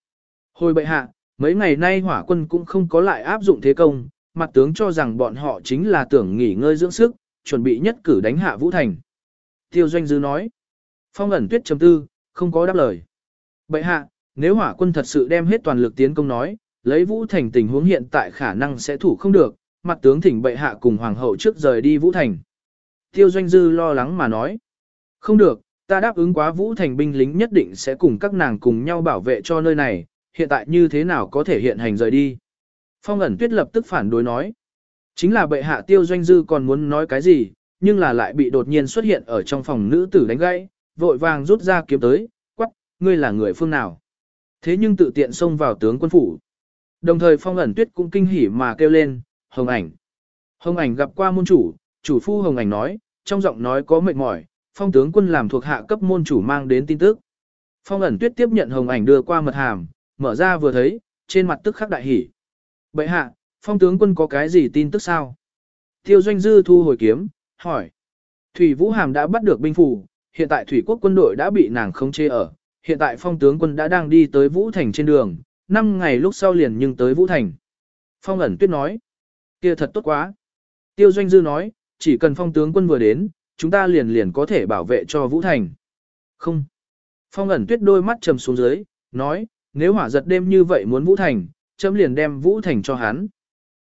Hồi bệ hạ, mấy ngày nay hỏa quân cũng không có lại áp dụng thế công, mặt tướng cho rằng bọn họ chính là tưởng nghỉ ngơi dưỡng sức, chuẩn bị nhất cử đánh hạ Vũ Thành. Tiêu doanh dư nói, phong ẩn tuyết chấm tư, không có đáp lời. Bệ hạ, nếu hỏa quân thật sự đem hết toàn lực tiến công nói, lấy Vũ Thành tình huống hiện tại khả năng sẽ thủ không được, mặt tướng thỉnh bệ hạ cùng hoàng hậu trước rời đi Vũ Thành. Tiêu doanh dư lo lắng mà nói. Không được, ta đáp ứng quá Vũ Thành binh lính nhất định sẽ cùng các nàng cùng nhau bảo vệ cho nơi này, hiện tại như thế nào có thể hiện hành rời đi. Phong ẩn tuyết lập tức phản đối nói. Chính là bệ hạ tiêu doanh dư còn muốn nói cái gì, nhưng là lại bị đột nhiên xuất hiện ở trong phòng nữ tử đánh gãy, vội vàng rút ra kiếm tới, quắc, ngươi là người phương nào. Thế nhưng tự tiện xông vào tướng quân phủ. Đồng thời phong ẩn tuyết cũng kinh hỉ mà kêu lên, hồng ảnh. Hồng ảnh gặp qua môn chủ, chủ phu hồng ảnh nói, trong giọng nói có mệt mỏi, phong tướng quân làm thuộc hạ cấp môn chủ mang đến tin tức. Phong ẩn tuyết tiếp nhận hồng ảnh đưa qua mật hàm, mở ra vừa thấy, trên mặt tức khắc đại hỉ. bệ hạ, phong tướng quân có cái gì tin tức sao? Tiêu doanh dư thu hồi kiếm, hỏi. Thủy Vũ Hàm đã bắt được binh phủ, hiện tại thủy quốc quân đội đã bị nàng khống chế ở, hiện tại phong tướng quân đã đang đi tới Vũ Thành trên đường, 5 ngày lúc sau liền nhưng tới Vũ Thành. Phong ẩn tuyết nói, kia thật tốt quá. Tiêu Doanh Dư nói, chỉ cần phong tướng quân vừa đến, chúng ta liền liền có thể bảo vệ cho Vũ Thành. Không. Phong ẩn tuyết đôi mắt trầm xuống dưới, nói, nếu hỏa giật đêm như vậy muốn Vũ Thành, chấm liền đem Vũ Thành cho hắn.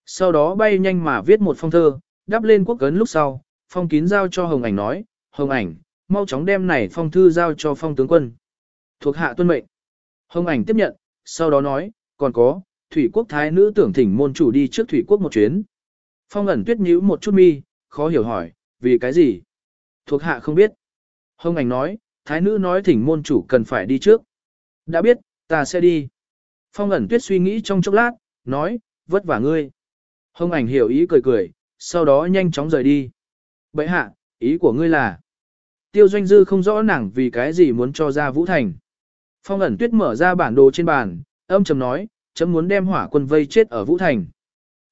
Sau đó bay nhanh mà viết một phong thơ, đắp lên quốc cấn lúc sau, phong kín giao cho Hồng Ảnh nói, Hồng Ảnh, mau chóng đem này phong thư giao cho phong tướng quân. Thuộc hạ tuân mệnh. Hồng Ảnh tiếp nhận, sau đó nói, còn có, thủy quốc thái nữ tưởng thỉnh môn chủ đi trước thủy quốc một chuyến. Phong ẩn tuyết nhíu một chút mi, khó hiểu hỏi, vì cái gì? Thuộc hạ không biết. Hồng ảnh nói, thái nữ nói thỉnh môn chủ cần phải đi trước. Đã biết, ta sẽ đi. Phong ẩn tuyết suy nghĩ trong chốc lát, nói, vất vả ngươi. Hồng ảnh hiểu ý cười cười, sau đó nhanh chóng rời đi. Bậy hạ, ý của ngươi là, tiêu doanh dư không rõ nàng vì cái gì muốn cho ra Vũ Thành. Phong ẩn tuyết mở ra bản đồ trên bàn, âm trầm nói, chấm muốn đem hỏa quân vây chết ở Vũ Thành.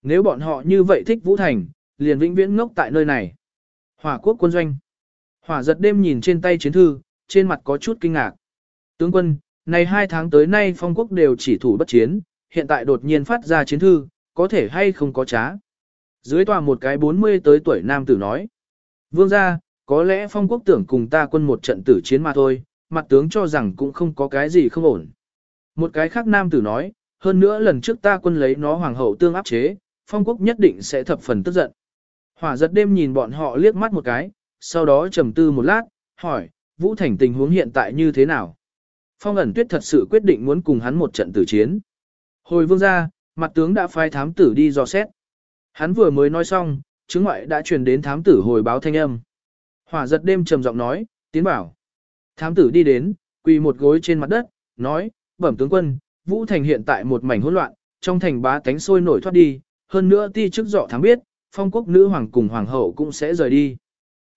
Nếu bọn họ như vậy thích Vũ Thành, liền vĩnh viễn ngốc tại nơi này. Hỏa quốc quân doanh. Hỏa giật đêm nhìn trên tay chiến thư, trên mặt có chút kinh ngạc. Tướng quân, này hai tháng tới nay phong quốc đều chỉ thủ bất chiến, hiện tại đột nhiên phát ra chiến thư, có thể hay không có trá. Dưới tòa một cái 40 tới tuổi nam tử nói. Vương gia, có lẽ phong quốc tưởng cùng ta quân một trận tử chiến mà thôi, mặt tướng cho rằng cũng không có cái gì không ổn. Một cái khác nam tử nói, hơn nữa lần trước ta quân lấy nó hoàng hậu tương áp chế, phong quốc nhất định sẽ thập phần tức giận. Hỏa giật đêm nhìn bọn họ liếc mắt một cái, sau đó trầm tư một lát, hỏi, Vũ Thành tình huống hiện tại như thế nào? Phong ẩn tuyết thật sự quyết định muốn cùng hắn một trận tử chiến. Hồi vương ra, mặt tướng đã phái thám tử đi dò xét. Hắn vừa mới nói xong, chứng ngoại đã truyền đến thám tử hồi báo thanh âm. Hỏa giật đêm trầm giọng nói, tiến bảo. Thám tử đi đến, quỳ một gối trên mặt đất, nói, bẩm tướng quân, Vũ Thành hiện tại một mảnh hỗn loạn, trong thành bá tánh sôi nổi thoát đi, hơn nữa ti chức dọ thám biết, phong quốc nữ hoàng cùng hoàng hậu cũng sẽ rời đi.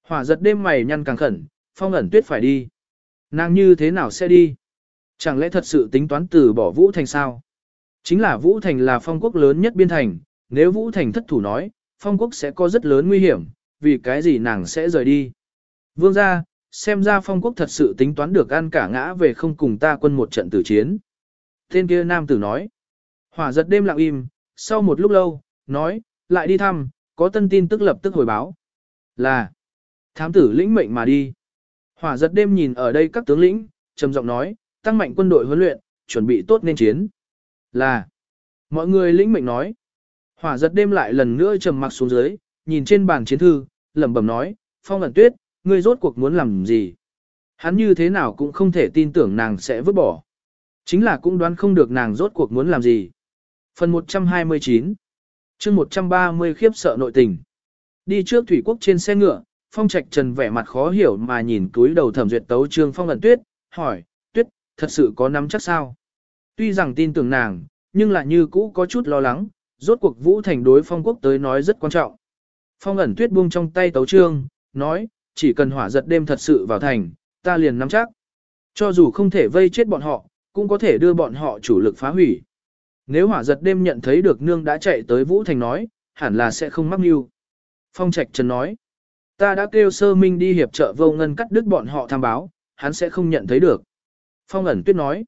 Hỏa giật đêm mày nhăn càng khẩn, phong ẩn tuyết phải đi. Nàng như thế nào sẽ đi? Chẳng lẽ thật sự tính toán từ bỏ Vũ Thành sao? Chính là Vũ Thành là phong quốc lớn nhất biên thành, nếu Vũ Thành thất thủ nói, phong quốc sẽ có rất lớn nguy hiểm, vì cái gì nàng sẽ rời đi. Vương ra, xem ra phong quốc thật sự tính toán được ăn cả ngã về không cùng ta quân một trận tử chiến. Tên kia nam tử nói. Hỏa giật đêm lặng im, sau một lúc lâu, nói, lại đi thăm, có tân tin tức lập tức hồi báo. Là, thám tử lĩnh mệnh mà đi. Hỏa giật đêm nhìn ở đây các tướng lĩnh, trầm giọng nói, tăng mạnh quân đội huấn luyện, chuẩn bị tốt nên chiến. Là, mọi người lĩnh mệnh nói. Hỏa giật đêm lại lần nữa trầm mặc xuống dưới, nhìn trên bàn chiến thư, lẩm bẩm nói, phong ẩn tuyết, ngươi rốt cuộc muốn làm gì? Hắn như thế nào cũng không thể tin tưởng nàng sẽ vứt bỏ. Chính là cũng đoán không được nàng rốt cuộc muốn làm gì. Phần 129 chương 130 khiếp sợ nội tình. Đi trước thủy quốc trên xe ngựa, phong trạch trần vẻ mặt khó hiểu mà nhìn túi đầu thẩm duyệt tấu trương phong ẩn tuyết, hỏi, thật sự có nắm chắc sao? Tuy rằng tin tưởng nàng, nhưng lại như cũ có chút lo lắng, rốt cuộc vũ thành đối phong quốc tới nói rất quan trọng. Phong ẩn tuyết buông trong tay tấu trương, nói, chỉ cần hỏa giật đêm thật sự vào thành, ta liền nắm chắc. Cho dù không thể vây chết bọn họ, cũng có thể đưa bọn họ chủ lực phá hủy. Nếu hỏa giật đêm nhận thấy được nương đã chạy tới Vũ Thành nói, hẳn là sẽ không mắc mưu. Phong Trạch Trần nói, ta đã kêu sơ minh đi hiệp trợ vô ngân cắt đứt bọn họ tham báo, hắn sẽ không nhận thấy được. Phong ẩn tuyết nói,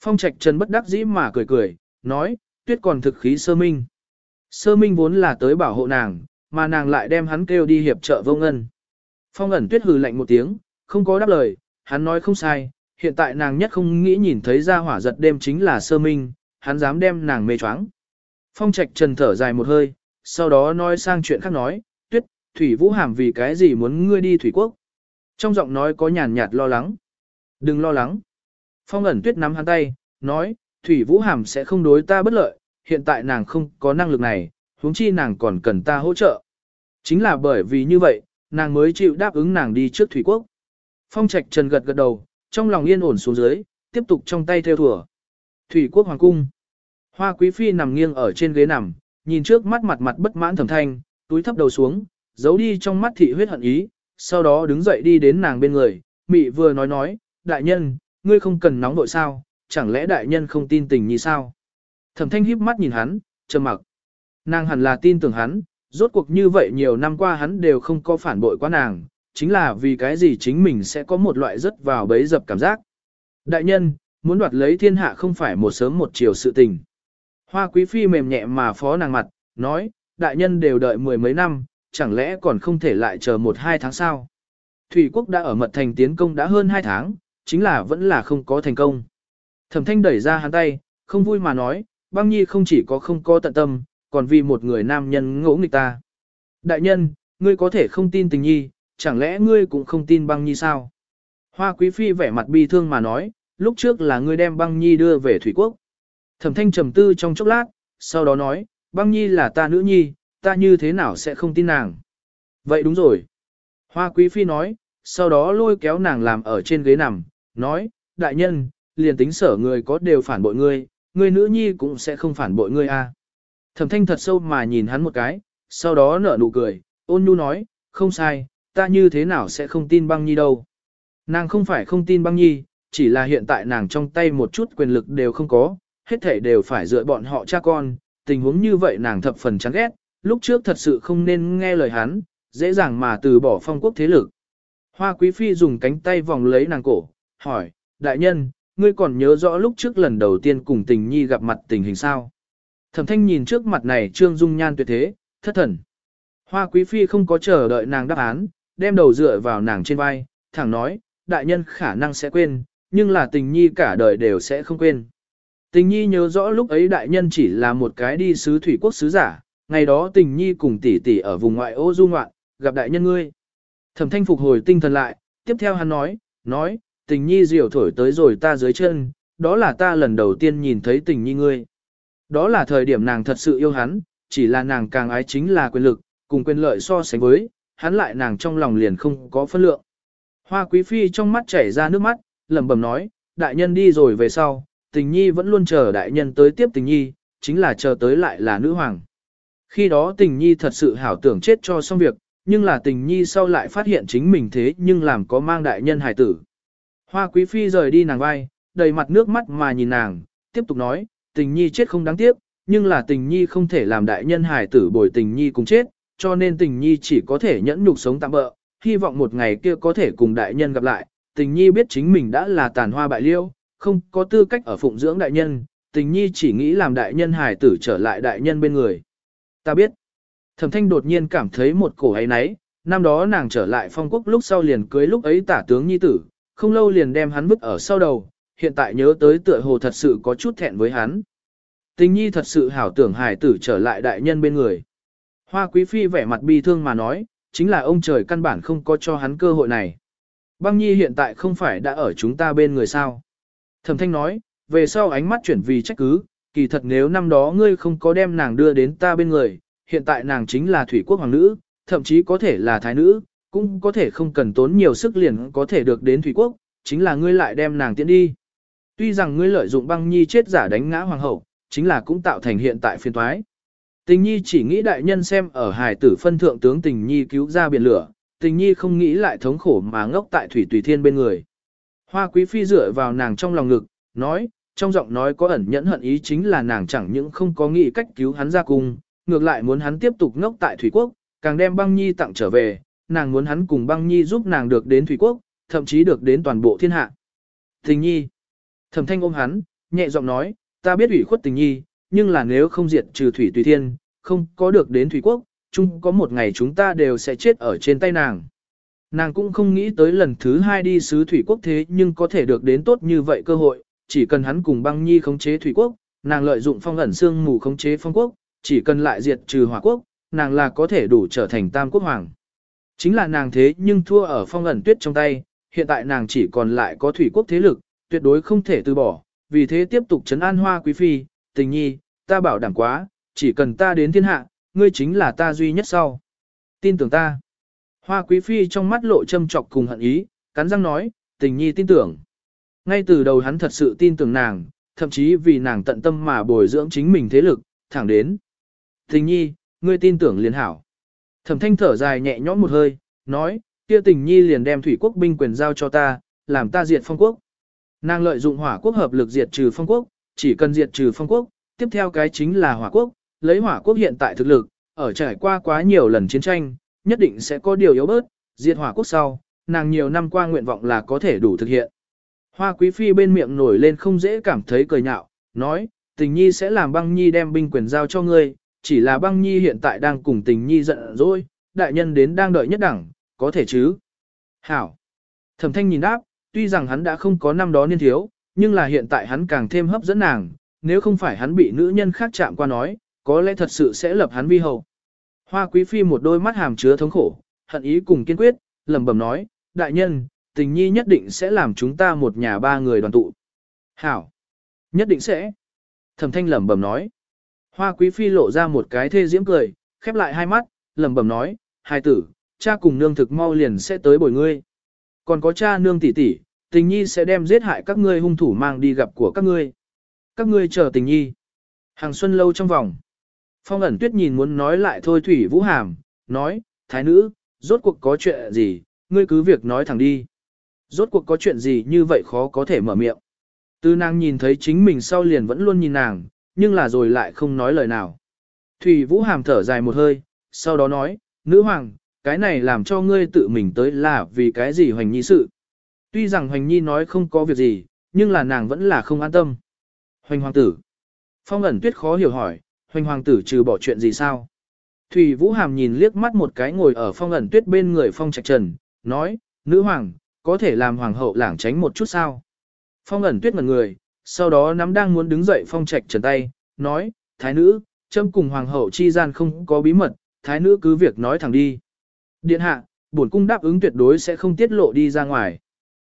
Phong Trạch Trần bất đắc dĩ mà cười cười, nói, tuyết còn thực khí sơ minh. Sơ minh vốn là tới bảo hộ nàng, mà nàng lại đem hắn kêu đi hiệp trợ vô ngân. Phong ẩn tuyết hừ lạnh một tiếng, không có đáp lời, hắn nói không sai, hiện tại nàng nhất không nghĩ nhìn thấy ra hỏa giật đêm chính là sơ minh, hắn dám đem nàng mê choáng. Phong trạch trần thở dài một hơi, sau đó nói sang chuyện khác nói, tuyết, thủy vũ hàm vì cái gì muốn ngươi đi thủy quốc. Trong giọng nói có nhàn nhạt lo lắng. Đừng lo lắng. Phong ẩn tuyết nắm hắn tay, nói, thủy vũ hàm sẽ không đối ta bất lợi, hiện tại nàng không có năng lực này, huống chi nàng còn cần ta hỗ trợ. Chính là bởi vì như vậy, nàng mới chịu đáp ứng nàng đi trước thủy quốc. Phong trạch trần gật gật đầu, trong lòng yên ổn xuống dưới, tiếp tục trong tay theo thủa. Thủy quốc hoàng cung. Hoa quý phi nằm nghiêng ở trên ghế nằm, nhìn trước mắt mặt mặt bất mãn thẩm thanh, túi thấp đầu xuống, giấu đi trong mắt thị huyết hận ý, sau đó đứng dậy đi đến nàng bên người, mị vừa nói nói, đại nhân, ngươi không cần nóng nội sao, chẳng lẽ đại nhân không tin tình như sao? Thẩm thanh híp mắt nhìn hắn, trầm mặc. Nàng hẳn là tin tưởng hắn, rốt cuộc như vậy nhiều năm qua hắn đều không có phản bội quá nàng, chính là vì cái gì chính mình sẽ có một loại rất vào bấy dập cảm giác. Đại nhân, muốn đoạt lấy thiên hạ không phải một sớm một chiều sự tình. Hoa quý phi mềm nhẹ mà phó nàng mặt, nói, đại nhân đều đợi mười mấy năm, chẳng lẽ còn không thể lại chờ một hai tháng sao? Thủy quốc đã ở mật thành tiến công đã hơn hai tháng, chính là vẫn là không có thành công. Thẩm thanh đẩy ra hắn tay, không vui mà nói, băng nhi không chỉ có không có tận tâm, còn vì một người nam nhân ngỗ nghịch ta. Đại nhân, ngươi có thể không tin tình nhi, chẳng lẽ ngươi cũng không tin băng nhi sao? Hoa quý phi vẻ mặt bi thương mà nói, lúc trước là ngươi đem băng nhi đưa về thủy quốc. Thẩm thanh trầm tư trong chốc lát, sau đó nói, băng nhi là ta nữ nhi, ta như thế nào sẽ không tin nàng. Vậy đúng rồi. Hoa quý phi nói, sau đó lôi kéo nàng làm ở trên ghế nằm, nói, đại nhân, liền tính sở người có đều phản bội ngươi, ngươi nữ nhi cũng sẽ không phản bội ngươi a. Thẩm thanh thật sâu mà nhìn hắn một cái, sau đó nở nụ cười, ôn nhu nói, không sai, ta như thế nào sẽ không tin băng nhi đâu. Nàng không phải không tin băng nhi, chỉ là hiện tại nàng trong tay một chút quyền lực đều không có, hết thể đều phải dựa bọn họ cha con, tình huống như vậy nàng thập phần chán ghét, lúc trước thật sự không nên nghe lời hắn, dễ dàng mà từ bỏ phong quốc thế lực. Hoa quý phi dùng cánh tay vòng lấy nàng cổ, hỏi, đại nhân, ngươi còn nhớ rõ lúc trước lần đầu tiên cùng tình nhi gặp mặt tình hình sao? Thẩm thanh nhìn trước mặt này trương dung nhan tuyệt thế, thất thần. Hoa quý phi không có chờ đợi nàng đáp án, đem đầu dựa vào nàng trên vai, thẳng nói, đại nhân khả năng sẽ quên, nhưng là tình nhi cả đời đều sẽ không quên. Tình nhi nhớ rõ lúc ấy đại nhân chỉ là một cái đi sứ thủy quốc sứ giả, ngày đó tình nhi cùng tỷ tỷ ở vùng ngoại ô du ngoạn, gặp đại nhân ngươi. Thẩm thanh phục hồi tinh thần lại, tiếp theo hắn nói, nói, tình nhi diều thổi tới rồi ta dưới chân, đó là ta lần đầu tiên nhìn thấy tình nhi ngươi. Đó là thời điểm nàng thật sự yêu hắn, chỉ là nàng càng ái chính là quyền lực, cùng quyền lợi so sánh với, hắn lại nàng trong lòng liền không có phân lượng. Hoa quý phi trong mắt chảy ra nước mắt, lẩm bẩm nói, đại nhân đi rồi về sau, tình nhi vẫn luôn chờ đại nhân tới tiếp tình nhi, chính là chờ tới lại là nữ hoàng. Khi đó tình nhi thật sự hảo tưởng chết cho xong việc, nhưng là tình nhi sau lại phát hiện chính mình thế nhưng làm có mang đại nhân hài tử. Hoa quý phi rời đi nàng vai, đầy mặt nước mắt mà nhìn nàng, tiếp tục nói, tình nhi chết không đáng tiếc, nhưng là tình nhi không thể làm đại nhân hài tử bồi tình nhi cùng chết, cho nên tình nhi chỉ có thể nhẫn nhục sống tạm bỡ, hy vọng một ngày kia có thể cùng đại nhân gặp lại, tình nhi biết chính mình đã là tàn hoa bại liêu, không có tư cách ở phụng dưỡng đại nhân, tình nhi chỉ nghĩ làm đại nhân hài tử trở lại đại nhân bên người. Ta biết, thẩm thanh đột nhiên cảm thấy một cổ ấy náy, năm đó nàng trở lại phong quốc lúc sau liền cưới lúc ấy tả tướng nhi tử, không lâu liền đem hắn vứt ở sau đầu, hiện tại nhớ tới tựa hồ thật sự có chút thẹn với hắn. Tình nhi thật sự hảo tưởng hài tử trở lại đại nhân bên người. Hoa quý phi vẻ mặt bi thương mà nói, chính là ông trời căn bản không có cho hắn cơ hội này. Băng nhi hiện tại không phải đã ở chúng ta bên người sao. Thẩm thanh nói, về sau ánh mắt chuyển vì trách cứ, kỳ thật nếu năm đó ngươi không có đem nàng đưa đến ta bên người, hiện tại nàng chính là thủy quốc hoàng nữ, thậm chí có thể là thái nữ, cũng có thể không cần tốn nhiều sức liền có thể được đến thủy quốc, chính là ngươi lại đem nàng tiễn đi. Tuy rằng ngươi lợi dụng băng nhi chết giả đánh ngã hoàng hậu, chính là cũng tạo thành hiện tại phiên thoái. Tình nhi chỉ nghĩ đại nhân xem ở hài tử phân thượng tướng tình nhi cứu ra biển lửa, tình nhi không nghĩ lại thống khổ mà ngốc tại thủy tùy thiên bên người. Hoa quý phi dựa vào nàng trong lòng ngực, nói, trong giọng nói có ẩn nhẫn hận ý chính là nàng chẳng những không có nghĩ cách cứu hắn ra cung, ngược lại muốn hắn tiếp tục ngốc tại thủy quốc, càng đem băng nhi tặng trở về, nàng muốn hắn cùng băng nhi giúp nàng được đến thủy quốc, thậm chí được đến toàn bộ thiên hạ. Tình nhi, thẩm thanh ôm hắn, nhẹ giọng nói, ta biết ủy khuất tình nhi, nhưng là nếu không diệt trừ thủy tùy thiên, không có được đến thủy quốc, chung có một ngày chúng ta đều sẽ chết ở trên tay nàng. Nàng cũng không nghĩ tới lần thứ hai đi sứ thủy quốc thế nhưng có thể được đến tốt như vậy cơ hội, chỉ cần hắn cùng băng nhi khống chế thủy quốc, nàng lợi dụng phong ẩn xương mù khống chế phong quốc, chỉ cần lại diệt trừ hỏa quốc, nàng là có thể đủ trở thành tam quốc hoàng. Chính là nàng thế nhưng thua ở phong ẩn tuyết trong tay, hiện tại nàng chỉ còn lại có thủy quốc thế lực, tuyệt đối không thể từ bỏ, vì thế tiếp tục chấn an hoa quý phi, tình nhi, ta bảo đảm quá, chỉ cần ta đến thiên hạ, ngươi chính là ta duy nhất sau. Tin tưởng ta. Hoa quý phi trong mắt lộ châm trọc cùng hận ý, cắn răng nói, tình nhi tin tưởng. Ngay từ đầu hắn thật sự tin tưởng nàng, thậm chí vì nàng tận tâm mà bồi dưỡng chính mình thế lực, thẳng đến. Tình nhi, ngươi tin tưởng liền hảo. Thẩm thanh thở dài nhẹ nhõm một hơi, nói, kia tình nhi liền đem thủy quốc binh quyền giao cho ta, làm ta diệt phong quốc. Nàng lợi dụng hỏa quốc hợp lực diệt trừ phong quốc, chỉ cần diệt trừ phong quốc, tiếp theo cái chính là hỏa quốc, lấy hỏa quốc hiện tại thực lực, ở trải qua quá nhiều lần chiến tranh, nhất định sẽ có điều yếu bớt, diệt hỏa quốc sau, nàng nhiều năm qua nguyện vọng là có thể đủ thực hiện. Hoa quý phi bên miệng nổi lên không dễ cảm thấy cười nhạo, nói, tình nhi sẽ làm băng nhi đem binh quyền giao cho ngươi, chỉ là băng nhi hiện tại đang cùng tình nhi giận dỗi, đại nhân đến đang đợi nhất đẳng, có thể chứ. Hảo. Thẩm thanh nhìn đáp, tuy rằng hắn đã không có năm đó niên thiếu, nhưng là hiện tại hắn càng thêm hấp dẫn nàng, nếu không phải hắn bị nữ nhân khác chạm qua nói, có lẽ thật sự sẽ lập hắn vi hầu. Hoa quý phi một đôi mắt hàm chứa thống khổ, hận ý cùng kiên quyết, lẩm bẩm nói, đại nhân, tình nhi nhất định sẽ làm chúng ta một nhà ba người đoàn tụ. Hảo! Nhất định sẽ. Thẩm thanh lẩm bẩm nói. Hoa quý phi lộ ra một cái thê diễm cười, khép lại hai mắt, lẩm bẩm nói, hai tử, cha cùng nương thực mau liền sẽ tới bồi ngươi. Còn có cha nương tỷ tỷ, tình nhi sẽ đem giết hại các ngươi hung thủ mang đi gặp của các ngươi. Các ngươi chờ tình nhi. Hàng xuân lâu trong vòng. Phong ẩn tuyết nhìn muốn nói lại thôi Thủy Vũ Hàm, nói, thái nữ, rốt cuộc có chuyện gì, ngươi cứ việc nói thẳng đi. Rốt cuộc có chuyện gì như vậy khó có thể mở miệng. Tư nàng nhìn thấy chính mình sau liền vẫn luôn nhìn nàng, nhưng là rồi lại không nói lời nào. Thủy Vũ Hàm thở dài một hơi, sau đó nói, nữ hoàng, cái này làm cho ngươi tự mình tới là vì cái gì hoành nhi sự. Tuy rằng hoành nhi nói không có việc gì, nhưng là nàng vẫn là không an tâm. Hoành hoàng tử. Phong ẩn tuyết khó hiểu hỏi, hoành hoàng tử trừ bỏ chuyện gì sao? Thủy Vũ Hàm nhìn liếc mắt một cái ngồi ở phong ẩn tuyết bên người phong trạch trần, nói, nữ hoàng, có thể làm hoàng hậu lảng tránh một chút sao? Phong ẩn tuyết ngần người, sau đó nắm đang muốn đứng dậy phong trạch trần tay, nói, thái nữ, châm cùng hoàng hậu chi gian không có bí mật, thái nữ cứ việc nói thẳng đi. Điện hạ, bổn cung đáp ứng tuyệt đối sẽ không tiết lộ đi ra ngoài.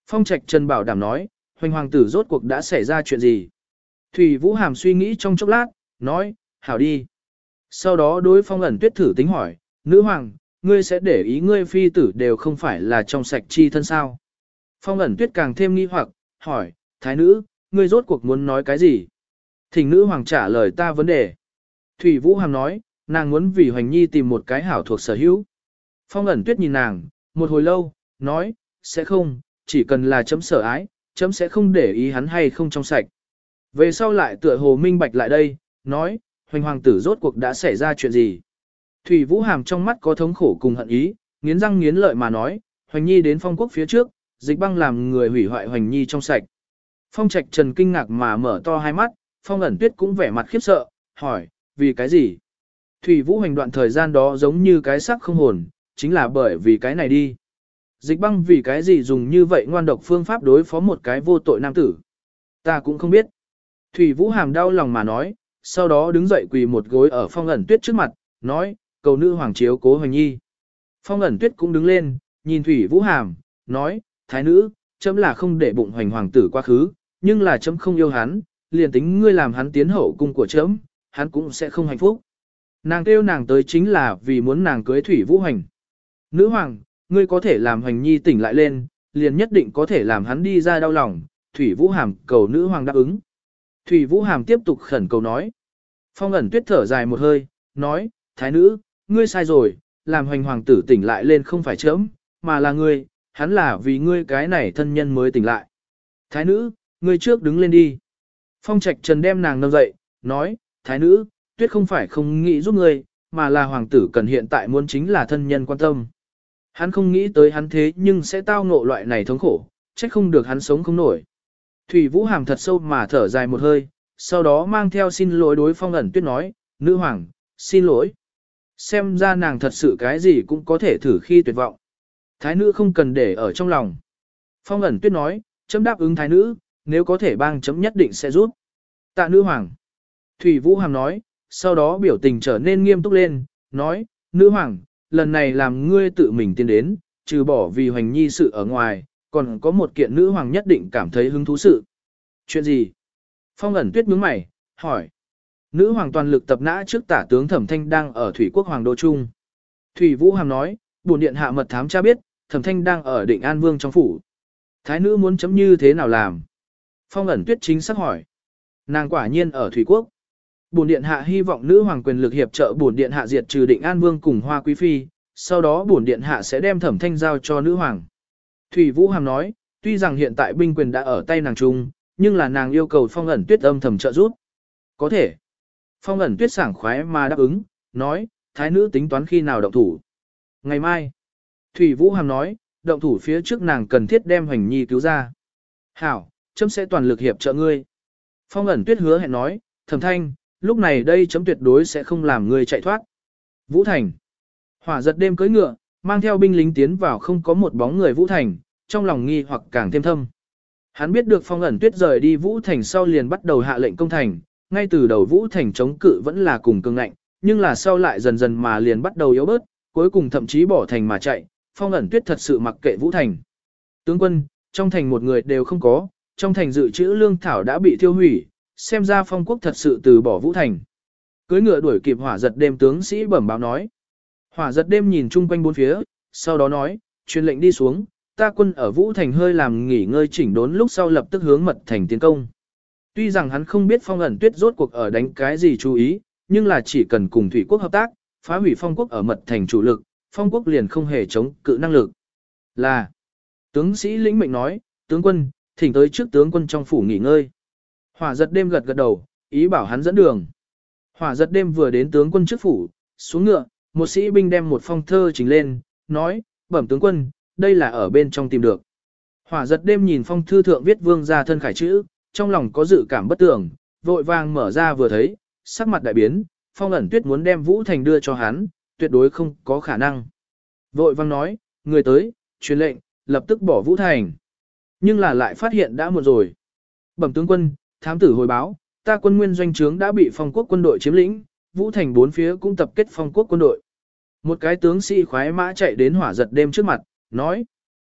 Phong trạch trần bảo đảm nói, hoành hoàng tử rốt cuộc đã xảy ra chuyện gì? Thủy Vũ Hàm suy nghĩ trong chốc lát, nói, hảo đi. Sau đó đối phong ẩn tuyết thử tính hỏi, nữ hoàng, ngươi sẽ để ý ngươi phi tử đều không phải là trong sạch chi thân sao. Phong ẩn tuyết càng thêm nghi hoặc, hỏi, thái nữ, ngươi rốt cuộc muốn nói cái gì? Thỉnh nữ hoàng trả lời ta vấn đề. Thủy Vũ Hàm nói, nàng muốn vì Hoành Nhi tìm một cái hảo thuộc sở hữu. Phong ẩn tuyết nhìn nàng, một hồi lâu, nói, sẽ không, chỉ cần là chấm sở ái, chấm sẽ không để ý hắn hay không trong sạch. Về sau lại tựa hồ minh bạch lại đây, nói, hoành hoàng tử rốt cuộc đã xảy ra chuyện gì. Thủy Vũ Hàm trong mắt có thống khổ cùng hận ý, nghiến răng nghiến lợi mà nói, hoành nhi đến phong quốc phía trước, dịch băng làm người hủy hoại hoành nhi trong sạch. Phong trạch trần kinh ngạc mà mở to hai mắt, phong ẩn tuyết cũng vẻ mặt khiếp sợ, hỏi, vì cái gì? Thủy Vũ hành đoạn thời gian đó giống như cái sắc không hồn, chính là bởi vì cái này đi. Dịch băng vì cái gì dùng như vậy ngoan độc phương pháp đối phó một cái vô tội nam tử. Ta cũng không biết. Thủy Vũ Hàm đau lòng mà nói, sau đó đứng dậy quỳ một gối ở phong ẩn tuyết trước mặt, nói, cầu nữ hoàng chiếu cố hoành nhi. Phong ẩn tuyết cũng đứng lên, nhìn Thủy Vũ Hàm, nói, thái nữ, chấm là không để bụng hoành hoàng tử quá khứ, nhưng là chấm không yêu hắn, liền tính ngươi làm hắn tiến hậu cung của chấm, hắn cũng sẽ không hạnh phúc. Nàng kêu nàng tới chính là vì muốn nàng cưới Thủy Vũ Hành. Nữ hoàng, ngươi có thể làm Hoành Nhi tỉnh lại lên, liền nhất định có thể làm hắn đi ra đau lòng, Thủy Vũ Hàm cầu nữ hoàng đáp ứng. Thủy Vũ Hàm tiếp tục khẩn cầu nói. Phong ẩn tuyết thở dài một hơi, nói, thái nữ, ngươi sai rồi, làm hoành hoàng tử tỉnh lại lên không phải chấm, mà là ngươi, hắn là vì ngươi cái này thân nhân mới tỉnh lại. Thái nữ, ngươi trước đứng lên đi. Phong trạch trần đem nàng nâng dậy, nói, thái nữ, tuyết không phải không nghĩ giúp ngươi, mà là hoàng tử cần hiện tại muốn chính là thân nhân quan tâm. Hắn không nghĩ tới hắn thế nhưng sẽ tao ngộ loại này thống khổ, trách không được hắn sống không nổi. Thủy Vũ Hàm thật sâu mà thở dài một hơi, sau đó mang theo xin lỗi đối phong ẩn tuyết nói, nữ hoàng, xin lỗi. Xem ra nàng thật sự cái gì cũng có thể thử khi tuyệt vọng. Thái nữ không cần để ở trong lòng. Phong ẩn tuyết nói, chấm đáp ứng thái nữ, nếu có thể bang chấm nhất định sẽ giúp. Tạ nữ hoàng. Thủy Vũ Hàm nói, sau đó biểu tình trở nên nghiêm túc lên, nói, nữ hoàng, lần này làm ngươi tự mình tiến đến, trừ bỏ vì hoành nhi sự ở ngoài, còn có một kiện nữ hoàng nhất định cảm thấy hứng thú sự. Chuyện gì? Phong ẩn tuyết nhướng mày, hỏi. Nữ hoàng toàn lực tập nã trước tả tướng Thẩm Thanh đang ở Thủy Quốc Hoàng Đô Trung. Thủy Vũ Hàm nói, buồn điện hạ mật thám cha biết, Thẩm Thanh đang ở định An Vương trong phủ. Thái nữ muốn chấm như thế nào làm? Phong ẩn tuyết chính xác hỏi. Nàng quả nhiên ở Thủy Quốc. Bổn điện hạ hy vọng nữ hoàng quyền lực hiệp trợ bổn điện hạ diệt trừ định An Vương cùng Hoa Quý Phi, sau đó bổn điện hạ sẽ đem thẩm thanh giao cho nữ hoàng. Thủy Vũ Hàm nói, tuy rằng hiện tại binh quyền đã ở tay nàng trung, nhưng là nàng yêu cầu phong ẩn tuyết âm thầm trợ giúp. Có thể. Phong ẩn tuyết sảng khoái mà đáp ứng, nói, thái nữ tính toán khi nào động thủ. Ngày mai. Thủy Vũ Hàm nói, động thủ phía trước nàng cần thiết đem hoành nhi cứu ra. Hảo, chấm sẽ toàn lực hiệp trợ ngươi. Phong ẩn tuyết hứa hẹn nói, thẩm thanh, lúc này đây chấm tuyệt đối sẽ không làm ngươi chạy thoát. Vũ Thành. Hỏa giật đêm cưỡi ngựa, mang theo binh lính tiến vào không có một bóng người Vũ Thành, trong lòng nghi hoặc càng thêm thâm. Hắn biết được phong ẩn tuyết rời đi Vũ Thành sau liền bắt đầu hạ lệnh công thành, ngay từ đầu Vũ Thành chống cự vẫn là cùng cường ngạnh, nhưng là sau lại dần dần mà liền bắt đầu yếu bớt, cuối cùng thậm chí bỏ thành mà chạy, phong ẩn tuyết thật sự mặc kệ Vũ Thành. Tướng quân, trong thành một người đều không có, trong thành dự trữ lương thảo đã bị tiêu hủy, xem ra phong quốc thật sự từ bỏ Vũ Thành. Cưới ngựa đuổi kịp hỏa giật đêm tướng sĩ bẩm báo nói. Hỏa giật đêm nhìn chung quanh bốn phía, sau đó nói, truyền lệnh đi xuống, ta quân ở Vũ Thành hơi làm nghỉ ngơi chỉnh đốn lúc sau lập tức hướng mật thành tiến công. tuy rằng hắn không biết phong ẩn tuyết rốt cuộc ở đánh cái gì chú ý, nhưng là chỉ cần cùng thủy quốc hợp tác, phá hủy phong quốc ở mật thành chủ lực, phong quốc liền không hề chống cự năng lực. Là, tướng sĩ lĩnh mệnh nói, tướng quân, thỉnh tới trước tướng quân trong phủ nghỉ ngơi. Hỏa giật đêm gật gật đầu, ý bảo hắn dẫn đường. Hỏa giật đêm vừa đến tướng quân trước phủ, xuống ngựa, một sĩ binh đem một phong thơ trình lên, nói, bẩm tướng quân, đây là ở bên trong tìm được. Hỏa giật đêm nhìn phong thư thượng viết vương ra thân khải chữ, trong lòng có dự cảm bất tưởng, vội vàng mở ra vừa thấy, sắc mặt đại biến, phong ẩn tuyết muốn đem Vũ Thành đưa cho hắn, tuyệt đối không có khả năng. Vội vàng nói, người tới, truyền lệnh, lập tức bỏ Vũ Thành. Nhưng là lại phát hiện đã muộn rồi. Bẩm tướng quân, thám tử hồi báo, ta quân nguyên doanh trướng đã bị phong quốc quân đội chiếm lĩnh, Vũ Thành bốn phía cũng tập kết phong quốc quân đội. Một cái tướng sĩ khoái mã chạy đến hỏa giật đêm trước mặt, nói.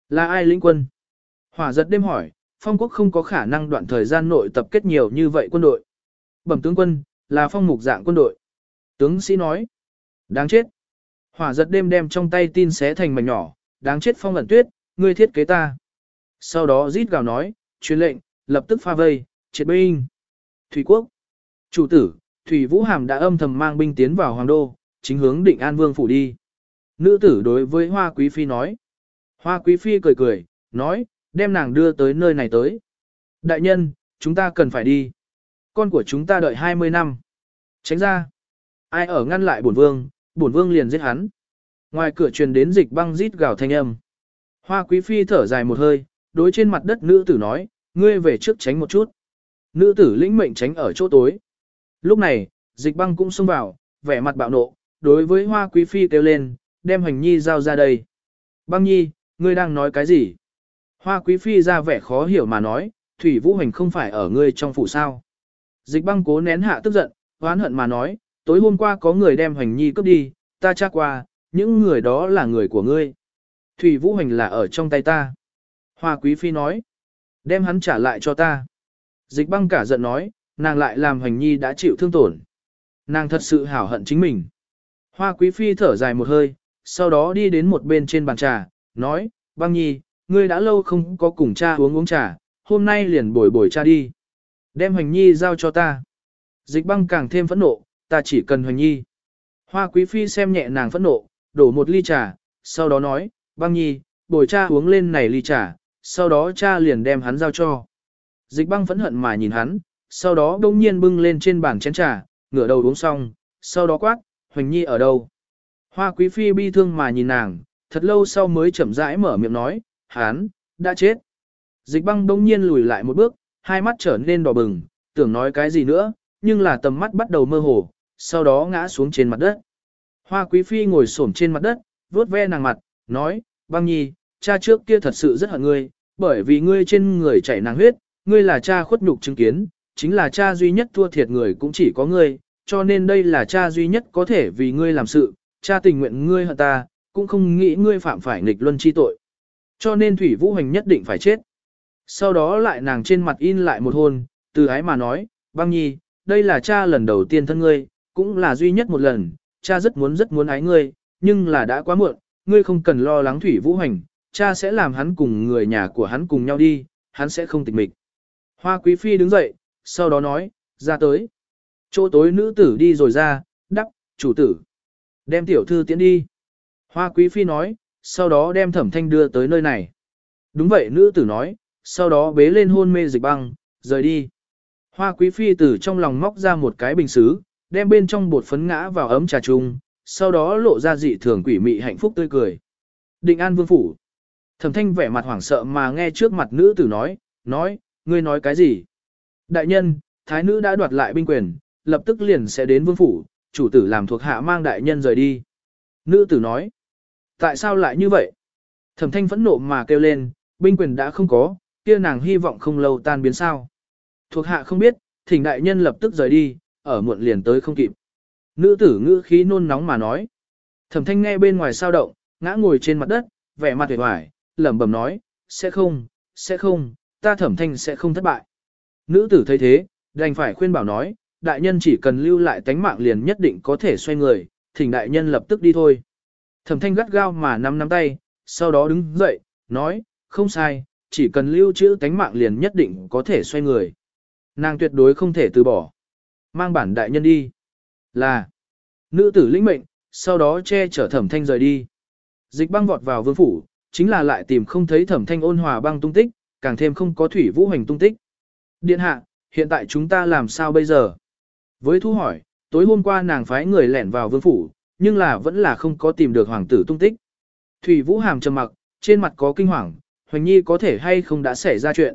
Là ai lĩnh quân? Hỏa giật đêm hỏi, phong quốc không có khả năng đoạn thời gian nội tập kết nhiều như vậy quân đội. Bẩm tướng quân, là phong mục dạng quân đội. Tướng sĩ nói. Đáng chết. Hỏa giật đêm đem trong tay tin xé thành mảnh nhỏ, đáng chết phong ẩn tuyết, ngươi thiết kế ta. Sau đó rít gào nói, truyền lệnh, lập tức pha vây, triệt binh. Thủy quốc. Chủ tử, Thủy Vũ Hàm đã âm thầm mang binh tiến vào Hoàng Đô, chính hướng định An Vương phủ đi. Nữ tử đối với Hoa Quý Phi nói. Hoa Quý Phi cười cười, nói, đem nàng đưa tới nơi này tới. Đại nhân, chúng ta cần phải đi. Con của chúng ta đợi 20 năm. Tránh ra. Ai ở ngăn lại bổn vương, bổn vương liền giết hắn. Ngoài cửa truyền đến dịch băng rít gào thanh âm. Hoa Quý Phi thở dài một hơi, đối trên mặt đất nữ tử nói, ngươi về trước tránh một chút. Nữ tử lĩnh mệnh tránh ở chỗ tối. Lúc này, dịch băng cũng xông vào, vẻ mặt bạo nộ, đối với hoa quý phi kêu lên, đem hành nhi giao ra đây. Băng nhi, ngươi đang nói cái gì? Hoa quý phi ra vẻ khó hiểu mà nói, thủy vũ hành không phải ở ngươi trong phủ sao. Dịch băng cố nén hạ tức giận, oán hận mà nói, tối hôm qua có người đem hành nhi cướp đi, ta chắc qua, những người đó là người của ngươi. Thủy vũ hành là ở trong tay ta. Hoa quý phi nói, đem hắn trả lại cho ta. Dịch băng cả giận nói, nàng lại làm hành nhi đã chịu thương tổn. Nàng thật sự hảo hận chính mình. Hoa quý phi thở dài một hơi, sau đó đi đến một bên trên bàn trà, nói, băng nhi, ngươi đã lâu không có cùng cha uống uống trà, hôm nay liền bồi bồi cha đi. Đem hành nhi giao cho ta. Dịch băng càng thêm phẫn nộ, ta chỉ cần hành nhi. Hoa quý phi xem nhẹ nàng phẫn nộ, đổ một ly trà, sau đó nói, băng nhi, bồi cha uống lên này ly trà, sau đó cha liền đem hắn giao cho. Dịch băng phẫn hận mà nhìn hắn, sau đó đông nhiên bưng lên trên bàn chén trà, ngửa đầu uống xong, sau đó quát, Hoành Nhi ở đâu? Hoa quý phi bi thương mà nhìn nàng, thật lâu sau mới chậm rãi mở miệng nói, hắn, đã chết. Dịch băng đông nhiên lùi lại một bước, hai mắt trở nên đỏ bừng, tưởng nói cái gì nữa, nhưng là tầm mắt bắt đầu mơ hồ, sau đó ngã xuống trên mặt đất. Hoa quý phi ngồi xổm trên mặt đất, vuốt ve nàng mặt, nói, băng nhi, cha trước kia thật sự rất hận ngươi, bởi vì ngươi trên người chảy nàng huyết, ngươi là cha khuất nhục chứng kiến, chính là cha duy nhất thua thiệt người cũng chỉ có ngươi, cho nên đây là cha duy nhất có thể vì ngươi làm sự, cha tình nguyện ngươi hận ta, cũng không nghĩ ngươi phạm phải nghịch luân chi tội. Cho nên Thủy Vũ Hành nhất định phải chết. Sau đó lại nàng trên mặt in lại một hôn, từ ái mà nói, băng nhi, đây là cha lần đầu tiên thân ngươi, cũng là duy nhất một lần, cha rất muốn rất muốn ái ngươi, nhưng là đã quá muộn, ngươi không cần lo lắng Thủy Vũ Hành, cha sẽ làm hắn cùng người nhà của hắn cùng nhau đi, hắn sẽ không tịch mịch. Hoa Quý Phi đứng dậy, sau đó nói, ra tới. Chỗ tối nữ tử đi rồi ra, đắc, chủ tử. Đem tiểu thư tiến đi. Hoa quý phi nói, sau đó đem thẩm thanh đưa tới nơi này. Đúng vậy nữ tử nói, sau đó bế lên hôn mê dịch băng, rời đi. Hoa quý phi từ trong lòng móc ra một cái bình xứ, đem bên trong bột phấn ngã vào ấm trà chung, sau đó lộ ra dị thường quỷ mị hạnh phúc tươi cười. Định an vương phủ. Thẩm thanh vẻ mặt hoảng sợ mà nghe trước mặt nữ tử nói, nói, ngươi nói cái gì? Đại nhân, thái nữ đã đoạt lại binh quyền, lập tức liền sẽ đến vương phủ, chủ tử làm thuộc hạ mang đại nhân rời đi. Nữ tử nói, tại sao lại như vậy? Thẩm thanh phẫn nộ mà kêu lên, binh quyền đã không có, kia nàng hy vọng không lâu tan biến sao. Thuộc hạ không biết, thỉnh đại nhân lập tức rời đi, ở muộn liền tới không kịp. Nữ tử ngữ khí nôn nóng mà nói. Thẩm thanh nghe bên ngoài sao động, ngã ngồi trên mặt đất, vẻ mặt vẻ hoài, lẩm bẩm nói, sẽ không, sẽ không, ta thẩm thanh sẽ không thất bại. Nữ tử thấy thế, đành phải khuyên bảo nói, đại nhân chỉ cần lưu lại tánh mạng liền nhất định có thể xoay người, thỉnh đại nhân lập tức đi thôi. Thẩm thanh gắt gao mà nắm nắm tay, sau đó đứng dậy, nói, không sai, chỉ cần lưu trữ tánh mạng liền nhất định có thể xoay người. Nàng tuyệt đối không thể từ bỏ. Mang bản đại nhân đi. Là. Nữ tử lĩnh mệnh, sau đó che chở thẩm thanh rời đi. Dịch băng vọt vào vương phủ, chính là lại tìm không thấy thẩm thanh ôn hòa băng tung tích, càng thêm không có thủy vũ hành tung tích. Điện hạ, hiện tại chúng ta làm sao bây giờ? Với thu hỏi, tối hôm qua nàng phái người lẻn vào vương phủ, nhưng là vẫn là không có tìm được hoàng tử tung tích. Thủy vũ hàm trầm mặc, trên mặt có kinh hoàng, hoành nhi có thể hay không đã xảy ra chuyện.